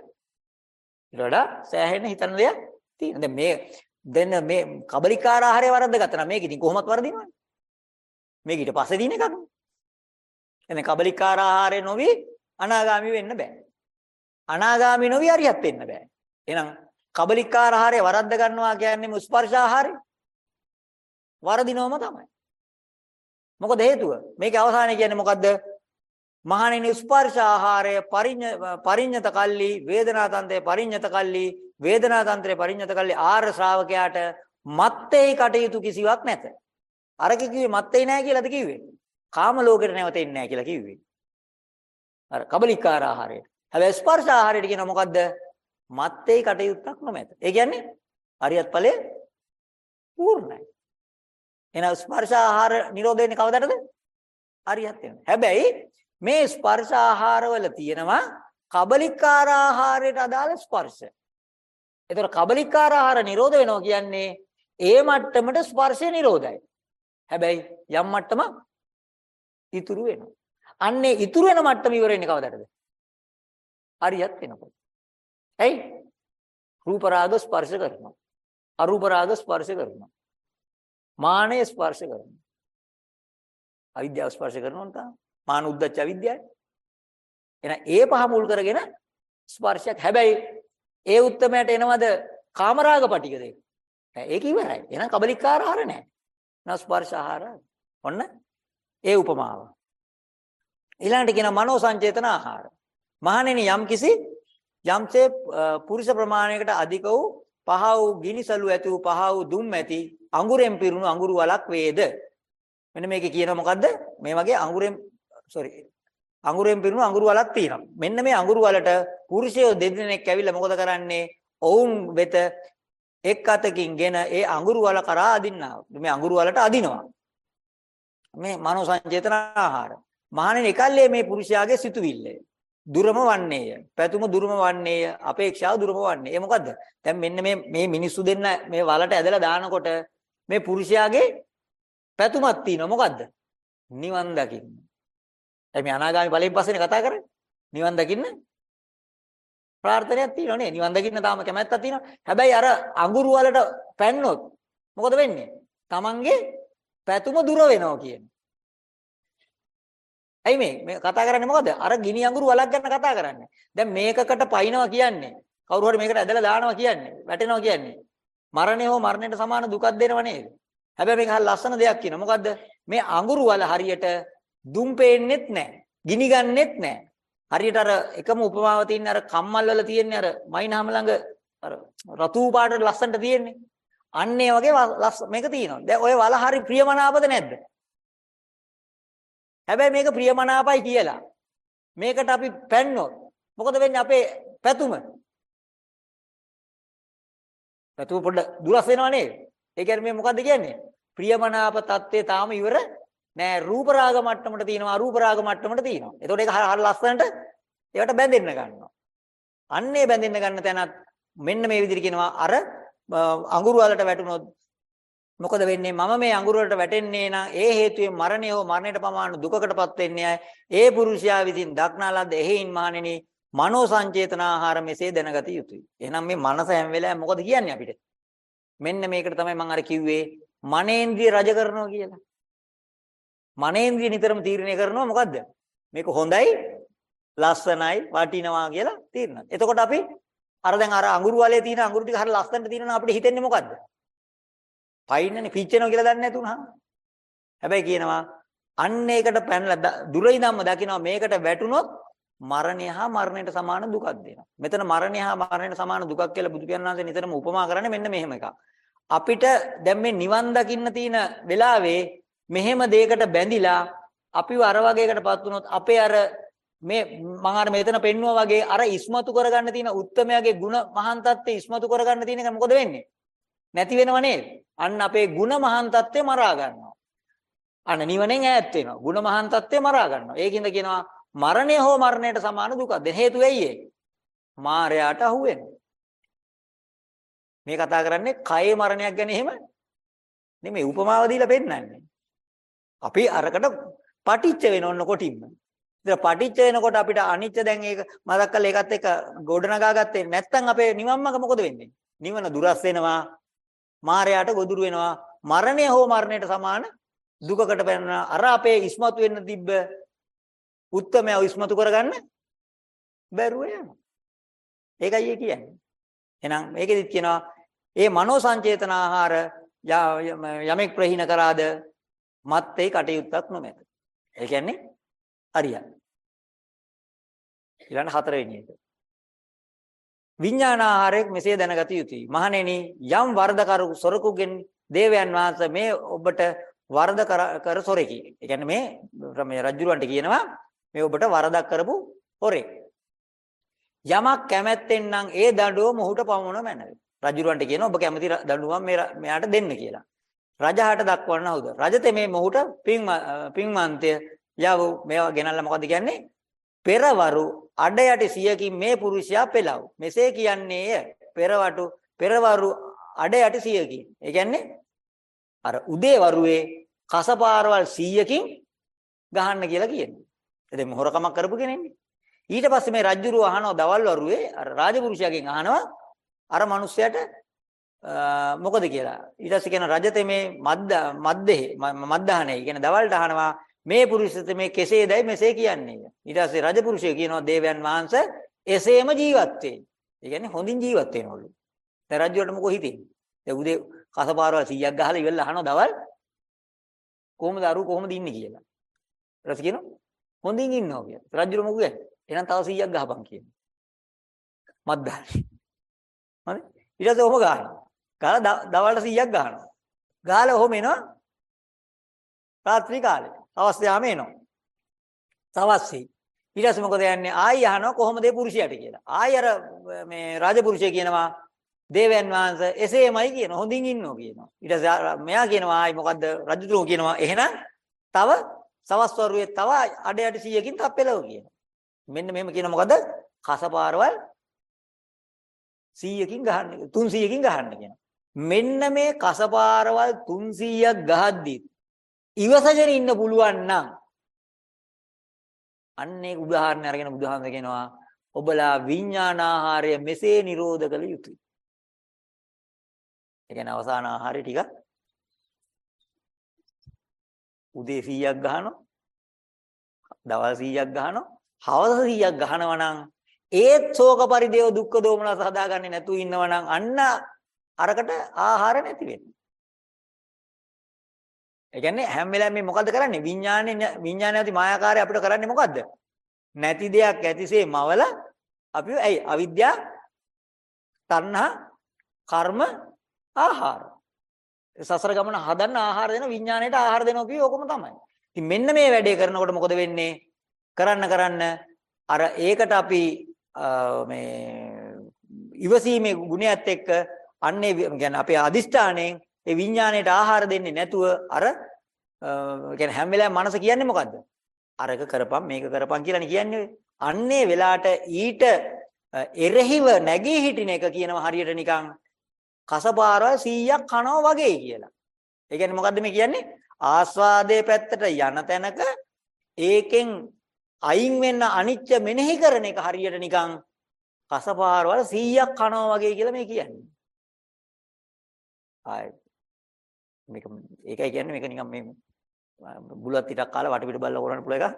ඊට වඩා සෑහෙන හිතන දෙයක් තියෙනවා. දැන් මේ දෙන්න මේ කබලිකාර ආහාරය වරද්ද ගත්තා නම් මේක ඉතින් කොහොමත් වරදිනවනේ. මේක ඊට පස්සේ දින එකක්. එනේ කබලිකාර ආහාරය නොවි අනාගාමි වෙන්න බෑ. අනාගාමි නොවි අරියත් වෙන්න බෑ. එහෙනම් කබලිකාර ආහාරය වරද්ද ගන්නවා කියන්නේ ස්පර්ශ ආහාරය. වරදිනවම තමයි. මොකද හේතුව? මේකේ අවසානය කියන්නේ මොකද්ද? මහණෙනි ස්පර්ශ ආහාරය පරිඤ්ඤත කල්ලි වේදනා තන්ත්‍රේ පරිඤ්ඤත කල්ලි වේදනා තන්ත්‍රේ පරිඤ්ඤත කල්ලි ආර්ය ශ්‍රාවකයාට මත්තේ කටයුතු කිසිවක් නැත. අර කිව්වේ මත්තේ නැහැ කියලාද කිව්වේ? කාම ලෝකෙට නැවතෙන්නේ නැහැ කියලා කිව්වේ. අර කබලිකාර ආහාරය. හැබැයි ස්පර්ශ ආහාරයට කියන මොකද්ද? මත්තේ කටයුත්තක් නොමැත. ඒ කියන්නේ අරියත් ඵලයේ පූර්ණයි. එහෙනම් ස්පර්ශ ආහාර නිරෝධ වෙන්නේ කවදටද? හරියට වෙනවා. හැබැයි මේ ස්පර්ශ ආහාරවල තියෙනවා කබලිකාර ආහාරයට අදාළ ස්පර්ශ. ඒතර කබලිකාර ආහාර නිරෝධ වෙනවා කියන්නේ ඒ මට්ටමට ස්පර්ශය නිරෝධයි. හැබැයි යම් මට්ටමක් ඉතුරු වෙනවා. අන්නේ ඉතුරු වෙන මට්ටම ඉවර වෙන්නේ කවදටද? හරියට වෙනකොට. ඇයි? රූප රාග ස්පර්ශ කරනවා. අරූප රාග ස්පර්ශ කරනවා. මානය ස්පර්ශ කරනවා. අවිද්‍යාව ස්පර්ශ කරනවා නම් මාන උද්දච්ච අවිද්‍යාවයි. එහෙනම් ඒ පහ මුල් කරගෙන ස්පර්ශයක්. හැබැයි ඒ උත්තරමයට එනවද කාමරාග පටික දෙක. ඒක ඉවරයි. එහෙනම් කබලිකාර ආහාර නැහැ. නා ස්පර්ශ ආහාර. ඔන්න ඒ උපමාව. ඊළඟට කියන මනෝ සංචේතන ආහාර. මහණෙනි යම්කිසි යම්සේ පුරුෂ ප්‍රමාණයකට අධික වූ පහ වූ ගිනිසලු ඇති වූ පහ වූ දුම් ඇති අඟුරෙන් පිරුණු අඟුරු වලක් වේද මෙන්න මේකේ කියන මොකද්ද මේ වගේ අඟුරෙන් sorry අඟුරෙන් පිරුණු අඟුරු වලක් තියෙනවා මෙන්න මේ අඟුරු වලට පුරුෂයෝ දෙදෙනෙක් ඇවිල්ලා මොකද කරන්නේ ඔවුන් වෙත එක් අතකින් ගෙන ඒ අඟුරු වල කරා අදින්නා මේ අඟුරු වලට අදිනවා මේ මනෝ සංජේතන ආහාර මහණෙනි එකල්ලේ මේ පුරුෂයාගේ සිතුවිල්ලේ දුරම වන්නේය. පැතුම දුරම වන්නේය. අපේක්ෂාව දුරම වන්නේ. ඒ මොකද්ද? දැන් මෙන්න මේ මේ මිනිස්සු දෙන්න මේ වලට ඇදලා දානකොට මේ පුරුෂයාගේ පැතුමක් තියෙනවා මොකද්ද? නිවන් දකින්න. දැන් මේ අනාගාමි ඵලයෙන් පස්සේනේ කතා කරන්නේ. නිවන් දකින්න ප්‍රාර්ථනාවක් තියෙනවා නේ. නිවන් දකින්න තාම කැමැත්තක් තියෙනවා. හැබැයි අර අඟුරු වලට පැන්නොත් මොකද වෙන්නේ? Tamange පැතුම දුර වෙනවා කියන්නේ. ඇයි මේ මේ කතා කරන්නේ මොකද? අර ගිනි අඟුරු වලක් ගන්න කතා කරන්නේ. දැන් මේකකට පයින්නවා කියන්නේ. කවුරු හරි මේකට ඇදලා දානවා කියන්නේ. වැටෙනවා කියන්නේ. මරණය හෝ මරණයට සමාන දුකක් දෙනව නේද? හැබැයි මේක හරිය ලස්සන දෙයක් කියනවා. මොකද්ද? මේ අඟුරු වල හරියට දුම් පේන්නෙත් නැහැ. ගිනි ගන්නෙත් නැහැ. හරියට අර එකම උපමාව තියෙන අර කම්මල් වල තියෙන්නේ අර මයින්හම ළඟ අර රතු පාටට ලස්සනට තියෙන්නේ. අන්න ඒ වගේ මේක තියෙනවා. දැන් ඔය වල හරි ප්‍රියමනාපද නැද්ද? හැබැයි මේක ප්‍රියමනාපයි කියලා. මේකට අපි පැන්නොත් මොකද වෙන්නේ අපේ පැතුම? පැතුම පොඩ්ඩ දුරස් වෙනව නේද? ඒ කියන්නේ මේ මොකද්ද කියන්නේ? ප්‍රියමනාප தත්ත්වය තාම ඉවර නෑ රූප රාග මට්ටමට තියෙනවා අරූප රාග මට්ටමට තියෙනවා. එතකොට ඒක හරිය ලස්සනට ඒවට බැඳෙන්න ගන්නවා. අන්නේ බැඳෙන්න ගන්න තැනත් මෙන්න මේ විදිහට කියනවා අර අඟුරු වලට වැටුනොත් මොකද වෙන්නේ මම මේ අඟුරු වලට වැටෙන්නේ නම් ඒ හේතුවෙන් මරණය හෝ මරණයට පමාන දුකකටපත් වෙන්නේ ඒ පුරුෂයා විසින් දක්නා ලද්ද එහෙයින් මහණෙනි මනෝ සංචේතනාහාර මෙසේ දැනගත යුතුයි. එහෙනම් මේ මනස හැම වෙලාවෙම මොකද කියන්නේ අපිට? මෙන්න මේකට තමයි මම අර කිව්වේ මනේන්ද්‍රිය රජ කරනවා කියලා. මනේන්ද්‍රිය නිතරම තීරණය කරනවා මොකද්ද? මේක හොඳයි, ලස්සනයි, වටිනවා කියලා තීරණ. එතකොට අපි අර දැන් අර අඟුරු වලේ තියෙන අඟුරු ටික හරිය ලස්සනට තියෙනවා අපිට හිතෙන්නේ මොකද්ද? පයින්නනේ පිච්චෙනවා කියලා දන්නේ නැතුණා. හැබැයි කියනවා අන්න ඒකට පැනලා දුර ඉඳන්ම දකිනවා මේකට වැටුනොත් මරණය හා මරණයට සමාන දුකක් දෙනවා. මෙතන මරණය හා මරණයට සමාන දුකක් කියලා බුදු පියාණන් වහන්සේ නිතරම උපමා කරන්නේ මෙන්න මෙහෙම එකක්. අපිට දැන් මේ නිවන් දකින්න තියෙන වෙලාවේ මෙහෙම දෙයකට බැඳිලා අපිව අර වගේකටපත් වුණොත් අපේ අර මේ මම අර මෙතන පෙන්නුවා වගේ අර ඉස්මතු කරගන්න තියෙන උත්තරමයාගේ ಗುಣ මහාන් තත්ත්වය ඉස්මතු කරගන්න තියෙන එක මොකද වෙන්නේ? නැති වෙනව නේද? අන්න අපේ ಗುಣ මහාන් තත්ත්වය මරා ගන්නවා. අන්න නිවනෙන් ඈත් වෙනවා. ಗುಣ මහාන් තත්ත්වය මරා ගන්නවා. ඒකින්ද කියනවා මරණය හෝ මරණයට සමාන දුකක්. හේතු වෙයි ඒ. මායයට අහු වෙනවා. මේ කතා කරන්නේ කයේ මරණයක් ගැන එහෙම නෙමෙයි උපමාව දීලා පෙන්නන්නේ. අපි අරකට පටිච්ච වෙන ඔන්න කොටින්ම. ඉතින් පටිච්ච වෙනකොට අපිට අනිච්ච දැන් ඒක මතක් කරලා ඒකත් එක්ක ගොඩනගා ගත්තේ නැත්නම් අපේ නිවම්මක මොකද වෙන්නේ? නිවන දුරස් වෙනවා, මායයට ගොදුරු වෙනවා, මරණය හෝ මරණයට සමාන දුකකට පැනනවා. අර අපේ ඉස්මතු වෙන්න තිබ්බ උත්තරමය ඉස්මතු කරගන්න බැරුව යනවා. ඒකයි කියන්නේ. එහෙනම් මේකෙදිත් කියනවා ඒ මනෝ සංචේතන ආහාර යමෙක් ප්‍රහීන කරාද මත්තේ කටයුත්තක් නොමැත. ඒ කියන්නේ හරියයි. ඊළඟ හතරවෙනි එක. විඥානාහාරයක් මෙසේ දැනගත යුතුයි. මහණෙනි යම් වරදකරු සොරකුගෙන් දේවයන් වහන්සේ මේ ඔබට වරද කර සොරෙකි. ඒ කියන්නේ මේ මේ රජුරවන්ට කියනවා මේ ඔබට වරදක් කරපු හොරෙක්. යමක් කැමැත්තෙන් නම් ඒ දඬුවම ඔහුට පමණ මැනවේ. රජුරවන්ට කියනවා ඔබ කැමති දඬුවම් මෙයාට දෙන්න කියලා. රජහට දක්වන්න හවුද? රජතේ මේ මොහුට පින් පින්වන්තය යව මේවා ගෙනල්ලා මොකද කියන්නේ? පෙරවරු අඩ යටි සියකින් මේ පුරුෂයා පෙළව. මෙසේ කියන්නේය. පෙරවටු පෙරවරු අඩ යටි සියකින්. ඒ කියන්නේ අර උදේ වරුවේ කසපාරවල් 100කින් ගහන්න කියලා කියන්නේ. එතෙන් මොහොරකමක් කරපු කෙනෙන්නේ. ඊට පස්සේ මේ රජ්ජුරුව අහනවා දවල් වරුවේ අර රාජපුරුෂයාගෙන් අහනවා අර මිනිස්සයාට මොකද කියලා. ඊට පස්සේ කියන රජතේ මේ මද්ද මද්දේ මද්දාහනේ කියන දවල්ට අහනවා මේ පුරුෂත මේ කෙසේදයි මෙසේ කියන්නේ. ඊට පස්සේ රජපුරුෂය කියනවා දේවයන් වහන්සේ එසේම ජීවත් වෙයි. ඒ කියන්නේ හොඳින් ජීවත් වෙනවලු. දැන් රජුට මොකෝ හිතෙන්නේ? දැන් උදේ කසපාරවල් 100ක් ගහලා ඉවරලා අහනවා දවල් කොහොමද අරු කොහොමද ඉන්නේ කියලා. ඊට පස්සේ කියනවා හොඳින් ඉන්නවා කියලා. රජුට මොකෝ කියන්නේ? එහෙනම් තව 100ක් ගහපන් කියනවා. මද්දානේ. හරි? ඊට පස්සේ ඔහොම ගහනවා. ගහලා දවල්ට 100ක් ගහනවා. ගහලා ඔහොම එනවා රාත්‍රී කාලේ. හවස් යාම එනවා. සවස්සේ. ඊට පස්සේ මොකද යන්නේ? ආයි අහනවා කොහොමද ඒ පුරුෂයාට කියලා. ආයි අර මේ රාජපුරුෂය කියනවා දේවයන් වහන්සේ එසේමයි කියන හොඳින් ඉන්නෝ කියනවා. ඊට පස්සේ මෙයා කියනවා ආයි මොකද්ද රජතුමෝ කියනවා එහෙනම් තව සවස් වරුවේ තව අඩ යටි 100කින් තව පෙළව කියනවා. මෙන්න මෙහෙම කියන මොකද? කසපාරවල් 100කින් ගහන්න 300කින් ගහන්න කියනවා. මෙන්න මේ කසපාරවල් 300ක් ගහද්දි ඉවසගෙන ඉන්න පුළුවන් නම් අන්න ඒක උදාහරණ අරගෙන බුදුහාමර කියනවා ඔබලා විඥානාහාරය මෙසේ නිරෝධ කළ යුතුයි. ඒ කියන්නේ අවසාන ආහාරය ටික උදේ 100ක් ගහනවා දවල් 100ක් ගහනවා හවස 100ක් ගහනවා නම් ඒත් ශෝක පරිදේව දුක්ඛ දෝමනස හදාගන්නේ නැතුව ඉන්නවා නම් අන්න අරකට ආහාර නැති වෙන්නේ. ඒ කියන්නේ හැම වෙලාවෙම මේ මොකද්ද කරන්නේ? විඥානේ විඥානයති මායාකාරය අපිට කරන්නේ මොකද්ද? නැති දෙයක් ඇතිසේ මවල අපි ඇයි අවිද්‍යාව තණ්හා කර්ම ආහාර සසර ගමන හදන්න ආහාර දෙන විඥාණයට ආහාර දෙනවා කිව්වේ ඕකම තමයි. ඉතින් මෙන්න මේ වැඩේ කරනකොට මොකද වෙන්නේ? කරන්න කරන්න අර ඒකට අපි මේ ඉවසීමේ ගුණයත් එක්ක අන්නේ කියන්නේ අපේ අදිෂ්ඨාණයෙන් ඒ විඥාණයට ආහාර දෙන්නේ නැතුව අර කියන්නේ හැම වෙලාවෙම මනස කියන්නේ මොකද්ද? අරක කරපම් මේක කරපම් කියලානේ කියන්නේ. අන්නේ වෙලාවට ඊට එරෙහිව නැගී හිටින එක කියනවා හරියට නිකන් කසපාරවල් 100ක් කනවා වගේ කියලා. ඒ කියන්නේ මොකද්ද මේ කියන්නේ? ආස්වාදයේ පැත්තට යන තැනක ඒකෙන් අයින් වෙන්න අනිච්ච මෙනෙහි කරන එක හරියට නිකන් කසපාරවල් 100ක් කනවා වගේ කියලා මේ කියන්නේ. ආයි මේක ඒකයි කියන්නේ මේක නිකන් මේ බුලත් ටිකක් කාලා වටපිට බලලා කරන්න පුළුවන් එක.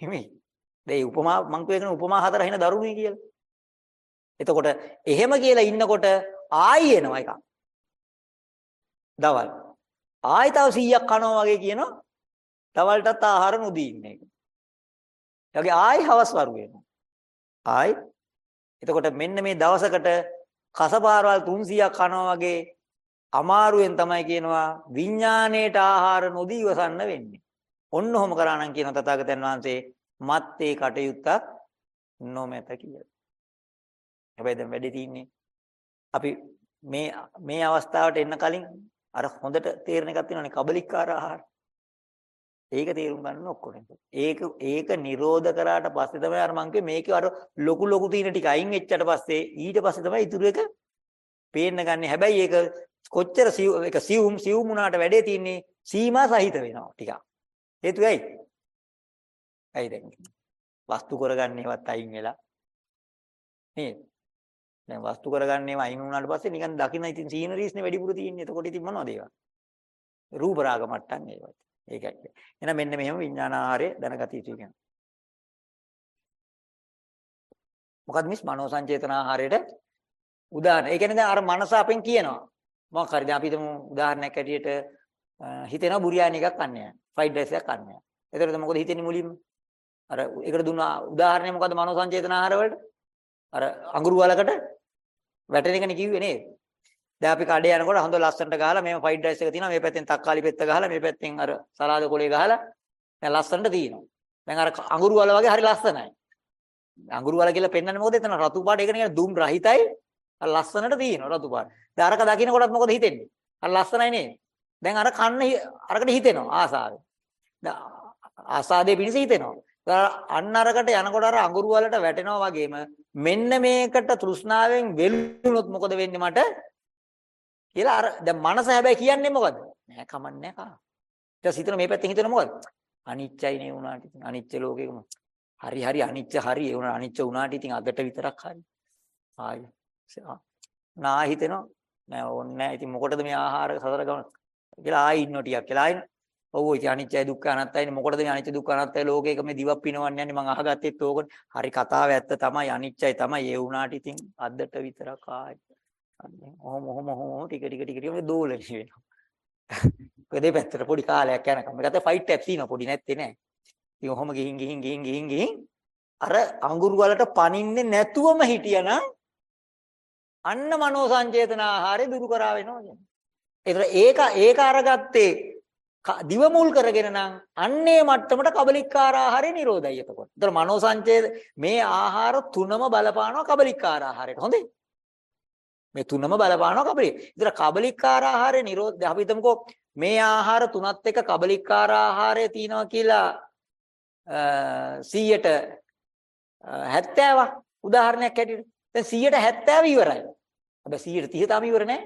හිමි. දැන් උපමා මං කියගෙන උපමා හතර හින දරුණුයි කියලා. එතකොට එහෙම කියලා ඉන්නකොට ආයි එනවා එකක්. දවල්. ආයි තව 100ක් කනවා වගේ කියනවා. දවල්ටත් ආහාර නොදී ඉන්න එක. ඊගේ ආයි හවස් වරු වෙනවා. ආයි එතකොට මෙන්න මේ දවසකට කසපාරවල් 300ක් කනවා වගේ අමාරුවෙන් තමයි කියනවා විඥාණයට ආහාර නොදී ඉවසන්න වෙන්නේ. ඔන්න ඔහොම කරා නම් කියන තථාගතයන් වහන්සේ මත්තේ කටයුත්තක් නොමැත කියලා. හැබැයි දැන් වැඩි තින්නේ අපි මේ මේ අවස්ථාවට එන්න කලින් අර හොඳට තේරෙන එකක් තියෙනවානේ කබලිකාර ආහාර. ඒක තේරුම් ගන්න ඔක්කොම. ඒක ඒක නිරෝධ කරාට පස්සේ තමයි අර මං කිව්වේ මේකේ අර ලොකු ලොකු තියෙන ටික අයින් වෙච්චට පස්සේ ඊට පස්සේ තමයි ඉතුරු එක පේන්න ගන්න. හැබැයි ඒක කොච්චර ඒක සියුම් සියුම් වුණාට වැඩේ තියෙන්නේ සීමා සහිත වෙනවා ටිකක්. හේතුව ඇයි? ඇයි දැන්? වස්තු කරගන්නේවත් අයින් වෙලා නේද? දැන් වස්තු කරගන්නේම අයින් වුණාට පස්සේ නිකන් දකින්න ඉතින් සීනරීස්නේ වැඩිපුර තියෙන්නේ. එතකොට ඉතින් මොනවද ඒවා? රූප රාග මට්ටම් ඒවත්. ඒකයි. එහෙනම් මෙන්න මෙහෙම විඥානාහාරය දැනගත යුතුයි කියන්නේ. මොකද මිස් මනෝ සංචේතනාහාරයට උදාහරණ. ඒ කියන්නේ දැන් අර මනස අපෙන් කියනවා. මොකක් හරි දැන් අපි හිතමු උදාහරණයක් ඇටියට හිතෙනවා බුරියානි එකක් කන්න යන්න. ෆ්‍රයිඩ් රයිස් එකක් කන්න යන්න. එතකොට මොකද හිතෙන්නේ මුලින්ම? අර ඒකට දුන්න උදාහරණය මොකද්ද මනෝ සංචේතනාහාර වලට? අර අඟුරු වලකට වැටෙන එකනේ කිව්වේ නේද? දැන් අපි කඩේ යනකොට හොඳ ලස්සනට ගහලා මේව ෆ්‍රයිඩ් රයිස් එක තියෙනවා මේ පැත්තෙන් තක්කාලි පෙත්ත ගහලා මේ පැත්තෙන් අර සලාද කොලේ ගහලා දැන් ලස්සනට තියෙනවා. දැන් අර අඟුරු වල වගේ හරි ලස්සනයි. අඟුරු වල කියලා පෙන්වන්නේ මොකද එතන රතු පාට ඒක නිකන් දුම් රහිතයි ලස්සනට තියෙනවා රතු පාට. දැන් අරක දකින්නකොටත් මොකද හිතෙන්නේ? අර ලස්සනයි නේද? දැන් අර කන්න අරකට හිතෙනවා ආසාවෙන්. දැන් ආසාදේ පිණිස හිතෙනවා. අන්න අරකට යනකොට අර අඟුරු වලට වැටෙනවා වගේම මෙන්න මේකට තෘෂ්ණාවෙන් වෙලුනොත් මොකද වෙන්නේ මට? කියලා අර දැන් මනස හැබැයි කියන්නේ මොකද? නෑ කමන්නේ කා. ඊට හිතන මේ පැත්තෙන් හිතන මොකද? අනිච්චයි නේ වුණාට ඉතින්. අනිච්ච ලෝකෙකම හරි හරි අනිච්ච හරි. ඒ වුණා අනිච්ච වුණාට ඉතින් අදට විතරක් හරි. ආයි. නා හිතෙනවා. නෑ ඕන්නේ නෑ. ඉතින් මොකටද මේ ආහාර සතර ගමන? කියලා ආයි ඉන්නෝ ටිකක්. කියලා ආයින ඔව් ඉතින් අනිච්චයි දුක්ඛ අනාත්තයි මොකටද මේ අනිච්ච දුක්ඛ අනාත්තයි ලෝකයක මේ දිවක් පිනවන්නේ යන්නේ මම අහගත්තෙත් ඕකනේ. හරි කතාව ඇත්ත තමයි අනිච්චයි තමයි. ඒ වුණාට ඉතින් අද්දට විතරක් ආයි. ඔහොම ඔහොම ඔහොම ටික ටික ටික ටික. දෝලණය වෙනවා. කොහේ පැත්තට පොඩි කාලයක් යනකම්. මේකට ෆයිට් එකක් තියෙනවා. පොඩි නැත්තේ නෑ. ඉතින් ඔහොම ගිහින් ගිහින් ගිහින් ගිහින් ගිහින් අර අඟුරු වලට පනින්නේ නැතුවම හිටියනම් අන්න මනෝ සංචේතන ආහාරය දුරු කරා වෙනවා කියන්නේ. ඒතර ඒක ඒක අරගත්තේ දිව මුල් කරගෙන නම් අන්නේ මට්ටමට කබලික්කාර ආහාරය නිරෝධයි එතකොට. ඒතර මනෝ සංචේත මේ ආහාර තුනම බලපානවා කබලික්කාර ආහාරයට. හොඳේ. මේ තුනම බලපානවා කබලි. ඒතර කබලික්කාර ආහාරය නිරෝධ අපි හිතමුකෝ මේ ආහාර තුනත් එක කබලික්කාර ආහාරය තියෙනවා කියලා 100ට 70ක් උදාහරණයක් ඇටියට. දැන් 100ට 70 ඉවරයි. හැබැයි 130 තාම ඉවර නෑ.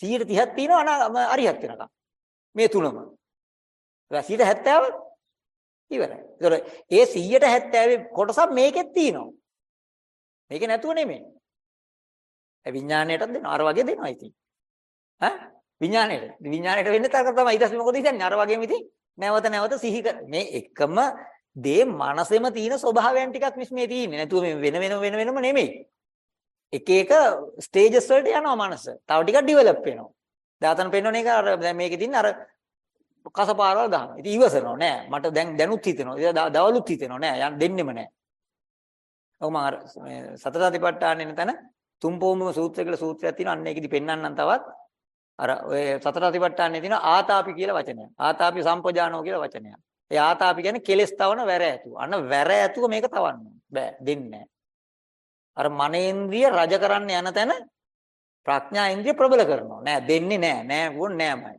130ක් තියෙනවා අරිහත් වෙනකම්. මේ තුනම. 170 ඉවරයි. ඒතකොට ඒ 170 කොටසක් මේකෙත් තියෙනවා. මේක නැතුව නෙමෙයි. ඒ විඥාණයටත් දෙනවා. අර වගේ දෙනවා ඉතින්. ඈ විඥාණයට. විඥාණයට වෙන්නේ තරක තමයි. ඊට පස්සේ මොකද හිතන්නේ? අර වගේම ඉතින් නැවත නැවත සිහි කර මේ එකම දේ මනසෙම තියෙන ස්වභාවයන් ටිකක් විශ්මේ තියෙන්නේ. නැතුව මේ වෙන වෙන වෙන වෙනම නෙමෙයි. එක එක ස්ටේජස් වලට යනවා මනස. තව ටිකක් ඩිවෙලොප් වෙනවා. දාතන පෙන්වන එක අර දැන් මේකේ තියෙන අර කසපාරවල් ගහනවා. ඉතින් ඉවසනවා නෑ. මට දැන් දැනුත් හිතෙනවා. ඉතින් දවලුත් හිතෙනවා නෑ. යන් දෙන්නෙම නෑ. ඔව් මම අර සතරාතිපට්ඨානේ නතන තුම්පෝමම සූත්‍රය කියලා සූත්‍රයක් තියෙනවා. අන්න ඒකෙදි පෙන්වන්නම් තවත්. අර ඔය සතරාතිපට්ඨානේ තියෙන ආතාපි කියලා වචනයක්. ආතාපි සම්පජානෝ කියලා වචනයක්. ඒ ආතාපි කියන්නේ කෙලස් තවන වැර ඇතුව. අන්න වැර ඇතුව මේක තවන්න බෑ. දෙන්නේ අර මනේන්ද්‍රිය රජ කරන්න යන තැන ප්‍රඥා ඉන්ද්‍රිය ප්‍රබල කරනවා. නෑ දෙන්නේ නෑ. නෑ වොන් නෑමයි.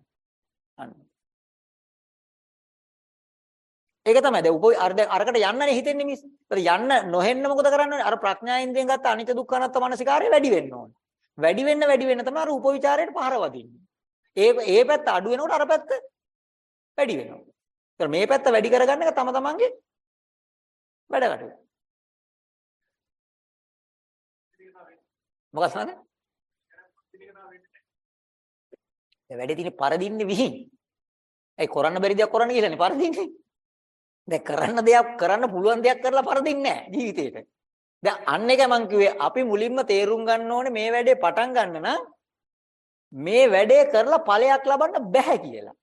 ඒක තමයි. දැන් උප අර දැන් අරකට යන්නනේ හිතෙන්නේ මිස්. යන්න නොහෙන්න මොකද කරන්නේ? අර ප්‍රඥා ඉන්ද්‍රියෙන් ගත්ත අනිත්‍ය දුක්ඛ අනාත්ම මානසිකාරය වැඩි වෙන්න ඕනේ. වැඩි වෙන්න වැඩි වෙන්න තමයි අර උපවිචාරයට පහර වදින්නේ. ඒ ඒ පැත්ත අඩු වෙනකොට අර පැත්ත වැඩි වෙනවා. ඒතර මේ පැත්ත වැඩි කරගන්න එක තම තමන්ගේ වැඩ කටයුතු. මොකක්ද සානේ? ඒ වැඩේ තියෙන පරදින්නේ විහිං. ඒ කරන්න බැරි දෙයක් කරන්න කියලානේ පරදින්නේ. දැන් කරන්න දෙයක් කරන්න පුළුවන් දෙයක් කරලා පරදින්නේ නැහැ ජීවිතේට. දැන් අන්න එක මං කිව්වේ අපි මුලින්ම තේරුම් ගන්න ඕනේ මේ වැඩේ පටන් ගන්න නම් මේ වැඩේ කරලා ඵලයක් ලබන්න බෑ කියලා.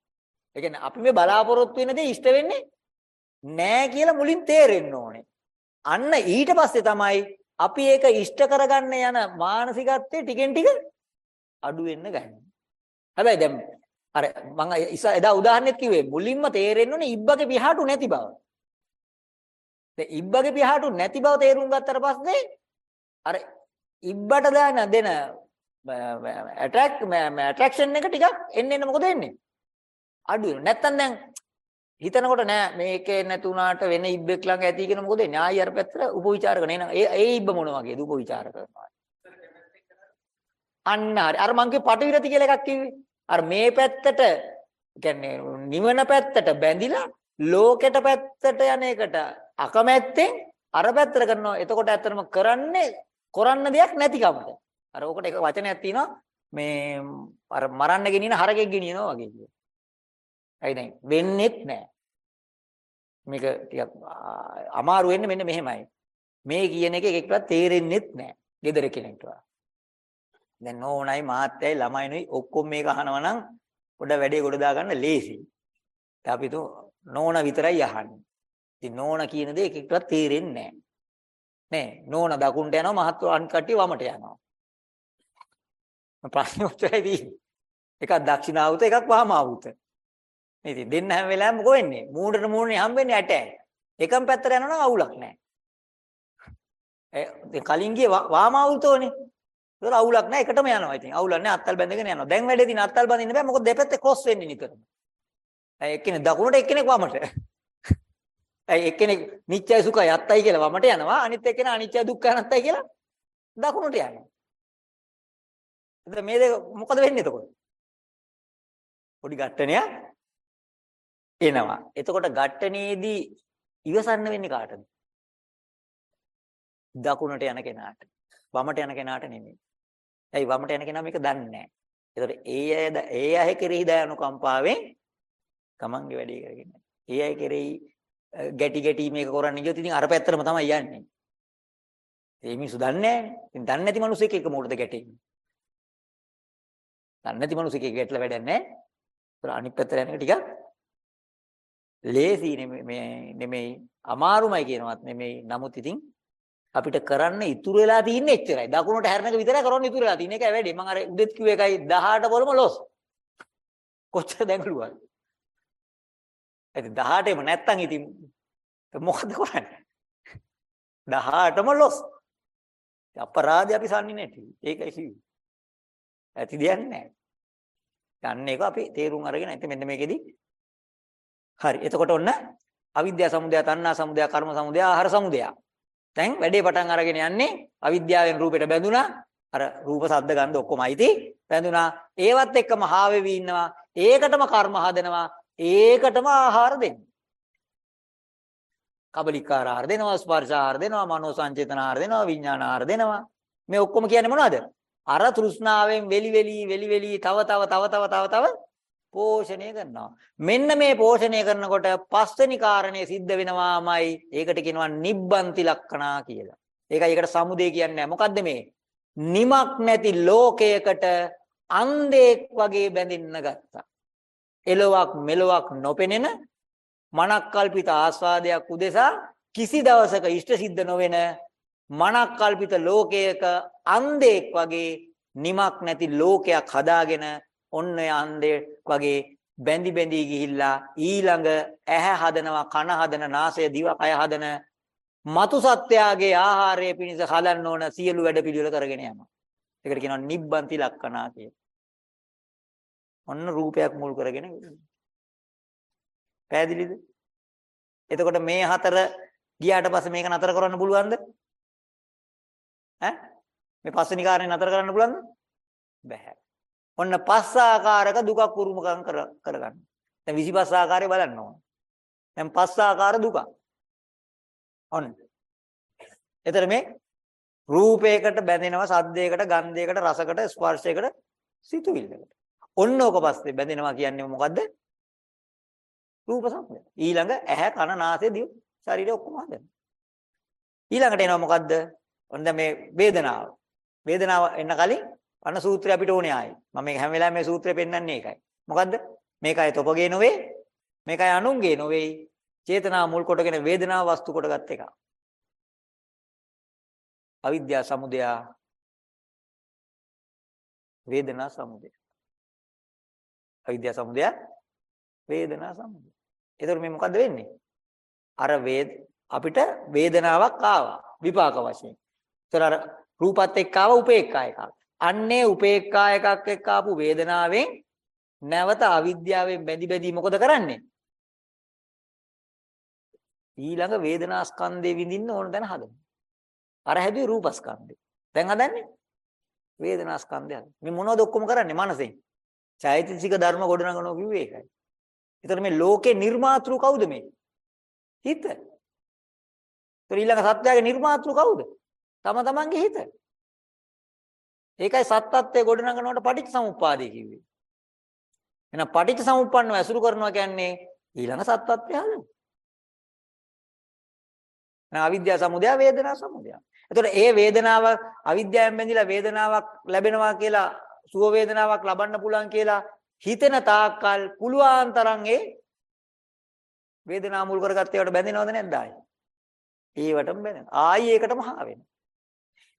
ඒ කියන්නේ අපි මේ බලාපොරොත්තු වෙන දේ ඉෂ්ට වෙන්නේ නෑ කියලා මුලින් තේරෙන්න ඕනේ. අන්න ඊට පස්සේ තමයි අපි ඒක ඉෂ්ට කරගන්න යන මානසිකත්වයේ ටිකෙන් ටික අඩු වෙන්න ගන්නේ. හැබැයි දැන් අර මම එදා උදාහරණයක් කිව්වේ මුලින්ම තේරෙන්න ඕනේ ඉබ්බගේ පියාටු නැති බව. දැන් ඉබ්බගේ පියාටු නැති බව තේරුම් ගත්තට පස්සේ අර ඉබ්බට දාන දෙන ඇට්‍රැක් ඇට්‍රැක්ෂන් එක ටිකක් එන්න එන්න මොකද වෙන්නේ? අඩු වෙනවා. නැත්තම් දැන් හිතනකොට නෑ මේකේ නැතුණාට වෙන ඉබ්බෙක් ළඟ ඇති කියන මොකද වෙන්නේ? ආයි අර පැත්තට උපවිචාර කරන එන ඒ ඒ ඉබ්බ මොන වගේද උපවිචාර කරනවා. අන්න හරි. අර මං කිව්වේ පටිවිරති කියලා එකක් කිව්වේ. අර මේ පැත්තට කියන්නේ නිවන පැත්තට බැඳිලා ලෝකෙට පැත්තට යන එකට අකමැත්තෙන් අර පැත්තට කරනවා. එතකොට ඇත්තටම කරන්නේ කරන්න දෙයක් නැතිකමට. අර ඕකට එක වචනයක් තියෙනවා මේ අර මරන්න ගෙනියන හරකෙක් ගෙනියනවා වගේ කියනවා. ඇයි දැන් වෙන්නේත් නැහැ. මේක ටිකක් අමාරු වෙන්නේ මෙන්න මෙහෙමයි. මේ කියන එක එකෙක්වත් තේරෙන්නේත් නැහැ. gedare කෙනෙක්ට. දැන් නෝනයි මාත්‍යයි ළමයිනුයි ඔක්කොම මේක අහනවා නම් පොඩ වැඩේ ගොඩ දාගන්න ලේසි. දැන් අපි තු නෝන විතරයි අහන්නේ. ඉතින් නෝන කියන දේ එකෙක්වත් තේරෙන්නේ නැහැ. නේ නෝන දකුණට යනවා මහත් අන් කට්ටිය වමට යනවා. ප්‍රශ්න උත්තරයි තියෙන්නේ. එකක් දක්ෂිනාවුත එකක් වහමාවුත. ඉතින් දෙන්න හැම වෙලාවෙම මොකෝ වෙන්නේ? මූණට මූණේ හම්බෙන්නේ ඇටයි. එකම පැත්තට යනවා නම් අවුලක් නැහැ. ඒ කලින් ගියේ වාමාවුතෝනේ. ඒක අවුලක් නැහැ එකටම යනවා ඉතින්. අවුලක් නැහැ අත්තල් බැඳගෙන යනවා. දැන් වැඩේ තියෙන අත්තල් බඳින්න බෑ මොකද දෙපැත්තේ ක්‍රොස් වෙන්නේ නිතරම. ඒ එක්කෙනෙක් දකුණට එක්කෙනෙක් වමට. ඒ එක්කෙනෙක් නිච්චයි සුඛයි අත්තයි කියලා වමට යනවා. අනිත් එක්කෙනා අනිච්චයි දුක්ඛයි අනත්තයි කියලා දකුණට යනවා. එතකොට මේ දෙක මොකද වෙන්නේ එතකොට? පොඩි ගැටණයක් එනවා. එතකොට ගැටණේදී ඉවසන්න වෙන්නේ කාටද? දකුණට යන කෙනාට. වමට යන කෙනාට නෙමෙයි. ඇයි වමට යන කෙනා මේක දන්නේ නැහැ. ඒතකොට ඒ අය ඒ අය කෙරෙහි ද අනුකම්පාවෙන් තමන්ගේ වැඩේ කරගෙන. ඒ අය කෙරෙහි ගැටි ගැටි මේක කරන්නේ කියොත් ඉතින් අර පැත්තටම තමයි යන්නේ. ඒ මිනිස්සු දන්නේ නැහැ. ඉතින් දන්නේ නැති මිනිස්සෙක් එක මොකටද ගැටෙන්නේ? දන්නේ නැති මිනිස්සෙක් එක ගැටලා වැඩක් නැහැ. ඒතර අනිත් පැත්තට යන එක ටිකක් ලේසි නෙමෙයි නෙමෙයි අමාරුමයි කියනවත් නෙමෙයි. නමුත් ඉතින් අපිට කරන්න ඉතුරු වෙලා තියෙන්නේ එච්චරයි. දකුණට හැරෙන එක විතරයි කරන්න ඉතුරු වෙලා තියෙන්නේ. ඒකයි වැඩි. මම අර උදෙත් කිව්ව එකයි 18 වලම ලොස්. කොච්චර දැඟලුවද? ඒ 18ෙම නැත්තම් ඉතින් මොකද කරන්නේ? 18ම ලොස්. අපරාධي අපි සන්නේ නැටි. ඒකයි කිව්වේ. ඇති දෙයක් නැහැ. ගන්න එක අපි තේරුම් අරගෙන ඉතින් මෙන්න මේකෙදි හරි. එතකොට ඔන්න අවිද්‍යා සමුදය, තණ්හා සමුදය, කර්ම සමුදය, ආහාර සමුදය. දැන් වැඩේ පටන් අරගෙන යන්නේ අවිද්‍යාවෙන් රූපෙට බැඳුනා. අර රූප ශබ්ද ගන්ධ ඔක්කොම අයිති බැඳුනා. ඒවත් එක්කම හා වෙවි ඉන්නවා. ඒකටම කර්ම හදනවා. ඒකටම ආහාර දෙනවා. කබලිකාර ආහාර දෙනවා, ස්පර්ශ ආහාර දෙනවා, මනෝ සංචේතන ආහාර දෙනවා, විඥාන ආහාර දෙනවා. මේ ඔක්කොම කියන්නේ මොනවද? අර තෘෂ්ණාවෙන් වෙලි වෙලි වෙලි වෙලි තව තව තව තව තව තව පෝෂණය කරනවා. මෙන්න මේ පෝෂණය කරනකොට පස්වෙනි කාරණේ සිද්ධ වෙනවාමයි. ඒකට කියනවා නිබ්බන්ති ලක්ෂණා කියලා. ඒකයි ඒකට සමුදේ කියන්නේ. මොකද්ද මේ? නිමක් නැති ලෝකයකට අන්ධෙක් වගේ බැඳින්න ගත්තා. එලොවක් මෙලොවක් නොපෙනෙන මනක්කල්පිත ආස්වාදයක් උදෙසා කිසි දවසක ඉෂ්ට සිද්ධ නොවන මනක්කල්පිත ලෝකයක අන්ධෙක් වගේ නිමක් නැති ලෝකයක් හදාගෙන ඔන්න ඔය අන්ධේ වගේ බැඳි බැඳි ගිහිල්ලා ඊළඟ ඇහැ හදනවා කන හදන නාසය දිව කය හදන මතු සත්‍යයේ ආහාරය පිණිස හදන්න ඕන සියලු වැඩ පිළිවෙල කරගෙන යනවා. ඒකට කියනවා නිබ්බන්ති ලක්කනා කියලා. ඔන්න රූපයක් මුල් කරගෙන පැහැදිලිද? එතකොට මේ හතර ගියාට පස්සේ මේක නතර කරන්න පුළුවන්ද? ඈ? මේ පස්වෙනි කාරණේ නතර කරන්න පුළුවන්ද? බැහැ. ඔන්න පස් ආකාරක දුකක් උරුමකම් කරගන්න. දැන් 25 ආකාරය බලන්න ඕන. දැන් පස් ආකාර දුක. ඔන්න. එතන මේ රූපයකට බැඳෙනවා සද්දයකට ගන්ධයකට රසකට ස්පර්ශයකට සිතුවිල්ලකට. ඔන්න ඕක පස්සේ බැඳෙනවා කියන්නේ මොකද්ද? රූප සම්පද. ඊළඟ ඇහැ කන නාසය දිව ශරීරය ඔක්කොම හදනවා. ඊළඟට එනවා මොකද්ද? ඔන්න මේ වේදනාව. වේදනාව එන්න කලින් අන්න සූත්‍රය අපිට ඕනේ ආයි. මම මේ හැම වෙලාවෙම මේ සූත්‍රය පෙන්වන්නේ ඒකයි. මොකද්ද? මේකයි තොපගේ නොවේ. මේකයි අනුන්ගේ නොවේ. චේතනාව මුල් කොටගෙන වේදනාව වස්තු කොටගත් එක. අවිද්‍යා සමුදය වේදනා සමුදය. අවිද්‍යා සමුදය වේදනා සමුදය. එතකොට මේ මොකද්ද වෙන්නේ? අර වේද අපිට වේදනාවක් ආවා විපාක වශයෙන්. ඒතර අර රූපත් එක්ක ආව උපේක්ඛා එකක්. අන්නේ උපේක්ඛා එකක් එක්ක ආපු වේදනාවෙන් නැවත අවිද්‍යාවෙන් බැඳි බැඳි මොකද කරන්නේ? ඊළඟ වේදනා ස්කන්ධේ විඳින්න ඕන දැන හදන්න. අර හැදුවේ රූපස්කන්ධේ. දැන් හදන්නේ වේදනා ස්කන්ධය. මේ මොනවද ඔක්කොම කරන්නේ මනසෙන්? චෛතසික ධර්ම ගොඩනගනවා කිව්වේ ඒකයි. ඒතර මේ ලෝකේ නිර්මාතෘ කවුද මේ? හිත. ඒතර ඊළඟ සත්‍යයේ නිර්මාතෘ කවුද? තම තමන්ගේ හිත. ඒකයි සත්‍යත්වයේ ගොඩනගනකොට පටිච්චසමුප්පාදේ කිව්වේ. එහෙනම් පටිච්චසමුප්පන්නව ඇසුරු කරනවා කියන්නේ ඊළඟ සත්‍යත්වය හදනවා. එහෙනම් අවිද්‍යා සමුදය වේදනා සමුදය. එතකොට ඒ වේදනාව අවිද්‍යාවෙන් බැඳිලා වේදනාවක් ලැබෙනවා කියලා සුව වේදනාවක් ලබන්න පුළුවන් කියලා හිතෙන තාක්කල් පුළුවන් තරම් ඒ වේදනාව මුල් කරගත්ත ඒවට බැඳෙනවද නැද්ද ආයි? ඒවටම බැඳෙනවා. ආයි ඒකටම හා වෙනවා.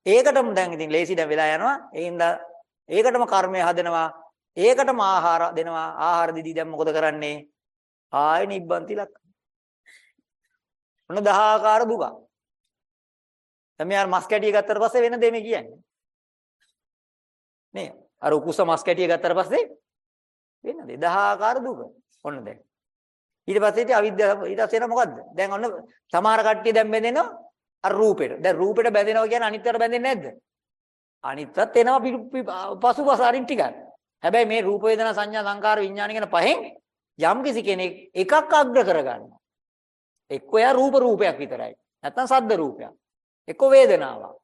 ඒකටම දැන් ඉතින් ලේසි දැන් වෙලා යනවා. ඒ හින්දා ඒකටම කර්මය හදනවා. ඒකටම ආහාර දෙනවා. ආහාර දීදී දැන් මොකද කරන්නේ? ආයෙ නිබ්බන්ති ලක්. ඔන්න 10 ආකාර දුක. දැන් මෙයාර මස් කැටිය ගත්තට පස්සේ වෙන දෙයක් කියන්නේ. නේ අර උකුස මස් කැටිය ගත්තට පස්සේ වෙන දේ 10 ආකාර දුක. ඔන්න දැන්. ඊට පස්සේ ඉතින් අවිද්‍යාව ඊට පස්සේ මොකද්ද? දැන් ඔන්න සමහර කට්ටිය දැන් බෙදෙනවා අර රූපෙට. දැන් රූපෙට බැඳෙනවා කියන්නේ අනිත්‍යයට බැඳෙන්නේ නැද්ද? අනිත්‍යත් එනවා පසුපස අරින් ටිකක්. හැබැයි මේ රූප වේදනා සංඥා සංකාර විඥාන කියන පහෙන් යම් කිසි කෙනෙක් එකක් අග්‍ර කරගන්නවා. එක්ක එයා රූප රූපයක් විතරයි. නැත්තම් සද්ද රූපයක්. එක්ක වේදනාවක්.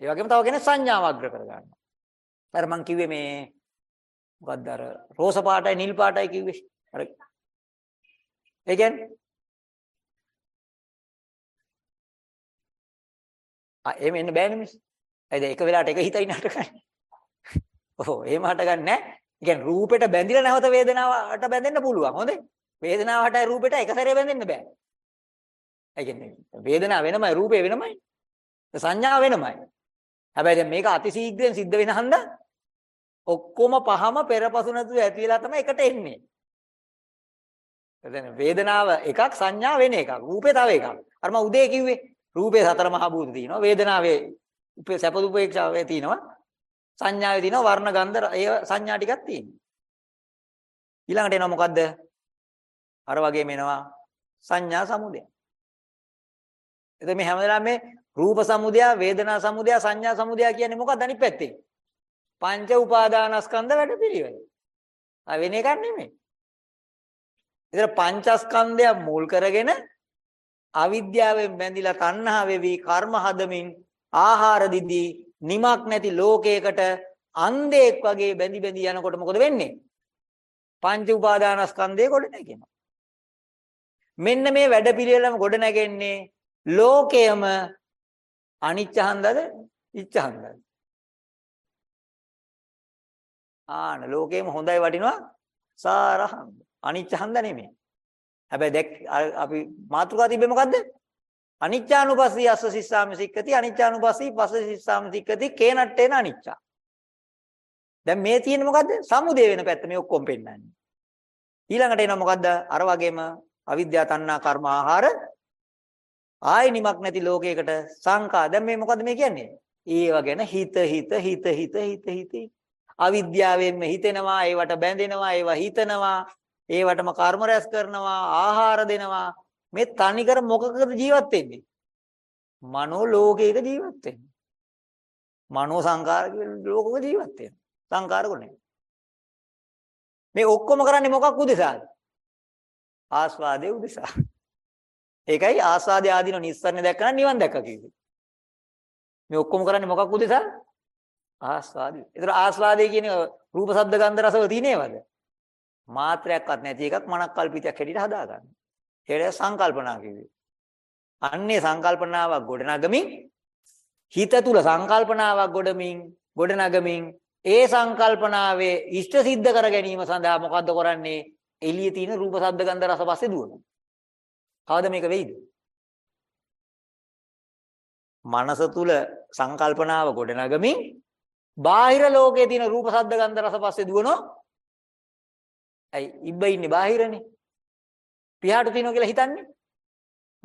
ඒ වගේම තව කෙනෙක් සංඥාව අග්‍ර කරගන්නවා. අර මං කිව්වේ මේ මොකද්ද අර රෝස පාටයි නිල් පාටයි කිව්වේ. අර ඒ කියන්නේ ආ එහෙම එන්න බෑනේ මිස්. ඇයිද එක වෙලාවට එක හිතයි නටකන්නේ. ඔව් එහෙම හටගන්නේ නැහැ. ඒ කියන්නේ රූපෙට බැඳිලා නැවත වේදනාවට බැඳෙන්න පුළුවන්. හොඳේ. වේදනාවටයි රූපෙට එක සැරේ බැඳෙන්න බෑ. ඒ කියන්නේ වේදනාව වෙනමයි රූපේ වෙනමයි. සංඥා වෙනමයි. හැබැයි දැන් මේක අතිශීඝ්‍රයෙන් සිද්ධ වෙන හන්ද ඔක්කොම පහම පෙරපසු නැතුව ඇති වෙලා තමයි එකට එන්නේ. දැන් වේදනාව එකක් සංඥා වෙන එකක්. රූපේ තව එකක්. අර මම උදේ කිව්වේ රූපේ සතර මහා භූත තියෙනවා. වේදනාවේ උපේ සැප දුපේක්ෂාවේ තියෙනවා. සංඥාවේ තියෙනවා වර්ණ ගන්ධ ඒ සංඥා ටිකක් තියෙනවා. ඊළඟට එනවා මොකද්ද? අර වගේම එනවා සංඥා සමුදය. එතකොට මේ හැමදාම මේ රූප සමුදය, වේදනා සමුදය, සංඥා සමුදය කියන්නේ මොකක්ද අනිත් පැත්තේ? පංච උපාදානස්කන්ධ වැඩපිළිවෙල. ආ වෙන එකක් නෙමෙයි. ඒතර පංචස්කන්ධය මුල් කරගෙන අවිද්‍යාවෙන් බැඳිලා තණ්හාවෙ වී කර්ම හදමින් ආහාර දිදී නිමක් නැති ලෝකයකට අන්ධෙක් වගේ බැඳි බැඳි යනකොට මොකද වෙන්නේ? පංච උපාදානස්කන්ධය ගොඩ නැගෙනවා. මෙන්න මේ වැඩපිළිවෙලම ගොඩ නැගෙන්නේ ලෝකයම අනිච්ච හන්දද ඉච්ඡ හන්දද ආන ලෝකෙම හොඳයි වටිනවා සාරහං අනිච්ච හන්ද නෙමෙයි හැබැයි දැක් අපි මාතෘකා තිබ්බේ මොකද්ද? අනිච්චානුපස්සී අස්ස සිස්සාමි සික්කති අනිච්චානුපස්සී පස්ස සිස්සාමි සික්කති කේනට්ටේන අනිච්චා දැන් මේ තියෙන්නේ මොකද්ද? සමුදේ වෙන පැත්ත මේ ඔක්කොම පෙන්නන්නේ. ඊළඟට එනවා මොකද්ද? අර වගේම අවිද්‍යා තණ්හා කර්ම ආහාර. ආයි නිමක් නැති ලෝකයකට සංකා. දැන් මේ මොකද්ද මේ කියන්නේ? ඒව ගැන හිත හිත හිත හිත හිත හිත. අවිද්‍යාවෙන්ම හිතෙනවා ඒවට බැඳෙනවා ඒව හිතනවා. ඒවටම කර්ම රැස් කරනවා ආහාර දෙනවා. මේ තනිකර මොකකද ජීවත් වෙන්නේ? මනෝ ලෝකයක ජීවත් වෙන්නේ මනෝ සංකාර ලෝකක ජීවත් වෙනවා. සංකාරකුනේ මේ ඔක්කොම කරන්නේ මොකක් උදෙසාද? ආස්වාදයේ උදෙසා. ඒකයි ආස්වාදයේ ආදීන නිස්සරණ දැක්කම නිවන් දැක්කා කිව්වේ මේ ඔක්කොම කරන්නේ මොකක් උදෙසා? ආස්වාදය. ඒතර ආස්වාදය කියන්නේ රූප ශබ්ද ගන්ධ රසව තියෙනේවද? මාත්‍රයක්වත් නැති එකක් මනක් කල්පිතයක් හැටියට හදාගන්න. ඒකට සංකල්පනා කිව්වේ. අන්නේ සංකල්පනාවක් ගොඩනගමින් හිත තුල සංකල්පනාවක් ගොඩමින් ගොඩනගමින් ඒ සංකල්පනාවේ ඉෂ්ට සිද්ධ කර ගැනීම සඳහා මොකද්ද කරන්නේ? එළියේ තියෙන රූප ශබ්ද ගන්ධ රස පස්සේ දුවනවා. කවද මේක වෙයිද? මනස තුල සංකල්පනාව ගොඩනගමින් බාහිර ලෝකයේ තියෙන රූප ශබ්ද ගන්ධ රස පස්සේ දුවනෝ. ඇයි ඉබ්බ ඉන්නේ බාහිරනේ. පියාට තියනවා කියලා හිතන්නේ.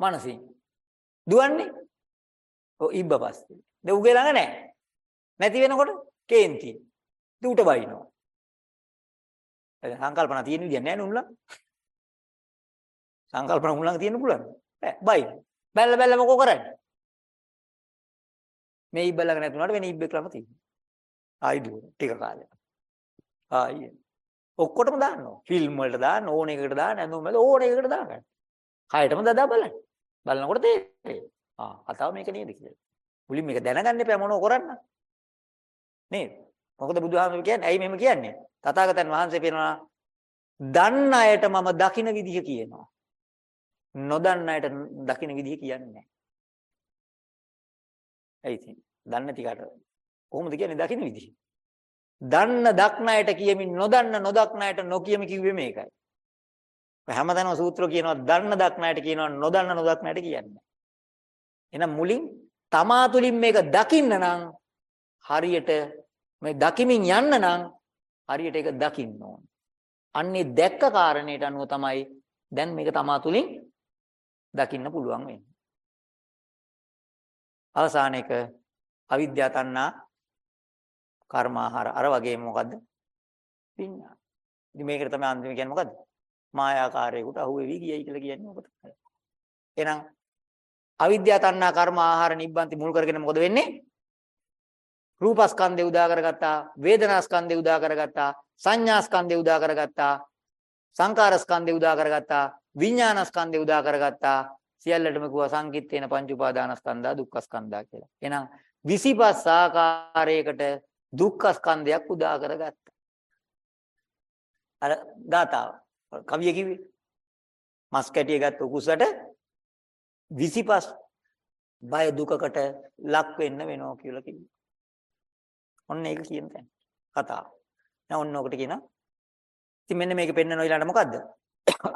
මනසින්. දුවන්නේ. ඔව් ඉබ්බ පස්සේ. දැන් උගේ ළඟ නැහැ. නැති වෙනකොට කේන්ති. දුට බයිනවා. ඒ සංකල්පන තියෙන විදිය නැහැ නුඹලා. සංකල්පන උන් ළඟ තියෙන්න පුළුවන්. බෑ බයි. බැල්ල බැල්ල මොකෝ කරන්නේ? මේ ඉබ්බ ළඟ නැතුණාට වෙන ඉබ්බෙක් ළඟ තියෙනවා. ආයි දුවන ටික කාලයක්. ආයි ඔක්කොටම දාන්නවා. ෆිල්ම් වලට දාන්න ඕන එකකට දාන්න ඇඳුම් වල ඕන එකකට දාගන්න. කයටම දදා බලන්න. බලනකොට තේරෙයි. ආ කතාව මේක නේද කියලා. මුලින් මේක දැනගන්න එපා මොනව කරන්න. නේද? මොකද බුදුහාමුදුරු කියන්නේ ඇයි මෙහෙම කියන්නේ? තථාගතයන් වහන්සේ පෙන්නනවා දන්න අයට මම දකින විදිහ කියනවා. නොදන්න අයට දකින විදිහ කියන්නේ නැහැ. ඇයි ඉතින්? දන්න ටිකට කොහොමද කියන්නේ දකින්න විදිහ? දන්න දක්නායට කියමින් නොදන්න නොදක්නායට නොකියමි කිව්වේ මේකයි. හැමදාම සූත්‍ර කියනවා දන්න දක්නායට කියනවා නොදන්න නොදක්නායට කියන්නේ. එහෙනම් මුලින් තමා තුලින් මේක දකින්න නම් හරියට මේ දකිමින් යන්න නම් හරියට ඒක දකින්න ඕන. අන්නේ දැක්ක කාරණේට අනුව තමයි දැන් මේක තමා තුලින් දකින්න පුළුවන් වෙන්නේ. අවසාන එක අවිද්‍යා තණ්හා කර්මාහාර අර වගේම මොකද්ද? විඤ්ඤාණ. ඉතින් මේකට තමයි අන්තිම කියන්නේ මොකද්ද? මායාකාරයකට අහුවෙවි ගියයි කියලා කියන්නේ මොකද? එහෙනම් අවිද්‍යා තණ්හා කර්ම ආහාර නිබ්බන්ති මුල් කරගෙන මොකද වෙන්නේ? රූපස්කන්ධය උදා කරගත්තා, වේදනාස්කන්ධය උදා කරගත්තා, සංඥාස්කන්ධය උදා කරගත්තා, සංකාරස්කන්ධය උදා කරගත්තා, විඥානස්කන්ධය උදා කරගත්තා. සියල්ලටම කිව්වා සංකිට්ඨේන පංච උපාදානස්කන්ධා දුක්ඛස්කන්ධා කියලා. එහෙනම් 25 ආකාරයකට දුක්ඛ ස්කන්ධයක් උදා කරගත්තා. අර ගාතාව කවිය කිව්වේ මස් කැටිය ගත්ත උකුසට 25 බය දුකකට ලක් වෙන්න වෙනවා කියලා කිව්වා. ඔන්න ඒක කියන තැන කතාව. දැන් ඔන්න ඔකට කියනවා. ඉතින් මෙන්න මේක පෙන්වන ඊළඟට මොකද්ද?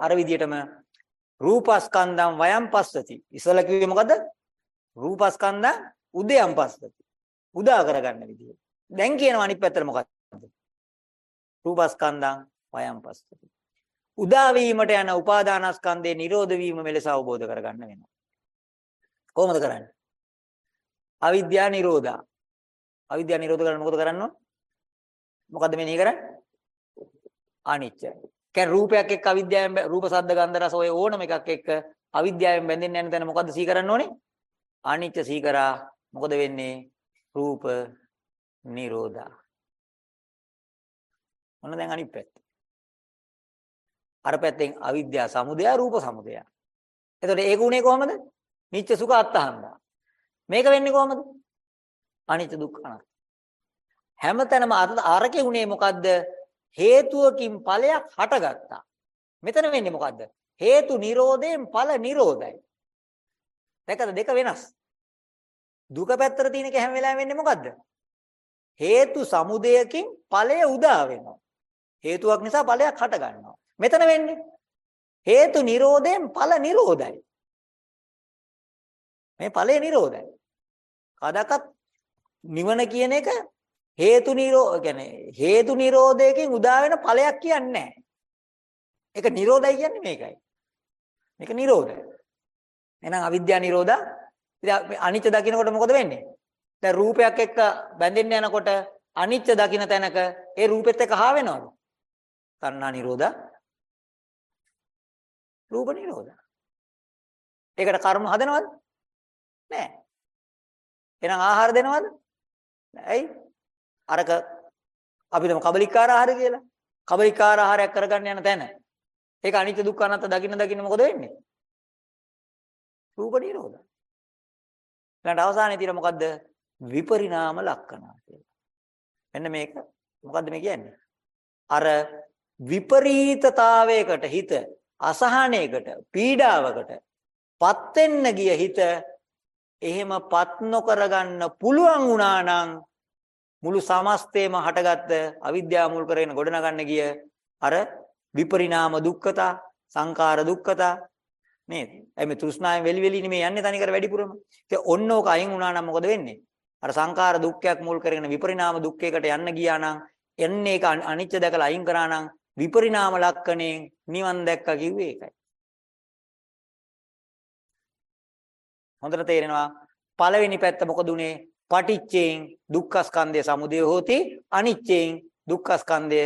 අර විදිහටම රූපස්කන්ධම් වයම් පස්සති. ඉස්සල කිව්වේ මොකද්ද? රූපස්කන්ධ උදයම් පස්සති. උදා කරගන්න විදිහ. දැන් කියනවා අනිත් පැත්තට මොකක්ද? රූපස්කන්ධං වයම් පස්සති. උදා වීමට යන උපාදානස්කන්ධේ නිරෝධ වීම මෙලෙස අවබෝධ කරගන්න වෙනවා. කොහොමද කරන්නේ? අවිද්‍යා නිරෝධා. අවිද්‍යා නිරෝධ කරන්න මොකද කරන්න ඕන? මොකද්ද මෙනෙහි කරන්නේ? අනිච්ච. කියන්නේ රූපයක් එක්ක අවිද්‍යාවෙන් රූප සද්ද ගන්ධ රස ඔය ඕනම එකක් එක්ක අවිද්‍යාවෙන් බැඳෙන්නේ නැන තැන මොකද්ද සී කරන්න ඕනේ? අනිත්‍ය සීකරා මොකද වෙන්නේ? රූප නිරෝධා. මොන දැන් අනිත් පැත්ත. අර පැත්තෙන් අවිද්‍යාව සමුදය රූප සමුදය. එතකොට ඒක උනේ කොහමද? නිච්ච සුඛ අත්තහන්දා. මේක වෙන්නේ කොහමද? අනිත්‍ය දුක්ඛ අනාත්ම. හැමතැනම අරකේ උනේ මොකද්ද? හේතුවකින් ඵලයක් හටගත්තා. මෙතන වෙන්නේ මොකද්ද? හේතු නිරෝධයෙන් ඵල නිරෝධයි. දැකද දෙක වෙනස්. දුක පැත්තට තියෙන එක හැම වෙලාවෙම වෙන්නේ මොකද්ද? හේතු සමුදයකින් ඵලය උදා වෙනවා. හේතුවක් නිසා ඵලයක් හට ගන්නවා. මෙතන වෙන්නේ හේතු නිරෝධයෙන් ඵල නිරෝධයි. මේ ඵලය නිරෝධයි. කදකත් නිවන කියන එක හේතු නිරෝ කියන්නේ හේතු නිරෝධයකින් උදා වෙන ඵලයක් කියන්නේ නැහැ. ඒක නිරෝධයි කියන්නේ මේකයි. මේක නිරෝධය. එහෙනම් අවිද්‍යා නිරෝධා ඉතින් අනිත්‍ය දකින්නකොට මොකද වෙන්නේ? දැන් රූපයක් එක්ක බැඳෙන්න යනකොට අනිත්‍ය දකින්න තැනක ඒ රූපෙත් එක්ක හා වෙනවද? තණ්හා නිරෝධා රූප නිරෝධා. ඒකට කර්ම හදනවද? නැහැ. එහෙනම් ආහාර දෙනවද? ඇයි? අරක අපි තමු කබලිකාර ආහාර කියලා. කබලිකාර ආහාරයක් කරගන්න යන තැන. ඒක අනිත්‍ය දුක්ඛ අනාත්ම දකින්න දකින්න මොකද වෙන්නේ? රූප නිරෝධ. ඊළඟට අවසානයේ තියෙන මොකද්ද? විපරිණාම ලක්ෂණ කියලා. මෙන්න මේක මොකද්ද මේ කියන්නේ? අර විපරීතතාවයකට හිත අසහනයකට පීඩාවකට පත් වෙන්න ගිය හිත එහෙමපත් නොකර ගන්න පුළුවන් වුණා නම් මුළු සමස්තේම හටගත්ත අවිද්‍යාව මුල් කරගෙන ගොඩනගන්න ගිය අර විපරිණාම දුක්ඛතා සංඛාර දුක්ඛතා නේද? එයි මේ තෘෂ්ණාවෙන් වෙලි වෙලි මේ යන්නේ තනිකර වැඩිපුරම. ඉතින් ඔන්න ඕක අයින් වුණා නම් මොකද වෙන්නේ? අර සංඛාර දුක්ඛයක් මුල් කරගෙන විපරිණාම දුක්ඛයකට යන්න ගියා නම් එන්නේ ඒක අනිත්‍ය දැකලා අයින් කරා නම් විපරිණාම ලක්ෂණයෙන් නිවන් දැක්කා කිව්වේ ඒකයි. හොඳට තේරෙනවා පළවෙනි පැත්ත මොකද උනේ? පටිච්චයෙන් දුක්ඛස්කන්ධය සමුදය හෝති අනිච්චයෙන් දුක්ඛස්කන්ධය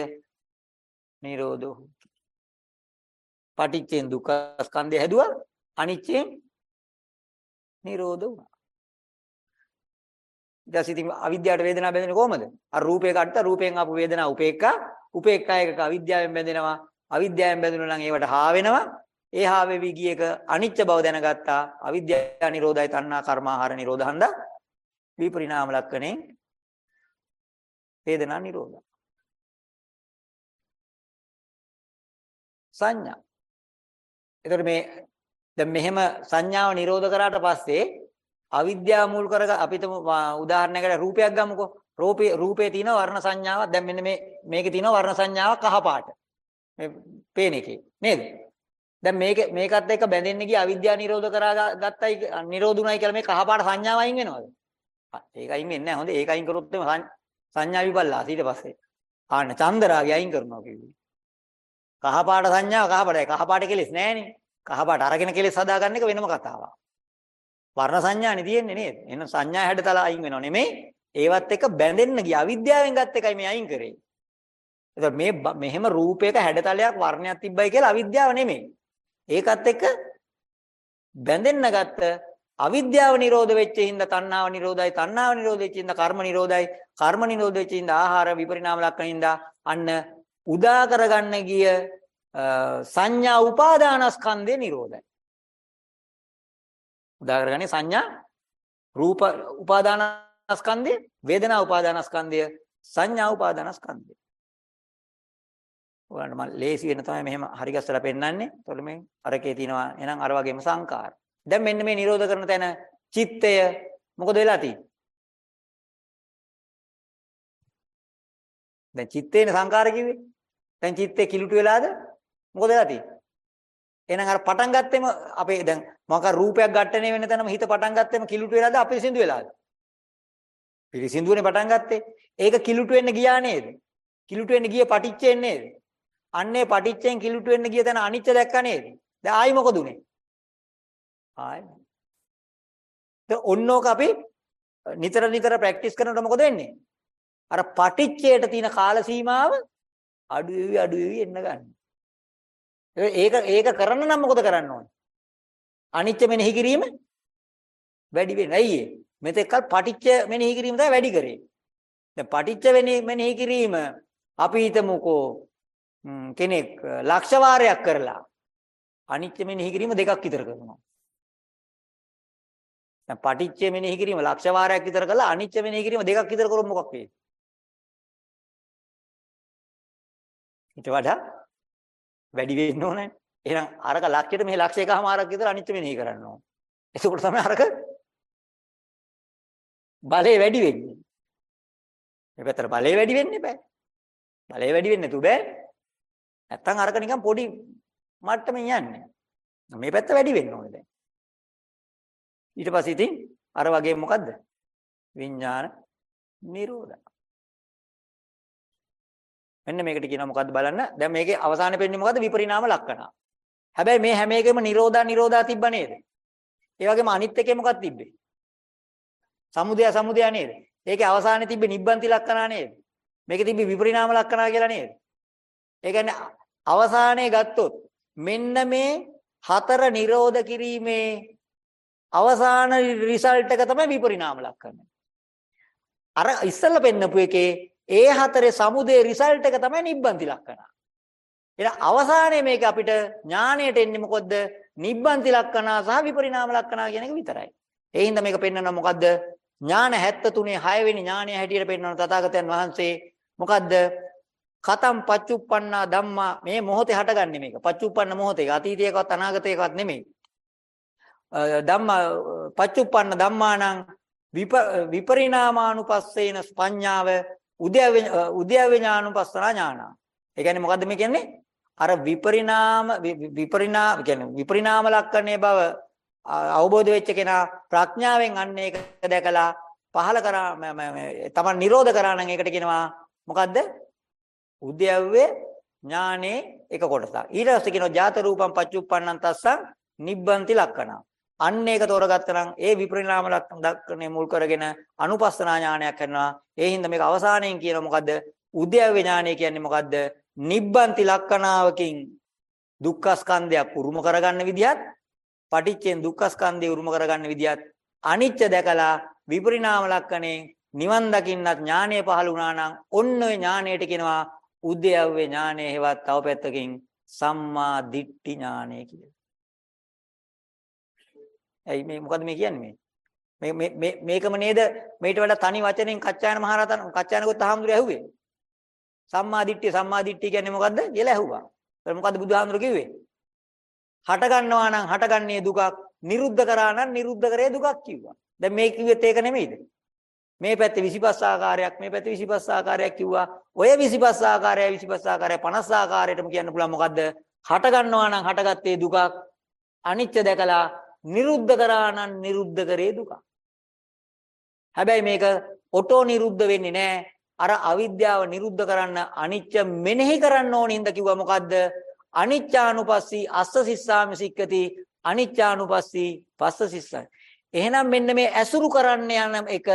නිරෝධෝ පටිච්චෙන් දුක්ඛ ස්කන්ධය හැදුවා අනිච්චෙන් නිරෝධ වුණා. ඊට ඉතින් අවිද්‍යාවට වේදනාව බැඳෙන්නේ කොහමද? අර රූපේ කඩත රූපයෙන් ආපු වේදනාව උපේක්ඛා උපේක්ඛා එකක අවිද්‍යාවෙන් බැඳෙනවා. අවිද්‍යාවෙන් බැඳුණා නම් ඒවට හා වෙනවා. ඒ හා වෙවි ගිය එක අනිච්ච බව දැනගත්තා. අවිද්‍යාව නිරෝධයි තණ්හා කර්මාහාර නිරෝධහන්ද විපරිණාම ලක්ෂණේ වේදනා නිරෝධ. සංඥා එතකොට මේ දැන් මෙහෙම සංඥාව නිරෝධ කරාට පස්සේ අවිද්‍යාව මුල් කරග අපිට උදාහරණයකට රූපයක් ගමුකෝ. රූපේ රූපේ තියෙන වර්ණ සංඥාවක් දැන් මෙන්න මේ මේකේ තියෙන වර්ණ සංඥාවක් කහ පාට. මේ පේන එකේ නේද? දැන් මේක මේකත් එක්ක බැඳෙන්න ගිය අවිද්‍යාව නිරෝධ කරා ගත්තයි නිරෝධුණයි කියලා මේ කහ පාට සංඥාව අයින් වෙනවද? ඒක අයින් වෙන්නේ නැහැ. හොඳ ඒක අයින් කරොත් එම සංඥා විපල්ලාස ඊට පස්සේ. ආන්න චන්දරාගය අයින් කරනවා කිව්වේ. කහපාට සංඥාව කහපාටයි. කහපාට කෙලෙස් නෑනේ. කහපාට අරගෙන කෙලෙස් හදාගන්න එක වෙනම කතාවක්. වර්ණ සංඥානේ තියෙන්නේ නේද? එහෙනම් සංඥා හැඩතල අයින් වෙනව නෙමෙයි. ඒවත් එක බැඳෙන්න ගිය අවිද්‍යාවෙන් ගත් එකයි මේ අයින් කරේ. එතකොට මේ මෙහෙම රූපයක හැඩතලයක් වර්ණයක් තිබ්බයි කියලා අවිද්‍යාව නෙමෙයි. ඒකත් එක්ක බැඳෙන්න ගත්ත අවිද්‍යාව නිරෝධ වෙච්ච හින්දා තණ්හාව නිරෝධයි තණ්හාව නිරෝධ වෙච්ච හින්දා කර්ම නිරෝධයි කර්ම නිරෝධ වෙච්ච හින්දා ආහාර විපරිණාම ලක්ෂණ හින්දා අන්න උදා කරගන්න ගිය සංඥා උපාදානස්කන්ධේ නිරෝධයි. උදා කරගන්නේ සංඥා රූප උපාදානස්කන්ධය වේදනා උපාදානස්කන්ධය සංඥා උපාදානස්කන්ධය. ඔයාලට මම ලේසි වෙන තමයි මෙහෙම හරි ගස්සලා පෙන්නන්නේ. එතකොට මේ අරකේ තියෙනවා එහෙනම් අර වගේම සංකාර. දැන් මෙන්න මේ නිරෝධ කරන තැන චිත්තය මොකද වෙලා තියෙන්නේ? දැන් චිත්තේන සංකාර කිව්වේ. දැන් චිත්තේ කිලුට වෙලාද? මොකද වෙලා තියෙන්නේ? එහෙනම් අර පටන් ගත්තෙම අපේ දැන් මොකක් රූපයක් ඝට්ටණය වෙන තැනම හිත පටන් ගත්තෙම කිලුට වෙලාද අපිරිසිදු වෙලාද? පිරිසිදුනේ පටන් ගත්තේ. ඒක කිලුට වෙන්න ගියා නේද? කිලුට වෙන්න ගියේ පටිච්චයෙන් නේද? අන්නේ පටිච්චයෙන් කිලුට වෙන්න ගිය තැන අනිච්ච දැක්කා නේද? දැන් ආයි මොකද උනේ? ආයි. දැන් ඔන්නෝක අපි නිතර නිතර ප්‍රැක්ටිස් කරනකොට මොකද වෙන්නේ? අර පටිච්චයට තියෙන කාල සීමාව අඩු වෙවි අඩු වෙවි එන්න ගන්න. ඒක ඒක කරන්න නම් මොකද කරන්න ඕනේ? අනිත්‍ය මෙනෙහි කිරීම වැඩි වෙන්නේ. ඇයි ඒ? මෙතෙක්කල් පටිච්ච මෙනෙහි කිරීම තමයි වැඩි කරේ. දැන් පටිච්ච මෙනෙහි කිරීම අපි හිතමුකෝ කෙනෙක් ලක්ෂ වාරයක් කරලා අනිත්‍ය මෙනෙහි කිරීම දෙකක් විතර කරනවා. දැන් පටිච්ච මෙනෙහි කිරීම ලක්ෂ වාරයක් විතර කළා අනිත්‍ය මෙනෙහි කිරීම දෙකක් විතර කරොත් මොකක් වෙයිද? ඊට වඩා වැඩි වෙන්න ඕනේ. එහෙනම් අරක ලක්ෂයට මෙහි ලක්ෂ එකමාරක් විතර අනිත්‍ය මෙනෙහි කරන්න ඕන. එතකොට තමයි අරක බලය වැඩි වෙන්නේ. මේ පැත්තට බලය වැඩි වෙන්නේ බෑ. බලය වැඩි වෙන්නේ නැතු බෑ. නැත්තම් අරක නිකන් පොඩි මට්ටමින් යන්නේ. මේ පැත්ත වැඩි වෙන්න ඕනේ දැන්. ඊට පස්සේ ඉතින් අර වගේ මොකද්ද? විඥාන නිරෝධ. මෙන්න මේකට කියනවා මොකද්ද බලන්න. දැන් මේකේ අවසානයේ පෙන්නේ මොකද්ද? විපරිණාම ලක්ෂණ. හැබැයි මේ හැම එකෙම නිරෝධා නිරෝධා තිබ්බ නේද? ඒ වගේම අනිත් එකේ මොකක්ද තිබ්බේ? සමුදය සමුදය නේද? ඒකේ අවසානයේ තිබ්බේ නිබ්බන්ති ලක්ෂණා නේද? මේකේ තිබ්බේ විපරිණාම ලක්ෂණා කියලා නේද? ඒ කියන්නේ අවසානයේ ගත්තොත් මෙන්න මේ හතර නිරෝධ කිරීමේ අවසාන රිසල්ට් එක තමයි විපරිණාම ලක්ෂණය. අර ඉස්සෙල්ලා පෙන්නපු එකේ ඒ හතරේ සමුදේ රිසල්ට් එක තමයි නිබ්බන්ති ලක්ෂණ. එහෙනම් අවසානයේ මේක අපිට ඥාණයට එන්නේ මොකද්ද? නිබ්බන්ති ලක්ෂණ සහ විපරිණාම ලක්ෂණ කියන එක විතරයි. ඒ හින්දා මේක පෙන්වනවා මොකද්ද? ඥාන 73 6 වෙනි ඥානය හැටියට පෙන්වන තථාගතයන් වහන්සේ මොකද්ද? කතම් පච්චුප්පන්නා ධම්මා මේ මොහොතේ හටගන්නේ මේක. පච්චුප්පන්න මොහොතේ අතීතයකවත් අනාගතයකවත් නෙමෙයි. ධම්ම පච්චුප්පන්න ධම්මානං විපරිණාමානුපස්සේන පඤ්ඤාව උද්‍යව උද්‍යව ඥානුපස්සන ඥාන. ඒ කියන්නේ මොකද්ද මේ කියන්නේ? අර විපරිණාම විපරිණාම කියන්නේ විපරිණාම ලක්ෂණයේ බව අවබෝධ වෙච්ච කෙනා ප්‍රඥාවෙන් අන්න ඒක දැකලා පහල කරා තමන් නිරෝධ කරා නම් ඒකට කියනවා මොකද්ද? උද්‍යව්වේ ඥානේ එක කොටසක්. ඊට පස්සේ කියනවා ජාත රූපම් පච්චුප්පන්නං තස්සං නිබ්බන්ති ලක්ෂණ. අන්න ඒක තෝරගත්තා නම් ඒ විපරිණාම ලක්ෂණ දක්වන්නේ මුල් කරගෙන අනුපස්සනා ඥානයක් කරනවා. ඒ හින්දා මේක අවසානයෙන් කියන මොකද්ද? උද්‍යව ඥානය කියන්නේ මොකද්ද? නිබ්බන්ති ලක්ෂණාවකින් දුක්ඛ ස්කන්ධයක් උරුම කරගන්න විදිහත් පටිච්චෙන් දුක්ඛ ස්කන්ධය උරුම කරගන්න විදිහත් අනිච්ච දැකලා විපරිණාම ලක්ෂණේ නිවන් දකින්නත් ඥානය පහළ වුණා නම් ඔන්න ඔය ඥානයට කියනවා උද්‍යව්‍ය ඥානය හේවත් තව පැත්තකින් සම්මා දිට්ඨි ඥානය කියලා. ඇයි මේ මොකද්ද මේ කියන්නේ මේ? මේ මේ මේකම නේද? මේට වඩා තනි වචනෙන් කච්චායන මහරහතන් කච්චායනකොත් අහම්දුර ඇහුවේ. සම්මා දිට්ඨිය සම්මා දිට්ඨිය කියන්නේ මොකද්ද? කියලා ඇහුවා. ඒක මොකද්ද බුදුහාමුදුර කිව්වේ? හට ගන්නවා නම් හටගන්නේ දුකක් නිරුද්ධ කරා නම් නිරුද්ධ කරේ දුකක් කිව්වා. දැන් මේ කිව්වෙත් ඒක නෙමෙයිද? මේ පැත්තේ 25 ආකාරයක් මේ පැත්තේ 25 ආකාරයක් කිව්වා. ඔය 25 ආකාරය 25 ආකාරය 50 ආකාරයටම කියන්න පුළුවන් මොකද්ද? හට ගන්නවා නම් හටගත්තේ දුකක් අනිත්‍ය දැකලා නිරුද්ධ කරා නම් නිරුද්ධ කරේ දුක. හැබැයි මේක ඔටෝ නිරුද්ධ වෙන්නේ නැහැ. අර අවිද්‍යාව නිරුද්ධ කරන්න අනිච්ච මෙනෙහි කරන්න ඕනින්ද කිව්වා මොකද්ද? අනිච්චානුපස්සී අස්ස සිස්සාමි සික්කති අනිච්චානුපස්සී පස්ස සිස්සයි. එහෙනම් මෙන්න මේ ඇසුරු කරන්න යන එක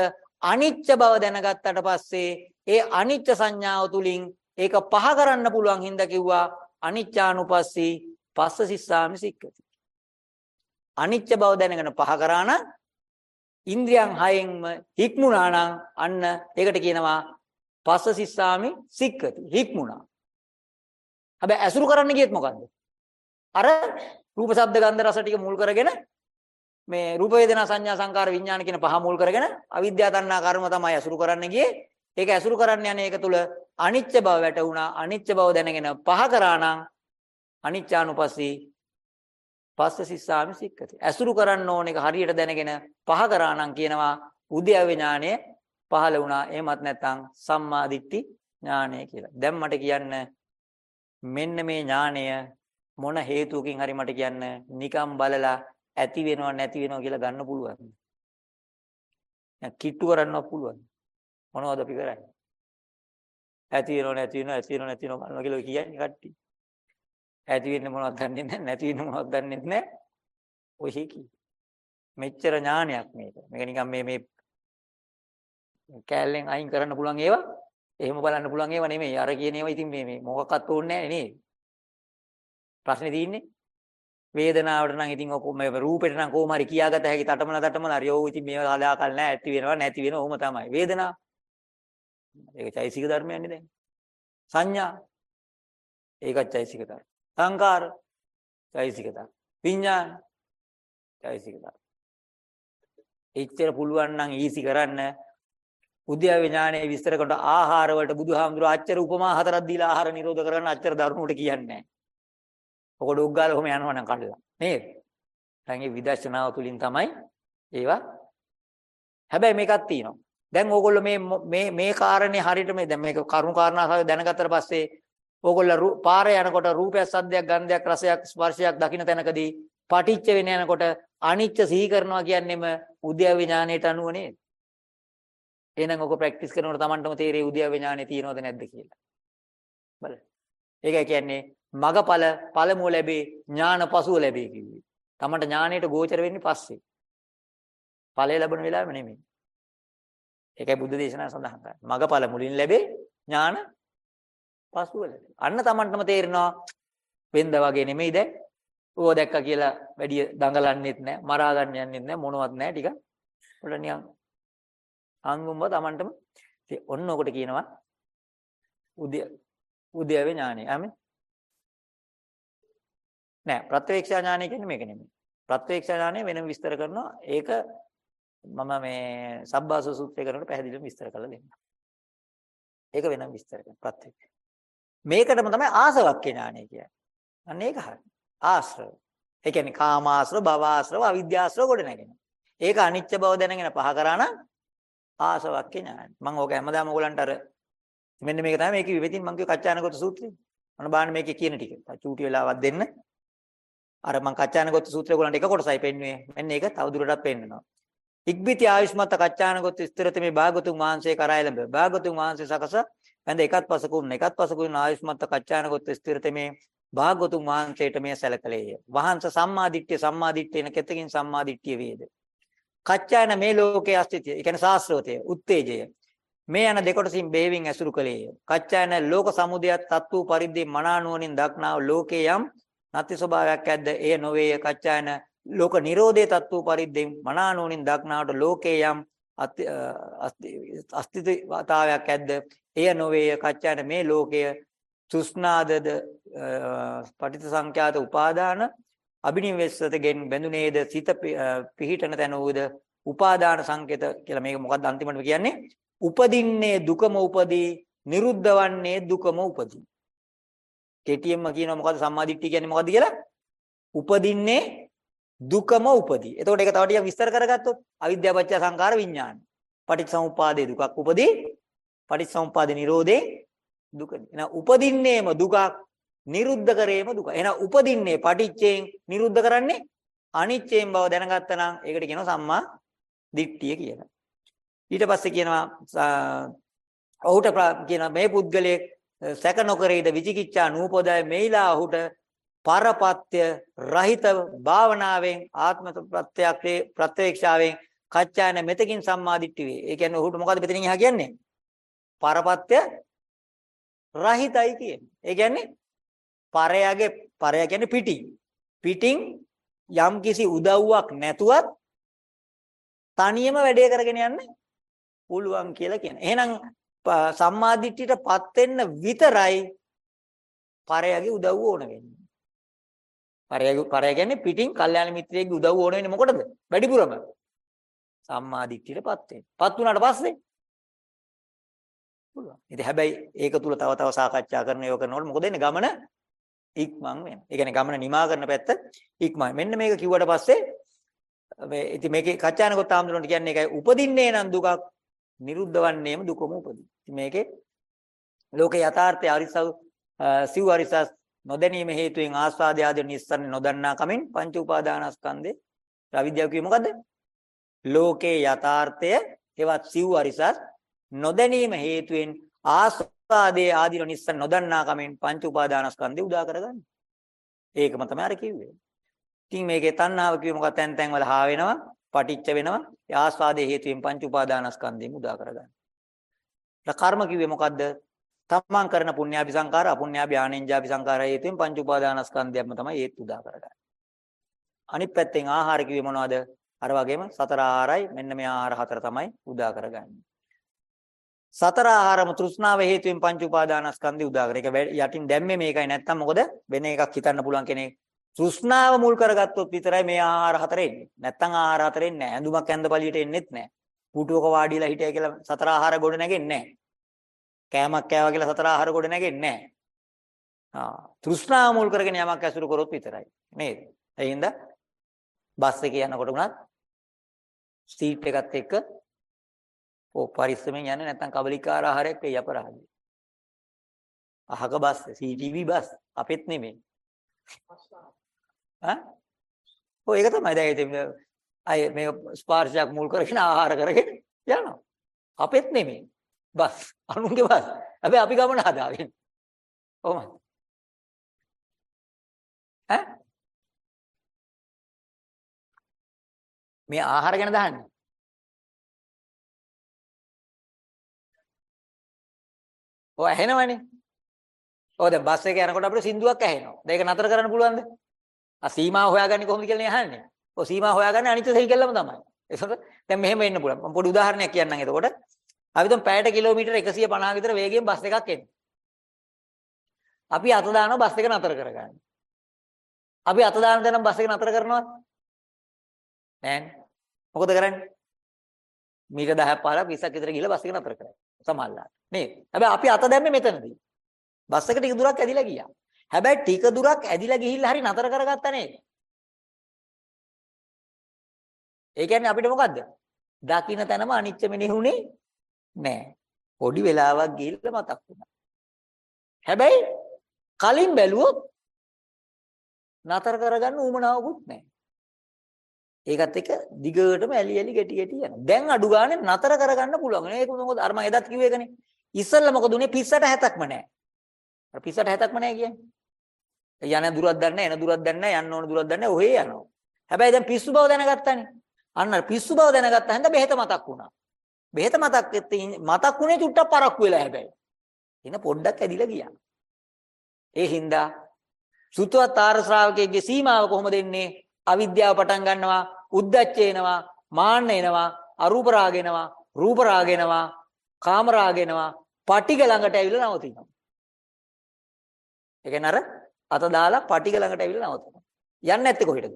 අනිච්ච බව දැනගත්තට පස්සේ ඒ අනිච්ච සංඥාව තුලින් ඒක පහ කරන්න පුළුවන් හින්දා කිව්වා අනිච්චානුපස්සී පස්ස සිස්සාමි සික්කති. අනිච්ච බව දැනගෙන පහ කරා නම් ඉන්ද්‍රියන් හයෙන්ම හික්මුණා නම් අන්න ඒකට කියනවා පස්ස සිස්සාමි සික්කති හික්මුණා. හැබැයි ඇසුරු කරන්න ගියෙත් මොකද්ද? අර රූප ශබ්ද ගන්ධ රස ටික මුල් කරගෙන මේ රූප වේදනා සංඥා සංකාර විඥාන කියන පහ මුල් කරගෙන අවිද්‍යාව තණ්හා කර්ම තමයි ඇසුරු කරන්න ගියේ. ඒක ඇසුරු කරන්න යන්නේ ඒක තුල අනිච්ච බව වැටුණා. අනිච්ච බව දැනගෙන පහ කරා නම් අනිච්චානුපස්සී පස්ස සිස්සාමි සික්කති. ඇසුරු කරන්න ඕන එක හරියට දැනගෙන පහ කරා නම් කියනවා උද්‍යව ඥානය පහළ වුණා. එහෙමත් නැත්නම් සම්මා දිට්ඨි ඥානය කියලා. දැන් මට කියන්න මෙන්න මේ ඥානය මොන හේතුවකින් හරි මට කියන්න නිකම් බලලා ඇති වෙනව නැති වෙනව කියලා ගන්න පුළුවන්. කිට්ටු කරන්නවත් පුළුවන්. මොනවද අපි කරන්නේ? ඇති වෙනව නැති වෙනව ඇති වෙනව නැති වෙනව බලනවා කියලා කියන්නේ කට්ටිය. ඇති වෙන්නේ මොනවද දන්නේ නැහැ නැති වෙන්නේ මොනවද දන්නේ නැහැ ඔය කි මෙච්චර ඥානයක් මේක. මේක නිකන් මේ මේ කෑල්ලෙන් අයින් කරන්න පුළුවන් ඒවා. එහෙම බලන්න පුළුවන් ඒවා නෙමෙයි. අර කියන ඒවා ඉතින් මේ මේ මොකක්වත් ඕනේ නැහැ නේද ප්‍රශ්නේ තියෙන්නේ. වේදනාවට නම් ඉතින් ඔක මේ රූපෙට නම් කොහොම හරි කියාගත හැකි තටමන තටමන හරි ඔව් ඉතින් මේවා හදාකල් නැහැ. ඇති වෙනවා නැති වෙනවා. ඔහොම තමයි. වේදනාව ඒක චෛසික ධර්මයන්නේ දැන්. සංඥා. ඒකත් චෛසික ධර්ම. සංකාර චෛසික ධර්ම විඥාන චෛසික ධර්ම එච්චර පුළුවන් නම් ඊසි කරන්න උද්‍යව ඥානයේ විස්තර කොට ආහාර වලට බුදුහාමුදුරුවෝ අච්චර උපමා හතරක් දීලා ආහාර නිරෝධ කරන්න අච්චර දරුණුට කියන්නේ නැහැ. ඔක ඩොග් ගාලා කොහොම යනවනම් කඩලා. නේද? දැන් මේ විදර්ශනාව තුලින් තමයි ඒවා හැබැයි මේකක් තියෙනවා. දැන් ඕගොල්ලෝ මේ මේ මේ කාරණේ හරියට මේ දැන් මේක කරුණු කාරණා දැනගත්තට පස්සේ ඕගොල්ලෝ පාරේ යනකොට රූපයක් සද්දයක් ගන්ධයක් රසයක් ස්පර්ශයක් දකින්න තැනකදී පටිච්ච වෙන යනකොට අනිච්ච සිහි කරනවා කියන්නේම උද්‍යව ඥානයට අනුව නේද? එහෙනම් ඔක ප්‍රැක්ටිස් කරනකොට Tamanටම තේරෙයි උද්‍යව ඥානෙ තියෙනවද නැද්ද කියලා. බලන්න. ඒකයි කියන්නේ මගඵල පළමුව ලැබේ ඥාන පසුව ලැබේ කිව්වේ. Tamanට ඥානෙට ගෝචර වෙන්නේ පස්සේ. ඵලය ලැබෙන වෙලාවෙම නෙමෙයි. ඒකයි බුද්ධ දේශනාව සඳහන් කරන්නේ. මගඵල මුලින් ලැබේ ඥාන පසුව ලැබේ. අන්න Tamanටම තේරෙනවා වෙන්ද වගේ නෙමෙයි දැන්. ඕව දැක්කා කියලා වැඩි දඟලන්නෙත් නැහැ, මරා ගන්න යන්නෙත් නැහැ, මොනවත් නැහැ ටික. පොඩ නිකන් හංගුම්ව Tamanටම ඔන්න ඔකට කියනවා උද්‍ය උද්‍යවේ ඥානය. ආමේ. නෑ ප්‍රත්‍යක්ෂා ඥානය කියන්නේ මේක නෙමෙයි. ප්‍රත්‍යක්ෂා ඥානය වෙනම විස්තර කරනවා. ඒක මම මේ සබ්බාස සූත්‍රය කරනකොට පැහැදිලිව විස්තර කරලා දෙන්නම්. ඒක වෙනම විස්තර කරනවා ප්‍රත්‍යක්ෂ. මේකටම තමයි ආසවක්ඛ්‍ය ඥානය කියන්නේ. අන්න ඒක හරියි. ආශ්‍රව. ඒ කියන්නේ කාමාශ්‍රව, භවආශ්‍රව, අවිද්‍යාශ්‍රව ගොඩ නැගෙනවා. ඒක අනිච්ච බව දැනගෙන පහ කරා නම් ආසවක්ඛ්‍ය ඥානයි. මම ඕක හැමදාම ඕගලන්ට අර මෙන්න මේක තමයි මේක විවෙතින් මම කිය කච්චානගත සූත්‍රය. අන්න බලන්න මේකේ කියන ටික. චූටි වෙලාවක් දෙන්න. අර මම කච්චානගත සූත්‍රය ඕගලන්ට එක කොටසයි පෙන්වුවේ. මෙන්න ඒක තවදුරටත් පෙන්නනවා. ඉක්බිති ආයුෂ්මත් කච්චානගත ස්ථිරත මේ භාගතුන් වහන්සේ කරා එළඹ. භාගතුන් වහන්සේ සකස වැඳ එකත් පසකුන් එකත් පසකුන් ආයුෂ්මත් කච්චානගත ස්ථිරත මේ භාගතුන් වහන්සේට මේ සැලකලේය. වහන්ස සම්මාදිට්ඨිය සම්මාදිට්ඨියන කෙතකින් සම්මාදිට්ඨිය වේද? කච්චායන මේ ලෝකයේ අස්තිත්වය. ඒ කියන්නේ ශාස්ත්‍රෝතය, උත්තේජය. මේ යන දෙකොටසින් බේවින් ඇසුරු කලේය. කච්චායන ලෝක සමුදයත් තත්තු පරිද්දේ මනානුවණින් දක්නාව ලෝකේ යම් නැති ස්වභාවයක් ඇද්ද? එය නොවේය. කච්චායන ලෝක නිරෝධයේ තත්තු පරිද්දේ මනානුවණින් දක්නාවට ලෝකේ යම් අස්තිත්වතාවයක් ඇද්ද? එය නොවේය. කච්චායන මේ ලෝකය තෘෂ්ණාදද පටිච්ච සංඛ්‍යාත උපාදාන අබිනිවෙස්සතගෙන් බැඳුනේද සිත පිහිටන තැන වූද උපාදාන සංකේත කියලා මේක මොකක්ද අන්තිමට කියන්නේ? උපදින්නේ දුකම උපදී නිරුද්ධ වන්නේ දුකම උපදී. කෙටියෙන්ම කියනවා මොකද්ද සම්මාදිට්ඨිය කියන්නේ මොකද්ද කියලා? උපදින්නේ දුකම උපදී. එතකොට ඒක තව ටිකක් විස්තර කරගත්තොත් අවිද්‍යාව පත්‍ය සංකාර විඥාන. පටිච්චසමුපාදේ දුකක් උපදී පටිච්චසමුපාදේ නිරෝධේ දුක එහෙනම් උපදින්නේම දුකක් නිරුද්ධ කරේම දුක. එහෙනම් උපදින්නේ පටිච්චයෙන් නිරුද්ධ කරන්නේ අනිච්චයෙන් බව දැනගත්තා නම් ඒකට කියනවා සම්මා දිට්ඨිය කියලා. ඊට පස්සේ කියනවා ඔහුට කියන මේ පුද්ගලයේ සැක නොකරේද විචිකිච්ඡා නූපදය මේලා ඔහුට පරපත්‍ය රහිත භාවනාවෙන් ආත්ම ප්‍රත්‍යක්ෂේ ප්‍රත්‍යක්ෂාවෙන් කච්චායන මෙතකින් සම්මාදිට්ඨි වේ. ඒ කියන්නේ ඔහුට මොකද මෙතනින් එහා කියන්නේ? පරපත්‍ය රහිතයි කියන්නේ. ඒ කියන්නේ පරයාගේ පරයා කියන්නේ පිටින්. පිටින් යම් කිසි උදව්වක් නැතුවත් තනියම වැඩේ කරගෙන යන්න පුළුවන් කියලා කියන. එහෙනම් සම්මාදිට්ඨියටපත් වෙන්න විතරයි පරයාගේ උදව්ව ඕන වෙන්නේ. පරයාගේ පරයා කියන්නේ පිටින් කල්යාණ මිත්‍රයෙක්ගේ උදව්ව ඕන වෙන්නේ මොකටද? වැඩිපුරම සම්මාදිට්ඨියටපත් වෙන්න. පත් වුණාට පස්සේ පුළුවන්. ඉතින් හැබැයි ඒක තුල තව තව සාකච්ඡා කරන යෝග කරනකොට මොකද වෙන්නේ? ගමන ඉක්මන් වෙනවා. ඒ කියන්නේ ගමන නිමා කරන පැත්ත ඉක්මන්. මෙන්න මේක කිව්වට පස්සේ මේ ඉතින් මේකේ කච්චානකොත් ආම්දුරන්ට කියන්නේ ඒකයි උපදින්නේ නම් දුකක් නිරුද්ධ වන්නේම දුකම උපදී. ඉතින් මේකේ ලෝකේ යථාර්ථය අරිසව් සිව් අරිසස් නොදැනීම හේතුවෙන් ආස්වාද ආදී නිස්සරණ නොදන්නා කමින් පංච උපාදානස්කන්ධේ අවිද්‍යාව කියේ මොකද්ද? ලෝකේ යථාර්ථය එවත් සිව් අරිසස් නොදැනීම හේතුවෙන් ආස් ආදී ආදීන නිස්සන නොදන්නා කමෙන් පංච උපාදානස්කන්ධය උදා කරගන්න. ඒකම තමයි අර කිව්වේ. ඉතින් මේකේ තණ්හාව කිව්ව මොකක්ද තැන් තැන් වල හා වෙනවා, පටිච්ච වෙනවා. ආස්වාදයේ හේතුවෙන් පංච උපාදානස්කන්ධයෙන් උදා කරගන්න. කර්ම කිව්වේ මොකද්ද? තමන් කරන පුණ්‍යාභි සංකාර අපුණ්‍යාභි ආනෙන්ජාභි සංකාර හේතුවෙන් පංච උපාදානස්කන්ධයක්ම තමයි ඒත් උදා කරගන්නේ. අනිත් පැත්තෙන් ආහාර කිව්වේ මොනවද? අර වගේම සතර ආහාරයි මෙන්න මේ ආහාර හතර තමයි උදා කරගන්නේ. සතර ආහාරම තෘෂ්ණාව හේතුවෙන් පංච උපාදානස්කන්ධය උදා කර. ඒක යටින් දැම්මේ මේකයි නැත්තම් මොකද? වෙන එකක් හිතන්න පුළුවන් කෙනෙක්. තෘෂ්ණාව මුල් කරගත්තොත් විතරයි මේ ආහාර හතර එන්නේ. නැත්තම් ආහාර හතර එන්නේ නැහැ. ඇඳුමක් ඇඳ පළියට එන්නේත් නැහැ. පුටුවක වාඩිලා හිටියයි කියලා සතර ආහාර ගොඩ නැගෙන්නේ නැහැ. කෑමක් කෑවා කියලා සතර ආහාර ගොඩ නැගෙන්නේ නැහැ. ආ තෘෂ්ණාව මුල් කරගෙන යමක් ඇසුරු කරොත් විතරයි. නේද? එයින්ද බස් එකේ යනකොට උනත් සීට් එකත් එක්ක ඕ පරිස්සමෙන් යන්නේ නැත්නම් කබලිකාර ආහාරයක් වෙයි අපරාධයි. අහක බස් CTV බස් අපෙත් නෙමෙයි. ඈ? ඔය ඒක තමයි දැන් ඉතින් අය මේ ස්පර්ශයක් මුල් කරගෙන ආහාර කරගෙන යනවා. අපෙත් නෙමෙයි. බස් අනුන්ගේ බස්. හැබැයි අපි ගමන හදාගෙන. කොහොමද? ඈ? මේ ආහාර ගැන දහන්නේ. ඔය ඇහෙනවනේ. ඔය දැන් බස් එකේ යනකොට අපිට සින්දුවක් ඇහෙනවා. දැන් ඒක නතර කරන්න පුළුවන්ද? ආ සීමා හොයාගන්නේ කොහොමද කියලා නේ අහන්නේ. ඔය සීමා හොයාගන්නේ අනිත්‍ය සහි කළාම තමයි. ඒසොට දැන් මෙහෙම වෙන්න පුළුවන්. මම පොඩි උදාහරණයක් කියන්නම් එතකොට. අපි දැන් පැයට කිලෝමීටර 150 විතර වේගයෙන් බස් එකක් එන්නේ. අපි අත දානවා බස් එක නතර කරගන්න. අපි අත දාන දැනම් බස් එක නතර කරනවද? නෑනේ. මොකද කරන්නේ? මීටර 10ක් 15ක් 20ක් විතර ගිහලා බස් එක නතර කරයි. සමහරවිට. නේද? හැබැයි අපි අත දැම්මේ මෙතනදී. බස් එක ටික දුරක් ඇදිලා ගියා. හැබැයි ටික දුරක් ඇදිලා ගිහිල්ලා හරි නතර කරගත්තා නේද? ඒ කියන්නේ අපිට මොකද්ද? දකින්න තැනම අනිච්ච මෙනෙහුනේ නෑ. පොඩි වෙලාවක් ගිහිල්ලා මතක් වුණා. හැබැයි කලින් බැලුවොත් නතර කරගන්න උවමනාවකුත් නැහැ. ඒකත් එක දිගටම ඇලි ඇලි ගැටි ගැටි යනවා. දැන් අඩු ගානේ නතර කරගන්න පුළුවන්. ඒක මොකද අර මම එදත් කිව්ව එකනේ. ඉස්සෙල්ලා මොකද උනේ පිස්සට හැතක්ම නැහැ. අර පිස්සට හැතක්ම නැහැ කියන්නේ. යන දුරක් දන්නේ එන දුරක් දන්නේ යන්න ඕන දුරක් දන්නේ ඔහේ යනවා. හැබැයි දැන් පිස්සු බව දැනගත්තානේ. අන්න අර පිස්සු බව දැනගත්තා හන්ද බෙහෙත මතක් වුණා. බෙහෙත මතක් මතක් වුණේ චුට්ටක් පරක්කු වෙලා හැබැයි. එන පොඩ්ඩක් ඇදිලා ගියා. ඒ හින්දා සුතවත් ආර ශ්‍රාවකයේ සීමාව කොහොමද එන්නේ? අවිද්‍යාව පටන් ගන්නවා උද්දච්ච එනවා, මාන්න එනවා, අරූප රාග එනවා, රූප රාග එනවා, කාම රාග එනවා, පටිග ළඟට ඇවිල්ලා නවතිනවා. ඒ කියන්නේ අර අත දාලා පටිග ළඟට ඇවිල්ලා නවතිනවා. යන්නේ නැත්තේ කොහෙටද?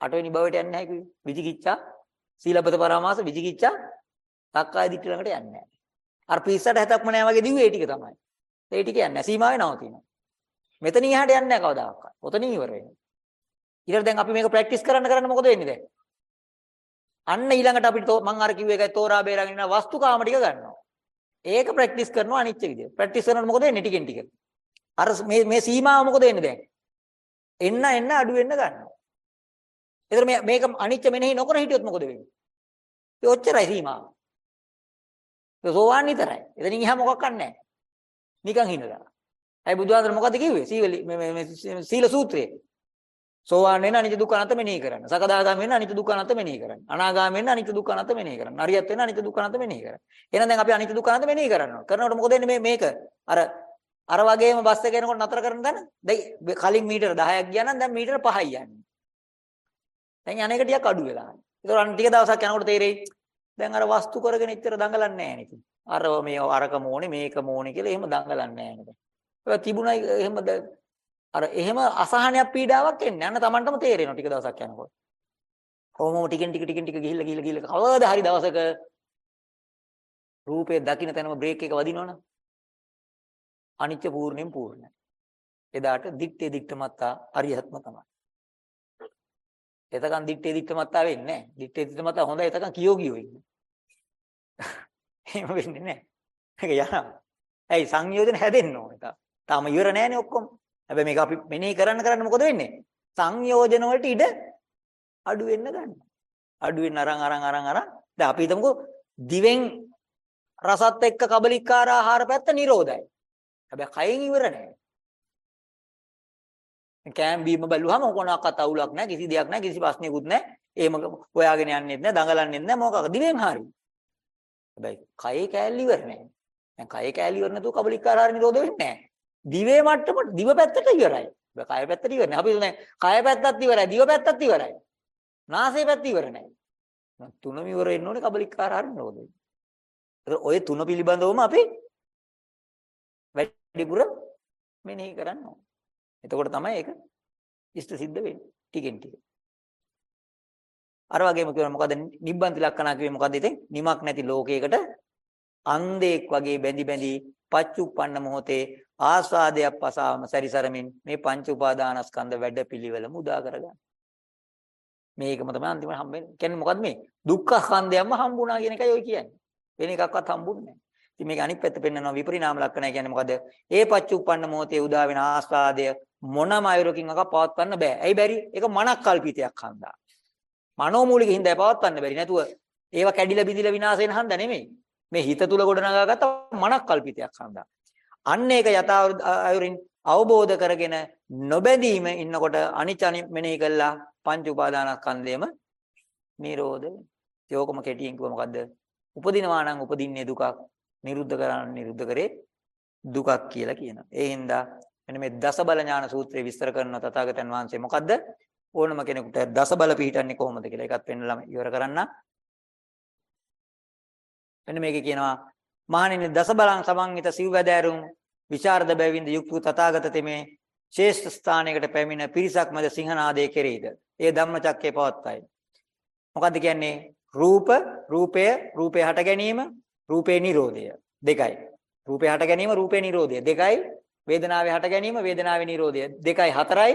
අටවෙනි භවයට යන්නේ නැහැ කිව්වේ. විචිකිච්ඡා, සීලබ්බත පරාමාස විචිකිච්ඡා, සක්කාය දිට්ඨිය ළඟට යන්නේ නැහැ. අර පිස්සට හැතක්ම නැහැ වගේ දිව්වේ ඒ ටික තමයි. ඒ ටික යන්නේ සීමාවේ නවතිනවා. මෙතනින් එහාට යන්නේ නැහැ කවදාකවත්. ඔතනින් ඉවර වෙනවා. ඊට දැන් අපි මේක ප්‍රැක්ටිස් කරන්න කරන්න මොකද වෙන්නේ දැන්? අන්න ඊළඟට අපිට මම අර කිව්ව එකයි තෝරා බේරගෙන ඉන්න වස්තුකාම ටික ගන්නවා. ඒක ප්‍රැක්ටිස් කරනවා අනිච්ච විදියට. ප්‍රැක්ටිස් කරනකොට මොකද වෙන්නේ ටිකෙන් ටික? අර මේ මේ සීමාව මොකද වෙන්නේ දැන්? එන්න එන්න අඩු වෙන්න ගන්නවා. ඒතර මේ මේක අනිච්ච මෙනෙහි නොකර හිටියොත් මොකද වෙන්නේ? ඒ ඔච්චරයි සීමාව. ඒ සෝවාන් විතරයි. එතනින් එහා මොකක් නැහැ. නිකන් හිනලා. ඇයි බුදුහාමර මොකද කිව්වේ? සීල මේ සීල සූත්‍රයේ. සෝවාන් වෙන්න අනිත්‍ය දුක්ඛ අනාත්ම මෙනෙහි කරන්න. සකදාගාම වෙන්න අනිත්‍ය දුක්ඛ අනාත්ම මෙනෙහි කරන්න. අනාගාම වෙන්න අනිත්‍ය දුක්ඛ අනාත්ම මෙනෙහි කරන්න. අරියත් වෙන්න අනිත්‍ය දුක්ඛ අනාත්ම මෙනෙහි කරන්න. එහෙනම් දැන් අපි අනිත්‍ය දුක්ඛ අනාත්ම මෙනෙහි කරනවා. කරනකොට මොකද වෙන්නේ මේ මේක අර අර වගේම බස් එක එනකොට නතර කරන තැන දැන් කලින් මීටර 10ක් ගියා නම් දැන් මීටර 5යි යන්නේ. දැන් යන එක ටිකක් අඩු වෙලා. ඒතකොට අන්න ටික දවසක් යනකොට තේරෙයි දැන් අර වස්තු කරගෙන ඉච්චර දඟලන්නේ නැහැ නේද? අර මේ අරක මොෝනේ මේක මොෝනේ කියලා එහෙම දඟලන්නේ නැහැ නේද? ඒක තිබුණයි එහෙම අර එහෙම අසහනයක් පීඩාවක් එන්නේ. අන්න Tamanටම තේරෙනවා ටික දවසක් යනකොට. කොහොමම ටිකෙන් ටික ටිකෙන් ටික ගිහිල්ලා ගිහිල්ලා ගිහිල්ලා කවදා හරි දවසක රූපේ දකින්න තැනම බ්‍රේක් එක වදිනවනම් අනිත්‍ය පූර්ණයෙන් පූර්ණයි. එදාට දිත්තේ දික්ටමත්තා අරියත්ම තමයි. එතකන් දිත්තේ දික්ටමත්තා වෙන්නේ නැහැ. දිත්තේ දික්ටමත්තා හොඳයි එතකන් කියෝ කියෝ ඉන්නේ. එහෙම වෙන්නේ නැහැ. ඒක යනවා. ඇයි සංයෝජන හැදෙන්න ඕනේ තා. තාම ඉවර නැහැනේ ඔක්කොම. හැබැයි මේක අපි මෙනෙහි කරන්න කරන්න මොකද වෙන්නේ? සංයෝජන වලට ඉඩ අඩු වෙන්න ගන්නවා. අඩු වෙන්න අරන් අරන් අරන් අරන් දැන් අපි හිතමුකෝ දිවෙන් රසත් එක්ක කබලිකාර ආහාර පැත්ත නිරෝධයි. හැබැයි කයෙන් ඉවර නැහැ. කෑම් බීම බැලුවම මොකනක්වත් අවුලක් නැහැ කිසි දෙයක් නැහැ කිසි ප්‍රශ්නයක්වත් නැහැ. එහෙම හොයාගෙන යන්නෙත් නැහැ දඟලන්නෙත් නැහැ මොකක් දිවෙන් හරි. හැබැයි කයේ කෑල්ල ඉවර නැහැ. දැන් කයේ කෑල්ල ඉවර නැතුව කබලිකාර ආහාර නිරෝධ වෙන්නේ නැහැ. දිවේ මට්ටම දිව පැත්තට ඉවරයි. කය පැත්තට ඉවරනේ. අපි දැන් කය පැත්තත් ඉවරයි, දිව පැත්තත් ඉවරයි. නාසය පැත්ත ඉවර නැහැ. තුනම ඉවර වෙන්න ඕනේ කබලිකාර හරින්න ඕනේ. ඔය තුන පිළිබඳවම අපි වැඩිපුර මෙනෙහි කරන්න ඕනේ. එතකොට තමයි ඒක ඉෂ්ට සිද්ධ වෙන්නේ ටිකෙන් ටික. අර වගේම කියනවා මොකද නිබ්බන්ති ලක්ෂණ කිව්වේ මොකද ඉතින් නිමක් නැති ලෝකයකට අන්ධෙක් වගේ බැඳි බැඳි පච්චුප්පන්න මොහොතේ ආස්වාදයක් පසාවම සැරිසරමින් මේ පංච උපාදානස්කන්ධ වැඩපිළිවෙල මුදා කරගන්න. මේකම තමයි අන්තිමට හම්බෙන්නේ. කියන්නේ මොකද්ද මේ? දුක්ඛ ස්කන්ධයක්ම හම්බුණා කියන එකයි ඔය කියන්නේ. වෙන එකක්වත් හම්බුන්නේ නැහැ. ඉතින් මේක අනිත් පැත්ත පෙන්වනවා විපරිණාම ලක්ෂණය කියන්නේ මොකද? ඒ පච්චුප්පන්න මොහොතේ උදා වෙන ආස්වාදය මොනම අයුරකින් අක පවත්වන්න බෑ. ඇයි බැරි? ඒක මනක් කල්පිතයක් හන්දා. මනෝමූලික හින්දා පවත්වන්න බැරි. නැතුව ඒවා කැඩිලා බිඳිලා විනාශ වෙන හන්දා නෙමෙයි. මේ හිත තුල ගොඩනගාගත්ත මනක් කල්පිතයක් හන්දා. අන්න ඒක යථා අයුරින් අවබෝධ කරගෙන නොබැඳීම ඉන්නකොට අනිච්ච මෙනෙහි කළා පංච උපාදානස්කන්ධයම නිරෝධ යෝකම කෙටියෙන් කිව්ව මොකද්ද? උපදිනවා නම් උපදින්නේ දුකක්, නිරුද්ධ කරන්න නිරුද්ධ කරේ දුකක් කියලා කියනවා. ඒ හින්දා මෙන්න මේ දසබල ඥාන සූත්‍රය විස්තර කරන තථාගතයන් වහන්සේ මොකද්ද? ඕනම කෙනෙකුට දසබල පිහිටන්නේ කොහොමද කියලා ඒකත් පෙන්නලා ඉවර කරන්න. මෙන්න මේකේ කියනවා මහණෙනි දසබලං සමන්විත සිව්වැදෑරුම් විචාරද බැවින්ද යුක්ත තථාගත තෙමේ ශ්‍රේෂ්ඨ ස්ථානයකට පැමිණ පිරිසක් මැද සිංහනාදයේ කෙරෙයිද? ඒ ධම්මචක්කේ පවත්තයි. මොකද්ද කියන්නේ? රූප, රූපය, රූපේ හට ගැනීම, රූපේ නිරෝධය. දෙකයි. රූපේ හට ගැනීම, රූපේ නිරෝධය. දෙකයි. වේදනාවේ හට ගැනීම, වේදනාවේ නිරෝධය. දෙකයි හතරයි.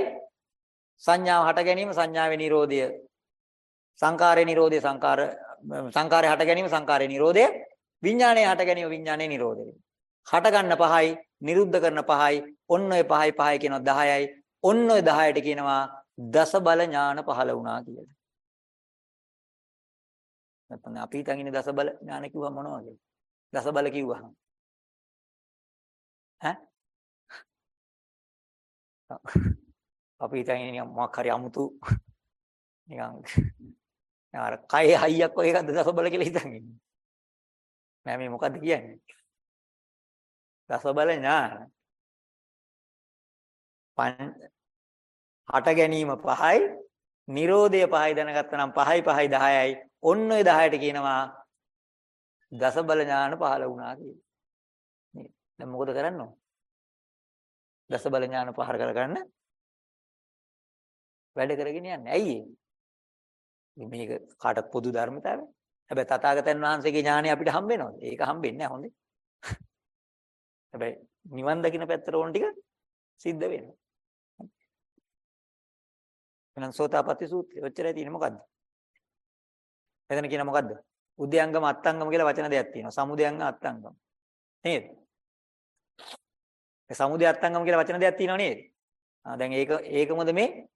සංඥාව හට ගැනීම, සංඥාවේ නිරෝධය. සංකාරේ නිරෝධය, සංකාර සංකාරේ හට ගැනීම, සංකාරේ නිරෝධය. විඥානයේ හට ගැනීම, විඥානයේ නිරෝධය. හට ගන්න පහයි, නිරුද්ධ කරන පහයි, ඔන්න ඔය පහයි පහයි කියනවා 10යි. ඔන්න ඔය 10ට කියනවා දස බල ඥාන පහළ වුණා කියලා. නැත්නම් අපි හිතන් ඉන්නේ දස බල ඥාන කිව්වම මොනවද? දස බල කිව්වහම. ඈ? අපි හිතන් ඉන්නේ මොකක් හරි අමුතු නිකන් අර කය හයියක් වගේ එකක්ද දස බල කියලා හිතන් ඉන්නේ. නෑ මේ මොකද්ද කියන්නේ? දස බල ඥාන. හට ගැනීම පහයි, Nirodha පහයි දැනගත්තා නම් පහයි පහයි 10යි. ඔන්න ඔය 10ට කියනවා දස බල ඥාන පහළ වුණා කියලා. නේ. දැන් මොකද කරන්න ඕන? දස බල ඥාන පහර කරගන්න වැඩ කරගෙන යන්නේ. ඇයි ඒ? මේක කාට පොදු ධර්මතාවය. හැබැයි තථාගතයන් වහන්සේගේ ඥානය අපිට හම්බ වෙනවද? ඒක හම්බෙන්නේ නැහැ හොඳේ. හැබැයි නිවන් දකින්න පැත්තට ඕන ටික සිද්ධ වෙනවා. එහෙනම් සෝතාපට්ටි සූත්‍රය ඔච්චරයි තියෙන්නේ මොකද්ද? එතන කියන මොකද්ද? උද්‍යංගම අත්ංගම කියලා වචන දෙකක් තියෙනවා. සමුදයංග අත්ංගම. නේද? ඒ සමුදය අත්ංගම කියලා වචන දෙකක් තියෙනවා නේද? ආ දැන් ඒක ඒකමද මේ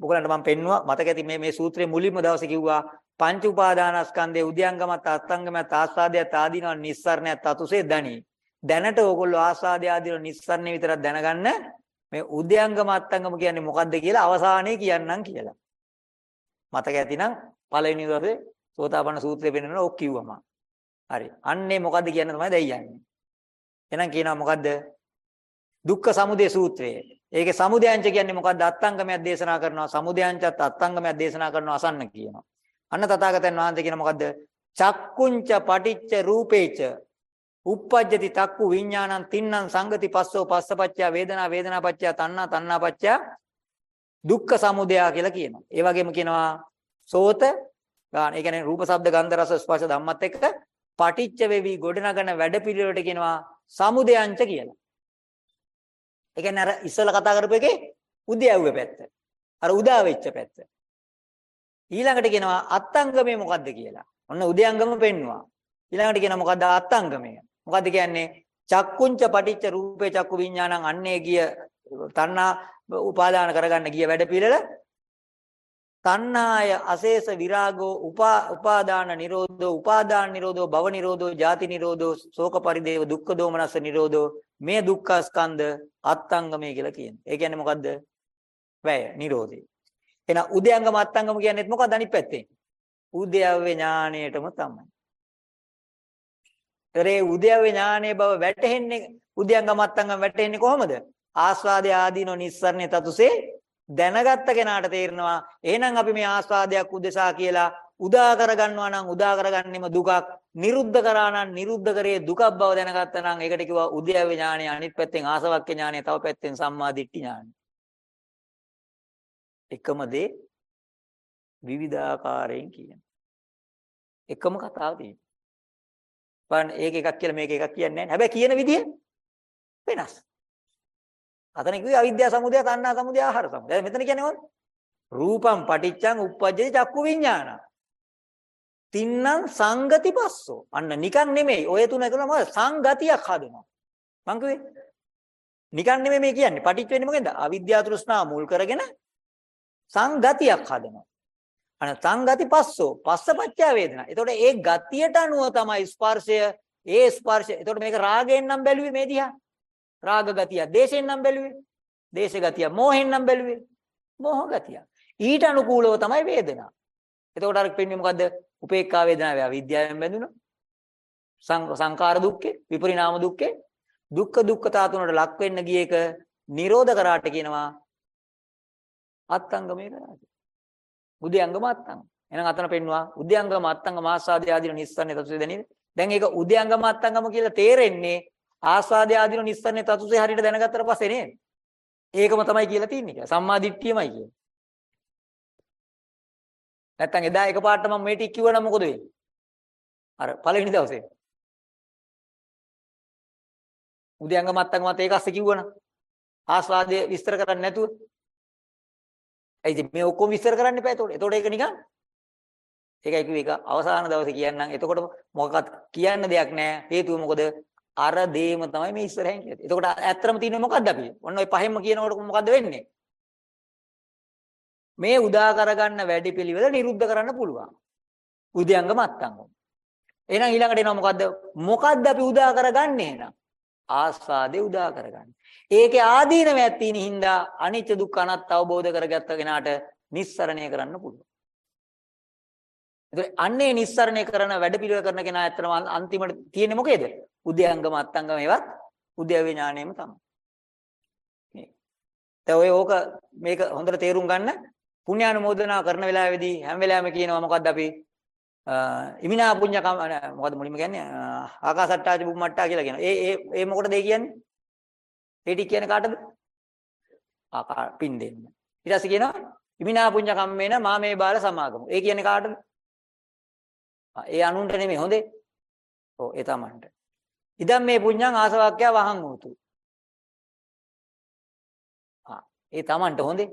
මොකලන්ට මම පෙන්නුවා මතක ඇති මේ මේ සූත්‍රයේ මුලින්ම දවසේ කිව්වා පංච උපාදානස්කන්ධයේ උද්‍යංගමත් අත්ංගමත් ආස්වාදයට ආදීනව නිස්සරණයත් අතුසේ දණී. දැනට ඕගොල්ලෝ ආස්වාදය ආදීන නිස්සරණේ විතරක් දැනගන්න මේ උද්‍යංගම අත්ංගම කියන්නේ මොකද්ද කියලා අවසානයේ කියන්නම් කියලා. මතක ඇතිනම් පළවෙනි දවසේ සෝතාපන්න සූත්‍රය පෙන්නන ඔක් කිව්වම. හරි. අන්නේ මොකද්ද කියන්න තමයි දැන් යන්නේ. එහෙනම් කියනවා මොකද්ද? දුක්ඛ සමුදය සූත්‍රය. ඒකේ සමුදයංච කියන්නේ මොකද්ද? අත්ංගමයක් දේශනා කරනවා. සමුදයංචත් අත්ංගමයක් දේශනා කරනවා අසන්න කියනවා. අන්න තථාගතයන් වහන්සේ කියන මොකද්ද? චක්කුංච පටිච්ච රූපේච uppajjati takku විඥානං තින්නම් සංගති පස්සෝ පස්සපච්චය වේදනා වේදනාපච්චය තණ්හා තණ්හාපච්චය දුක්ඛ සමුදය කියලා කියනවා. ඒ වගේම කියනවා සෝත ගාන. ඒ කියන්නේ රූප ශබ්ද ගන්ධ රස ස්පර්ශ ධම්මත් එක්ක පටිච්ච වෙවි ගොඩනගන වැඩපිළිවෙලට කියනවා සමුදයංච කියලා. ඒ කියන්නේ අර ඉස්සෙල්ලා කතා කරපු එකේ උද්‍යව්වේ පැත්ත. අර උදා වෙච්ච පැත්ත. ඊළඟට කියනවා අත්ංගමේ මොකද්ද කියලා. ඔන්න උදයංගම පෙන්නවා. ඊළඟට කියනවා මොකද්ද අත්ංගමය. මොකද්ද කියන්නේ? චක්කුංච පටිච්ච රූපේ චක්කු විඥානං අන්නේ ගිය තණ්හා උපාදාන කරගන්න ගිය වැඩ පිළිල තණ්හාය අශේෂ විරාගෝ උපා උපාදාන නිරෝධෝ උපාදාන නිරෝධෝ භව නිරෝධෝ ජාති නිරෝධෝ ශෝක පරිදේව දුක්ඛ දෝමනස නිරෝධෝ මේ දුක්ඛ ස්කන්ධ අත්ංගමයි කියලා කියන්නේ. ඒ කියන්නේ මොකද්ද? වැය නිරෝධය. එහෙනම් උද්‍යංගම අත්ංගම කියන්නේත් මොකක්ද අනිත් පැත්තේ? උද්‍යව්‍ය ඥාණයටම තමයි. ඒතරේ උද්‍යව ඥානයේ බව වැටහෙන්නේ උද්‍යංගමත්තංගම වැටහෙන්නේ කොහොමද? ආස්වාදය ආදීනෝ නිස්සරණේ තතුසේ දැනගත්ත කෙනාට තේරෙනවා එහෙනම් අපි මේ ආස්වාදයක් උදෙසා කියලා උදා කරගන්නවා නම් උදා කරගන්නෙම දුකක්. නිරුද්ධ කරා නම් නිරුද්ධ කරේ දුකක් බව දැනගත්තා නම් ඒකට කිව්වා උද්‍යව ඥානය අනිත් පැත්තෙන් ආසවක්ඛ ඥානය තව පැත්තෙන් සම්මා දිට්ඨි ඥානය. එකම දේ විවිධාකාරයෙන් කියන. එකම කතාව තියෙනවා. බලන්න ඒක එකක් කියලා මේක එකක් කියන්නේ නැහැ. හැබැයි කියන විදිය වෙනස්. අතන කිව්වේ අවිද්‍යා සමුදය තණ්හා සමුදය ආහාර සමුදය. මෙතන කියන්නේ මොකද රූපම් පටිච්චං උප්පජ්ජති චක්කු විඥාන. තින්නම් සංගති පස්සෝ. අන්න නිකන් නෙමෙයි. ඔය තුන එකලම සංගතියක් හදනවා. මං කිව්වේ? නිකන් නෙමෙයි මේ කියන්නේ. පටිච්ච වෙන්නේ මොකෙන්ද? අවිද්‍යා තෘෂ්ණා මුල් කරගෙන සංගතියක් හදනවා. අන සංගති පස්සෝ. පස්සපච්චය වේදනා. එතකොට ඒ ගතියට අනුව තමයි ස්පර්ශය. ඒ ස්පර්ශය. එතකොට මේක රාගයෙන් නම් බැලුවේ මේ දිහා. රාග ගතිය දේශයෙන් නම් බැලුවේ. දේශ ගතිය මෝහෙන් නම් බැලුවේ. මෝහ ගතිය. ඊට අනුකූලව තමයි වේදනා. එතකොට අර පෙන්නේ මොකද්ද? උපේක්ඛා වේදනාව අවිද්‍යාවෙන් බැඳුණා. සංකාර දුක්ඛේ විපරිණාම දුක්ඛේ. දුක්ඛ දුක්ඛතා තුනට ලක් වෙන්න ගිය එක නිරෝධ කරාට කියනවා. අත්ංගමේ කරාට උද්‍යංගම අත්ංගම. එහෙනම් අතන පෙන්නවා උද්‍යංගම අත්ංගම ආස්වාදය ආදීන නිස්සන්නේ තතුසේ දැනීම දැන් ඒක උද්‍යංගම අත්ංගම කියලා තේරෙන්නේ ආස්වාදය ආදීන නිස්සන්නේ තතුසේ හරියට දැනගත්තට පස්සේ නේද? ඒකම තමයි කියලා තින්නේ සම්මා දිට්ඨියමයි කියන්නේ. නැත්තම් එදා එකපාරට මම මේ ටික කිව්වනම් මොකද වෙන්නේ? අර පළවෙනි දවසේ. උදයන්ග මත්තංග මත ඒක අස්සේ කිව්වනම් ආස්වාදයේ විස්තර කරන්නේ නැතුව. ඒ ඉතින් මේ ඔක්කොම විස්තර කරන්න එපා එතකොට. එතකොට ඒක නිකන් ඒකයි කිව්වේ ඒක අවසාන දවසේ කියන්නම්. එතකොට මොකක්වත් කියන්න දෙයක් නැහැ. හේතුව මොකද? අර දේම තමයි මේ ඉස්සරහින් කියන්නේ. එතකොට ඇත්තටම තියෙන්නේ මොකද්ද අපි? ඔන්න ඔය පහෙන්ම කියනකොට මොකද්ද වෙන්නේ? මේ උදා කරගන්න වැඩිපිළිවෙල නිරුද්ධ කරන්න පුළුවන්. උද්‍යංගම අත්තංගම. එහෙනම් ඊළඟට එනවා මොකද්ද? මොකද්ද අපි උදා කරගන්නේ එහෙනම්? ආස්වාදේ උදා කරගන්න. ඒකේ ආදීනවයක් තියෙන හින්දා අනිත්‍ය දුක්ඛ අනාත්ම අවබෝධ කරගත්ත කෙනාට නිස්සරණය කරන්න පුළුවන්. ඒතර අන්නේ නිස්සරණය කරන වැඩපිළිවෙල කරන කෙනා ඇත්තටම අන්තිමට තියෙන්නේ මොකේද? උද්‍යංගම අත්තංගම ඒවත් උද්‍යව ඥාණයම තමයි. මේ. දැන් ඔය ඕක මේක හොඳට තේරුම් ගන්න පුණ්‍යානුමෝදනා කරන වෙලාවේදී හැම වෙලාවෙම කියනවා මොකද්ද අපි ඉමිනා පුඤ්ඤ කම මොකද්ද මුලින්ම කියන්නේ ආකාසට්ටාච බුම්මට්ටා කියලා කියනවා. ඒ ඒ ඒ මොකටද ඒ කියන්නේ? ඒ ටික කියන්නේ කාටද? ආකා පින් දෙන්න. ඊට පස්සේ කියනවා ඉමිනා පුඤ්ඤ කම්මේන මාමේ බාල සමාගම. ඒ කියන්නේ කාටද? ඒ අනුන්ට නෙමෙයි හොඳේ. ඔව් ඒ තමන්ට. ඉදම් මේ පුඤ්ඤං ආසවක්ඛ්‍යා වහං උතු. ආ ඒ තමන්ට හොඳේ.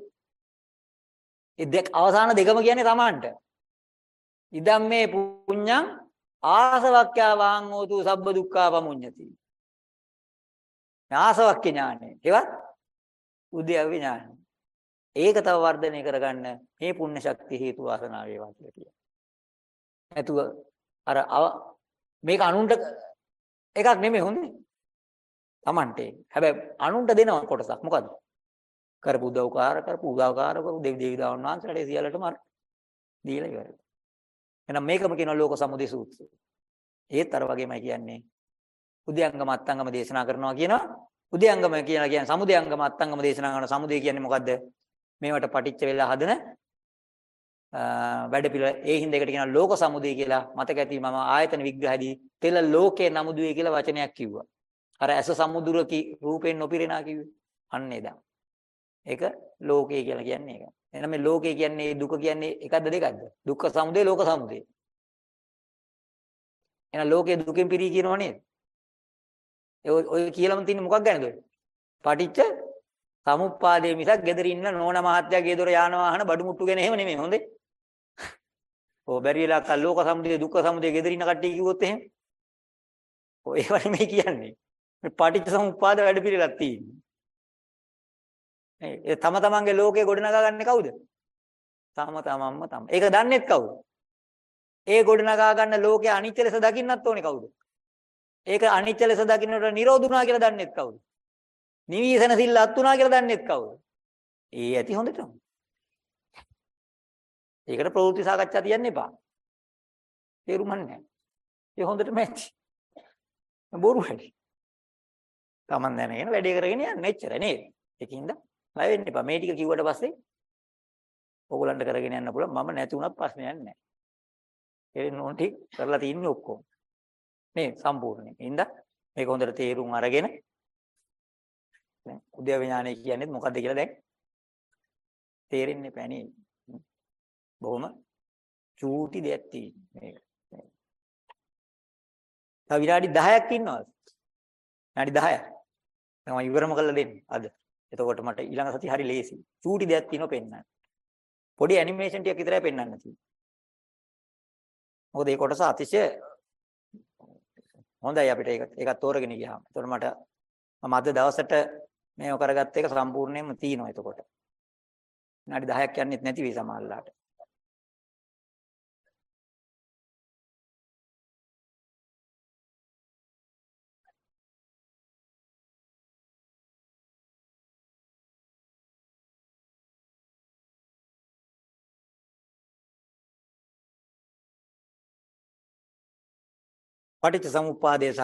ඒ දෙක අවසාන දෙකම කියන්නේ Tamanට. ඉදම් මේ පුඤ්ඤං ආසවක්ඛ්‍යා වාං හෝතු සබ්බ දුක්ඛා පමුඤ්ඤති. ආසවක්ඛ්‍ය ඥානය. ඒවත් උද්‍යව ඥානය. ඒක තව වර්ධනය කරගන්න මේ පුණ්‍ය ශක්තිය හේතු වාසනා වේවා කියලා කියනවා. නැතුව අර මේක අනුන්ට එකක් නෙමෙයි හොඳේ. Tamante. හැබැයි අනුන්ට දෙනව කොටසක් මොකද්ද? කරපු උදව්කාර කරපු උදව්කාර කරපු දෙවි දේවතාවුන් වහන්සේලාට සියල්ලටම අර දීලා ඉවරයි. එහෙනම් මේකම කියනවා ලෝක සමුදය සූත්‍රය. ඒත් අර වගේමයි කියන්නේ උද්‍යංගම අත්තංගම දේශනා කරනවා කියනවා. උද්‍යංගම කියලා කියන්නේ සමුදයංගම අත්තංගම දේශනා කරන සමුදය කියන්නේ මොකද්ද? මේවට පටිච්ච වෙලා හදන වැඩ පිළිවෙල ඒ හින්දා එකට කියනවා ලෝක සමුදය කියලා මතක ඇති මම ආයතන විග්‍රහදී තෙල ලෝකේ නමුදුවේ කියලා වචනයක් කිව්වා. අර ඇස සමුදුරකි රූපෙන් නොපිරෙනා කිව්වේ. අන්න එදා. ඒක ලෝකය කියලා කියන්නේ ඒක. එහෙනම් මේ ලෝකය කියන්නේ දුක කියන්නේ එකක්ද දෙකක්ද? දුක්ඛ සමුදය ලෝක සමුදය. එහෙනම් ලෝකයේ දුකෙන් පිරී කියනව නේද? ඒ ඔය කියලාම තින්නේ මොකක් ගැනද ඔය? පටිච්ච සමුප්පාදයේ මිසක් ගෙදර ඉන්න නෝන මහත්තයාගේ දොර යාන වාහන බඩු මුට්ටු ගැන එහෙම නෙමෙයි හොඳේ. [LAUGHS] ඔව් බැරි වෙලා අක්කා ලෝක සමුදය දුක්ඛ සමුදය ගෙදර ඉන්න කට්ටිය කිව්වොත් එහෙම. ඔය ඒවා නෙමෙයි කියන්නේ. මේ පටිච්ච සමුප්පාද වැඩ පිළිලක් තියෙන්නේ. ඒ තම තමන්ගේ ලෝකේ ගොඩනගා ගන්නේ කවුද? තම තමන්ම තම. ඒක දන්නේත් කවුද? ඒ ගොඩනගා ගන්න ලෝකේ අනිත්‍ය ලෙස දකින්නත් ඕනේ කවුද? ඒක අනිත්‍ය ලෙස දකින්නට නිරෝධුනා කියලා දන්නේත් කවුද? නිවිසන සිල් අත්ුණා කියලා දන්නේත් කවුද? ඒ ඇති හොඳටම. ඒකට ප්‍රවෘත්ති සාකච්ඡා තියන්න එපා. තේරුම් නැහැ. ඒ හොඳටම ඇති. බොරු වැඩි. Taman දැනගෙන වැඩේ කරගෙන යන්න එච්චර නේද? ඒකින්ද ණය වෙන්න එපා. මේ ටික කිව්වට පස්සේ ඕගොල්ලන්ට කරගෙන යන්න පුළුවන්. මම නැති වුණත් ප්‍රශ්නයක් නැහැ. ඒ නෝන් ටික කරලා තින්නේ ඔක්කොම. නේ සම්පූර්ණයෙන්. ඉඳ මේක හොඳට තේරුම් අරගෙන දැන් උද්‍යව ඥානය කියන්නේ මොකද්ද කියලා දැන් තේරෙන්නේ නැහැ නේ. බොහොම චූටි දෙයක් තියෙන්නේ මේක. තව විනාඩි 10ක් ඉන්නවා. විනාඩි 10ක්. දැන් මම ඉවරම කරලා දෙන්න අද. එතකොට මට ඊළඟ සතිය හරි ලේසි. චූටි දෙයක් තියෙනවා පෙන්නන්න. පොඩි ඇනිමේෂන් ටිකක් විතරයි පෙන්වන්න තියෙන්නේ. මොකද මේ කොටස අතිශය හොඳයි අපිට ඒක ඒකත් තෝරගෙන ගියාම. එතකොට මට මම අද දවසට මේව කරගත්ත එක සම්පූර්ණයෙන්ම තියෙනවා එතකොට. විනාඩි 10ක් යන්නෙත් නැති වෙයි සමහරලාට. පටිච්ච සමුප්පාදය සහ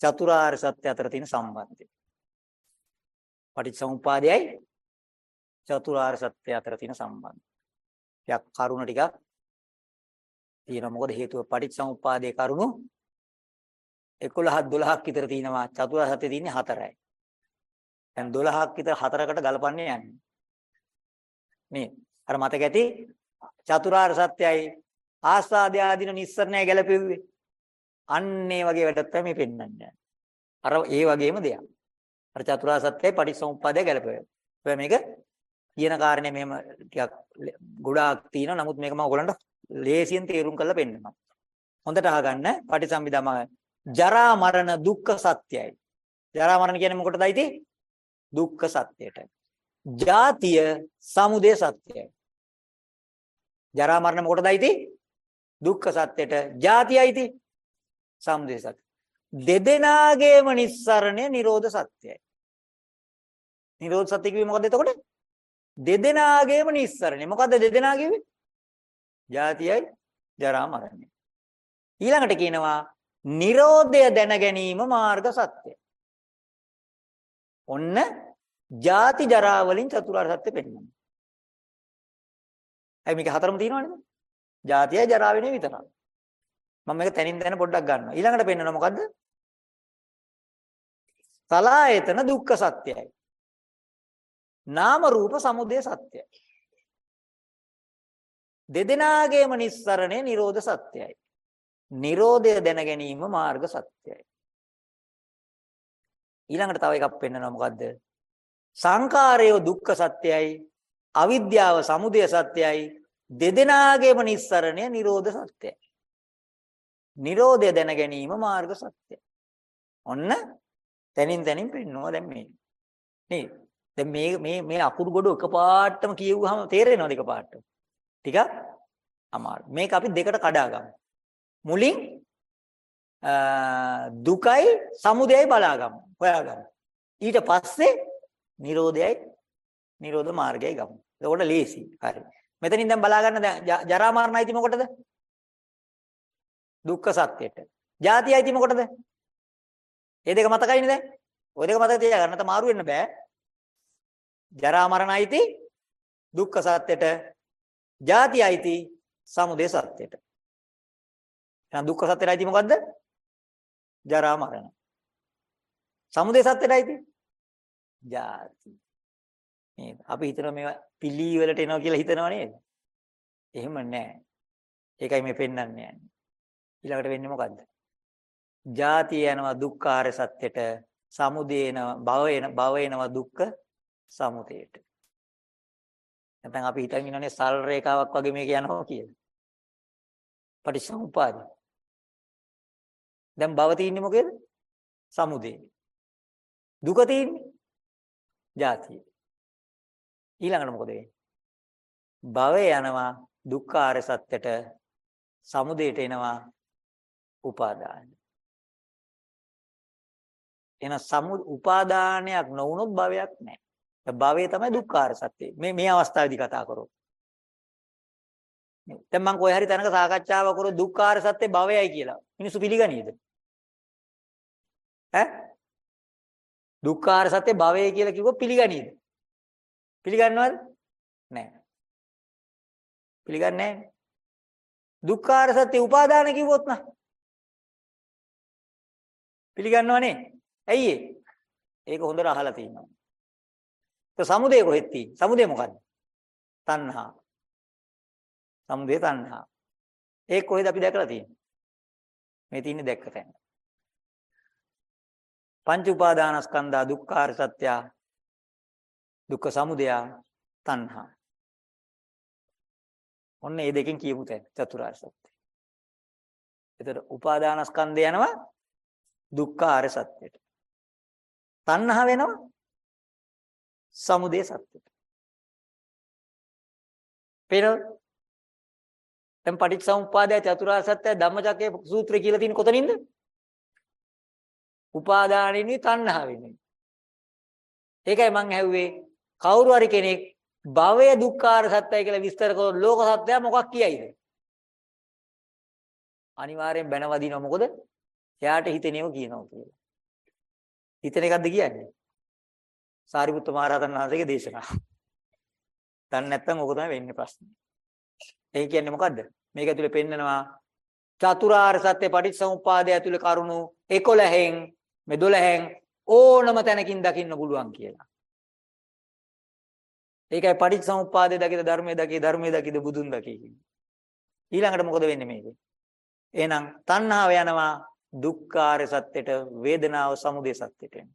චතුරාර්ය සත්‍ය අතර තියෙන සම්බන්ධය. පටිච්ච සමුප්පාදයයි චතුරාර්ය සත්‍ය අතර තියෙන සම්බන්ධය. යක් කරුණ ටිකක් තියෙනවා. මොකද හේතුව පටිච්ච සමුප්පාදයේ කරුණු 11 12ක් විතර තියෙනවා. චතුරාර්ය සත්‍ය තියෙන්නේ 4යි. දැන් 12ක් විතර හතරකට ගලපන්නේ යන්නේ. මේ අර මතක ඇති චතුරාර්ය සත්‍යයි ආස්වාදය ආදීන නිස්සරණය ගැලපෙව්වේ. අන්න ඒ වගේ වැඩක් තමයි මේ පෙන්වන්නේ. අර ඒ වගේම දෙයක්. අර චතුරාර්ය සත්‍යයි පටිච්චසමුප්පාදය ගැලපෙනවා. හැබැයි මේක කියන කාරණේ මෙහෙම ටිකක් ගොඩාක් තියෙනවා. නමුත් මේක මම ඔයගලන්ට ලේසියෙන් තේරුම් කරලා පෙන්නනවා. හොඳට අහගන්න පටිසම්භිදාම ජරා මරණ දුක්ඛ සත්‍යයි. ජරා මරණ කියන්නේ මොකටදයි ඉතින්? දුක්ඛ සත්‍යයටයි. ජාතිය සමුදය සත්‍යයි. ජරා මරණ මොකටදයි ඉතින්? දුක්ඛ සත්‍යයට. ජාතියයි ඉතින් සමුදය සත්‍ය. දෙදෙනාගේම නිස්සරණය නිරෝධ සත්‍යයි. නිරෝධ සත්‍ය කිව්වේ මොකද්ද එතකොට? දෙදෙනාගේම නිස්සරණය. මොකද්ද දෙදෙනා කිව්වේ? ජාතියයි ජරා මරණය. ඊළඟට කියනවා නිරෝධය දැන ගැනීම මාර්ග සත්‍යයි. ඔන්න ජාති ජරා වලින් චතුරාර්ය සත්‍ය පෙන්වනවා. අයි මේක හතරම තියෙනවනේ. ජාතියයි ජරාව වෙනේ විතරයි. මම මේක තනින් තන පොඩ්ඩක් ගන්නවා. ඊළඟට පෙන්නනවා මොකද්ද? සලායතන දුක්ඛ සත්‍යයි. නාම රූප සමුදය සත්‍යයි. දෙදෙනාගේම නිස්සරණය නිරෝධ සත්‍යයි. නිරෝධය දැන ගැනීම මාර්ග සත්‍යයි. ඊළඟට තව එකක් පෙන්නනවා මොකද්ද? සංකාරය දුක්ඛ සත්‍යයි. අවිද්‍යාව සමුදය සත්‍යයි. දෙදෙනාගේම නිස්සරණය නිරෝධ සත්‍යයි. Nirodha දැන ගැනීම මාර්ග සත්‍යයි. ඔන්න තනින් තනින් පෙන්නවා දැන් මේ. නේද? දැන් මේ මේ මේ අකුරු ගොඩ එකපාරටම කියවුවාම තේරෙනවද එකපාරට? ටිකක් අමාරු. මේක අපි දෙකට කඩා ගමු. මුලින් දුකයි සමුදයයි බලාගමු. හොයාගමු. ඊට පස්සේ Nirodhayයි Nirodha මාර්ගයයි ගමු. එතකොට ලේසි. හරි. මෙතනින් දැන් බලා ගන්න දැන් ජරා මරණයි ති මොකටද? දුක්ඛ සත්‍යයට. ජාතියයි ති මොකටද? මේ දෙක මතකයිනේ දැන්. ওই දෙක මතක තියාගන්න නැත්නම් මාරු වෙන්න බෑ. ජරා මරණයි ති දුක්ඛ සත්‍යයට. ජාතියයි ති සමුදය සත්‍යයට. එහෙනම් දුක්ඛ සත්‍යයයි ති මොකද්ද? ජරා මරණ. සමුදය සත්‍යයයි ති ජාති. නේද? අපි හිතනවා මේවා පිළිවෙලට එනවා කියලා හිතනවා නේද? එහෙම නැහැ. ඒකයි මේ පෙන්වන්නේ යන්නේ. ඊළඟට වෙන්නේ මොකද්ද? ජාතිය යනවා දුක්ඛාර සත්‍යයට, සමුදේන භව එන භව එනවා දුක්ඛ සමුදයට. නැත්නම් අපි හිතන් ඉන්නනේ සල් රේඛාවක් වගේ මේක යනවා කියලා. පටිච්චසමුපාද. දැන් භව තියෙන්නේ මොකේද? සමුදේ. දුක තියෙන්නේ ජාතිය. ඊළඟට මොකද වෙන්නේ? භවය යනවා දුක්ඛාර සත්‍යයට සමුදේට එනවා උපාදාන. එහෙනම් සමු උපාදානයක් නොවුනොත් භවයක් නැහැ. භවය තමයි දුක්ඛාර සත්‍යය. මේ මේ අවස්ථාවේදී කතා කරොත්. දැන් මම කොයි හරි තැනක සාකච්ඡාවක් කරොත් දුක්ඛාර සත්‍ය භවයයි කියලා. මිනිස්සු පිළිගනීද? ඈ? දුක්ඛාර සත්‍ය භවය කියලා කිව්ව පිළිගනීද? පිළිගන්නවද? නැහැ. පිළිගන්නේ නැහැ. දුක්ඛාර සත්‍ය උපාදාන කිව්වොත් නා. පිළිගන්නවනේ. ඇයි ඒ? ඒක හොඳට අහලා තියෙනවා. ඒ සමුදේ කොහෙද තියෙන්නේ? සමුදේ මොකද්ද? තණ්හා. සමුදේ තණ්හා. ඒක කොහෙද අපි දැකලා තියෙන්නේ? මේ තියෙන්නේ දැක්ක තැන. පංච උපාදානස්කන්ධා දුක්ඛාර සත්‍ය දුක්ඛ සමුදය තණ්හා. ඔන්න මේ දෙකෙන් කියමු තැන චතුරාර්ය සත්‍ය. එතකොට උපාදානස්කන්ධය යනවා දුක්ඛාර සත්‍යයට. තණ්හා වෙනවා සමුදය සත්‍යයට. පෙර දැන් පටිච්චසමුප්පාදය චතුරාර්ය සත්‍ය ධම්මචක්කේ සූත්‍රය කියලා තියෙන කොතනින්ද? උපාදානිනි තණ්හාවෙනි. ඒකයි මං ඇහුවේ කවුරු හරි කෙනෙක් භවය දුක්ඛාර සත්‍යයි කියලා විස්තර කරොත් ලෝක සත්‍යය මොකක් කියයිද? අනිවාර්යෙන් බැන වදිනවා මොකද? එයාට හිතෙනේව කියනවා කියලා. හිතන එකක්ද කියන්නේ? සාරිපුත්ත මහ රහතන් වහන්සේගේ දේශනාව. දන්නේ නැත්නම් ඕක තමයි වෙන්නේ ප්‍රශ්නේ. ඒ කියන්නේ මොකද්ද? මේක ඇතුලේ පෙන්නනවා චතුරාර්ය සත්‍ය පටිච්චසමුප්පාදය ඇතුලේ කරුණු 11න් මේ 12න් ඕනම තැනකින් දකින්න පුළුවන් කියලා. ඒකයි පටිච්චසමුප්පාදය දකිද ධර්මයේ දකි ධර්මයේ දකිද බුදුන් දකි කියන්නේ. ඊළඟට මොකද වෙන්නේ මේකේ? එහෙනම් තණ්හාව යනවා දුක්ඛාර සත්‍යයට වේදනාව සමුදය සත්‍යයට එනවා.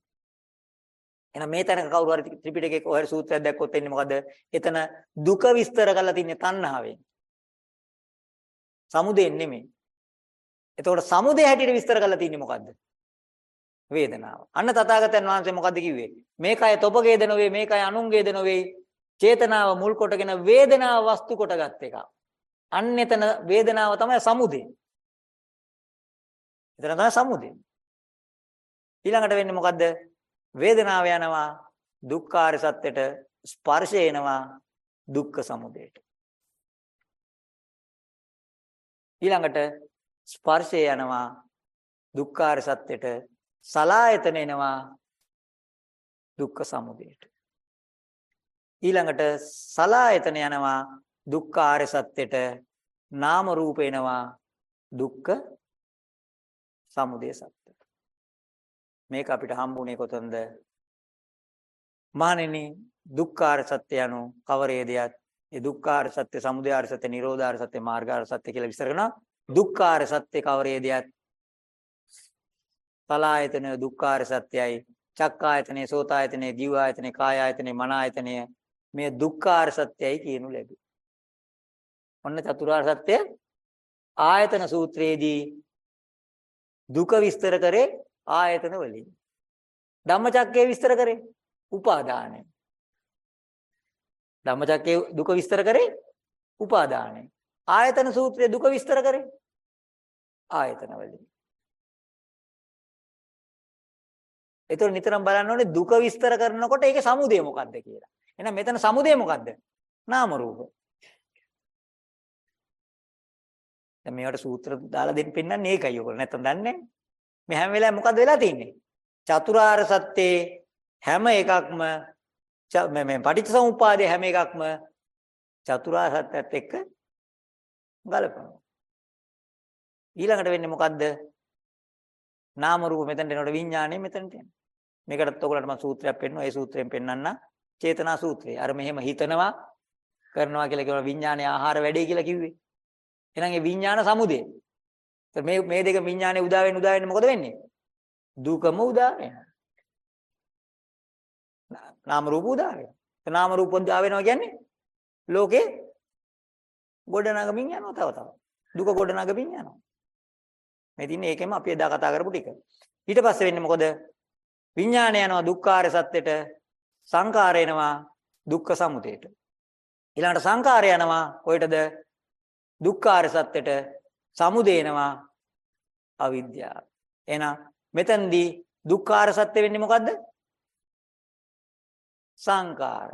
එහෙනම් මේ තැනක කවුරු හරි ත්‍රිපිටකයේ කොහේ සූත්‍රයක් දැක්කොත් එන්නේ මොකද? එතන දුක විස්තර කරලා තින්නේ තණ්හාවෙන්. සමුදයෙන් නෙමෙයි. එතකොට සමුදය හැටියට විස්තර කරලා තින්නේ මොකද්ද? වේදනාව. අන්න තථාගතයන් වහන්සේ මොකද්ද කිව්වේ? මේකයි තොපගේද නොවේ, මේකයි අනුන්ගේද නොවේ. චේතනාව මුල් කොටගෙන වේදනාව වස්තු කොටගත් එක. අන්න එතන වේදනාව තමයි සමුදය. එතන තමයි සමුදය. ඊළඟට වෙන්නේ මොකද්ද? වේදනාව යනවා දුක්ඛාර සත්‍යයට ස්පර්ශ එනවා දුක්ඛ සමුදයට. ඊළඟට ස්පර්ශය යනවා දුක්ඛාර සත්‍යයට සලායතන එනවා දුක්ඛ සමුදයට. ඊළඟට සලායතන යනවා දුක්ඛාර සත්‍යයට නාම රූප එනවා දුක්ඛ සමුදය සත්‍ය. මේක අපිට හම්බුනේ කොතනද? මහණෙනි දුක්ඛාර සත්‍ය anu කවරේදයක්? ඒ දුක්ඛාර සත්‍ය, සමුදයාර සත්‍ය, නිරෝධාර සත්‍ය, මාර්ගාර සත්‍ය කියලා විස්තර කරනවා. දුක්ඛාර සත්‍ය කවරේදයක්? තලායතන දුක්ඛාර සත්‍යයි. චක්කායතනේ, සෝතායතනේ, දිවායතනේ, කායායතනේ, මනායතනේ මේ දුක්ඛාර සත්‍යයි කියනු ලැබේ. ඔන්න චතුරාර්ය සත්‍ය ආයතන සූත්‍රයේදී දුක විස්තර කරේ ආයතන වලින්. ධම්මචක්කය විස්තර කරේ උපාදානය. ධම්මචක්කයේ දුක විස්තර කරේ උපාදානය. ආයතන සූත්‍රයේ දුක විස්තර කරේ ආයතන වලින්. ඒතර නිතරම බලන්න ඕනේ දුක විස්තර කරනකොට ඒකේ සමුදය මොකක්ද කියලා. එහෙනම් මෙතන සමුදය මොකක්ද? නාම රූප. දැන් මේවට සූත්‍ර දාලා දෙන්න පෙන්නන්නේ ඒකයි ඔයගොල්ලෝ නැත්තම් දන්නේ නැහැ. මේ හැම වෙලාවෙම මොකද්ද වෙලා තියෙන්නේ? චතුරාර්ය සත්‍යයේ හැම එකක්ම මේ මේ පටිච්චසමුප්පාදයේ හැම එකක්ම චතුරාර්ය සත්‍යයත් එක්ක ගලපනවා. ඊළඟට වෙන්නේ මොකද්ද? නාම රූප මෙතනට එනකොට විඥාණය මෙතනට එනවා. මේකටත් ඔයගලන්ට මම සූත්‍රයක් පෙන්නනවා. ඒ සූත්‍රයෙන් පෙන්නන්න චේතනා සූත්‍රය. අර මෙහෙම හිතනවා කරනවා කියලා කියන විඥානයේ ආහාර වැඩේ කියලා කිව්වේ. එහෙනම් ඒ විඥාන සමුදේ. මේ මේ දෙක විඥානේ උදා වෙන්න උදා වෙන්න මොකද වෙන්නේ? දුකම උදා වෙනවා. නාම රූප උදා වෙනවා. නාම රූප උදා වෙනවා කියන්නේ ලෝකේ ගොඩනගමින් යනවා තව තව. දුක ගොඩනගමින් යනවා. මේ තින්නේ ඒකෙම අපි එදා කතා කරපු ටික. ඊට පස්සේ වෙන්නේ මොකද? විඥානය යනවා දුක්ඛාර සත්‍යෙට සංකාර එනවා දුක්ඛ සමුදයට. ඊළඟට සංකාරය යනවා කොහෙටද? දුක්ඛාර සත්‍යෙට සමුදේනවා අවිද්‍යාව. එහෙනම් මෙතනදී දුක්ඛාර සත්‍ය වෙන්නේ මොකද්ද? සංකාර.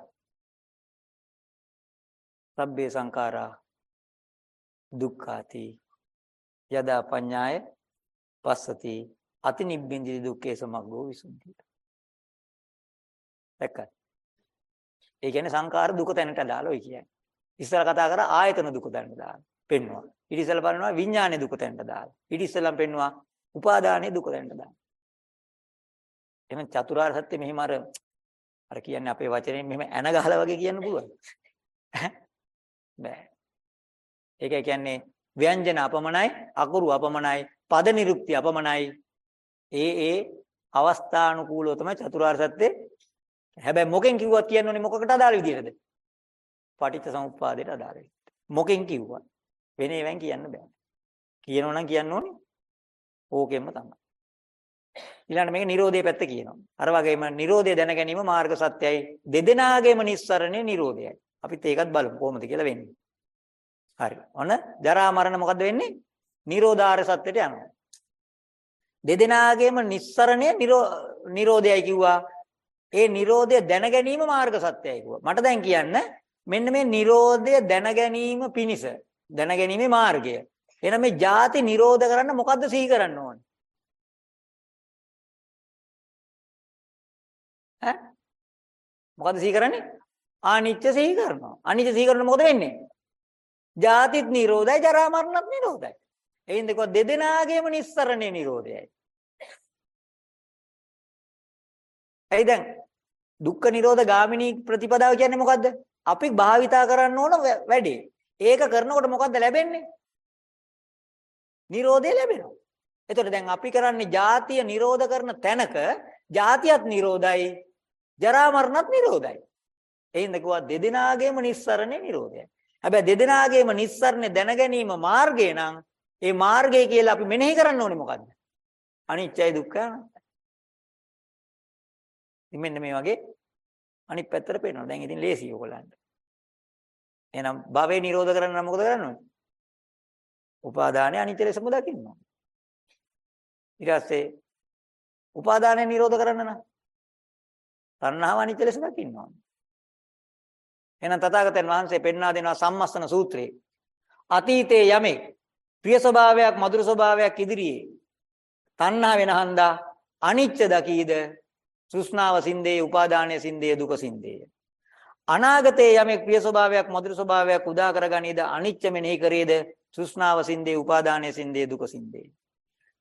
සබ්බේ සංඛාරා දුක්ඛාති යදා පඤ්ඤාය පස්සති අතිනිබ්බින්දි දුක්ඛේ සමග්ගෝ විසුද්ධිය. දැක්කද? ඒ කියන්නේ සංකාර දුක තැනට දාලා ඔය කියන්නේ. ඉස්සර කතා කරා ආයතන දුක තැනට දාලා පෙන්නවා. ඊට ඉස්සෙල්ලා බලනවා විඥානේ දුක තැනට දාලා. ඊට ඉස්සෙල්ලා පෙන්නවා උපාදානයේ දුක තැනට දාලා. එහෙනම් චතුරාර්ය සත්‍ය මෙහිම අර අර කියන්නේ අපේ වචනයෙන් මෙහෙම ඇන ගහලා වගේ කියන්න පුළුවන්. බෑ. ඒක කියන්නේ ව්‍යංජන අපමණයි, අකුරු අපමණයි, පද නිරුක්ති අපමණයි. ඒ ඒ අවස්ථානුකූලව තමයි චතුරාර්ය සත්‍ය. හැබැයි මොකෙන් කිව්වත් කියන්න ඕනේ මොකකට අදාළ විදියටද? පටිච්ච සමුප්පාදයට අදාළ විදියට. මොකෙන් කිව්වත් වෙන ඒවෙන් කියන්න බෑ. කියනවා නම් කියන්න ඕනේ ඕකෙන්ම තමයි. ඊළඟට මේක Nirodhe පැත්ත කියනවා. අර වගේම Nirodhe දැන ගැනීම මාර්ග සත්‍යයි. දෙදෙනාගේම නිස්සරණේ Nirodheයි. අපිත් ඒකත් බලමු කොහොමද කියලා වෙන්නේ. හරි. ඔන්න ජරා මරණ මොකද්ද වෙන්නේ? Nirodhara සත්‍යයට යනවා. දෙදෙනාගේම නිස්සරණය Nirodheයි කිව්වා. ඒ Nirodhe දැන ගැනීම මාර්ග සත්‍යයි කිව්වා. මට දැන් කියන්න මෙන්න මේ Nirodhe දැන ගැනීම පිණිස දැන ගැනීමේ මාර්ගය. එහෙනම් මේ ಜಾති නිරෝධ කරන්න මොකද්ද සිහි කරන්න ඕනේ? ඈ මොකද්ද සිහි කරන්නේ? අනිත්‍ය සිහි කරනවා. අනිත්‍ය සිහි කරනකොට මොකද වෙන්නේ? ජාතිත් නිරෝධයි ජරා මරණත් නිරෝධයි. එයින් දෙකව දෙදෙනාගේම නිස්සරණේ නිරෝධයයි. එයි දැන් දුක්ඛ නිරෝධ ගාමිනී ප්‍රතිපදාව කියන්නේ මොකද්ද? අපි භාවිතා කරන්න ඕන වැඩේ. ඒක කරනකොට මොකද්ද ලැබෙන්නේ? නිරෝධය ලැබෙනවා. එතකොට දැන් අපි කරන්නේ ජාතිය නිරෝධ කරන තැනක ජාතියත් නිරෝධයි ජරා මරණත් නිරෝධයි. එයින්ද කිව්වා දෙදෙනාගේම නිස්සරණේ නිරෝධයයි. හැබැයි දෙදෙනාගේම නිස්සරණේ දැන ගැනීම මාර්ගය නම් ඒ මාර්ගය කියලා අපි මෙනෙහි කරන්න ඕනේ මොකද්ද? අනිත්‍යයි දුක්ඛයි අනාත්තයි. මෙන්න මේ වගේ අනිත් පැත්තට පේනවා. දැන් ඉතින් ලේසියි ඔයගොල්ලන්ට. එහෙනම් භවේ නිරෝධ කරන්න නම් මොකද කරන්න ඕනේ? උපාදානය අනිත්‍ය ලෙසම දකින්න ඕනේ. ඊට පස්සේ උපාදානය නිරෝධ කරන්න නම් තණ්හාව අනිත්‍ය ලෙස දකින්න ඕනේ. එහෙනම් තථාගතයන් වහන්සේ පෙන්වා දෙනවා සම්මස්සන සූත්‍රයේ අතීතයේ යමෙක් ප්‍රිය ස්වභාවයක් මధుර ස්වභාවයක් ඉදිරියේ තණ්හා වෙන හන්දා අනිච්ච දකීද තෘෂ්ණාව සින්දේ උපාදානය සින්දේ දුක සින්දේ අනාගතයේ යමෙක් ප්‍රිය ස්වභාවයක් මధుර ස්වභාවයක් උදා කරගනීද? අනිච්ච මෙනෙහි කරේද? සුස්නාව සින්දේ උපාදානයේ සින්දේ දුක සින්දේ.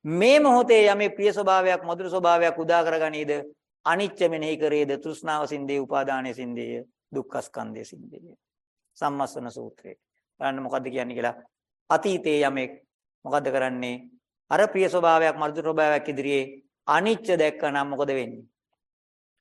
මේ මොහොතේ යමෙක් ප්‍රිය ස්වභාවයක් මధుර ස්වභාවයක් උදා කරගනීද? අනිච්ච මෙනෙහි කරේද? තෘෂ්ණාව සින්දේ උපාදානයේ සින්දේ දුක්ඛ ස්කන්ධයේ සින්දේ. සම්මස්සන සූත්‍රය. බලන්න මොකද්ද කියන්නේ කියලා. අතීතයේ යමෙක් මොකද්ද කරන්නේ? අර ප්‍රිය ස්වභාවයක් මధుර ස්වභාවයක් ඉදිරියේ අනිච්ච දැක්කනම් මොකද වෙන්නේ?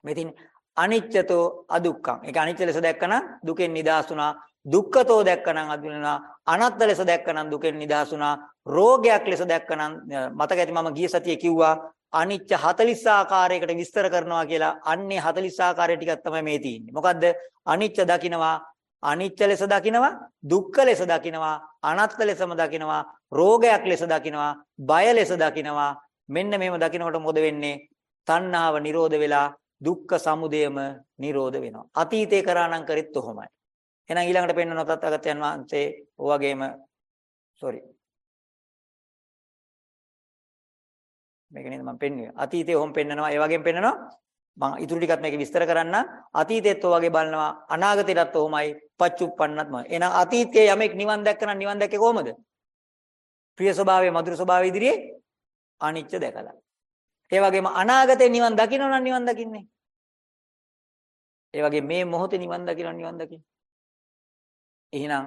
මෙතින් අනිච්චතෝ අදුක්ඛං ඒක අනිච්ච ලෙස දැක්කනම් දුකෙන් නිදහස් වුණා දුක්ඛතෝ දැක්කනම් අදුලනා අනත්ත ලෙස දැක්කනම් දුකෙන් නිදහස් වුණා රෝගයක් ලෙස දැක්කනම් මතක ඇති මම ගිය සතියේ කිව්වා අනිච්ච 40 ආකාරයකට විස්තර කරනවා කියලා අන්නේ 40 ආකාරය ටිකක් තමයි මේ තියෙන්නේ. මොකද්ද? අනිච්ච දකිනවා, අනිච්ච ලෙස දකිනවා, දුක්ඛ ලෙස දකිනවා, අනාත්ම ලෙසම දකිනවා, රෝගයක් ලෙස දකිනවා, බය ලෙස දකිනවා. මෙන්න මේව දකිනකොට මොකද වෙන්නේ? තණ්හාව නිරෝධ වෙලා දුක්ඛ සමුදයම නිරෝධ වෙනවා. අතීතේ කරා නම් කරෙත් ඔහොමයි. එහෙනම් ඊළඟට පෙන්වන තත්ත්වගතයන් වහන්සේ ඔයගෙම sorry මේක නේද මම පෙන්වුවේ. අතීතේ ඔහොම පෙන්නනවා, ඒ වගේම පෙන්නනවා. මම ඊටු ටිකත් මේක විස්තර කරන්න. අතීතෙත් ඔය වගේ බලනවා, අනාගතෙටත් ඔහොමයි, පච්චුප්පන්නත්ම. එහෙනම් අතීතයේ යමෙක් නිවන් දැක්කනම් නිවන් දැක්කේ කොහොමද? ප්‍රිය ස්වභාවයේ මధుර ස්වභාවය ඉදිරියේ අනිච්ච දැකලා. ඒ වගේම අනාගතේ නිවන් දකින්න නම් නිවන් දකින්නේ. ඒ වගේ මේ මොහොතේ නිවන් දකින්න නිවන් දකින්න. එහෙනම්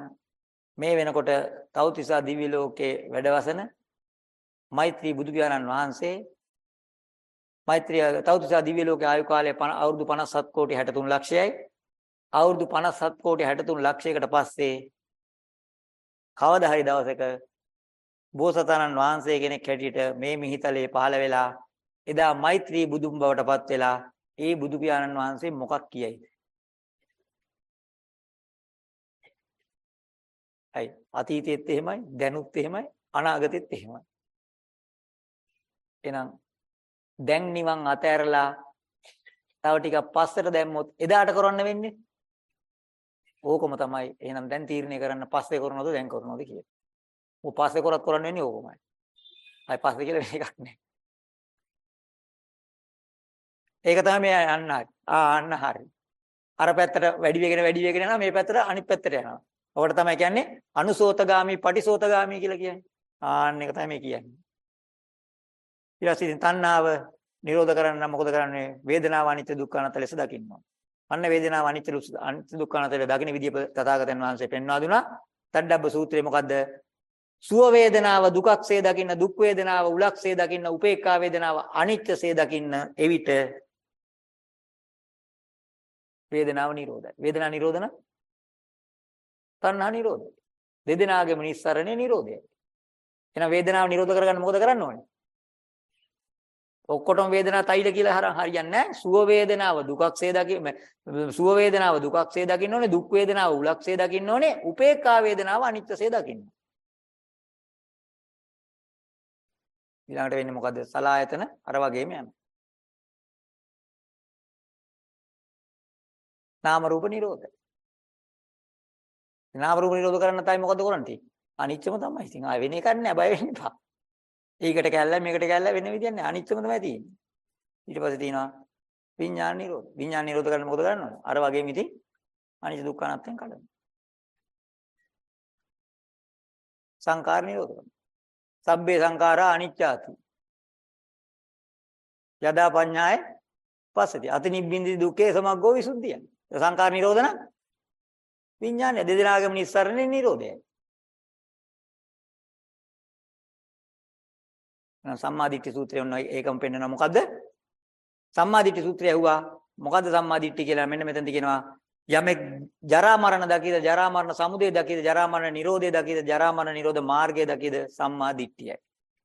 මේ වෙනකොට තව්තිසා දිව්‍ය ලෝකේ වැඩවසන මෛත්‍රී බුදු පියාණන් වහන්සේ මෛත්‍රිය තවුතිසා දිව්‍ය ලෝකයේ ආයු කාලය අවුරුදු 57 කෝටි 63 ලක්ෂයයි අවුරුදු 57 කෝටි 63 ලක්ෂයකට පස්සේ කවදා හරි දවසක බෝසතාණන් වහන්සේ කෙනෙක් හැටියට මේ මිහිතලේ පහළ වෙලා එදා මෛත්‍රී බුදුන් බවට පත් වෙලා ඒ බුදු පියාණන් වහන්සේ මොකක් කියයිද? අයි අතීතෙත් එහෙමයි දැනුත් එහෙමයි අනාගතෙත් එහෙමයි. එහෙනම් දැන් නිවන් අතෑරලා තව ටිකක් පස්සට දැම්මොත් එදාට කරන්න වෙන්නේ ඕකම තමයි එහෙනම් දැන් තීරණය කරන්න පස්සේ කරනවද දැන් කරනවද කියලා. ඔය පස්සේ කරත් කරන්න වෙන්නේ ඕකමයි. අය පස්සේ කියලා වෙන එකක් නෑ. ඒක තමයි මේ යන්න හරි. ආ අන්න හරි. අර පැත්තට වැඩි වෙගෙන වැඩි වෙගෙන යනවා මේ පැත්තට අනිත් පැත්තට යනවා. ඔකට තමයි කියන්නේ අනුසෝතගාමි පටිසෝතගාමි කියලා කියන්නේ. ආන්න එක තමයි මේ කියන්නේ. ඊට පස්සේ ඉතින් තණ්හාව නිරෝධ කරන්න මොකද කරන්නේ? වේදනාව අනිත්‍ය දුක්ඛ අනාත්ම ලෙස දකින්න ඕන. අන්න වේදනාව අනිත්‍ය අනිත්‍ය දුක්ඛ අනාත්ම ලෙස දකින්න විදිය තථාගතයන් වහන්සේ පෙන්වා දුනා. තඩ්ඩබ්බ සූත්‍රයේ මොකද්ද? සුව වේදනාව දුකක්සේ දකින්න දුක් වේදනාව උලක්සේ දකින්න උපේක්ඛා වේදනාව අනිත්‍යසේ දකින්න එවිට වේදනාව නිරෝධයි. වේදනා නිරෝධන තණ්හා නිරෝධය. දෙදෙනාගේම නිස්සරණේ නිරෝධයයි. එහෙනම් වේදනාව නිරෝධ කරගන්න මොකද කරන්න ඕනේ? ඔක්කොටම වේදනාව තයිල කියලා හරියන්නේ නැහැ. සුව වේදනාව දුකක්සේ දකින්න සුව වේදනාව දුකක්සේ දකින්න ඕනේ. දුක් වේදනාව උලක්සේ දකින්න ඕනේ. උපේක්ඛා වේදනාව අනිත්‍යසේ දකින්න. ඊළඟට වෙන්නේ මොකද්ද? සලායතන අර වගේම යනවා. නාම රූප නිරෝධය. නාම රූප නිරෝධ කරන්න තමයි මොකද කරන්නේ? අනිච්චම තමයි. ඉතින් ආය වෙන එකක් නෑ බය වෙන්න එපා. ඒකට කැල්ල මේකට කැල්ල වෙන විදියක් නෑ. අනිච්චම තමයි තියෙන්නේ. ඊට පස්සේ තියෙනවා විඥාන නිරෝධ. විඥාන නිරෝධ කරන්න මොකද කරන්න ඕන? අර වගේම ඉතින් අනිච්ච දුක්ඛ අනාත්මෙන් කඩන. සංකාර නිරෝධ කරනවා. සබ්බේ සංඛාරා අනිච්චාති. යදා පඤ්ඤාය පස්සති. අතිනිබ්බින්දි දුක්ඛේ සමග්ගෝ විසුද්ධිය. සංඛාර නිරෝධන විඥානය දෙදෙනාගේම නිස්සරණේ නිරෝධයයි. සම්මාදිට්ඨි සූත්‍රය ඔන්න ඒකම පෙන්නනවා. මොකද්ද? සම්මාදිට්ඨි සූත්‍රය ඇහුවා. මොකද්ද සම්මාදිට්ඨි කියලා? මෙන්න මෙතනදී කියනවා යමෙක් ජරා මරණ දකීද ජරා මරණ සමුදය දකීද ජරා මරණ නිරෝධය දකීද ජරා මරණ නිරෝධ මාර්ගය දකීද සම්මා දිට්ඨියයි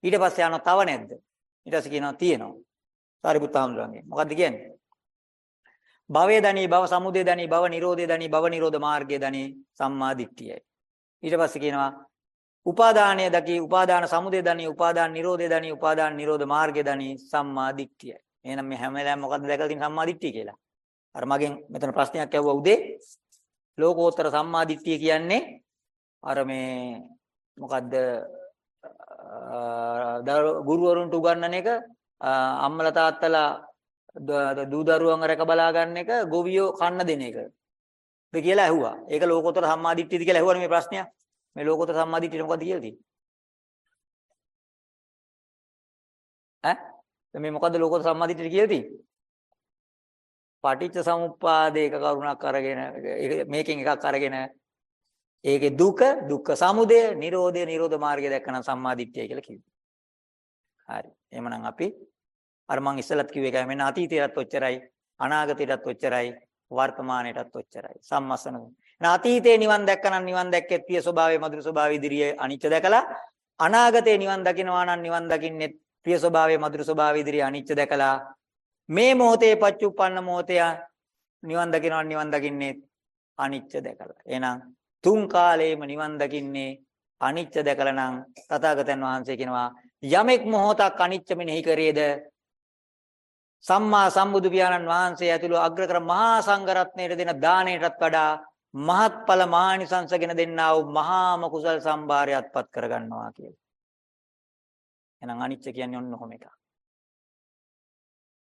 ඊට පස්සේ යනවා තව නැද්ද? ඊට පස්සේ කියනවා තියෙනවා. සාරිපුත් හාමුදුරන්ගේ. මොකද්ද කියන්නේ? භවය දනී භව සමුදය දනී භව නිරෝධය දනී භව නිරෝධ මාර්ගය දනී සම්මා දිට්ඨියයි. ඊට පස්සේ කියනවා උපාදානය දකී උපාදාන සමුදය දනී උපාදාන නිරෝධය දනී උපාදාන නිරෝධ මාර්ගය දනී සම්මා දිට්ඨියයි. එහෙනම් මේ හැම වෙලාවෙම මොකද්ද දැකලා තියෙන සම්මා දිට්ඨිය කියලා? අර මගෙන් මෙතන ප්‍රශ්නයක් ඇහුවා උදේ. ලෝකෝත්තර සම්මාදිට්ඨිය කියන්නේ අර මේ මොකද්ද ගුරුවරුන්ට උගන්වන එක අම්මලා තාත්තලා දූ දරුවන් රැක බලා ගන්න එක ගොවියෝ කන්න දෙන එක. ඒ කියලා ඇහුවා. ඒක ලෝකෝත්තර සම්මාදිට්ඨියද කියලා ඇහුවානේ මේ ප්‍රශ්නය. මේ ලෝකෝත්තර සම්මාදිට්ඨිය මොකද්ද කියලා තියෙන්නේ? ඈ මේ මොකද්ද ලෝකෝත්තර සම්මාදිට්ඨිය කියලා තියෙන්නේ? පටිච්ච සමුප්පාදයක කරුණක් අරගෙන මේකෙන් එකක් අරගෙන ඒකේ දුක දුක්ඛ සමුදය නිරෝධය නිරෝධ මාර්ගය දැක්කනම් සම්මාදිට්ඨිය කියලා කිව්වා. හරි. එහෙමනම් අපි අර මං ඉස්සලත් කිව්ව එකයි මෙන්න අතීතයටත් ඔච්චරයි අනාගතයටත් ඔච්චරයි වර්තමානයටත් ඔච්චරයි. සම්මස්සන. එහෙනම් අතීතේ නිවන් දැක්කනම් නිවන් දැක්කේ ප්‍රිය ස්වභාවයේ මధుර ස්වභාවයේ ඉදිරියේ අනිත්‍ය දැකලා අනාගතේ නිවන් දකින්නවා නම් නිවන් දකින්නේ ප්‍රිය ස්වභාවයේ මధుර ස්වභාවයේ ඉදිරියේ අනිත්‍ය දැකලා මේ මොහොතේ පච්චුප්පන්න මොහොතේ නිවන් දකිනවා නිවන් දකින්නේ අනිච්ච දැකලා. එහෙනම් තුන් කාලේම නිවන් දකින්නේ අනිච්ච දැකලා නම් තථාගතයන් වහන්සේ කියනවා යමෙක් මොහොතක් අනිච්ච මෙනෙහි කරේද සම්මා සම්බුදු පියාණන් වහන්සේ ඇතුළු අග්‍රකර මහා සංඝරත්නයට දෙන දාණයටත් වඩා මහත්ඵල මානිසංසගෙන දෙන්නා වූ මහාම කුසල් සම්භාරයත්පත් කරගන්නවා කියලා. එහෙනම් අනිච්ච කියන්නේ ඔන්න ඔහොම එකක්.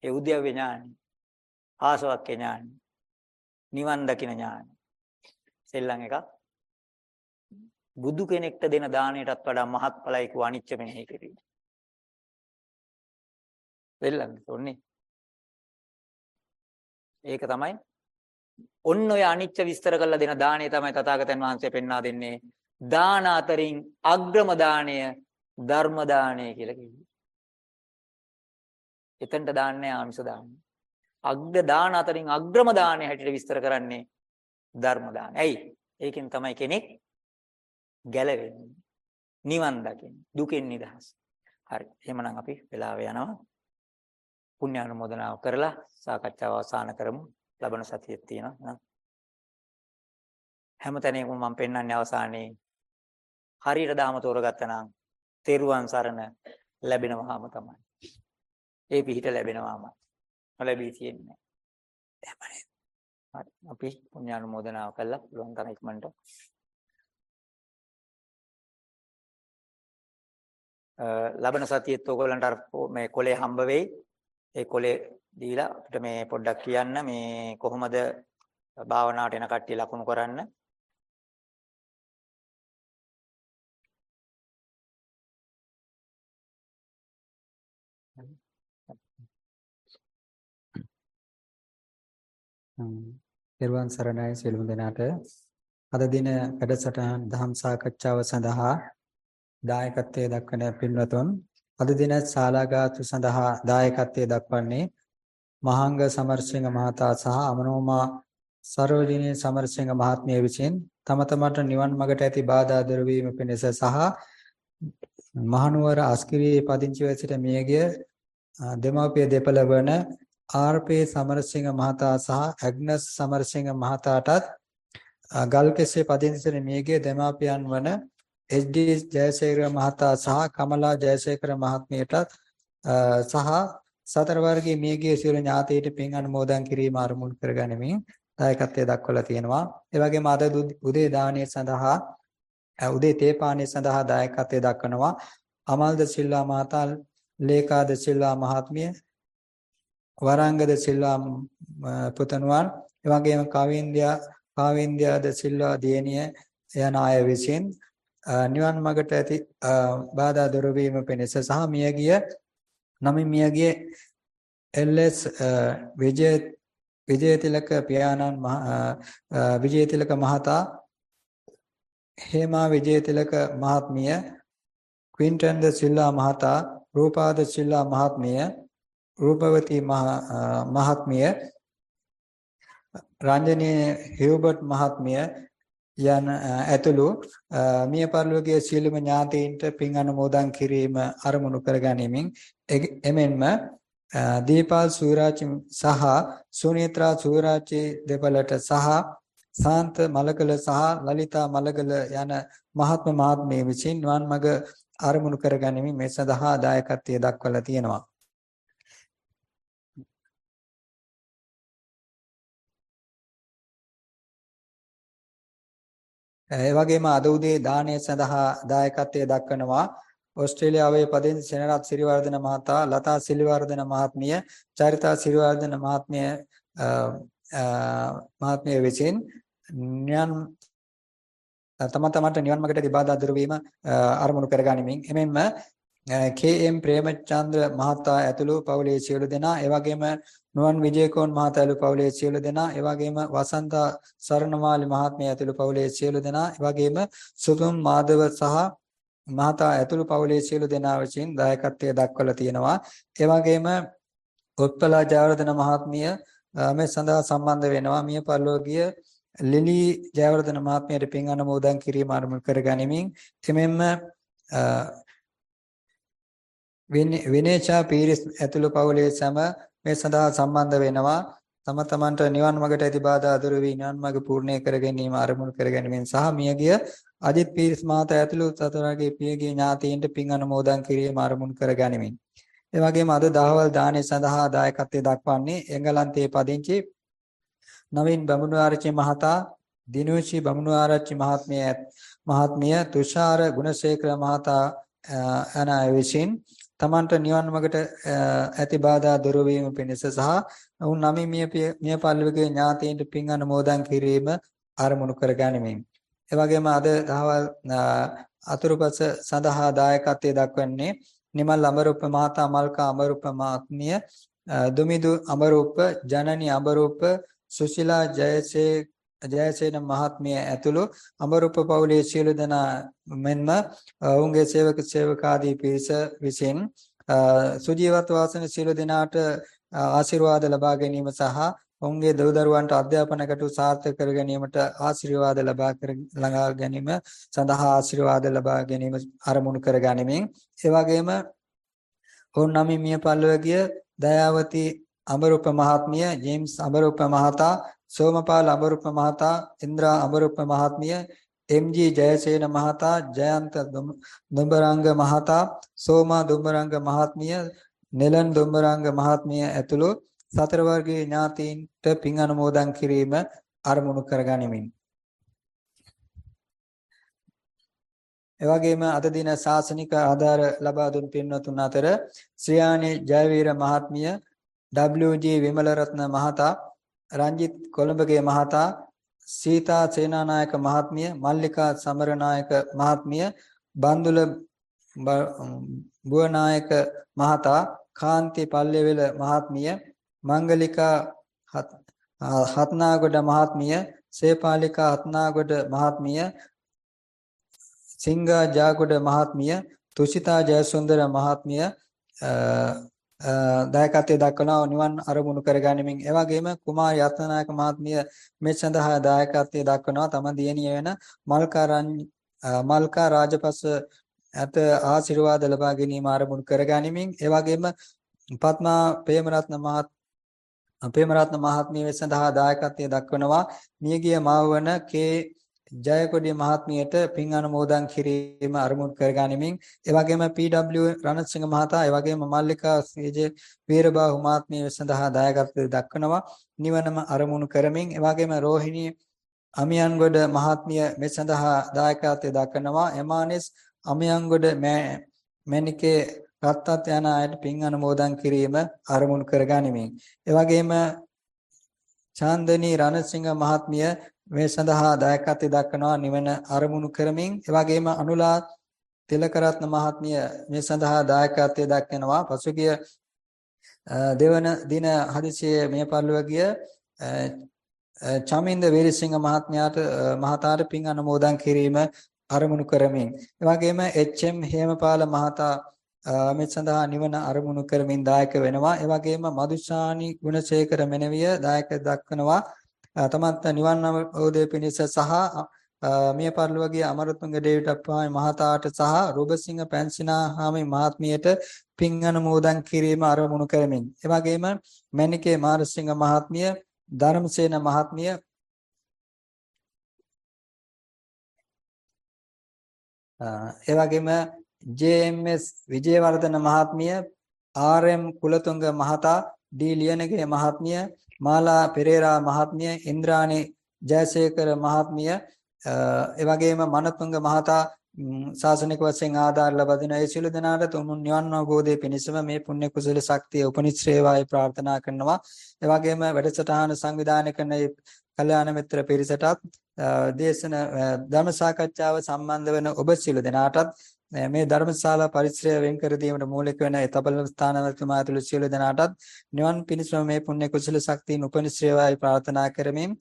ඒ උද්‍යව ඥානි ආසවක්ඛ ඥානි නිවන් දකින ඥානි සෙල්ලම් එකක් බුදු කෙනෙක්ට දෙන දාණයටත් වඩා මහත්ඵලයි කෝ අනිච්ච මෙනෙහි කිරීම සෙල්ලම් තෝන්නේ ඒක තමයි ඔන්න ඔය අනිච්ච විස්තර කරලා දෙන දාණය තමයි තථාගතයන් වහන්සේ පෙන්වා දෙන්නේ දාන අතරින් අග්‍රම දාණය ධර්ම දාණය කියලා කිව්වේ එතනට දාන්නේ ආමිෂ දාන්නේ. අග්ග දාන අතරින් අග්‍රම දානය හැටියට විස්තර කරන්නේ ධර්ම දානය. ඇයි? ඒකෙන් තමයි කෙනෙක් ගැලවෙන්නේ. නිවන් දකින්නේ. දුකෙන් නිදහස්. හරි. එහෙමනම් අපි වෙලාව යනවා. පුණ්‍ය අනුමೋದනාව කරලා සාකච්ඡාව අවසන් කරමු. ලබන සතියේ තියෙනවා. හැමතැනම මම පෙන්වන්නේ අවසානයේ හරියට දාම තෝරගත්තා නම් තෙරුවන් සරණ ලැබෙනවාම තමයි. ඒ පිහිට ලැබෙනවාම නොලැබී තියෙන්නේ නැහැ. හරි අපි පුණ්‍යානුමෝදනාව කළා පුළුවන් තරම් ඉක්මනට ලබන සතියේත් ඕගොල්ලන්ට අර මේ කොලේ හම්බ වෙයි. ඒ කොලේ දීලා අපිට මේ පොඩ්ඩක් කියන්න මේ කොහොමද භාවනාවට එන කට්ටිය ලකුණු කරන්න. පෙරවන් සරණයි සියලුම දෙනාට. අද දින වැඩසටහන් දහම් සාකච්ඡාව සඳහා දායකත්වයේ දක්වන පින්වතුන් අද දින ශාලාගාතු සඳහා දායකත්වයේ දක්වන්නේ මහාංග සමරසිංහ මහතා සහ අමනෝමා සරෝජිනී සමරසිංහ මහත්මිය විසින් තම තමට නිවන් මඟට ඇති බාධා දුරු වීම පිණිස සහ මහනුවර අස්කිරියේ පදිංචිව සිට මියගිය දෙමාපිය දෙපළ වන ආර්.පී. සමරසිංහ මහතා සහ ඇග්නස් සමරසිංහ මහතාටත් ගල්කෙස්සේ පදිංචි සිට මියගිය දෙමාපියන් වන එච්.ඩී. ජයසේකර මහතා සහ කමලා ජයසේකර මහත්මියටත් සහ සතර වර්ගයේ මියගිය සියලු ඥාතීන්ට පින් අනුමෝදන් කිරීම අරමුණු කරගනිමින් දායකත්වයේ දක්වලා තියෙනවා. ඒ වගේම අද උදේ දානය සඳහා උදේ තේපානය සඳහා දායකත්වයේ දක්වනවා. අමල්ද සිල්වා මහතා, ලේකාද සිල්වා මහත්මිය, වරංගද සිල්වා පුතණුවන්, ඒ වගේම කවින්ද්‍යා කාවින්ද්‍යාද සිල්වා දියණිය යන අය විසින් නිවන් මාර්ගට ඇති බාධා දුරු වීම පිණිස සහ මියගිය නමින් මියගිය එල්.එස්. විජය විජයතිලක පියාණන් විජයතිලක මහතා හේමා විජයතිලක මහත්මිය ක්වින්ටන් ද සිල්වා මහතා රූපාද සිල්වා මහත්මිය රූපවතී මහත්මිය රංජනී හියුබර්ට් මහත්මිය යන ඇතුළු මිය පරලෝකීය සියලුම ඥාතීන්ට පින් අනුමෝදන් කිරීම අරමුණු කරගැනීමෙන් එමෙන්ම දීපාල් සූරාචි සහ සුනේත්‍රා සූරාචි දෙපළට සහ සාන්ත මලකල සහ ලලිතා මලකල යන මහත්ම මහත්මිය විසින් නිවන් මඟ අරමුණු කරගැනීමෙන් මේ සඳහා දායකත්වයේ දක්වලා තියෙනවා. ඒ වගේම අද උදේ දානය සඳහා දායකත්වයේ දක්වනවා ඕස්ට්‍රේලියාවේ පදිංචි සෙනරත් සිරිවර්ධන මහතා, ලතා සිරිවර්ධන මහත්මිය, චරිතා සිරිවර්ධන මහත්මිය මහත්මිය විසින් නියන් තම තමන්ට නිවන් මාර්ගට දිබාදා දුරු වීම අරමුණු කරගනිමින් එමෙන්ම කේ.එම්. ප්‍රේමචන්ද්‍ර මහතා ඇතුළු පවුලේ සියලු දෙනා එවැගේම නුවන් විජේකෝන් මහතා ඇතුළු පවුලේ සියලු දෙනා එවැගේම වසන්ත සරණමාලි මහත්මිය ඇතුළු පවුලේ සියලු දෙනා එවැගේම සුතුම් මාධව සහ මහතා ඇතුළු පවුලේ සියලු දෙනා විසින් දායකත්වයේ දක්වලා තියෙනවා. එවැගේම උත්පලා ජයවර්ධන මහත්මිය මේ සඳහා සම්බන්ධ වෙනවා. මිය පරලෝකීය ලිලි ජයවර්ධන මහත්මියට පින් අනුමෝදන් කිරීම ආරම්භ කරගනිමින් එමෙන්ම විනේචා පීරිස් ඇතුළු පවුලේ සම මේ සඳහා සම්බන්ධ වෙනවා. තම තමන්ට නිවන් මාර්ගට ඇති බාධා අදුරු වී නිවන් මාර්ග පූර්ණේ කර ගැනීම ආරමුණු කර ගැනීමෙන් සහ මියගිය අජිත් පීරිස් මහතා ඇතුළු සතරගේ පියගේ ඥාතීන්ට පින් අනුමෝදන් කිරීම ආරමුණු කර ගැනීමෙන්. ඒ වගේම අද දහවල් දානය සඳහා දායකත්වයේ දක්වන්නේ එංගලන්තයේ පදිංචි නවීන් බමුණුආරච්චි මහතා දිනුෂි බමුණුආරච්චි මහත්මිය මහත්මිය තුෂාර ගුණසේකර මහතා යන අය විසින් තමන්ට නිවන් මාර්ගට ඇති බාධා දුරු වීම පිණිස සහ උන් නමී මිය මිය පල්ලවගේ ඥාතීන්ට පින් අනුමෝදන් කිරීම ආරමුණු කර ගනිමින්. ඒ වගේම අද දහවල් අතුරුපස සඳහා දායකත්වයේ දක්වන්නේ නිමල් අමරූප මහතා මල්කා අමරූප මහත්මිය දුමිදු අමරූප ජනනි අමරූප සුශීලා ජයසේ ජයසේන මහත්මිය ඇතුළු අමරූප පවුලේ සියලු දෙනා මෙන්ම ඔවුන්ගේ සේවක සේවකාදී පිරිස විසින් සුජීවත්ව වාසන සියලු දෙනාට ආශිර්වාද ලබා ගැනීම සහ ඔවුන්ගේ දව දරුවන්ට අධ්‍යාපන කටයුතු සාර්ථක කර ගැනීමට ආශිර්වාද ලබා කර ළඟා ගැනීම සඳහා ආශිර්වාද ලබා ගැනීම අරමුණු කර ගැනීමෙන් ඒ වගේම ඔවුන් නම් මිය පල්ලවගිය දයාවති අමරූප මහත්මිය ජේම්ස් අමරූප මහතා සෝමපාල අමරුප මහතා ඉන්ද්‍රා අමරුප මහත්මිය එම්.ජී. ජයසේන මහතා ජයන්ත දුම්බරංග මහතා සෝමා දුම්බරංග මහත්මිය නෙලන් දුම්බරංග මහත්මිය ඇතුළු සතර වර්ගයේ ඥාතීන්ට පින් අනුමෝදන් කිරීම අරමුණු කරගනිමින් එවැගේම අද දින ශාසනික ආධාර ලබා දුන් පින්වතුන් අතර ශ්‍රියානි ජයවීර මහත්මිය WG විමලරත්න මහතා රංජිත් කොළඹගේ මහතා සීතා සේනානායක මහත්මිය මල්ලිකා සමරනායක මහත්මිය බන්දුල බුවනායක මහතා කාන්ති පල්ලේවල මහත්මිය මංගලිකා හත්නාගොඩ මහත්මිය සේපාලිකා හත්නාගොඩ මහත්මිය සිංගා ජාගොඩ මහත්මිය තුෂිතා ජයසුන්දර මහත්මිය දායකත්වයේ දක්වනවා නිවන් අරමුණු කරගැනීමෙන්. ඒ වගේම කුමාර යත්නායක මහත්මිය මේ සඳහා දායකත්වයේ දක්වනවා. තම දියණිය වෙන මල්කා මල්කා රාජපක්ෂ අත ආශිර්වාද ලබා ගැනීම ආරමුණු කරගැනීමෙන්. ඒ වගේම පත්මා ප්‍රේමරත්න මහත් ප්‍රේමරත්න මහත්මිය සඳහා දායකත්වයේ දක්වනවා. මියගිය මාව වන කේ ජයකොඩි මහත්මියට පින් අනුමෝදන් කිරීම අරමුණු කරගනිමින් ඒ වගේම PW රණසිංහ මහතා ඒ වගේම මල්ලිකා සීජේ වීරබාහු මහත්මිය සඳහා දායකත්වයේ දක්වනවා නිවනම අරමුණු කරමින් ඒ වගේම රෝහිණී අමියන්ගොඩ මහත්මිය මේ සඳහා දායකත්වයේ දක්වනවා එමානිස් අමියන්ගොඩ මැනිකේ රත්තත් යන අයට පින් අනුමෝදන් කිරීම අරමුණු කරගනිමින්. ඒ වගේම චාන්දනී රණසිංහ මහත්මිය මේ සඳහා දායකත්වය දක්වනවා නිවන අරමුණු කරමින් ඒ වගේම අනුලා තිලකරත්න මහත්මිය මේ සඳහා දායකත්වය දක්වනවා. පසුගිය දෙවන දින හදිසියේ මේ පරිලෝක ගිය චමින්ද වීරසිංහ මහත්මයාට මහතාට පින් අනුමෝදන් කිරීම අරමුණු කරමින්. ඒ වගේම එච්.එම්. හේමපාල මහතා මේ සඳහා නිවන අරමුණු කරමින් දායක වෙනවා. ඒ වගේම මදුෂානි ගුණසේකර මෙනවිය දායක දක්වනවා. තමන්ට නිවන් අවබෝධය පිණිස සහ මිය පරලොවගේ අමරතුංග ඩේවිඩ් අප්පායි මහතාට සහ රූපසිංහ පැන්සිනාහාමි මහත්මියට පින් අනුමෝදන් කිරීම ආරමුණු කරමින්. ඒ වගේම මැනිකේ මාරසිංහ මහත්මිය ධර්මසේන මහත්මිය ඒ වගේම JMS විජේවර්ධන මහත්මිය RM කුලතුංග මහතා ඩී ලියනගේ මහත්මිය මාලා පෙරේරා මහත්මිය ඉන්ද්‍රාණි ජයසේකර මහත්මිය ඒ වගේම මනතුංග මහතා ශාසනික වශයෙන් ආධාර ලබා දෙන ඒ සියලු දෙනාට තුමුන් නිවන් අවබෝධයේ පිණිසම මේ පුණ්‍ය කුසල ශක්තිය උපනිශ්‍රේවායි ප්‍රාර්ථනා කරනවා. ඒ වගේම වැඩසටහන සංවිධානය කරන කල්යාණ මිත්‍ර පිරිසටත් දේශන ධර්ම සාකච්ඡාව සම්බන්ධ වෙන ඔබ සියලු දෙනාටත් මේ ධර්මශාලා පරිශ්‍රය වෙන් කර දීමට මූලික වෙන එතබල ස්ථානවලතුමා ඇතුළු සියලු දෙනාටත් නිවන් පිණිසම මේ පුණ්‍ය කුසල ශක්තියින් උපනිශ්‍රේවායි ප්‍රාර්ථනා කරමින්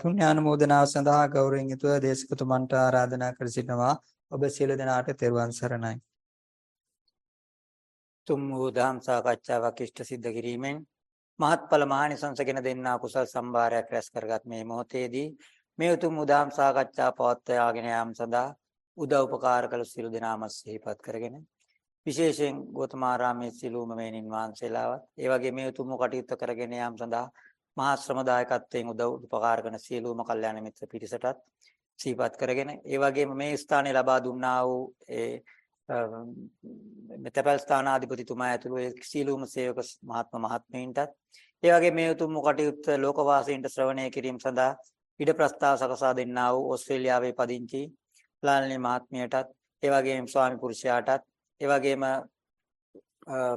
පුණ්‍යානුමෝදනාව සඳහා ගෞරවයෙන් යුතුව දේශකතුමන්ට ආරාධනා කර සිටිනවා. ඔබ සියලු දෙනාට තෙරුවන් සරණයි. තුම් වූ දහම් සාකච්ඡාවක් ඉෂ්ට සිද්ධ කිරීමෙන් මහත්ඵල මහානිසංසගෙන දෙන්නා කුසල් සම්භාරයක් රැස් කරගත් මේ මොහොතේදී මේ උතුම් උදාම් සාකච්ඡා පවත්වාගෙන යාම සඳහා උදව් උපකාර කළ සියලු දෙනාම සිහිපත් කරගෙන විශේෂයෙන් ගෝතමාරාමේ සිළුම මේනින් වහන්සේලාවත් ඒ වගේ මේ උතුම් කටයුත්ත කරගෙන යාම සඳහා මහා ශ්‍රම දායකත්වයෙන් උදව් උපකාර කරන සියලුම කල්යාණ මිත්‍ර පිරිසටත් සිහිපත් කරගෙන ඒ වගේම මේ ස්ථානයේ ලබා දුන්නා වූ ඒ මෙතපල් ස්ථානාධිපතිතුමා ඇතුළු ඒ සියලුම සේවක මහත්ම මහත්මීන්ටත් ඒ වගේ මේ උතුම් කටයුත්ත ලෝකවාසීන්ට ශ්‍රවණය කිරීම සඳහා ඉඩ ප්‍රස්තාව සකසා දෙන්නා වූ ඕස්ට්‍රේලියාවේ පදිංචි ලාල්නී මහත්මියටත් ඒ වගේම ස්වාමි පුරුෂයාටත් ඒ වගේම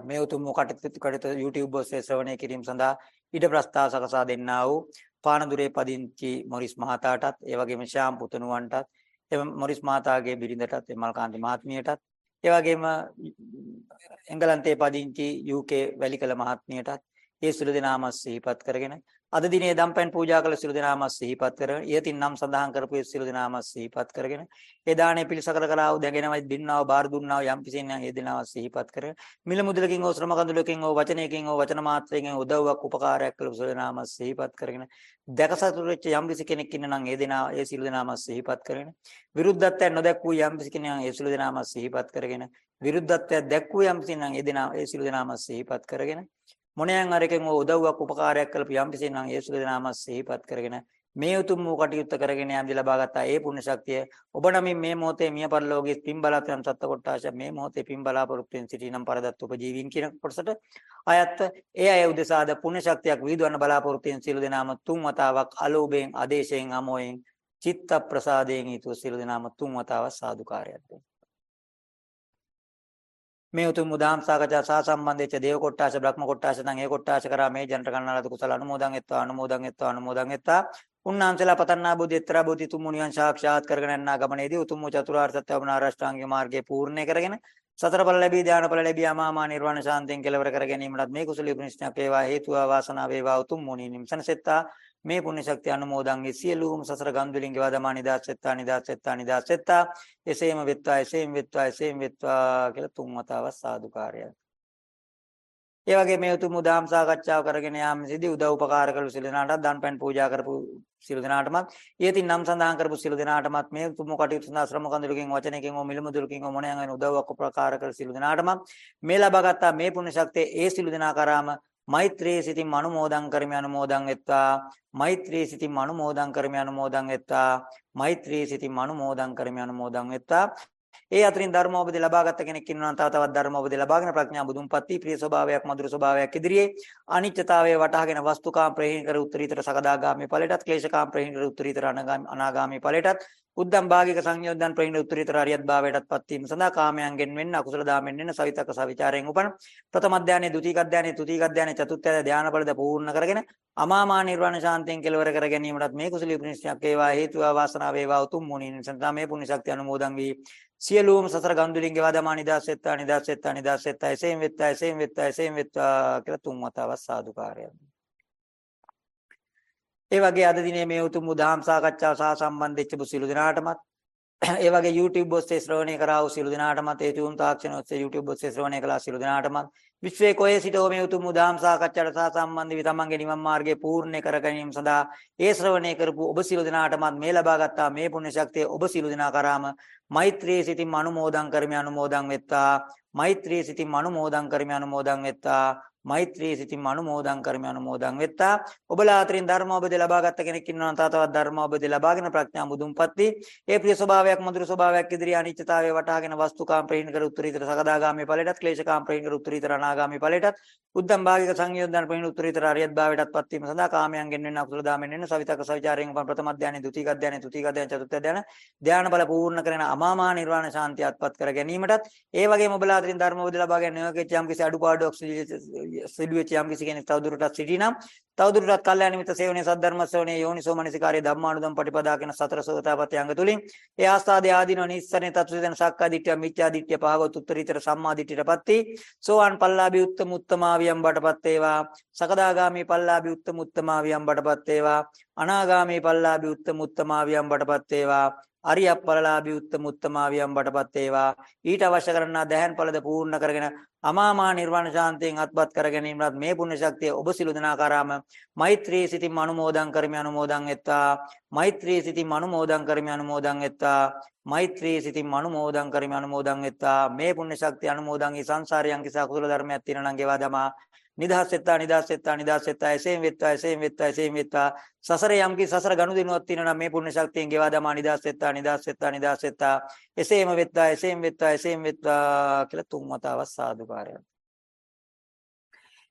මේ උතුම් කටයුතු කටයුතු YouTube ඔස්සේ ශ්‍රවණය කිරීම සඳහා ඉඩ ප්‍රස්තාව සකසා දෙන්නා වූ පානදුරේ පදිංචි මොරිස් මහතාටත් ඒ වගේම ශාම් පුතණුවන්ටත් එම මොරිස් මහතාගේ බිරිඳටත් එමල්කාන්ති මහත්මියටත් ඒ වගේම එංගලන්තයේ පදිංචි UK වැලිකල මහත්මියටත් ඒ සිළු දෙනාම සිහිපත් කරගෙන අද දිනේ දම්පැන් පූජා කළ සිළු දෙනාම සිහිපත් කරගෙන ඊයතින් නම් සඳහන් කරපු ඒ සිළු දෙනාම සිහිපත් කරගෙන ඒ දාණය පිළිසකර කළා වූ දැගෙනවයි දින්නාව බාර දුන්නාව යම් කිසින් ඒ දෙනාව සිහිපත් කරගෙන මිල මුදලකින් හෝ ශ්‍රම කඳුලකින් හෝ වචනයකින් හෝ වචන මාත්‍රයෙන් උදව්වක් උපකාරයක් කළ සිළු දෙනාම සිහිපත් කරගෙන දැකසතුරු වෙච්ච යම් කිසි කෙනෙක් ඉන්න නම් ඒ දෙනා ඒ සිළු දෙනාම සිහිපත් කරගෙන විරුද්ධත්වයක් නොදැක්වූ යම් කිසි කෙනෙක් ඒ සිළු දෙනාම සිහිපත් කරගෙන විරුද්ධත්වයක් දැක්වූ යම් කිසි නම් ඒ දෙනා ඒ සිළු දෙනාම සිහිපත් කරගෙන මොණයන් අරකින් උදව්වක් උපකාරයක් කළපු යම් කිසි නම් ඒ සුළු දෙනාම සිහිපත් කරගෙන මේ උතුම් වූ කටයුත්ත කරගෙන යම් ලබාගත්තා ඒ පුණ්‍ය ශක්තිය. ඔබ නමින් මේ මොහොතේ මිය පරලෝකයේ පින් බලාපොරොත්තු සත්ත්ව කොටාශ මේ මොහොතේ පින් බලාපොරොත්තු වෙන සිටිනම් පරදත් උපජීවීන් කියන කොටසට අයත් ඒ අය උදෙසාද පුණ්‍ය ශක්තියක් විහිදුවන්න බලාපොරොත්තු වෙන සියලු දෙනාම තුන් වතාවක් අලෝභයෙන් ආදේශයෙන් අමෝයෙන් චිත්ත ප්‍රසාදයෙන් ඊතු සියලු දෙනාම තුන් වතාවක් සාදුකාරයක් දෙන්න. මේ උතුම් මුදාම් සාකච්ඡා සහ සම්බන්ධෙච්ච දේව කොට්ටාස බ්‍රහ්ම කොට්ටාස නම් ඒ කොට්ටාස කරා මේ ජනට කන්නාලද කුසල අනුමෝදන් එත්වා අනුමෝදන් එත්වා අනුමෝදන් එත්තා උන්නාන්සලා පතන්නා බුද්ධ එත්‍රා බුද්ධ තුමුනියන් සාක්ෂාත් කරගෙන යනා ගමනේදී උතුම් චතුරාර්ය සත්‍ය අවනාරාෂ්ටාංගික මාර්ගයේ පූර්ණේ කරගෙන සතර ඵල ලැබී ධානඵල ලැබී අමාමා නිර්වාණ ශාන්තියෙන් කෙලවර කර ගැනීමටත් මේ කුසලී පුණ්‍යස්නක් වේවා හේතුව වාසනාව වේවා උතුම් මුනි නිම්සනසෙත්තා මේ පුණ්‍ය ශක්තිය අනුමෝදන් වේ. සියලුම සසර ගන්දුලින් ගෙවා දමා නිදාසෙත්තා නිදාසෙත්තා නිදාසෙත්තා එසේම වෙත්වා එසේම වෙත්වා එසේම වෙත්වා කියලා තුන් වතාවක් සාදුකාරයයි ඒ වගේ මේ උතුම් උදාම් සාකච්ඡාව කරගෙන යාම සිදී උදව් උපකාර කළ සියලු දෙනාටත් දන් පෙන් පූජා කරපු සියලු දෙනාටමත් ඊයතින් නම් සඳහන් කරපු සියලු දෙනාටමත් මේ උතුම් කටයුතු සඳහා ශ්‍රම කඳුලකින් වචනයකින් හෝ මිලමුදුලකින් හෝ මොණයන් වෙන උදව්වක් උපකාර කළ සියලු දෙනාටමත් මේ ලබාගත් මේ පුණ්‍ය ශක්තිය ඒ සියලු දෙනා කරාම මෛත්‍රී සිතින් අනුමෝදන් කරමි අනුමෝදන් වෙත්වා. මෛත්‍රී සිතින් අනුමෝදන් කරමි අනුමෝදන් වෙත්වා. මෛත්‍රී සිතින් අනුමෝදන් කරමි අනුමෝදන් වෙත්වා. ඒ අතරින් ධර්මෝපදේ ලබාගත් කෙනෙක් ඉන්නවා නම් තව තවත් ධර්මෝපදේ ලබාගෙන ප්‍රඥා බුදුන්පත්ති ප්‍රිය ස්වභාවයක් මధుර ස්වභාවයක් ඉදිරියේ අනිත්‍යතාවය වටහාගෙන වස්තුකාම් ප්‍රහීන කර උත්තරීතර සකදාගාමී ඵලයටත් ක්ලේශකාම් ප්‍රහීන කර උත්තරීතර අනාගාමී ඵලයටත් උද්දම් භාගික සංයෝජන ප්‍රහීන උත්තරීතර අරියත් භාවයටත්පත් වීම සඳහා කාමයන්ගෙන් වෙන්න අකුසල දාමෙන් වෙන්න සවිතක සවිචාරයෙන් උපන ප්‍රථම අධ්‍යානයේ ද්විතීක අධ්‍යානයේ තෘතීක අධ්‍යානයේ චතුර්ථ ධ්‍යාන ඵලද පූර්ණ කරගෙන අමාමා නිර්වාණ ශාන්තියෙන් කෙලවර කර ගැනීමටත් මේ කුසලී පුණ්‍යයක් වේවා හේතුව වාසනාව වේවා උතුම් මුනින් සඳහා මේ පුණ්‍ය ශක්තිය අනුමෝදන් වී සියලුම සතර ගන්දුලින් ගෙවා දමා නිදාසෙත්තා නිදාසෙත්තා නිදාසෙත්තා එසේම වෙත්තා එසේම වෙත්තා එසේම වෙත්තා කියලා තුන් වතාවක් සාදුකාරයක්. ඒ වගේ අද දිනේ මේ උතුම් උදාම් සාකච්ඡාව සහ සම්බන්ධ වෙච්ච සියලු දෙනාටමත් [CLEARS THROAT] ඒ වගේ YouTube ඔස්සේ ශ්‍රවණය කරා වූ සියලු දෙනාටමත් ඒ තුන් තාක්ෂණ ඔස්සේ YouTube ඔස්සේ ශ්‍රවණය කළා සියලු දෙනාටමත් විශ්වයේ කොහේ සිටෝ මේ උතුම් උදාම් සාකච්ඡාට සහ සම්බන්ධ වී තමන්ගේ නිවන් මාර්ගය පූර්ණ කර ගැනීම සඳහා ඒ ශ්‍රවණය කරපු ඔබ සියලු දෙනාටමත් මේ ලබාගත්තා මේ පුණ්‍ය ශක්තිය ඔබ සියලු දෙනා කරාම මෛත්‍රී සිතින් අනුමෝදන් කරමි අනුමෝදන් වෙත්තා. මෛත්‍රී සිතින් අනුමෝදන් කරමි අනුමෝදන් වෙත්තා. මෛත්‍රී සිතින් අනුමෝදන් කරමි අනුමෝදන් වෙත්තා. ඔබලා අතරින් ධර්මෝපදේ ලබාගත් කෙනෙක් ඉන්නවා නම් තවතවත් ධර්මෝපදේ ලබාගෙන ප්‍රඥා මුදුන්පත්ති ඒ ප්‍රිය ස්වභාවයක් මధుර ස්වභාවයක් ඉදිරිය අනිත්‍යතාවය වටහාගෙන වස්තුකාම් ප්‍රහීන කර උත්තරීතර සකදාගාමී ඵලයටත් ක්ලේශකාම් ප්‍රහීන කර උත්තරීතර අනාගාමී ඵලයටත් උද්දම් භාගික සංයෝජන ප්‍රහීන උත්තරීතර අරියත් භාවයටත් පත් වීම සඳහා කාමයන්ගෙන් වෙන අකුසල දාමෙන් වෙන සවිතක සවිචාරයෙන් උපන් ප්‍රථම අධ්‍යානෙ ද්විතීක අධ්‍යානෙ තෘතීක අධ්‍යානෙ චතුර්ථ අධ්‍යානෙ ධානය බල පූර්ණ කරන අමාමා නිර්වාණ ශාන්තිය අත්පත් කර ගැනීමටත් ඒ වගේම ඔබලා අතරින් ධර්මෝපදේ ලබා ගැනීම නොයෙක් යම් කිසි අඩුපාඩුවක් සිදු වෙච්ච යම් කිසි කෙනෙක් තවදුරටත් සිටිනම් තවදුරටත් කල්යාණ මිත්‍ර සේවනයේ සද්ධර්ම ශ්‍රවණයේ යෝනිසෝ මනසිකාරයේ ධම්මානුදම් පටිපදා කියන සතර සෝතාපට්ටි අංග තුලින් ඒ ආස්වාදයේ ආදීන නිස්සරණේ තත්ත්වයෙන් සක්කා දිට්ඨිය මිච්ඡා දිට්ඨිය පහවත උත්තරීතර සම්මා දිට්ඨියටපත් වී සෝවාන් පල්ලාභි උත්තම උත්තමාවියම් බටපත් වේවා. සකදාගාමි පල්ලාභි උත්තම උත්තමාවියම් බටපත් වේවා. අනාගාමි පල්ලාභි උත්තම උත්තමාවියම් බටපත් වේවා. අරියප් ඵලලාභී උත්තම උත්තමාවියම් බටපත් වේවා. ඊට අවශ්‍ය කරනා දහයන් ඵලද පූර්ණ කරගෙන අමාමා නිර්වාණ ශාන්තියෙන් අත්පත් කර ගැනීමත් මේ පුණ්‍ය ශක්තිය ඔබ සිළු දනාකාරාම මෛත්‍රී සිතින් අනුමෝදන් කරමි අනුමෝදන් වෙත්තා මෛත්‍රී සිතින් අනුමෝදන් කරමි අනුමෝදන් වෙත්තා මෛත්‍රී සිතින් අනුමෝදන් කරමි අනුමෝදන් වෙත්තා මේ පුණ්‍ය ශක්තිය අනුමෝදන් ඊ සංසාරයන් කිසා කුසල ධර්මයක් තියෙනවා නම් ගෙවා දමා. නිදහස් වෙත්තා නිදහස් වෙත්තා නිදහස් වෙත්තා එසේම වෙත්තා එසේම වෙත්තා එසේම වෙත්තා. සසර යම්කි සසර ගනුදෙනුවක් තියෙනවා නම් මේ පුණ්‍ය ශක්තියෙන් ගෙවා දමා නිදහස් වෙත්තා නිදහස් වෙත්තා නිදහස් වෙත්තා එසේම වෙත්තා එසේම වෙත්තා එසේම වෙත්තා කියලා තුන් වතාවක් සාදුකාරයක්.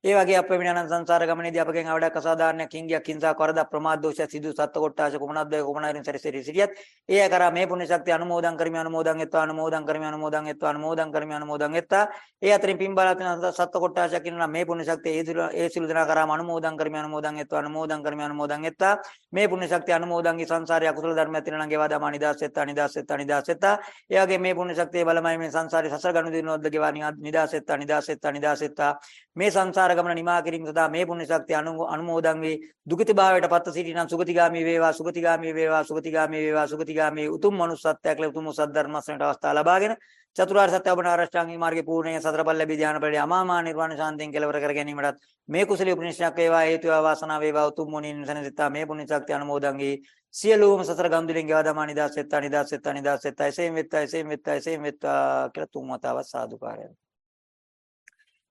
ඒ වගේ අප වෙන අනන්ත සංසාර ගමනේදී අපගෙන් අවඩක් අසාධාරණයක් හිංගියක් හිංසා කරදා ප්‍රමාද දෝෂ සිදු සත්ත්ව කොටාශ කුමනක්ද කුමනරින් සැරිසරි සිටියත් ඒ කරා මේ පුණ්‍ය ශක්තිය අනුමෝදන් කරමි අනුමෝදන් එත්වා අනුමෝදන් කරමි අනුමෝදන් එත්වා අනුමෝදන් කරමි අනුමෝදන් එත්තා ඒ අතරින් පින්බලත් සත්ත්ව කොටාශක් ඉන්නවා මේ පුණ්‍ය ශක්තිය ඒ සිළු ඒ සිළු දෙනා කරාම අනුමෝදන් කරමි අනුමෝදන් එත්වා අනුමෝදන් කරමි අනුමෝදන් එත්තා මේ පුණ්‍ය ශක්තිය අනුමෝදන්ගේ සංසාරයේ අකුසල ධර්මයක් තියෙනවා නම් ගෙවා දමා නිදාස් එත්තා නිදාස් එත්තා නිදාස් එත්තා ඒ වගේ මේ පුණ්‍ය ශක්තිය බලමයි මේ සංසාරේ සසර ගනු දිනවද්ද ගෙවා නිදාස් එත්තා නිදාස් එත්තා නිදාස් එත්තා මේ සංසාර ගමන නිමා කිරීම සදා මේ පුණ්‍ය ශක්තිය අනුමෝදන් වේ දුගති භාවයට පත් සිටිනම් සුගතිගාමී වේවා සුගතිගාමී වේවා සුගතිගාමී වේවා සුගතිගාමී උතුම් මනුස්සත්වයක් ලැබ උතුම් සද්ධර්මස්වණට අවස්ථාව ලබාගෙන චතුරාර්ය සත්‍ය අවබෝධ ආරෂ්ඨාංගික මාර්ගයේ පූර්ණයේ සතර බල ලැබී ධ්‍යාන පරිදි අමාමා නිර්වාණ ශාන්තියෙන් කෙලවර කර ගැනීමටත් මේ කුසලී උපනිෂ්ණක් වේවා හේතු වේවා වාසනාව වේවා උතුම් මුනින් සනසිතා මේ පුණ්‍ය ශක්තිය අනුමෝදන් වේ සියලුම සතර ගම්දුලින් ගෙවා දමා නිදාස් වෙත්තා නිදාස් වෙත්තා නිදාස් වෙත්තා එසේම වෙත්තා එසේම වෙත්තා එසේම වෙත්තා කියලා තුන් වතාවක් සාදුකාරයක්.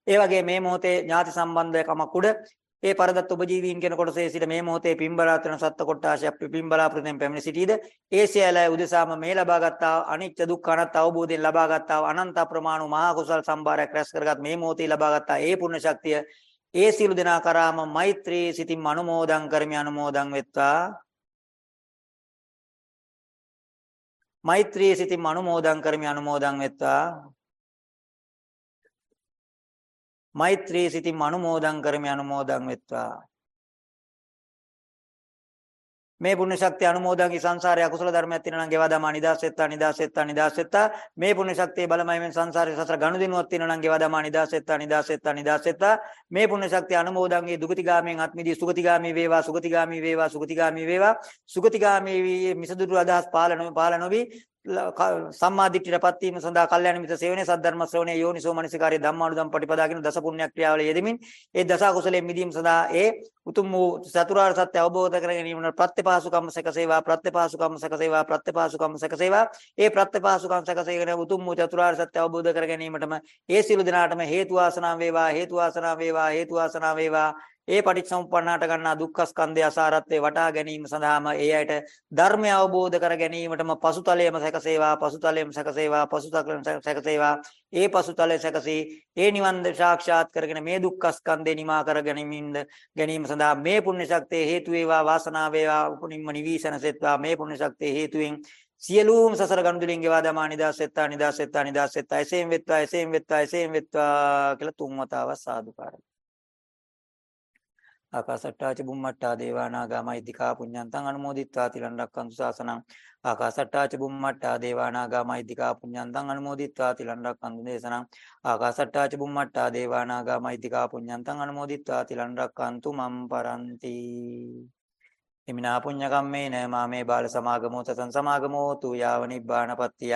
ඒ වගේ මේ මොහොතේ ඥාති සම්බන්ධකමක් උඩ ඒ පරදත් උපජීවීන් කියන කොටසේ සිට මේ මොහොතේ පින්බලා කරන සත්ත්ව කොටාශයක් පින්බලා ප්‍රතිෙන් පැමිණ සිටීද? ඒ සියල්ල උදෙසාම මේ ලබාගත්තා අනිත්‍ය දුක්ඛ අනාත්ම අවබෝධයෙන් ලබාගත්තා අනන්ත ප්‍රමාණ මහා කුසල සම්භාරයක් රැස් කරගත් මේ මොහොතේ ලබාගත්තා ඒ පුණ්‍ය ශක්තිය. ඒ සියලු දෙනා කරාම මෛත්‍රී සිතින් අනුමෝදන් කරමි අනුමෝදන් වෙත්වා. මෛත්‍රී සිතින් අනුමෝදන් කරමි අනුමෝදන් වෙත්වා. මෛත්‍රී සිතින් අනුමෝදන් කරමි අනුමෝදන් වෙත්වා. මේ පුණ්‍ය ශක්තිය අනුමෝදන්ගේ සංසාරයේ අකුසල ධර්මයක් තියෙනවා නම් ගෙවා දමා නිදාස් වෙත්තා නිදාස් වෙත්තා නිදාස් වෙත්තා. මේ පුණ්‍ය ශක්තිය බලමයි මෙන් සංසාරයේ සතර ගනුදෙනුවක් තියෙනවා නම් ගෙවා දමා නිදාස් වෙත්තා නිදාස් වෙත්තා නිදාස් වෙත්තා. මේ පුණ්‍ය ශක්තිය අනුමෝදන්ගේ දුගතිගාමීන් අත්මිදී සුගතිගාමී වේවා සුගතිගාමී වේවා සුගතිගාමී වේවා. සුගතිගාමී මිසදුරු අදහස් පාලන පාලන නොවි. සම්මා දිට්ඨියටපත් වීම සඳහා කල්යාණ මිත්‍ර සේවනයේ සද්ධර්ම ශ්‍රවණයේ යෝනිසෝ මනසිකාරයේ ධම්මානුදම් පටිපදාගෙන දස පුණ්‍ය ක්‍රියාවල යෙදෙමින් ඒ දස කුසලයෙන් මිදීම සඳහා ඒ උතුම් වූ චතුරාර්ය සත්‍ය අවබෝධ කර ගැනීමට ප්‍රත්‍යපාසුකම් සකසේවා ප්‍රත්‍යපාසුකම් සකසේවා ප්‍රත්‍යපාසුකම් සකසේවා. ඒ ප්‍රත්‍යපාසුකම් සකසේගෙන උතුම් වූ චතුරාර්ය සත්‍ය අවබෝධ කර ගැනීමටම ඒ සියලු දෙනාටම හේතු වාසනා වේවා හේතු වාසනා වේවා හේතු වාසනා වේවා. ඒ පටිච්චසමුප්පන්නාට ගන්නා දුක්ඛ ස්කන්ධය අසාරත්වයේ වටා ගැනීම සඳහාම ඒ අයට ධර්මය අවබෝධ කර ගැනීමටම පසුතලයේම සැකසේවා පසුතලයේම සැකසේවා පසුතලයේම සැකසේවා. ඒ පසුතලයේ සැකසී ඒ නිවන් සාක්ෂාත් කරගෙන මේ දුක්ඛ ස්කන්ධේ නිමා කර ගැනීමින්ද ගැනීම සඳහා මේ පුණ්‍ය ශක්තිය හේතු වේවා වාසනාව වේවා උපනිම්ම නිවිසනසෙත්වා මේ පුණ්‍ය ශක්තිය හේතුවෙන් සියලුම සසර ගනුදෙලින් ගෙවා දමා නිදාසෙත්තා නිදාසෙත්තා නිදාසෙත්තා. එසේම වෙත්වා එසේම වෙත්වා එසේම වෙත්වා කියලා තුන් වතාවක් සාදුකාරයි ආකාසට්ටාච බුම්මට්ටා දේවානාගාමයි දිකා පුඤ්ඤන්තං අනුමෝදිත්වා තිලන් රක්කන්තු සාසනං. ආකාසට්ටාච බුම්මට්ටා දේවානාගාමයි දිකා පුඤ්ඤන්තං අනුමෝදිත්වා තිලන් රක්කන්තු දේශනං. ආකාසට්ටාච බුම්මට්ටා දේවානාගාමයි දිකා පුඤ්ඤන්තං අනුමෝදිත්වා තිලන් රක්කන්තු මම් පරන්ති. හිමිනා පුඤ්ඤ කම්මේන මාමේ බාල සමාගමෝ තතං සමාගමෝ තු යාව නිබ්බානපත්තිය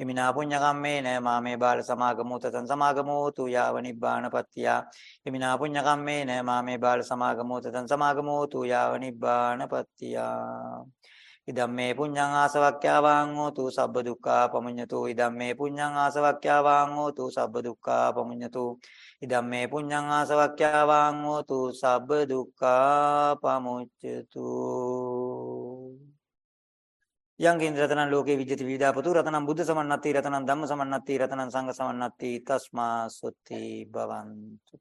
හිමිනා පුඤ්ඤ කම්මේන මාමේ බාල සමාගමෝ තතං සමාගමෝ තු යාව නිබ්බානපත්තිය හිමිනා පුඤ්ඤ කම්මේන මාමේ බාල සමාගමෝ තතං සමාගමෝ තු යාව නිබ්බානපත්තිය ඉදම්මේ පුඤ්ඤං ආසවක්ඛ්‍යාවාං හෝතු සබ්බ දුක්ඛා පමුඤ්ඤතු. ඉදම්මේ පුඤ්ඤං ආසවක්ඛ්‍යාවාං හෝතු සබ්බ දුක්ඛා පමුඤ්ඤතු. ඉදම්මේ පුඤ්ඤං ආසවක්ඛ්‍යාවාං හෝතු සබ්බ දුක්ඛා පමුච්ඡතු. යං කින් රතනං ලෝකේ විජ්ජති විදාපතු රතනං බුද්ධ සමන්නත්ති රතනං ධම්ම සමන්නත්ති රතනං සංඝ සමන්නත්ති තස්මා සුත්ති භවන්තු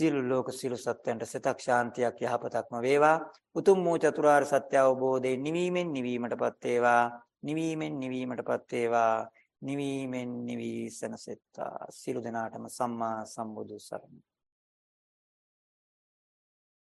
සියලු ලෝක සියලු සත්‍යයන්ට සිතක් ශාන්තියක් යහපතක්ම වේවා. උතුම් වූ චතුරාර්ය සත්‍ය අවබෝධයෙන් නිවීමෙන් නිවීමටපත් වේවා. නිවීමෙන් නිවීමටපත් වේවා. නිවීමෙන් නිවී සනසෙත්තා සියලු දෙනාටම සම්මා සම්බුදු සරණයි.